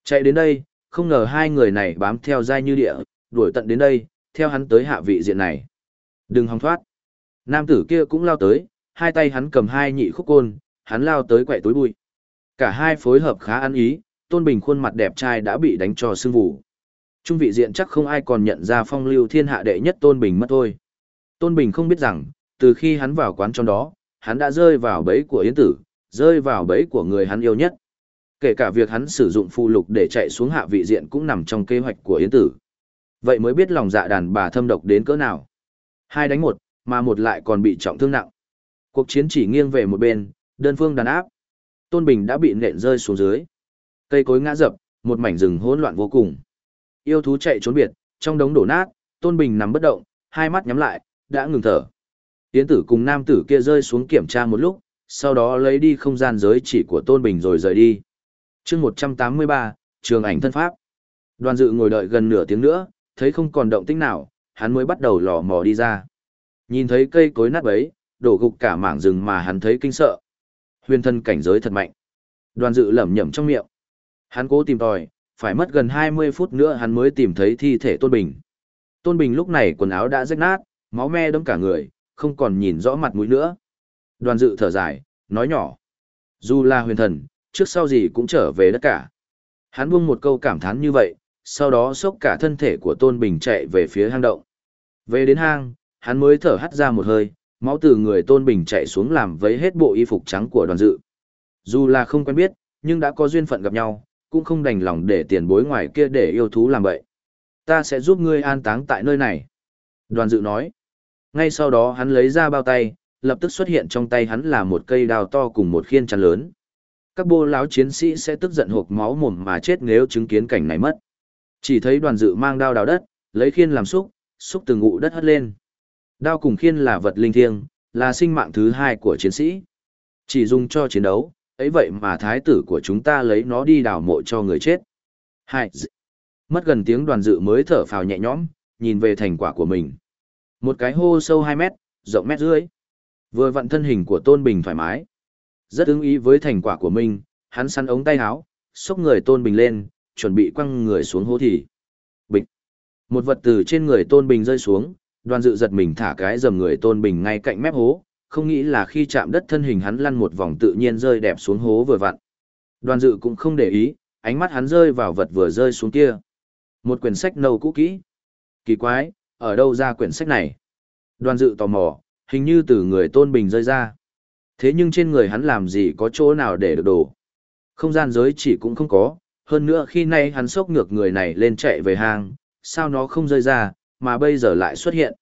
Chạy đến đây, không ngờ hai người này bám theo dai như địa, đuổi tận đến đây, theo hắn tới hạ vị diện này. Đừng hòng thoát. Nam tử kia cũng lao tới, hai tay hắn cầm hai nhị khúc côn, hắn lao tới quậy túi bụi. Cả hai phối hợp khá ăn ý, Tôn Bình khuôn mặt đẹp trai đã bị đánh cho sưng vụ. Trung vị diện chắc không ai còn nhận ra phong lưu thiên hạ đệ nhất Tôn Bình mất thôi. Tôn Bình không biết rằng, từ khi hắn vào quán trong đó, hắn đã rơi vào bẫy của Yến Tử, rơi vào bẫy của người hắn yêu nhất. Kể cả việc hắn sử dụng phụ lục để chạy xuống hạ vị diện cũng nằm trong kế hoạch của Yến Tử. Vậy mới biết lòng dạ đàn bà thâm độc đến cỡ nào. Hai đánh một, mà một lại còn bị trọng thương nặng. Cuộc chiến chỉ nghiêng về một bên, đơn phương đàn áp. Tôn Bình đã bị nện rơi xuống dưới. Cây cối ngã dập, một mảnh rừng hỗn loạn vô cùng. Yêu thú chạy trốn biệt, trong đống đổ nát, Tôn Bình nằm bất động, hai mắt nhắm lại, đã ngừng thở. Tiến tử cùng nam tử kia rơi xuống kiểm tra một lúc, sau đó lấy đi không gian giới chỉ của Tôn Bình rồi rời đi. chương 183, trường ảnh thân pháp. Đoàn dự ngồi đợi gần nửa tiếng nữa, thấy không còn động tĩnh nào, hắn mới bắt đầu lò mò đi ra. Nhìn thấy cây cối nát bấy, đổ gục cả mảng rừng mà hắn thấy kinh sợ. Huyền thân cảnh giới thật mạnh. Đoàn dự lẩm nhẩm trong miệng. Hắn cố tìm tòi, phải mất gần 20 phút nữa hắn mới tìm thấy thi thể Tôn Bình. Tôn Bình lúc này quần áo đã rách nát, máu me đẫm cả người, không còn nhìn rõ mặt mũi nữa. Đoàn dự thở dài, nói nhỏ. Dù là huyền thần, trước sau gì cũng trở về đất cả. Hắn buông một câu cảm thán như vậy, sau đó xốc cả thân thể của Tôn Bình chạy về phía hang động. Về đến hang, hắn mới thở hắt ra một hơi, máu từ người Tôn Bình chạy xuống làm vấy hết bộ y phục trắng của đoàn dự. Dù là không quen biết, nhưng đã có duyên phận gặp nhau, cũng không đành lòng để tiền bối ngoài kia để yêu thú làm vậy. Ta sẽ giúp ngươi an táng tại nơi này. Đoàn dự nói. Ngay sau đó hắn lấy ra bao tay, lập tức xuất hiện trong tay hắn là một cây đào to cùng một khiên chắn lớn. Các bô lão chiến sĩ sẽ tức giận hộp máu mồm mà chết nếu chứng kiến cảnh này mất. Chỉ thấy đoàn dự mang đao đào đất, lấy khiên làm xúc, xúc từ ngụ đất hất lên. Đao cùng khiên là vật linh thiêng, là sinh mạng thứ hai của chiến sĩ. Chỉ dùng cho chiến đấu, ấy vậy mà thái tử của chúng ta lấy nó đi đào mộ cho người chết. Hai. Mất gần tiếng đoàn dự mới thở phào nhẹ nhõm, nhìn về thành quả của mình. Một cái hô sâu 2 mét, rộng mét rưỡi. Vừa vặn thân hình của Tôn Bình thoải mái. Rất ứng ý với thành quả của mình, hắn săn ống tay áo, xốc người Tôn Bình lên, chuẩn bị quăng người xuống hố thì. Bịch. Một vật từ trên người Tôn Bình rơi xuống, đoàn dự giật mình thả cái dầm người Tôn Bình ngay cạnh mép hố, không nghĩ là khi chạm đất thân hình hắn lăn một vòng tự nhiên rơi đẹp xuống hố vừa vặn. Đoàn dự cũng không để ý, ánh mắt hắn rơi vào vật vừa rơi xuống kia. Một quyển sách nâu cũ kỹ. Kỳ quái, ở đâu ra quyển sách này? Đoàn dự tò mò, hình như từ người tôn bình rơi ra. Thế nhưng trên người hắn làm gì có chỗ nào để được đồ? Không gian giới chỉ cũng không có, hơn nữa khi nay hắn sốc ngược người này lên chạy về hang, sao nó không rơi ra, mà bây giờ lại xuất hiện.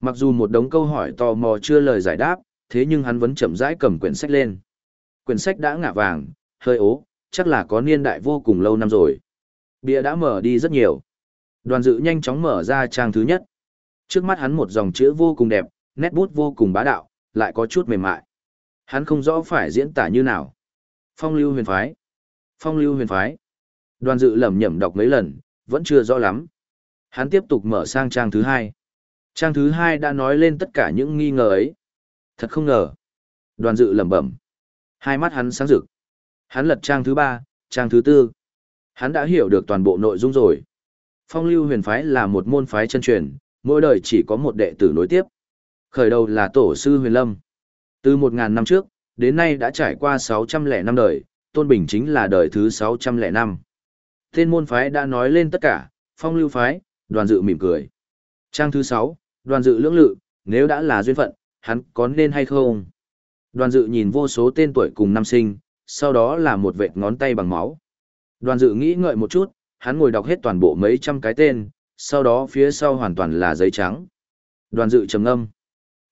Mặc dù một đống câu hỏi tò mò chưa lời giải đáp, thế nhưng hắn vẫn chậm rãi cầm quyển sách lên. Quyển sách đã ngả vàng, hơi ố, chắc là có niên đại vô cùng lâu năm rồi. Bìa đã mở đi rất nhiều. Đoàn dự nhanh chóng mở ra trang thứ nhất. Trước mắt hắn một dòng chữ vô cùng đẹp, nét bút vô cùng bá đạo, lại có chút mềm mại. Hắn không rõ phải diễn tả như nào. Phong lưu huyền phái. Phong lưu huyền phái. Đoàn dự lẩm nhẩm đọc mấy lần, vẫn chưa rõ lắm. Hắn tiếp tục mở sang trang thứ hai. Trang thứ hai đã nói lên tất cả những nghi ngờ ấy. Thật không ngờ. Đoàn dự lẩm bẩm. Hai mắt hắn sáng rực. Hắn lật trang thứ ba, trang thứ tư. Hắn đã hiểu được toàn bộ nội dung rồi. Phong lưu huyền phái là một môn phái chân truyền, mỗi đời chỉ có một đệ tử nối tiếp. Khởi đầu là tổ sư huyền lâm. Từ 1.000 năm trước, đến nay đã trải qua 605 đời, Tôn Bình chính là đời thứ 605. Tên môn phái đã nói lên tất cả, phong lưu phái, đoàn dự mỉm cười. Trang thứ 6, đoàn dự lưỡng lự, nếu đã là duyên phận, hắn có nên hay không? Đoàn dự nhìn vô số tên tuổi cùng năm sinh, sau đó là một vệt ngón tay bằng máu. Đoàn dự nghĩ ngợi một chút, hắn ngồi đọc hết toàn bộ mấy trăm cái tên, sau đó phía sau hoàn toàn là giấy trắng. Đoàn dự trầm ngâm.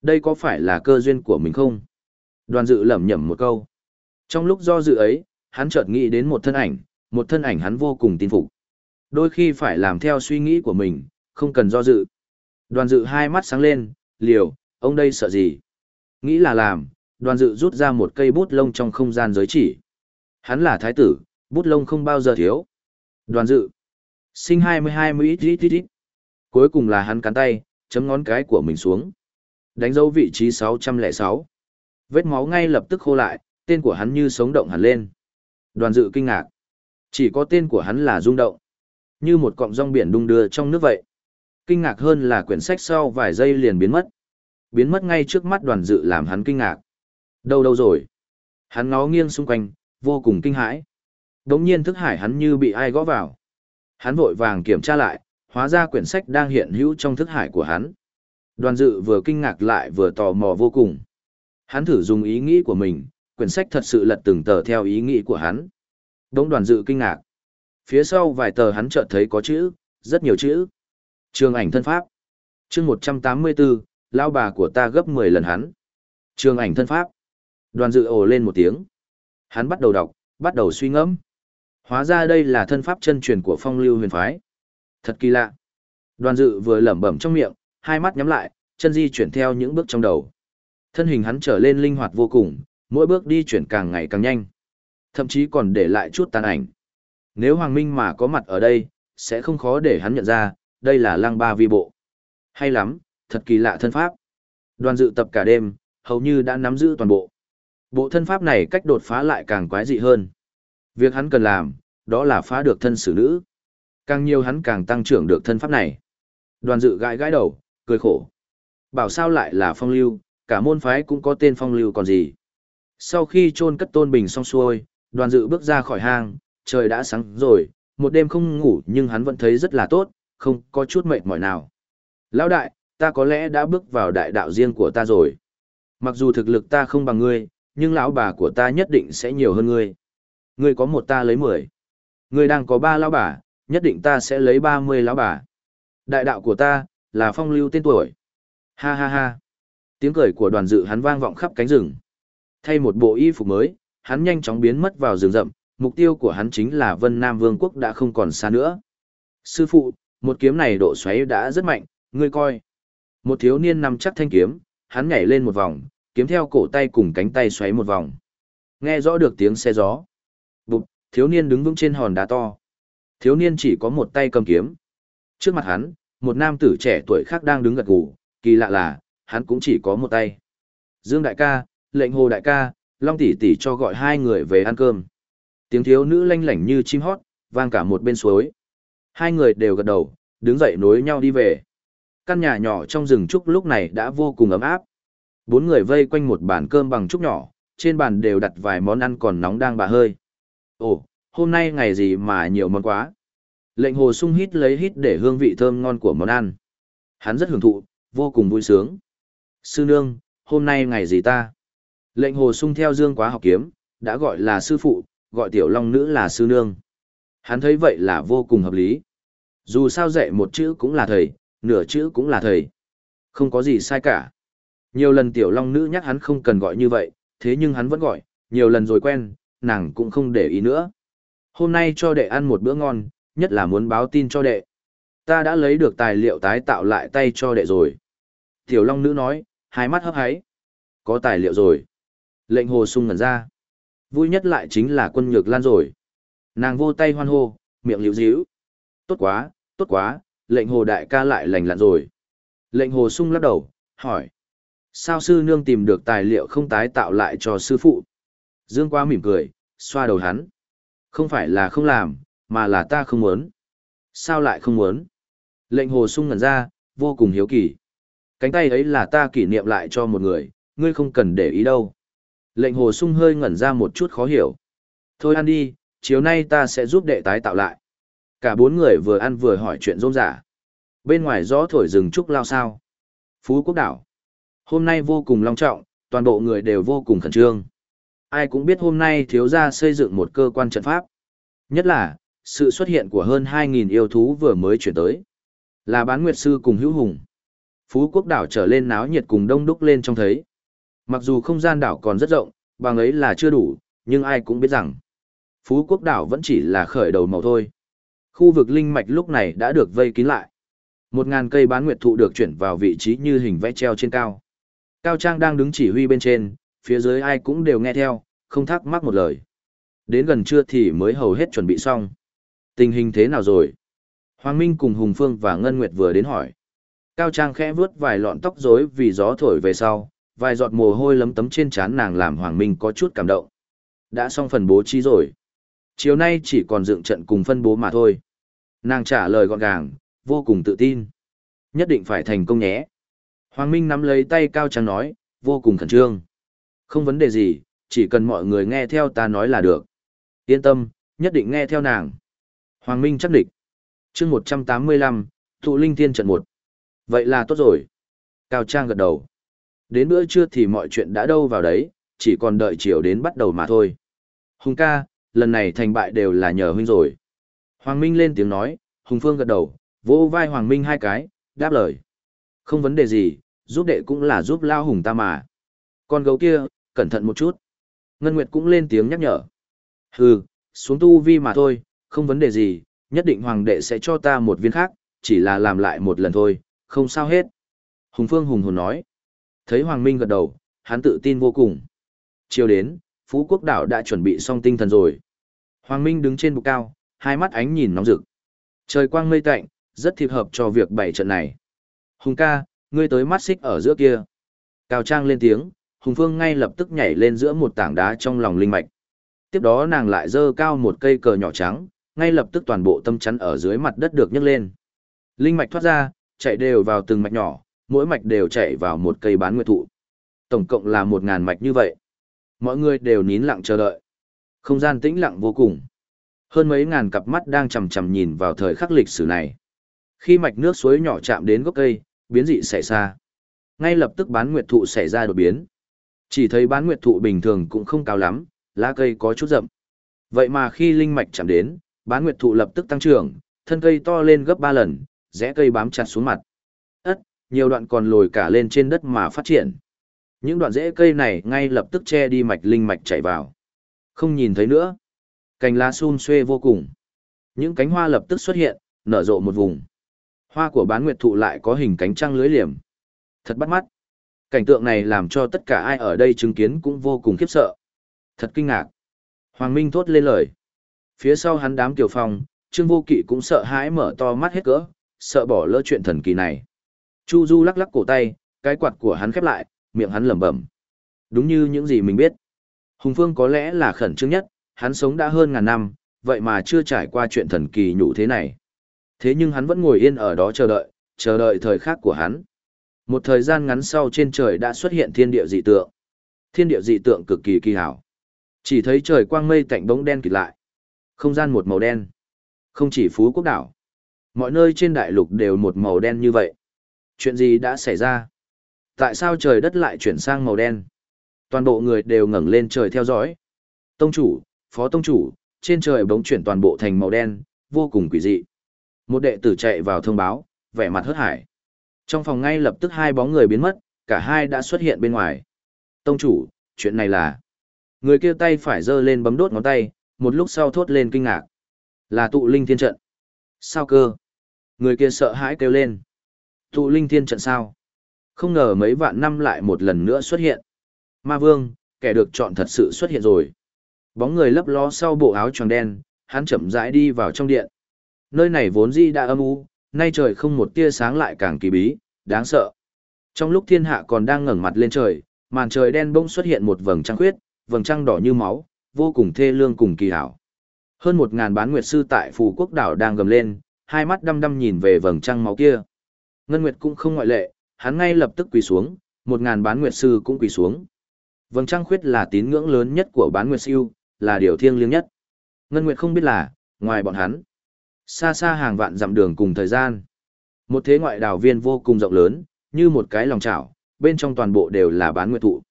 Đây có phải là cơ duyên của mình không? Đoàn dự lẩm nhẩm một câu. Trong lúc do dự ấy, hắn chợt nghĩ đến một thân ảnh, một thân ảnh hắn vô cùng tin phục. Đôi khi phải làm theo suy nghĩ của mình, không cần do dự. Đoàn dự hai mắt sáng lên, liều, ông đây sợ gì? Nghĩ là làm, đoàn dự rút ra một cây bút lông trong không gian giới chỉ. Hắn là thái tử, bút lông không bao giờ thiếu. Đoàn dự, sinh 22 mươi ít ít ít. Cuối cùng là hắn cắn tay, chấm ngón cái của mình xuống. Đánh dấu vị trí 606. Vết máu ngay lập tức khô lại, tên của hắn như sống động hẳn lên. Đoàn dự kinh ngạc. Chỉ có tên của hắn là rung động. Như một cọng rong biển đung đưa trong nước vậy. Kinh ngạc hơn là quyển sách sau vài giây liền biến mất. Biến mất ngay trước mắt đoàn dự làm hắn kinh ngạc. Đâu đâu rồi? Hắn ngó nghiêng xung quanh, vô cùng kinh hãi. Đống nhiên thức hải hắn như bị ai gõ vào. Hắn vội vàng kiểm tra lại, hóa ra quyển sách đang hiện hữu trong thức hải của hắn. Đoàn dự vừa kinh ngạc lại vừa tò mò vô cùng. Hắn thử dùng ý nghĩ của mình, quyển sách thật sự lật từng tờ theo ý nghĩ của hắn. Đống đoàn dự kinh ngạc. Phía sau vài tờ hắn chợt thấy có chữ, rất nhiều chữ. Trường ảnh thân pháp. chương 184, lao bà của ta gấp 10 lần hắn. Trường ảnh thân pháp. Đoàn dự ồ lên một tiếng. Hắn bắt đầu đọc, bắt đầu suy ngẫm. Hóa ra đây là thân pháp chân truyền của phong lưu huyền phái. Thật kỳ lạ. Đoàn dự vừa lẩm bẩm trong miệng, hai mắt nhắm lại, chân di chuyển theo những bước trong đầu. Thân hình hắn trở lên linh hoạt vô cùng, mỗi bước đi chuyển càng ngày càng nhanh. Thậm chí còn để lại chút tàn ảnh. Nếu Hoàng Minh mà có mặt ở đây, sẽ không khó để hắn nhận ra, đây là Lang ba vi bộ. Hay lắm, thật kỳ lạ thân pháp. Đoàn dự tập cả đêm, hầu như đã nắm giữ toàn bộ. Bộ thân pháp này cách đột phá lại càng quái dị hơn. Việc hắn cần làm, đó là phá được thân xử nữ. Càng nhiều hắn càng tăng trưởng được thân pháp này. Đoàn dự gãi gãi đầu, cười khổ. Bảo sao lại là phong lưu, cả môn phái cũng có tên phong lưu còn gì. Sau khi chôn cất tôn bình xong xuôi, đoàn dự bước ra khỏi hang, trời đã sáng rồi, một đêm không ngủ nhưng hắn vẫn thấy rất là tốt, không có chút mệt mỏi nào. Lão đại, ta có lẽ đã bước vào đại đạo riêng của ta rồi. Mặc dù thực lực ta không bằng ngươi, nhưng lão bà của ta nhất định sẽ nhiều hơn ngươi. Ngươi có một ta lấy mười. Ngươi đang có ba lão bà, nhất định ta sẽ lấy ba mươi lão bà. Đại đạo của ta, là phong lưu tên tuổi. Ha ha ha. Tiếng cười của đoàn dự hắn vang vọng khắp cánh rừng. Thay một bộ y phục mới, hắn nhanh chóng biến mất vào rừng rậm, mục tiêu của hắn chính là Vân Nam Vương quốc đã không còn xa nữa. Sư phụ, một kiếm này độ xoáy đã rất mạnh, ngươi coi. Một thiếu niên nằm chắc thanh kiếm, hắn nhảy lên một vòng, kiếm theo cổ tay cùng cánh tay xoáy một vòng. Nghe rõ được tiếng xe gió. Bụt, thiếu niên đứng vững trên hòn đá to. Thiếu niên chỉ có một tay cầm kiếm. Trước mặt hắn, một nam tử trẻ tuổi khác đang đứng gật gù, kỳ lạ là, hắn cũng chỉ có một tay. Dương đại ca, lệnh hồ đại ca, Long tỷ tỷ cho gọi hai người về ăn cơm. Tiếng thiếu nữ lanh lảnh như chim hót, vang cả một bên suối. Hai người đều gật đầu, đứng dậy nối nhau đi về. Căn nhà nhỏ trong rừng trúc lúc này đã vô cùng ấm áp. Bốn người vây quanh một bàn cơm bằng trúc nhỏ, trên bàn đều đặt vài món ăn còn nóng đang bà hơi. Ồ, hôm nay ngày gì mà nhiều món quá. Lệnh hồ sung hít lấy hít để hương vị thơm ngon của món ăn. Hắn rất hưởng thụ, vô cùng vui sướng. Sư nương, hôm nay ngày gì ta? Lệnh hồ sung theo dương quá học kiếm, đã gọi là sư phụ, gọi tiểu long nữ là sư nương. Hắn thấy vậy là vô cùng hợp lý. Dù sao dạy một chữ cũng là thầy, nửa chữ cũng là thầy. Không có gì sai cả. Nhiều lần tiểu long nữ nhắc hắn không cần gọi như vậy, thế nhưng hắn vẫn gọi, nhiều lần rồi quen, nàng cũng không để ý nữa. Hôm nay cho đệ ăn một bữa ngon, nhất là muốn báo tin cho đệ. Ta đã lấy được tài liệu tái tạo lại tay cho đệ rồi. Tiểu long nữ nói, hai mắt hấp háy. Có tài liệu rồi. Lệnh hồ sung ngẩn ra. Vui nhất lại chính là quân nhược lan rồi. Nàng vô tay hoan hô, miệng liễu díu. Tốt quá, tốt quá, lệnh hồ đại ca lại lành lặn rồi. Lệnh hồ sung lắc đầu, hỏi. Sao sư nương tìm được tài liệu không tái tạo lại cho sư phụ? Dương quá mỉm cười, xoa đầu hắn. Không phải là không làm, mà là ta không muốn. Sao lại không muốn? Lệnh hồ sung ngẩn ra, vô cùng hiếu kỳ. Cánh tay ấy là ta kỷ niệm lại cho một người, ngươi không cần để ý đâu. Lệnh hồ sung hơi ngẩn ra một chút khó hiểu. Thôi ăn đi, chiều nay ta sẽ giúp đệ tái tạo lại. Cả bốn người vừa ăn vừa hỏi chuyện rôm rả. Bên ngoài gió thổi rừng trúc lao sao. Phú Quốc đảo. Hôm nay vô cùng long trọng, toàn bộ người đều vô cùng khẩn trương. Ai cũng biết hôm nay thiếu gia xây dựng một cơ quan trận pháp. Nhất là, sự xuất hiện của hơn 2.000 yêu thú vừa mới chuyển tới. Là bán nguyệt sư cùng hữu hùng. Phú quốc đảo trở lên náo nhiệt cùng đông đúc lên trong thấy. Mặc dù không gian đảo còn rất rộng, bằng ấy là chưa đủ, nhưng ai cũng biết rằng, Phú quốc đảo vẫn chỉ là khởi đầu màu thôi. Khu vực linh mạch lúc này đã được vây kín lại. Một ngàn cây bán nguyệt thụ được chuyển vào vị trí như hình vẽ treo trên cao. Cao Trang đang đứng chỉ huy bên trên, phía dưới ai cũng đều nghe theo, không thắc mắc một lời. Đến gần trưa thì mới hầu hết chuẩn bị xong. Tình hình thế nào rồi? Hoàng Minh cùng Hùng Phương và Ngân Nguyệt vừa đến hỏi. Cao Trang khẽ vướt vài lọn tóc rối vì gió thổi về sau, vài giọt mồ hôi lấm tấm trên trán nàng làm Hoàng Minh có chút cảm động. Đã xong phần bố trí rồi. Chiều nay chỉ còn dựng trận cùng phân bố mà thôi. Nàng trả lời gọn gàng, vô cùng tự tin. Nhất định phải thành công nhé. Hoàng Minh nắm lấy tay Cao Trang nói, vô cùng khẩn trương. Không vấn đề gì, chỉ cần mọi người nghe theo ta nói là được. Yên tâm, nhất định nghe theo nàng. Hoàng Minh chắc địch. chương 185, Thụ Linh Thiên trận 1. Vậy là tốt rồi. Cao Trang gật đầu. Đến bữa trưa thì mọi chuyện đã đâu vào đấy, chỉ còn đợi chiều đến bắt đầu mà thôi. Hùng ca, lần này thành bại đều là nhờ huynh rồi. Hoàng Minh lên tiếng nói, Hùng Phương gật đầu, vỗ vai Hoàng Minh hai cái, đáp lời. Không vấn đề gì, giúp đệ cũng là giúp lao hùng ta mà. Con gấu kia, cẩn thận một chút. Ngân Nguyệt cũng lên tiếng nhắc nhở. Hừ, xuống tu vi mà thôi, không vấn đề gì, nhất định hoàng đệ sẽ cho ta một viên khác, chỉ là làm lại một lần thôi, không sao hết. Hùng Phương hùng hồn nói. Thấy Hoàng Minh gật đầu, hắn tự tin vô cùng. Chiều đến, Phú Quốc đảo đã chuẩn bị xong tinh thần rồi. Hoàng Minh đứng trên bục cao, hai mắt ánh nhìn nóng rực. Trời quang mây tạnh, rất thích hợp cho việc bày trận này. Hùng ca, ngươi tới mắt xích ở giữa kia. Cao Trang lên tiếng, Hùng Phương ngay lập tức nhảy lên giữa một tảng đá trong lòng linh mạch. Tiếp đó nàng lại dơ cao một cây cờ nhỏ trắng, ngay lập tức toàn bộ tâm chắn ở dưới mặt đất được nhấc lên. Linh mạch thoát ra, chạy đều vào từng mạch nhỏ, mỗi mạch đều chạy vào một cây bán nguyệt thụ. Tổng cộng là một ngàn mạch như vậy. Mọi người đều nín lặng chờ đợi. Không gian tĩnh lặng vô cùng. Hơn mấy ngàn cặp mắt đang chằm chằm nhìn vào thời khắc lịch sử này. Khi mạch nước suối nhỏ chạm đến gốc cây, biến dị xảy ra. Ngay lập tức bán nguyệt thụ xảy ra đột biến. Chỉ thấy bán nguyệt thụ bình thường cũng không cao lắm, lá cây có chút rậm. Vậy mà khi linh mạch chạm đến, bán nguyệt thụ lập tức tăng trưởng, thân cây to lên gấp 3 lần, rẽ cây bám chặt xuống mặt. Ất, nhiều đoạn còn lồi cả lên trên đất mà phát triển. Những đoạn rễ cây này ngay lập tức che đi mạch linh mạch chảy vào. Không nhìn thấy nữa. Cành lá sum xuê vô cùng. Những cánh hoa lập tức xuất hiện, nở rộ một vùng. Hoa của bán nguyệt thụ lại có hình cánh trăng lưới liềm. Thật bắt mắt. Cảnh tượng này làm cho tất cả ai ở đây chứng kiến cũng vô cùng khiếp sợ. Thật kinh ngạc. Hoàng Minh thốt lên lời. Phía sau hắn đám tiểu phong, Trương Vô Kỵ cũng sợ hãi mở to mắt hết cỡ, sợ bỏ lỡ chuyện thần kỳ này. Chu Du lắc lắc cổ tay, cái quạt của hắn khép lại, miệng hắn lẩm bẩm. Đúng như những gì mình biết. Hùng Phương có lẽ là khẩn trương nhất, hắn sống đã hơn ngàn năm, vậy mà chưa trải qua chuyện thần kỳ nhũ thế này. Thế nhưng hắn vẫn ngồi yên ở đó chờ đợi, chờ đợi thời khắc của hắn. Một thời gian ngắn sau trên trời đã xuất hiện thiên địa dị tượng. Thiên địa dị tượng cực kỳ kỳ hảo. Chỉ thấy trời quang mây tạnh bóng đen kịt lại. Không gian một màu đen. Không chỉ phú quốc đảo. Mọi nơi trên đại lục đều một màu đen như vậy. Chuyện gì đã xảy ra? Tại sao trời đất lại chuyển sang màu đen? Toàn bộ người đều ngẩng lên trời theo dõi. Tông chủ, phó tông chủ, trên trời bỗng chuyển toàn bộ thành màu đen, vô cùng quỷ dị. Một đệ tử chạy vào thông báo, vẻ mặt hớt hải. Trong phòng ngay lập tức hai bóng người biến mất, cả hai đã xuất hiện bên ngoài. Tông chủ, chuyện này là... Người kia tay phải giơ lên bấm đốt ngón tay, một lúc sau thốt lên kinh ngạc. Là tụ linh thiên trận. Sao cơ? Người kia sợ hãi kêu lên. Tụ linh thiên trận sao? Không ngờ mấy vạn năm lại một lần nữa xuất hiện. Ma vương, kẻ được chọn thật sự xuất hiện rồi. Bóng người lấp ló sau bộ áo tròn đen, hắn chậm rãi đi vào trong điện. Nơi này vốn di đã âm u, nay trời không một tia sáng lại càng kỳ bí, đáng sợ. Trong lúc thiên hạ còn đang ngẩng mặt lên trời, màn trời đen bỗng xuất hiện một vầng trăng khuyết, vầng trăng đỏ như máu, vô cùng thê lương cùng kỳ hảo. Hơn một ngàn bán nguyệt sư tại phù quốc đảo đang gầm lên, hai mắt đăm đăm nhìn về vầng trăng máu kia. Ngân Nguyệt cũng không ngoại lệ, hắn ngay lập tức quỳ xuống, một ngàn bán nguyệt sư cũng quỳ xuống. Vầng trăng khuyết là tín ngưỡng lớn nhất của bán nguyệt siêu, là điều thiêng liêng nhất. Ngân Nguyệt không biết là, ngoài bọn hắn, xa xa hàng vạn dặm đường cùng thời gian. Một thế ngoại đảo viên vô cùng rộng lớn, như một cái lòng chảo, bên trong toàn bộ đều là bán nguyệt thụ.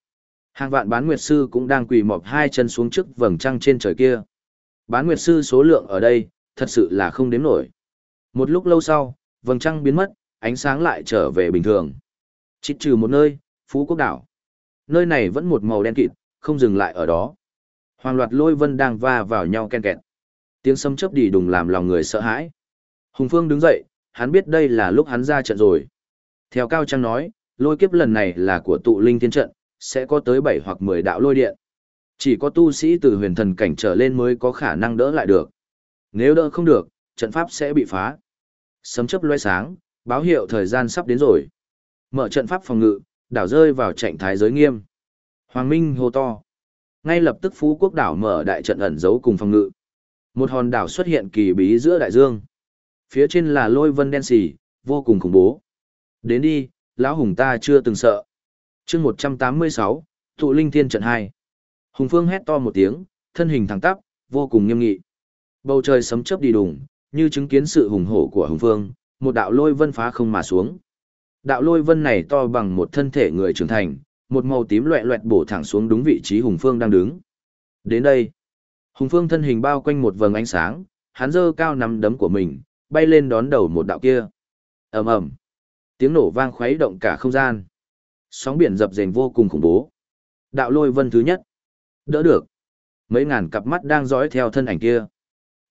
Hàng vạn bán nguyệt sư cũng đang quỳ mọp hai chân xuống trước vầng trăng trên trời kia. Bán nguyệt sư số lượng ở đây, thật sự là không đếm nổi. Một lúc lâu sau, vầng trăng biến mất, ánh sáng lại trở về bình thường. Chỉ trừ một nơi, Phú Quốc đảo. Nơi này vẫn một màu đen kịt, không dừng lại ở đó. Hoàng loạt lôi vân đang va vào nhau ken kẹt. Tiếng sấm chớp đi đùng làm lòng người sợ hãi. Hùng Phương đứng dậy, hắn biết đây là lúc hắn ra trận rồi. Theo Cao Trang nói, lôi kiếp lần này là của tụ linh thiên trận, sẽ có tới 7 hoặc 10 đạo lôi điện. Chỉ có tu sĩ từ huyền thần cảnh trở lên mới có khả năng đỡ lại được. Nếu đỡ không được, trận pháp sẽ bị phá. Sấm chớp loe sáng, báo hiệu thời gian sắp đến rồi. Mở trận pháp phòng ngự, đảo rơi vào trạng thái giới nghiêm. Hoàng Minh hô to. Ngay lập tức Phú Quốc đảo mở đại trận ẩn giấu cùng phòng ngự. Một hòn đảo xuất hiện kỳ bí giữa đại dương. Phía trên là lôi vân đen xì, vô cùng khủng bố. Đến đi, lão hùng ta chưa từng sợ. chương 186, tụ linh thiên trận 2. Hùng Phương hét to một tiếng, thân hình thẳng tắp, vô cùng nghiêm nghị. Bầu trời sấm chớp đi đùng, như chứng kiến sự hùng hổ của Hùng Phương, một đạo lôi vân phá không mà xuống. Đạo lôi vân này to bằng một thân thể người trưởng thành, một màu tím loẹt loẹt bổ thẳng xuống đúng vị trí Hùng Phương đang đứng. Đến đây, Hùng Phương thân hình bao quanh một vầng ánh sáng, hắn giơ cao nắm đấm của mình, bay lên đón đầu một đạo kia. Ầm ầm. Tiếng nổ vang khuấy động cả không gian. Sóng biển dập dềnh vô cùng khủng bố. Đạo lôi vân thứ nhất. Đỡ được. Mấy ngàn cặp mắt đang dõi theo thân ảnh kia.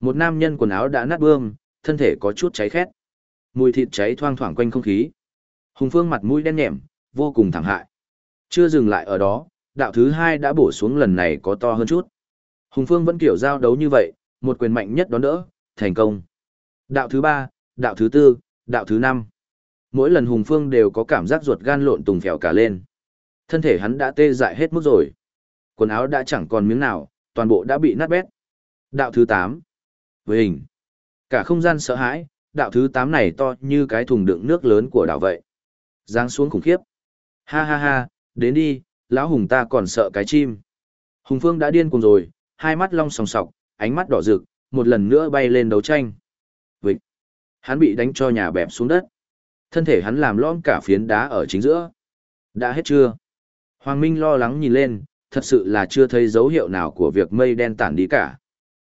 Một nam nhân quần áo đã nát bươm, thân thể có chút cháy khét. Mùi thịt cháy thoang thoảng quanh không khí. Hùng Phương mặt mũi đen nhẹm, vô cùng thảm hại. Chưa dừng lại ở đó, đạo thứ hai đã bổ xuống lần này có to hơn chút. Hùng Phương vẫn kiểu giao đấu như vậy, một quyền mạnh nhất đón đỡ, thành công. Đạo thứ ba, đạo thứ tư, đạo thứ năm. Mỗi lần Hùng Phương đều có cảm giác ruột gan lộn tùng phèo cả lên. Thân thể hắn đã tê dại hết mức rồi. Quần áo đã chẳng còn miếng nào, toàn bộ đã bị nát bét. Đạo thứ tám. Với hình. Cả không gian sợ hãi, đạo thứ tám này to như cái thùng đựng nước lớn của đảo vậy. Giáng xuống khủng khiếp. Ha ha ha, đến đi, lão hùng ta còn sợ cái chim. Hùng Phương đã điên cuồng rồi, hai mắt long sòng sọc, ánh mắt đỏ rực, một lần nữa bay lên đấu tranh. Vịnh. Hắn bị đánh cho nhà bẹp xuống đất. Thân thể hắn làm lõm cả phiến đá ở chính giữa. Đã hết chưa? Hoàng Minh lo lắng nhìn lên, thật sự là chưa thấy dấu hiệu nào của việc mây đen tản đi cả.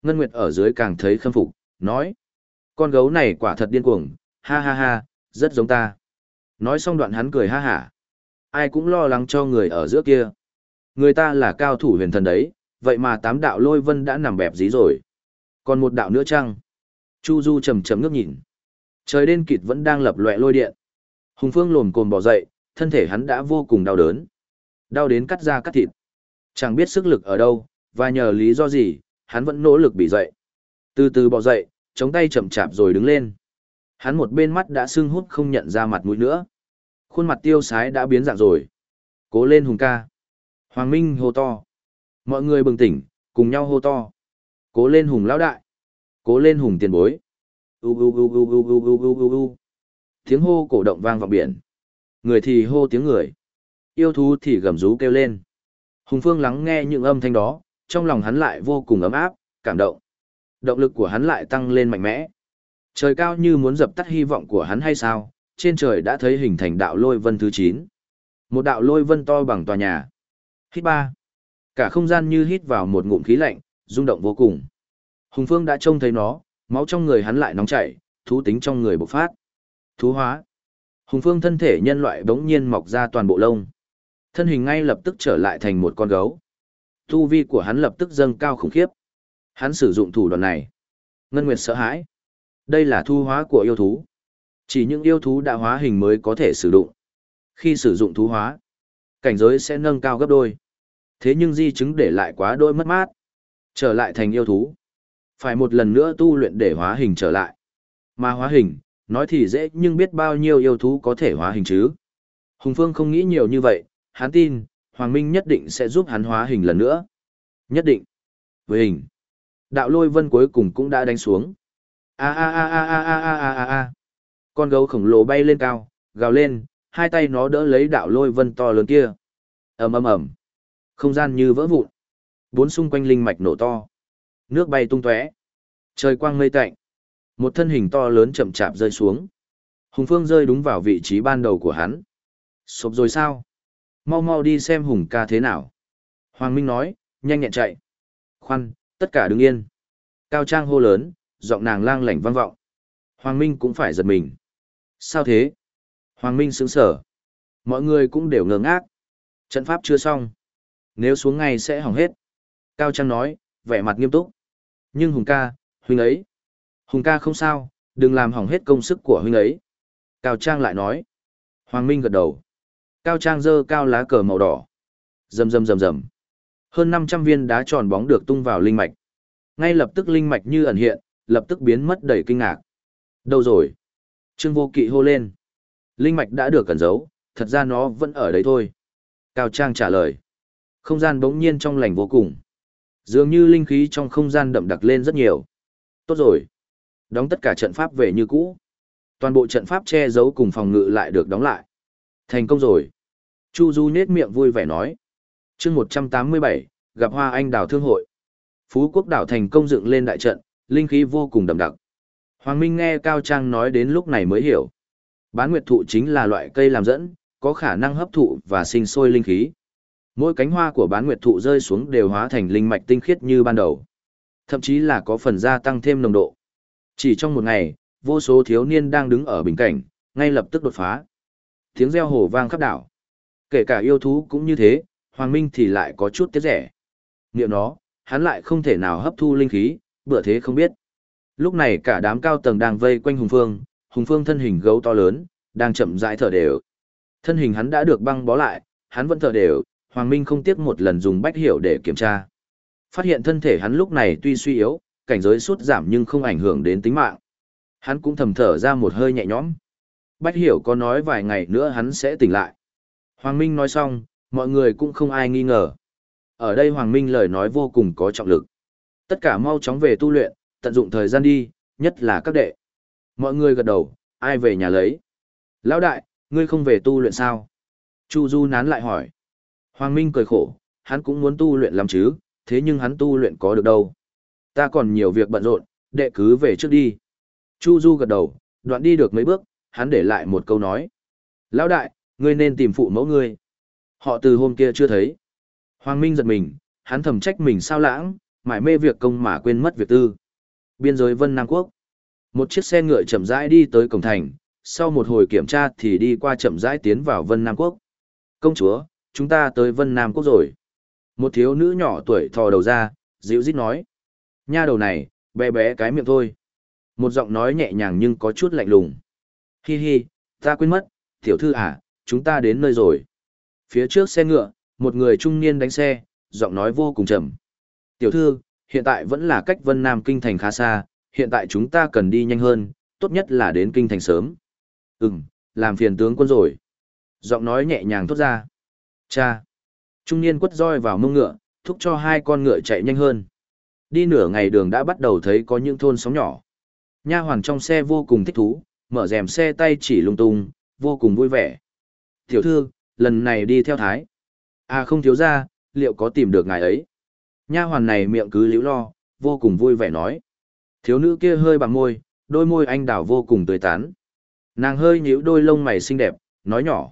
Ngân Nguyệt ở dưới càng thấy khâm phục, nói. Con gấu này quả thật điên cuồng, ha ha ha, rất giống ta. Nói xong đoạn hắn cười ha hả. Ai cũng lo lắng cho người ở giữa kia. Người ta là cao thủ huyền thần đấy, vậy mà tám đạo lôi vân đã nằm bẹp dí rồi. Còn một đạo nữa chăng? Chu Du chầm chầm ngước nhìn. Trời đen kịt vẫn đang lập loẹ lôi điện. Hùng Phương lồm cồm bỏ dậy, thân thể hắn đã vô cùng đau đớn. Đau đến cắt da cắt thịt. Chẳng biết sức lực ở đâu, và nhờ lý do gì, hắn vẫn nỗ lực bị dậy. Từ từ bỏ dậy, chống tay chậm chạp rồi đứng lên. Hắn một bên mắt đã sưng hút không nhận ra mặt mũi nữa. Khuôn mặt tiêu sái đã biến dạng rồi. Cố lên hùng ca. Hoàng Minh hô to. Mọi người bừng tỉnh, cùng nhau hô to. Cố lên hùng lão đại. Cố lên hùng tiền bối. U u u u u u u u u u. Tiếng hô cổ động vang vọng biển. Người thì hô tiếng người. Yêu thú thì gầm rú kêu lên. Hùng Phương lắng nghe những âm thanh đó, trong lòng hắn lại vô cùng ấm áp, cảm động. Động lực của hắn lại tăng lên mạnh mẽ. Trời cao như muốn dập tắt hy vọng của hắn hay sao, trên trời đã thấy hình thành đạo lôi vân thứ 9. Một đạo lôi vân to bằng tòa nhà. Hít ba. Cả không gian như hít vào một ngụm khí lạnh, rung động vô cùng. Hùng Phương đã trông thấy nó, máu trong người hắn lại nóng chảy, thú tính trong người bộc phát. Thú hóa. Hùng Phương thân thể nhân loại bỗng nhiên mọc ra toàn bộ lông. Thân hình ngay lập tức trở lại thành một con gấu. Tu vi của hắn lập tức dâng cao khủng khiếp. Hắn sử dụng thủ đoạn này. Ngân Nguyệt sợ hãi. Đây là thu hóa của yêu thú. Chỉ những yêu thú đã hóa hình mới có thể sử dụng. Khi sử dụng thú hóa, cảnh giới sẽ nâng cao gấp đôi. Thế nhưng di chứng để lại quá đôi mất mát. Trở lại thành yêu thú. Phải một lần nữa tu luyện để hóa hình trở lại. Mà hóa hình, nói thì dễ nhưng biết bao nhiêu yêu thú có thể hóa hình chứ. Hùng Phương không nghĩ nhiều như vậy, hắn tin, Hoàng Minh nhất định sẽ giúp hắn hóa hình lần nữa. Nhất định. Với hình. Đạo lôi vân cuối cùng cũng đã đánh xuống. A a a a a a a a a. Con gấu khổng lồ bay lên cao, gào lên, hai tay nó đỡ lấy đạo lôi vân to lớn kia. ầm ầm ầm. Không gian như vỡ vụn. Bốn xung quanh linh mạch nổ to. Nước bay tung tóe. Trời quang mây tạnh. Một thân hình to lớn chậm chạp rơi xuống. Hùng Phương rơi đúng vào vị trí ban đầu của hắn. Sộp rồi sao? Mau mau đi xem Hùng ca thế nào. Hoàng Minh nói, nhanh nhẹn chạy. Khoan, tất cả đứng yên. Cao Trang hô lớn, giọng nàng lang lảnh vang vọng. Hoàng Minh cũng phải giật mình. Sao thế? Hoàng Minh sững sở. Mọi người cũng đều ngơ ngác. Trận pháp chưa xong. Nếu xuống ngay sẽ hỏng hết. Cao Trang nói, vẻ mặt nghiêm túc. Nhưng Hùng ca, huynh ấy. Hùng ca không sao, đừng làm hỏng hết công sức của huynh ấy. Cao Trang lại nói. Hoàng Minh gật đầu. Cao Trang giơ cao lá cờ màu đỏ. Rầm rầm rầm rầm. Hơn 500 viên đá tròn bóng được tung vào linh mạch. Ngay lập tức linh mạch như ẩn hiện, lập tức biến mất đầy kinh ngạc. Đâu rồi? Trương Vô Kỵ hô lên. Linh mạch đã được cẩn giấu, thật ra nó vẫn ở đấy thôi. Cao Trang trả lời. Không gian bỗng nhiên trong lành vô cùng. Dường như linh khí trong không gian đậm đặc lên rất nhiều. Tốt rồi. Đóng tất cả trận pháp về như cũ. Toàn bộ trận pháp che giấu cùng phòng ngự lại được đóng lại. Thành công rồi. Chu Du nết miệng vui vẻ nói chương 187, gặp Hoa Anh đào thương hội. Phú quốc đảo thành công dựng lên đại trận, linh khí vô cùng đậm đặc. Hoàng Minh nghe Cao Trang nói đến lúc này mới hiểu. Bán nguyệt thụ chính là loại cây làm dẫn, có khả năng hấp thụ và sinh sôi linh khí. Mỗi cánh hoa của bán nguyệt thụ rơi xuống đều hóa thành linh mạch tinh khiết như ban đầu. Thậm chí là có phần gia tăng thêm nồng độ. Chỉ trong một ngày, vô số thiếu niên đang đứng ở bình cảnh, ngay lập tức đột phá. Tiếng reo hổ vang khắp đảo. Kể cả yêu thú cũng như thế, Hoàng Minh thì lại có chút tiếc rẻ. Niệm nó, hắn lại không thể nào hấp thu linh khí, bữa thế không biết. Lúc này cả đám cao tầng đang vây quanh Hùng Phương, Hùng Phương thân hình gấu to lớn, đang chậm rãi thở đều. Thân hình hắn đã được băng bó lại, hắn vẫn thở đều, Hoàng Minh không tiếc một lần dùng bách hiểu để kiểm tra. Phát hiện thân thể hắn lúc này tuy suy yếu, cảnh giới sút giảm nhưng không ảnh hưởng đến tính mạng. Hắn cũng thầm thở ra một hơi nhẹ nhõm. Bách hiểu có nói vài ngày nữa hắn sẽ tỉnh lại. Hoàng Minh nói xong, mọi người cũng không ai nghi ngờ. Ở đây Hoàng Minh lời nói vô cùng có trọng lực. Tất cả mau chóng về tu luyện, tận dụng thời gian đi, nhất là các đệ. Mọi người gật đầu, ai về nhà lấy. Lão đại, ngươi không về tu luyện sao? Chu Du nán lại hỏi. Hoàng Minh cười khổ, hắn cũng muốn tu luyện lắm chứ, thế nhưng hắn tu luyện có được đâu. Ta còn nhiều việc bận rộn, đệ cứ về trước đi. Chu Du gật đầu, đoạn đi được mấy bước, hắn để lại một câu nói. Lão đại, ngươi nên tìm phụ mẫu ngươi. Họ từ hôm kia chưa thấy. Hoàng Minh giật mình, hắn thầm trách mình sao lãng, mải mê việc công mà quên mất việc tư. Biên giới Vân Nam Quốc. Một chiếc xe ngựa chậm rãi đi tới cổng thành, sau một hồi kiểm tra thì đi qua chậm rãi tiến vào Vân Nam Quốc. Công chúa, chúng ta tới Vân Nam Quốc rồi. Một thiếu nữ nhỏ tuổi thò đầu ra, dịu dít nói. Nha đầu này, bé bé cái miệng thôi. Một giọng nói nhẹ nhàng nhưng có chút lạnh lùng. Hi hi, ta quên mất, tiểu thư à, chúng ta đến nơi rồi. Phía trước xe ngựa, một người trung niên đánh xe, giọng nói vô cùng trầm. Tiểu thư, hiện tại vẫn là cách Vân Nam Kinh Thành khá xa, hiện tại chúng ta cần đi nhanh hơn, tốt nhất là đến Kinh Thành sớm. Ừm, làm phiền tướng quân rồi. Giọng nói nhẹ nhàng thốt ra. Cha. Trung niên quất roi vào mông ngựa, thúc cho hai con ngựa chạy nhanh hơn. Đi nửa ngày đường đã bắt đầu thấy có những thôn sóng nhỏ. Nha hoàn trong xe vô cùng thích thú, mở rèm xe tay chỉ lung tung, vô cùng vui vẻ. Tiểu thư, lần này đi theo thái. À không thiếu ra, liệu có tìm được ngài ấy? Nha hoàn này miệng cứ liễu lo, vô cùng vui vẻ nói. Thiếu nữ kia hơi bằng môi, đôi môi anh đào vô cùng tươi tán. Nàng hơi nhíu đôi lông mày xinh đẹp, nói nhỏ.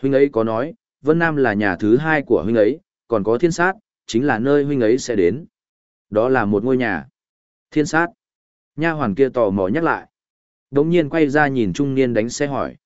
Huynh ấy có nói, Vân Nam là nhà thứ hai của huynh ấy, còn có thiên sát, chính là nơi huynh ấy sẽ đến. Đó là một ngôi nhà. Thiên sát. Nha hoàn kia tò mò nhắc lại. Đống nhiên quay ra nhìn trung niên đánh xe hỏi.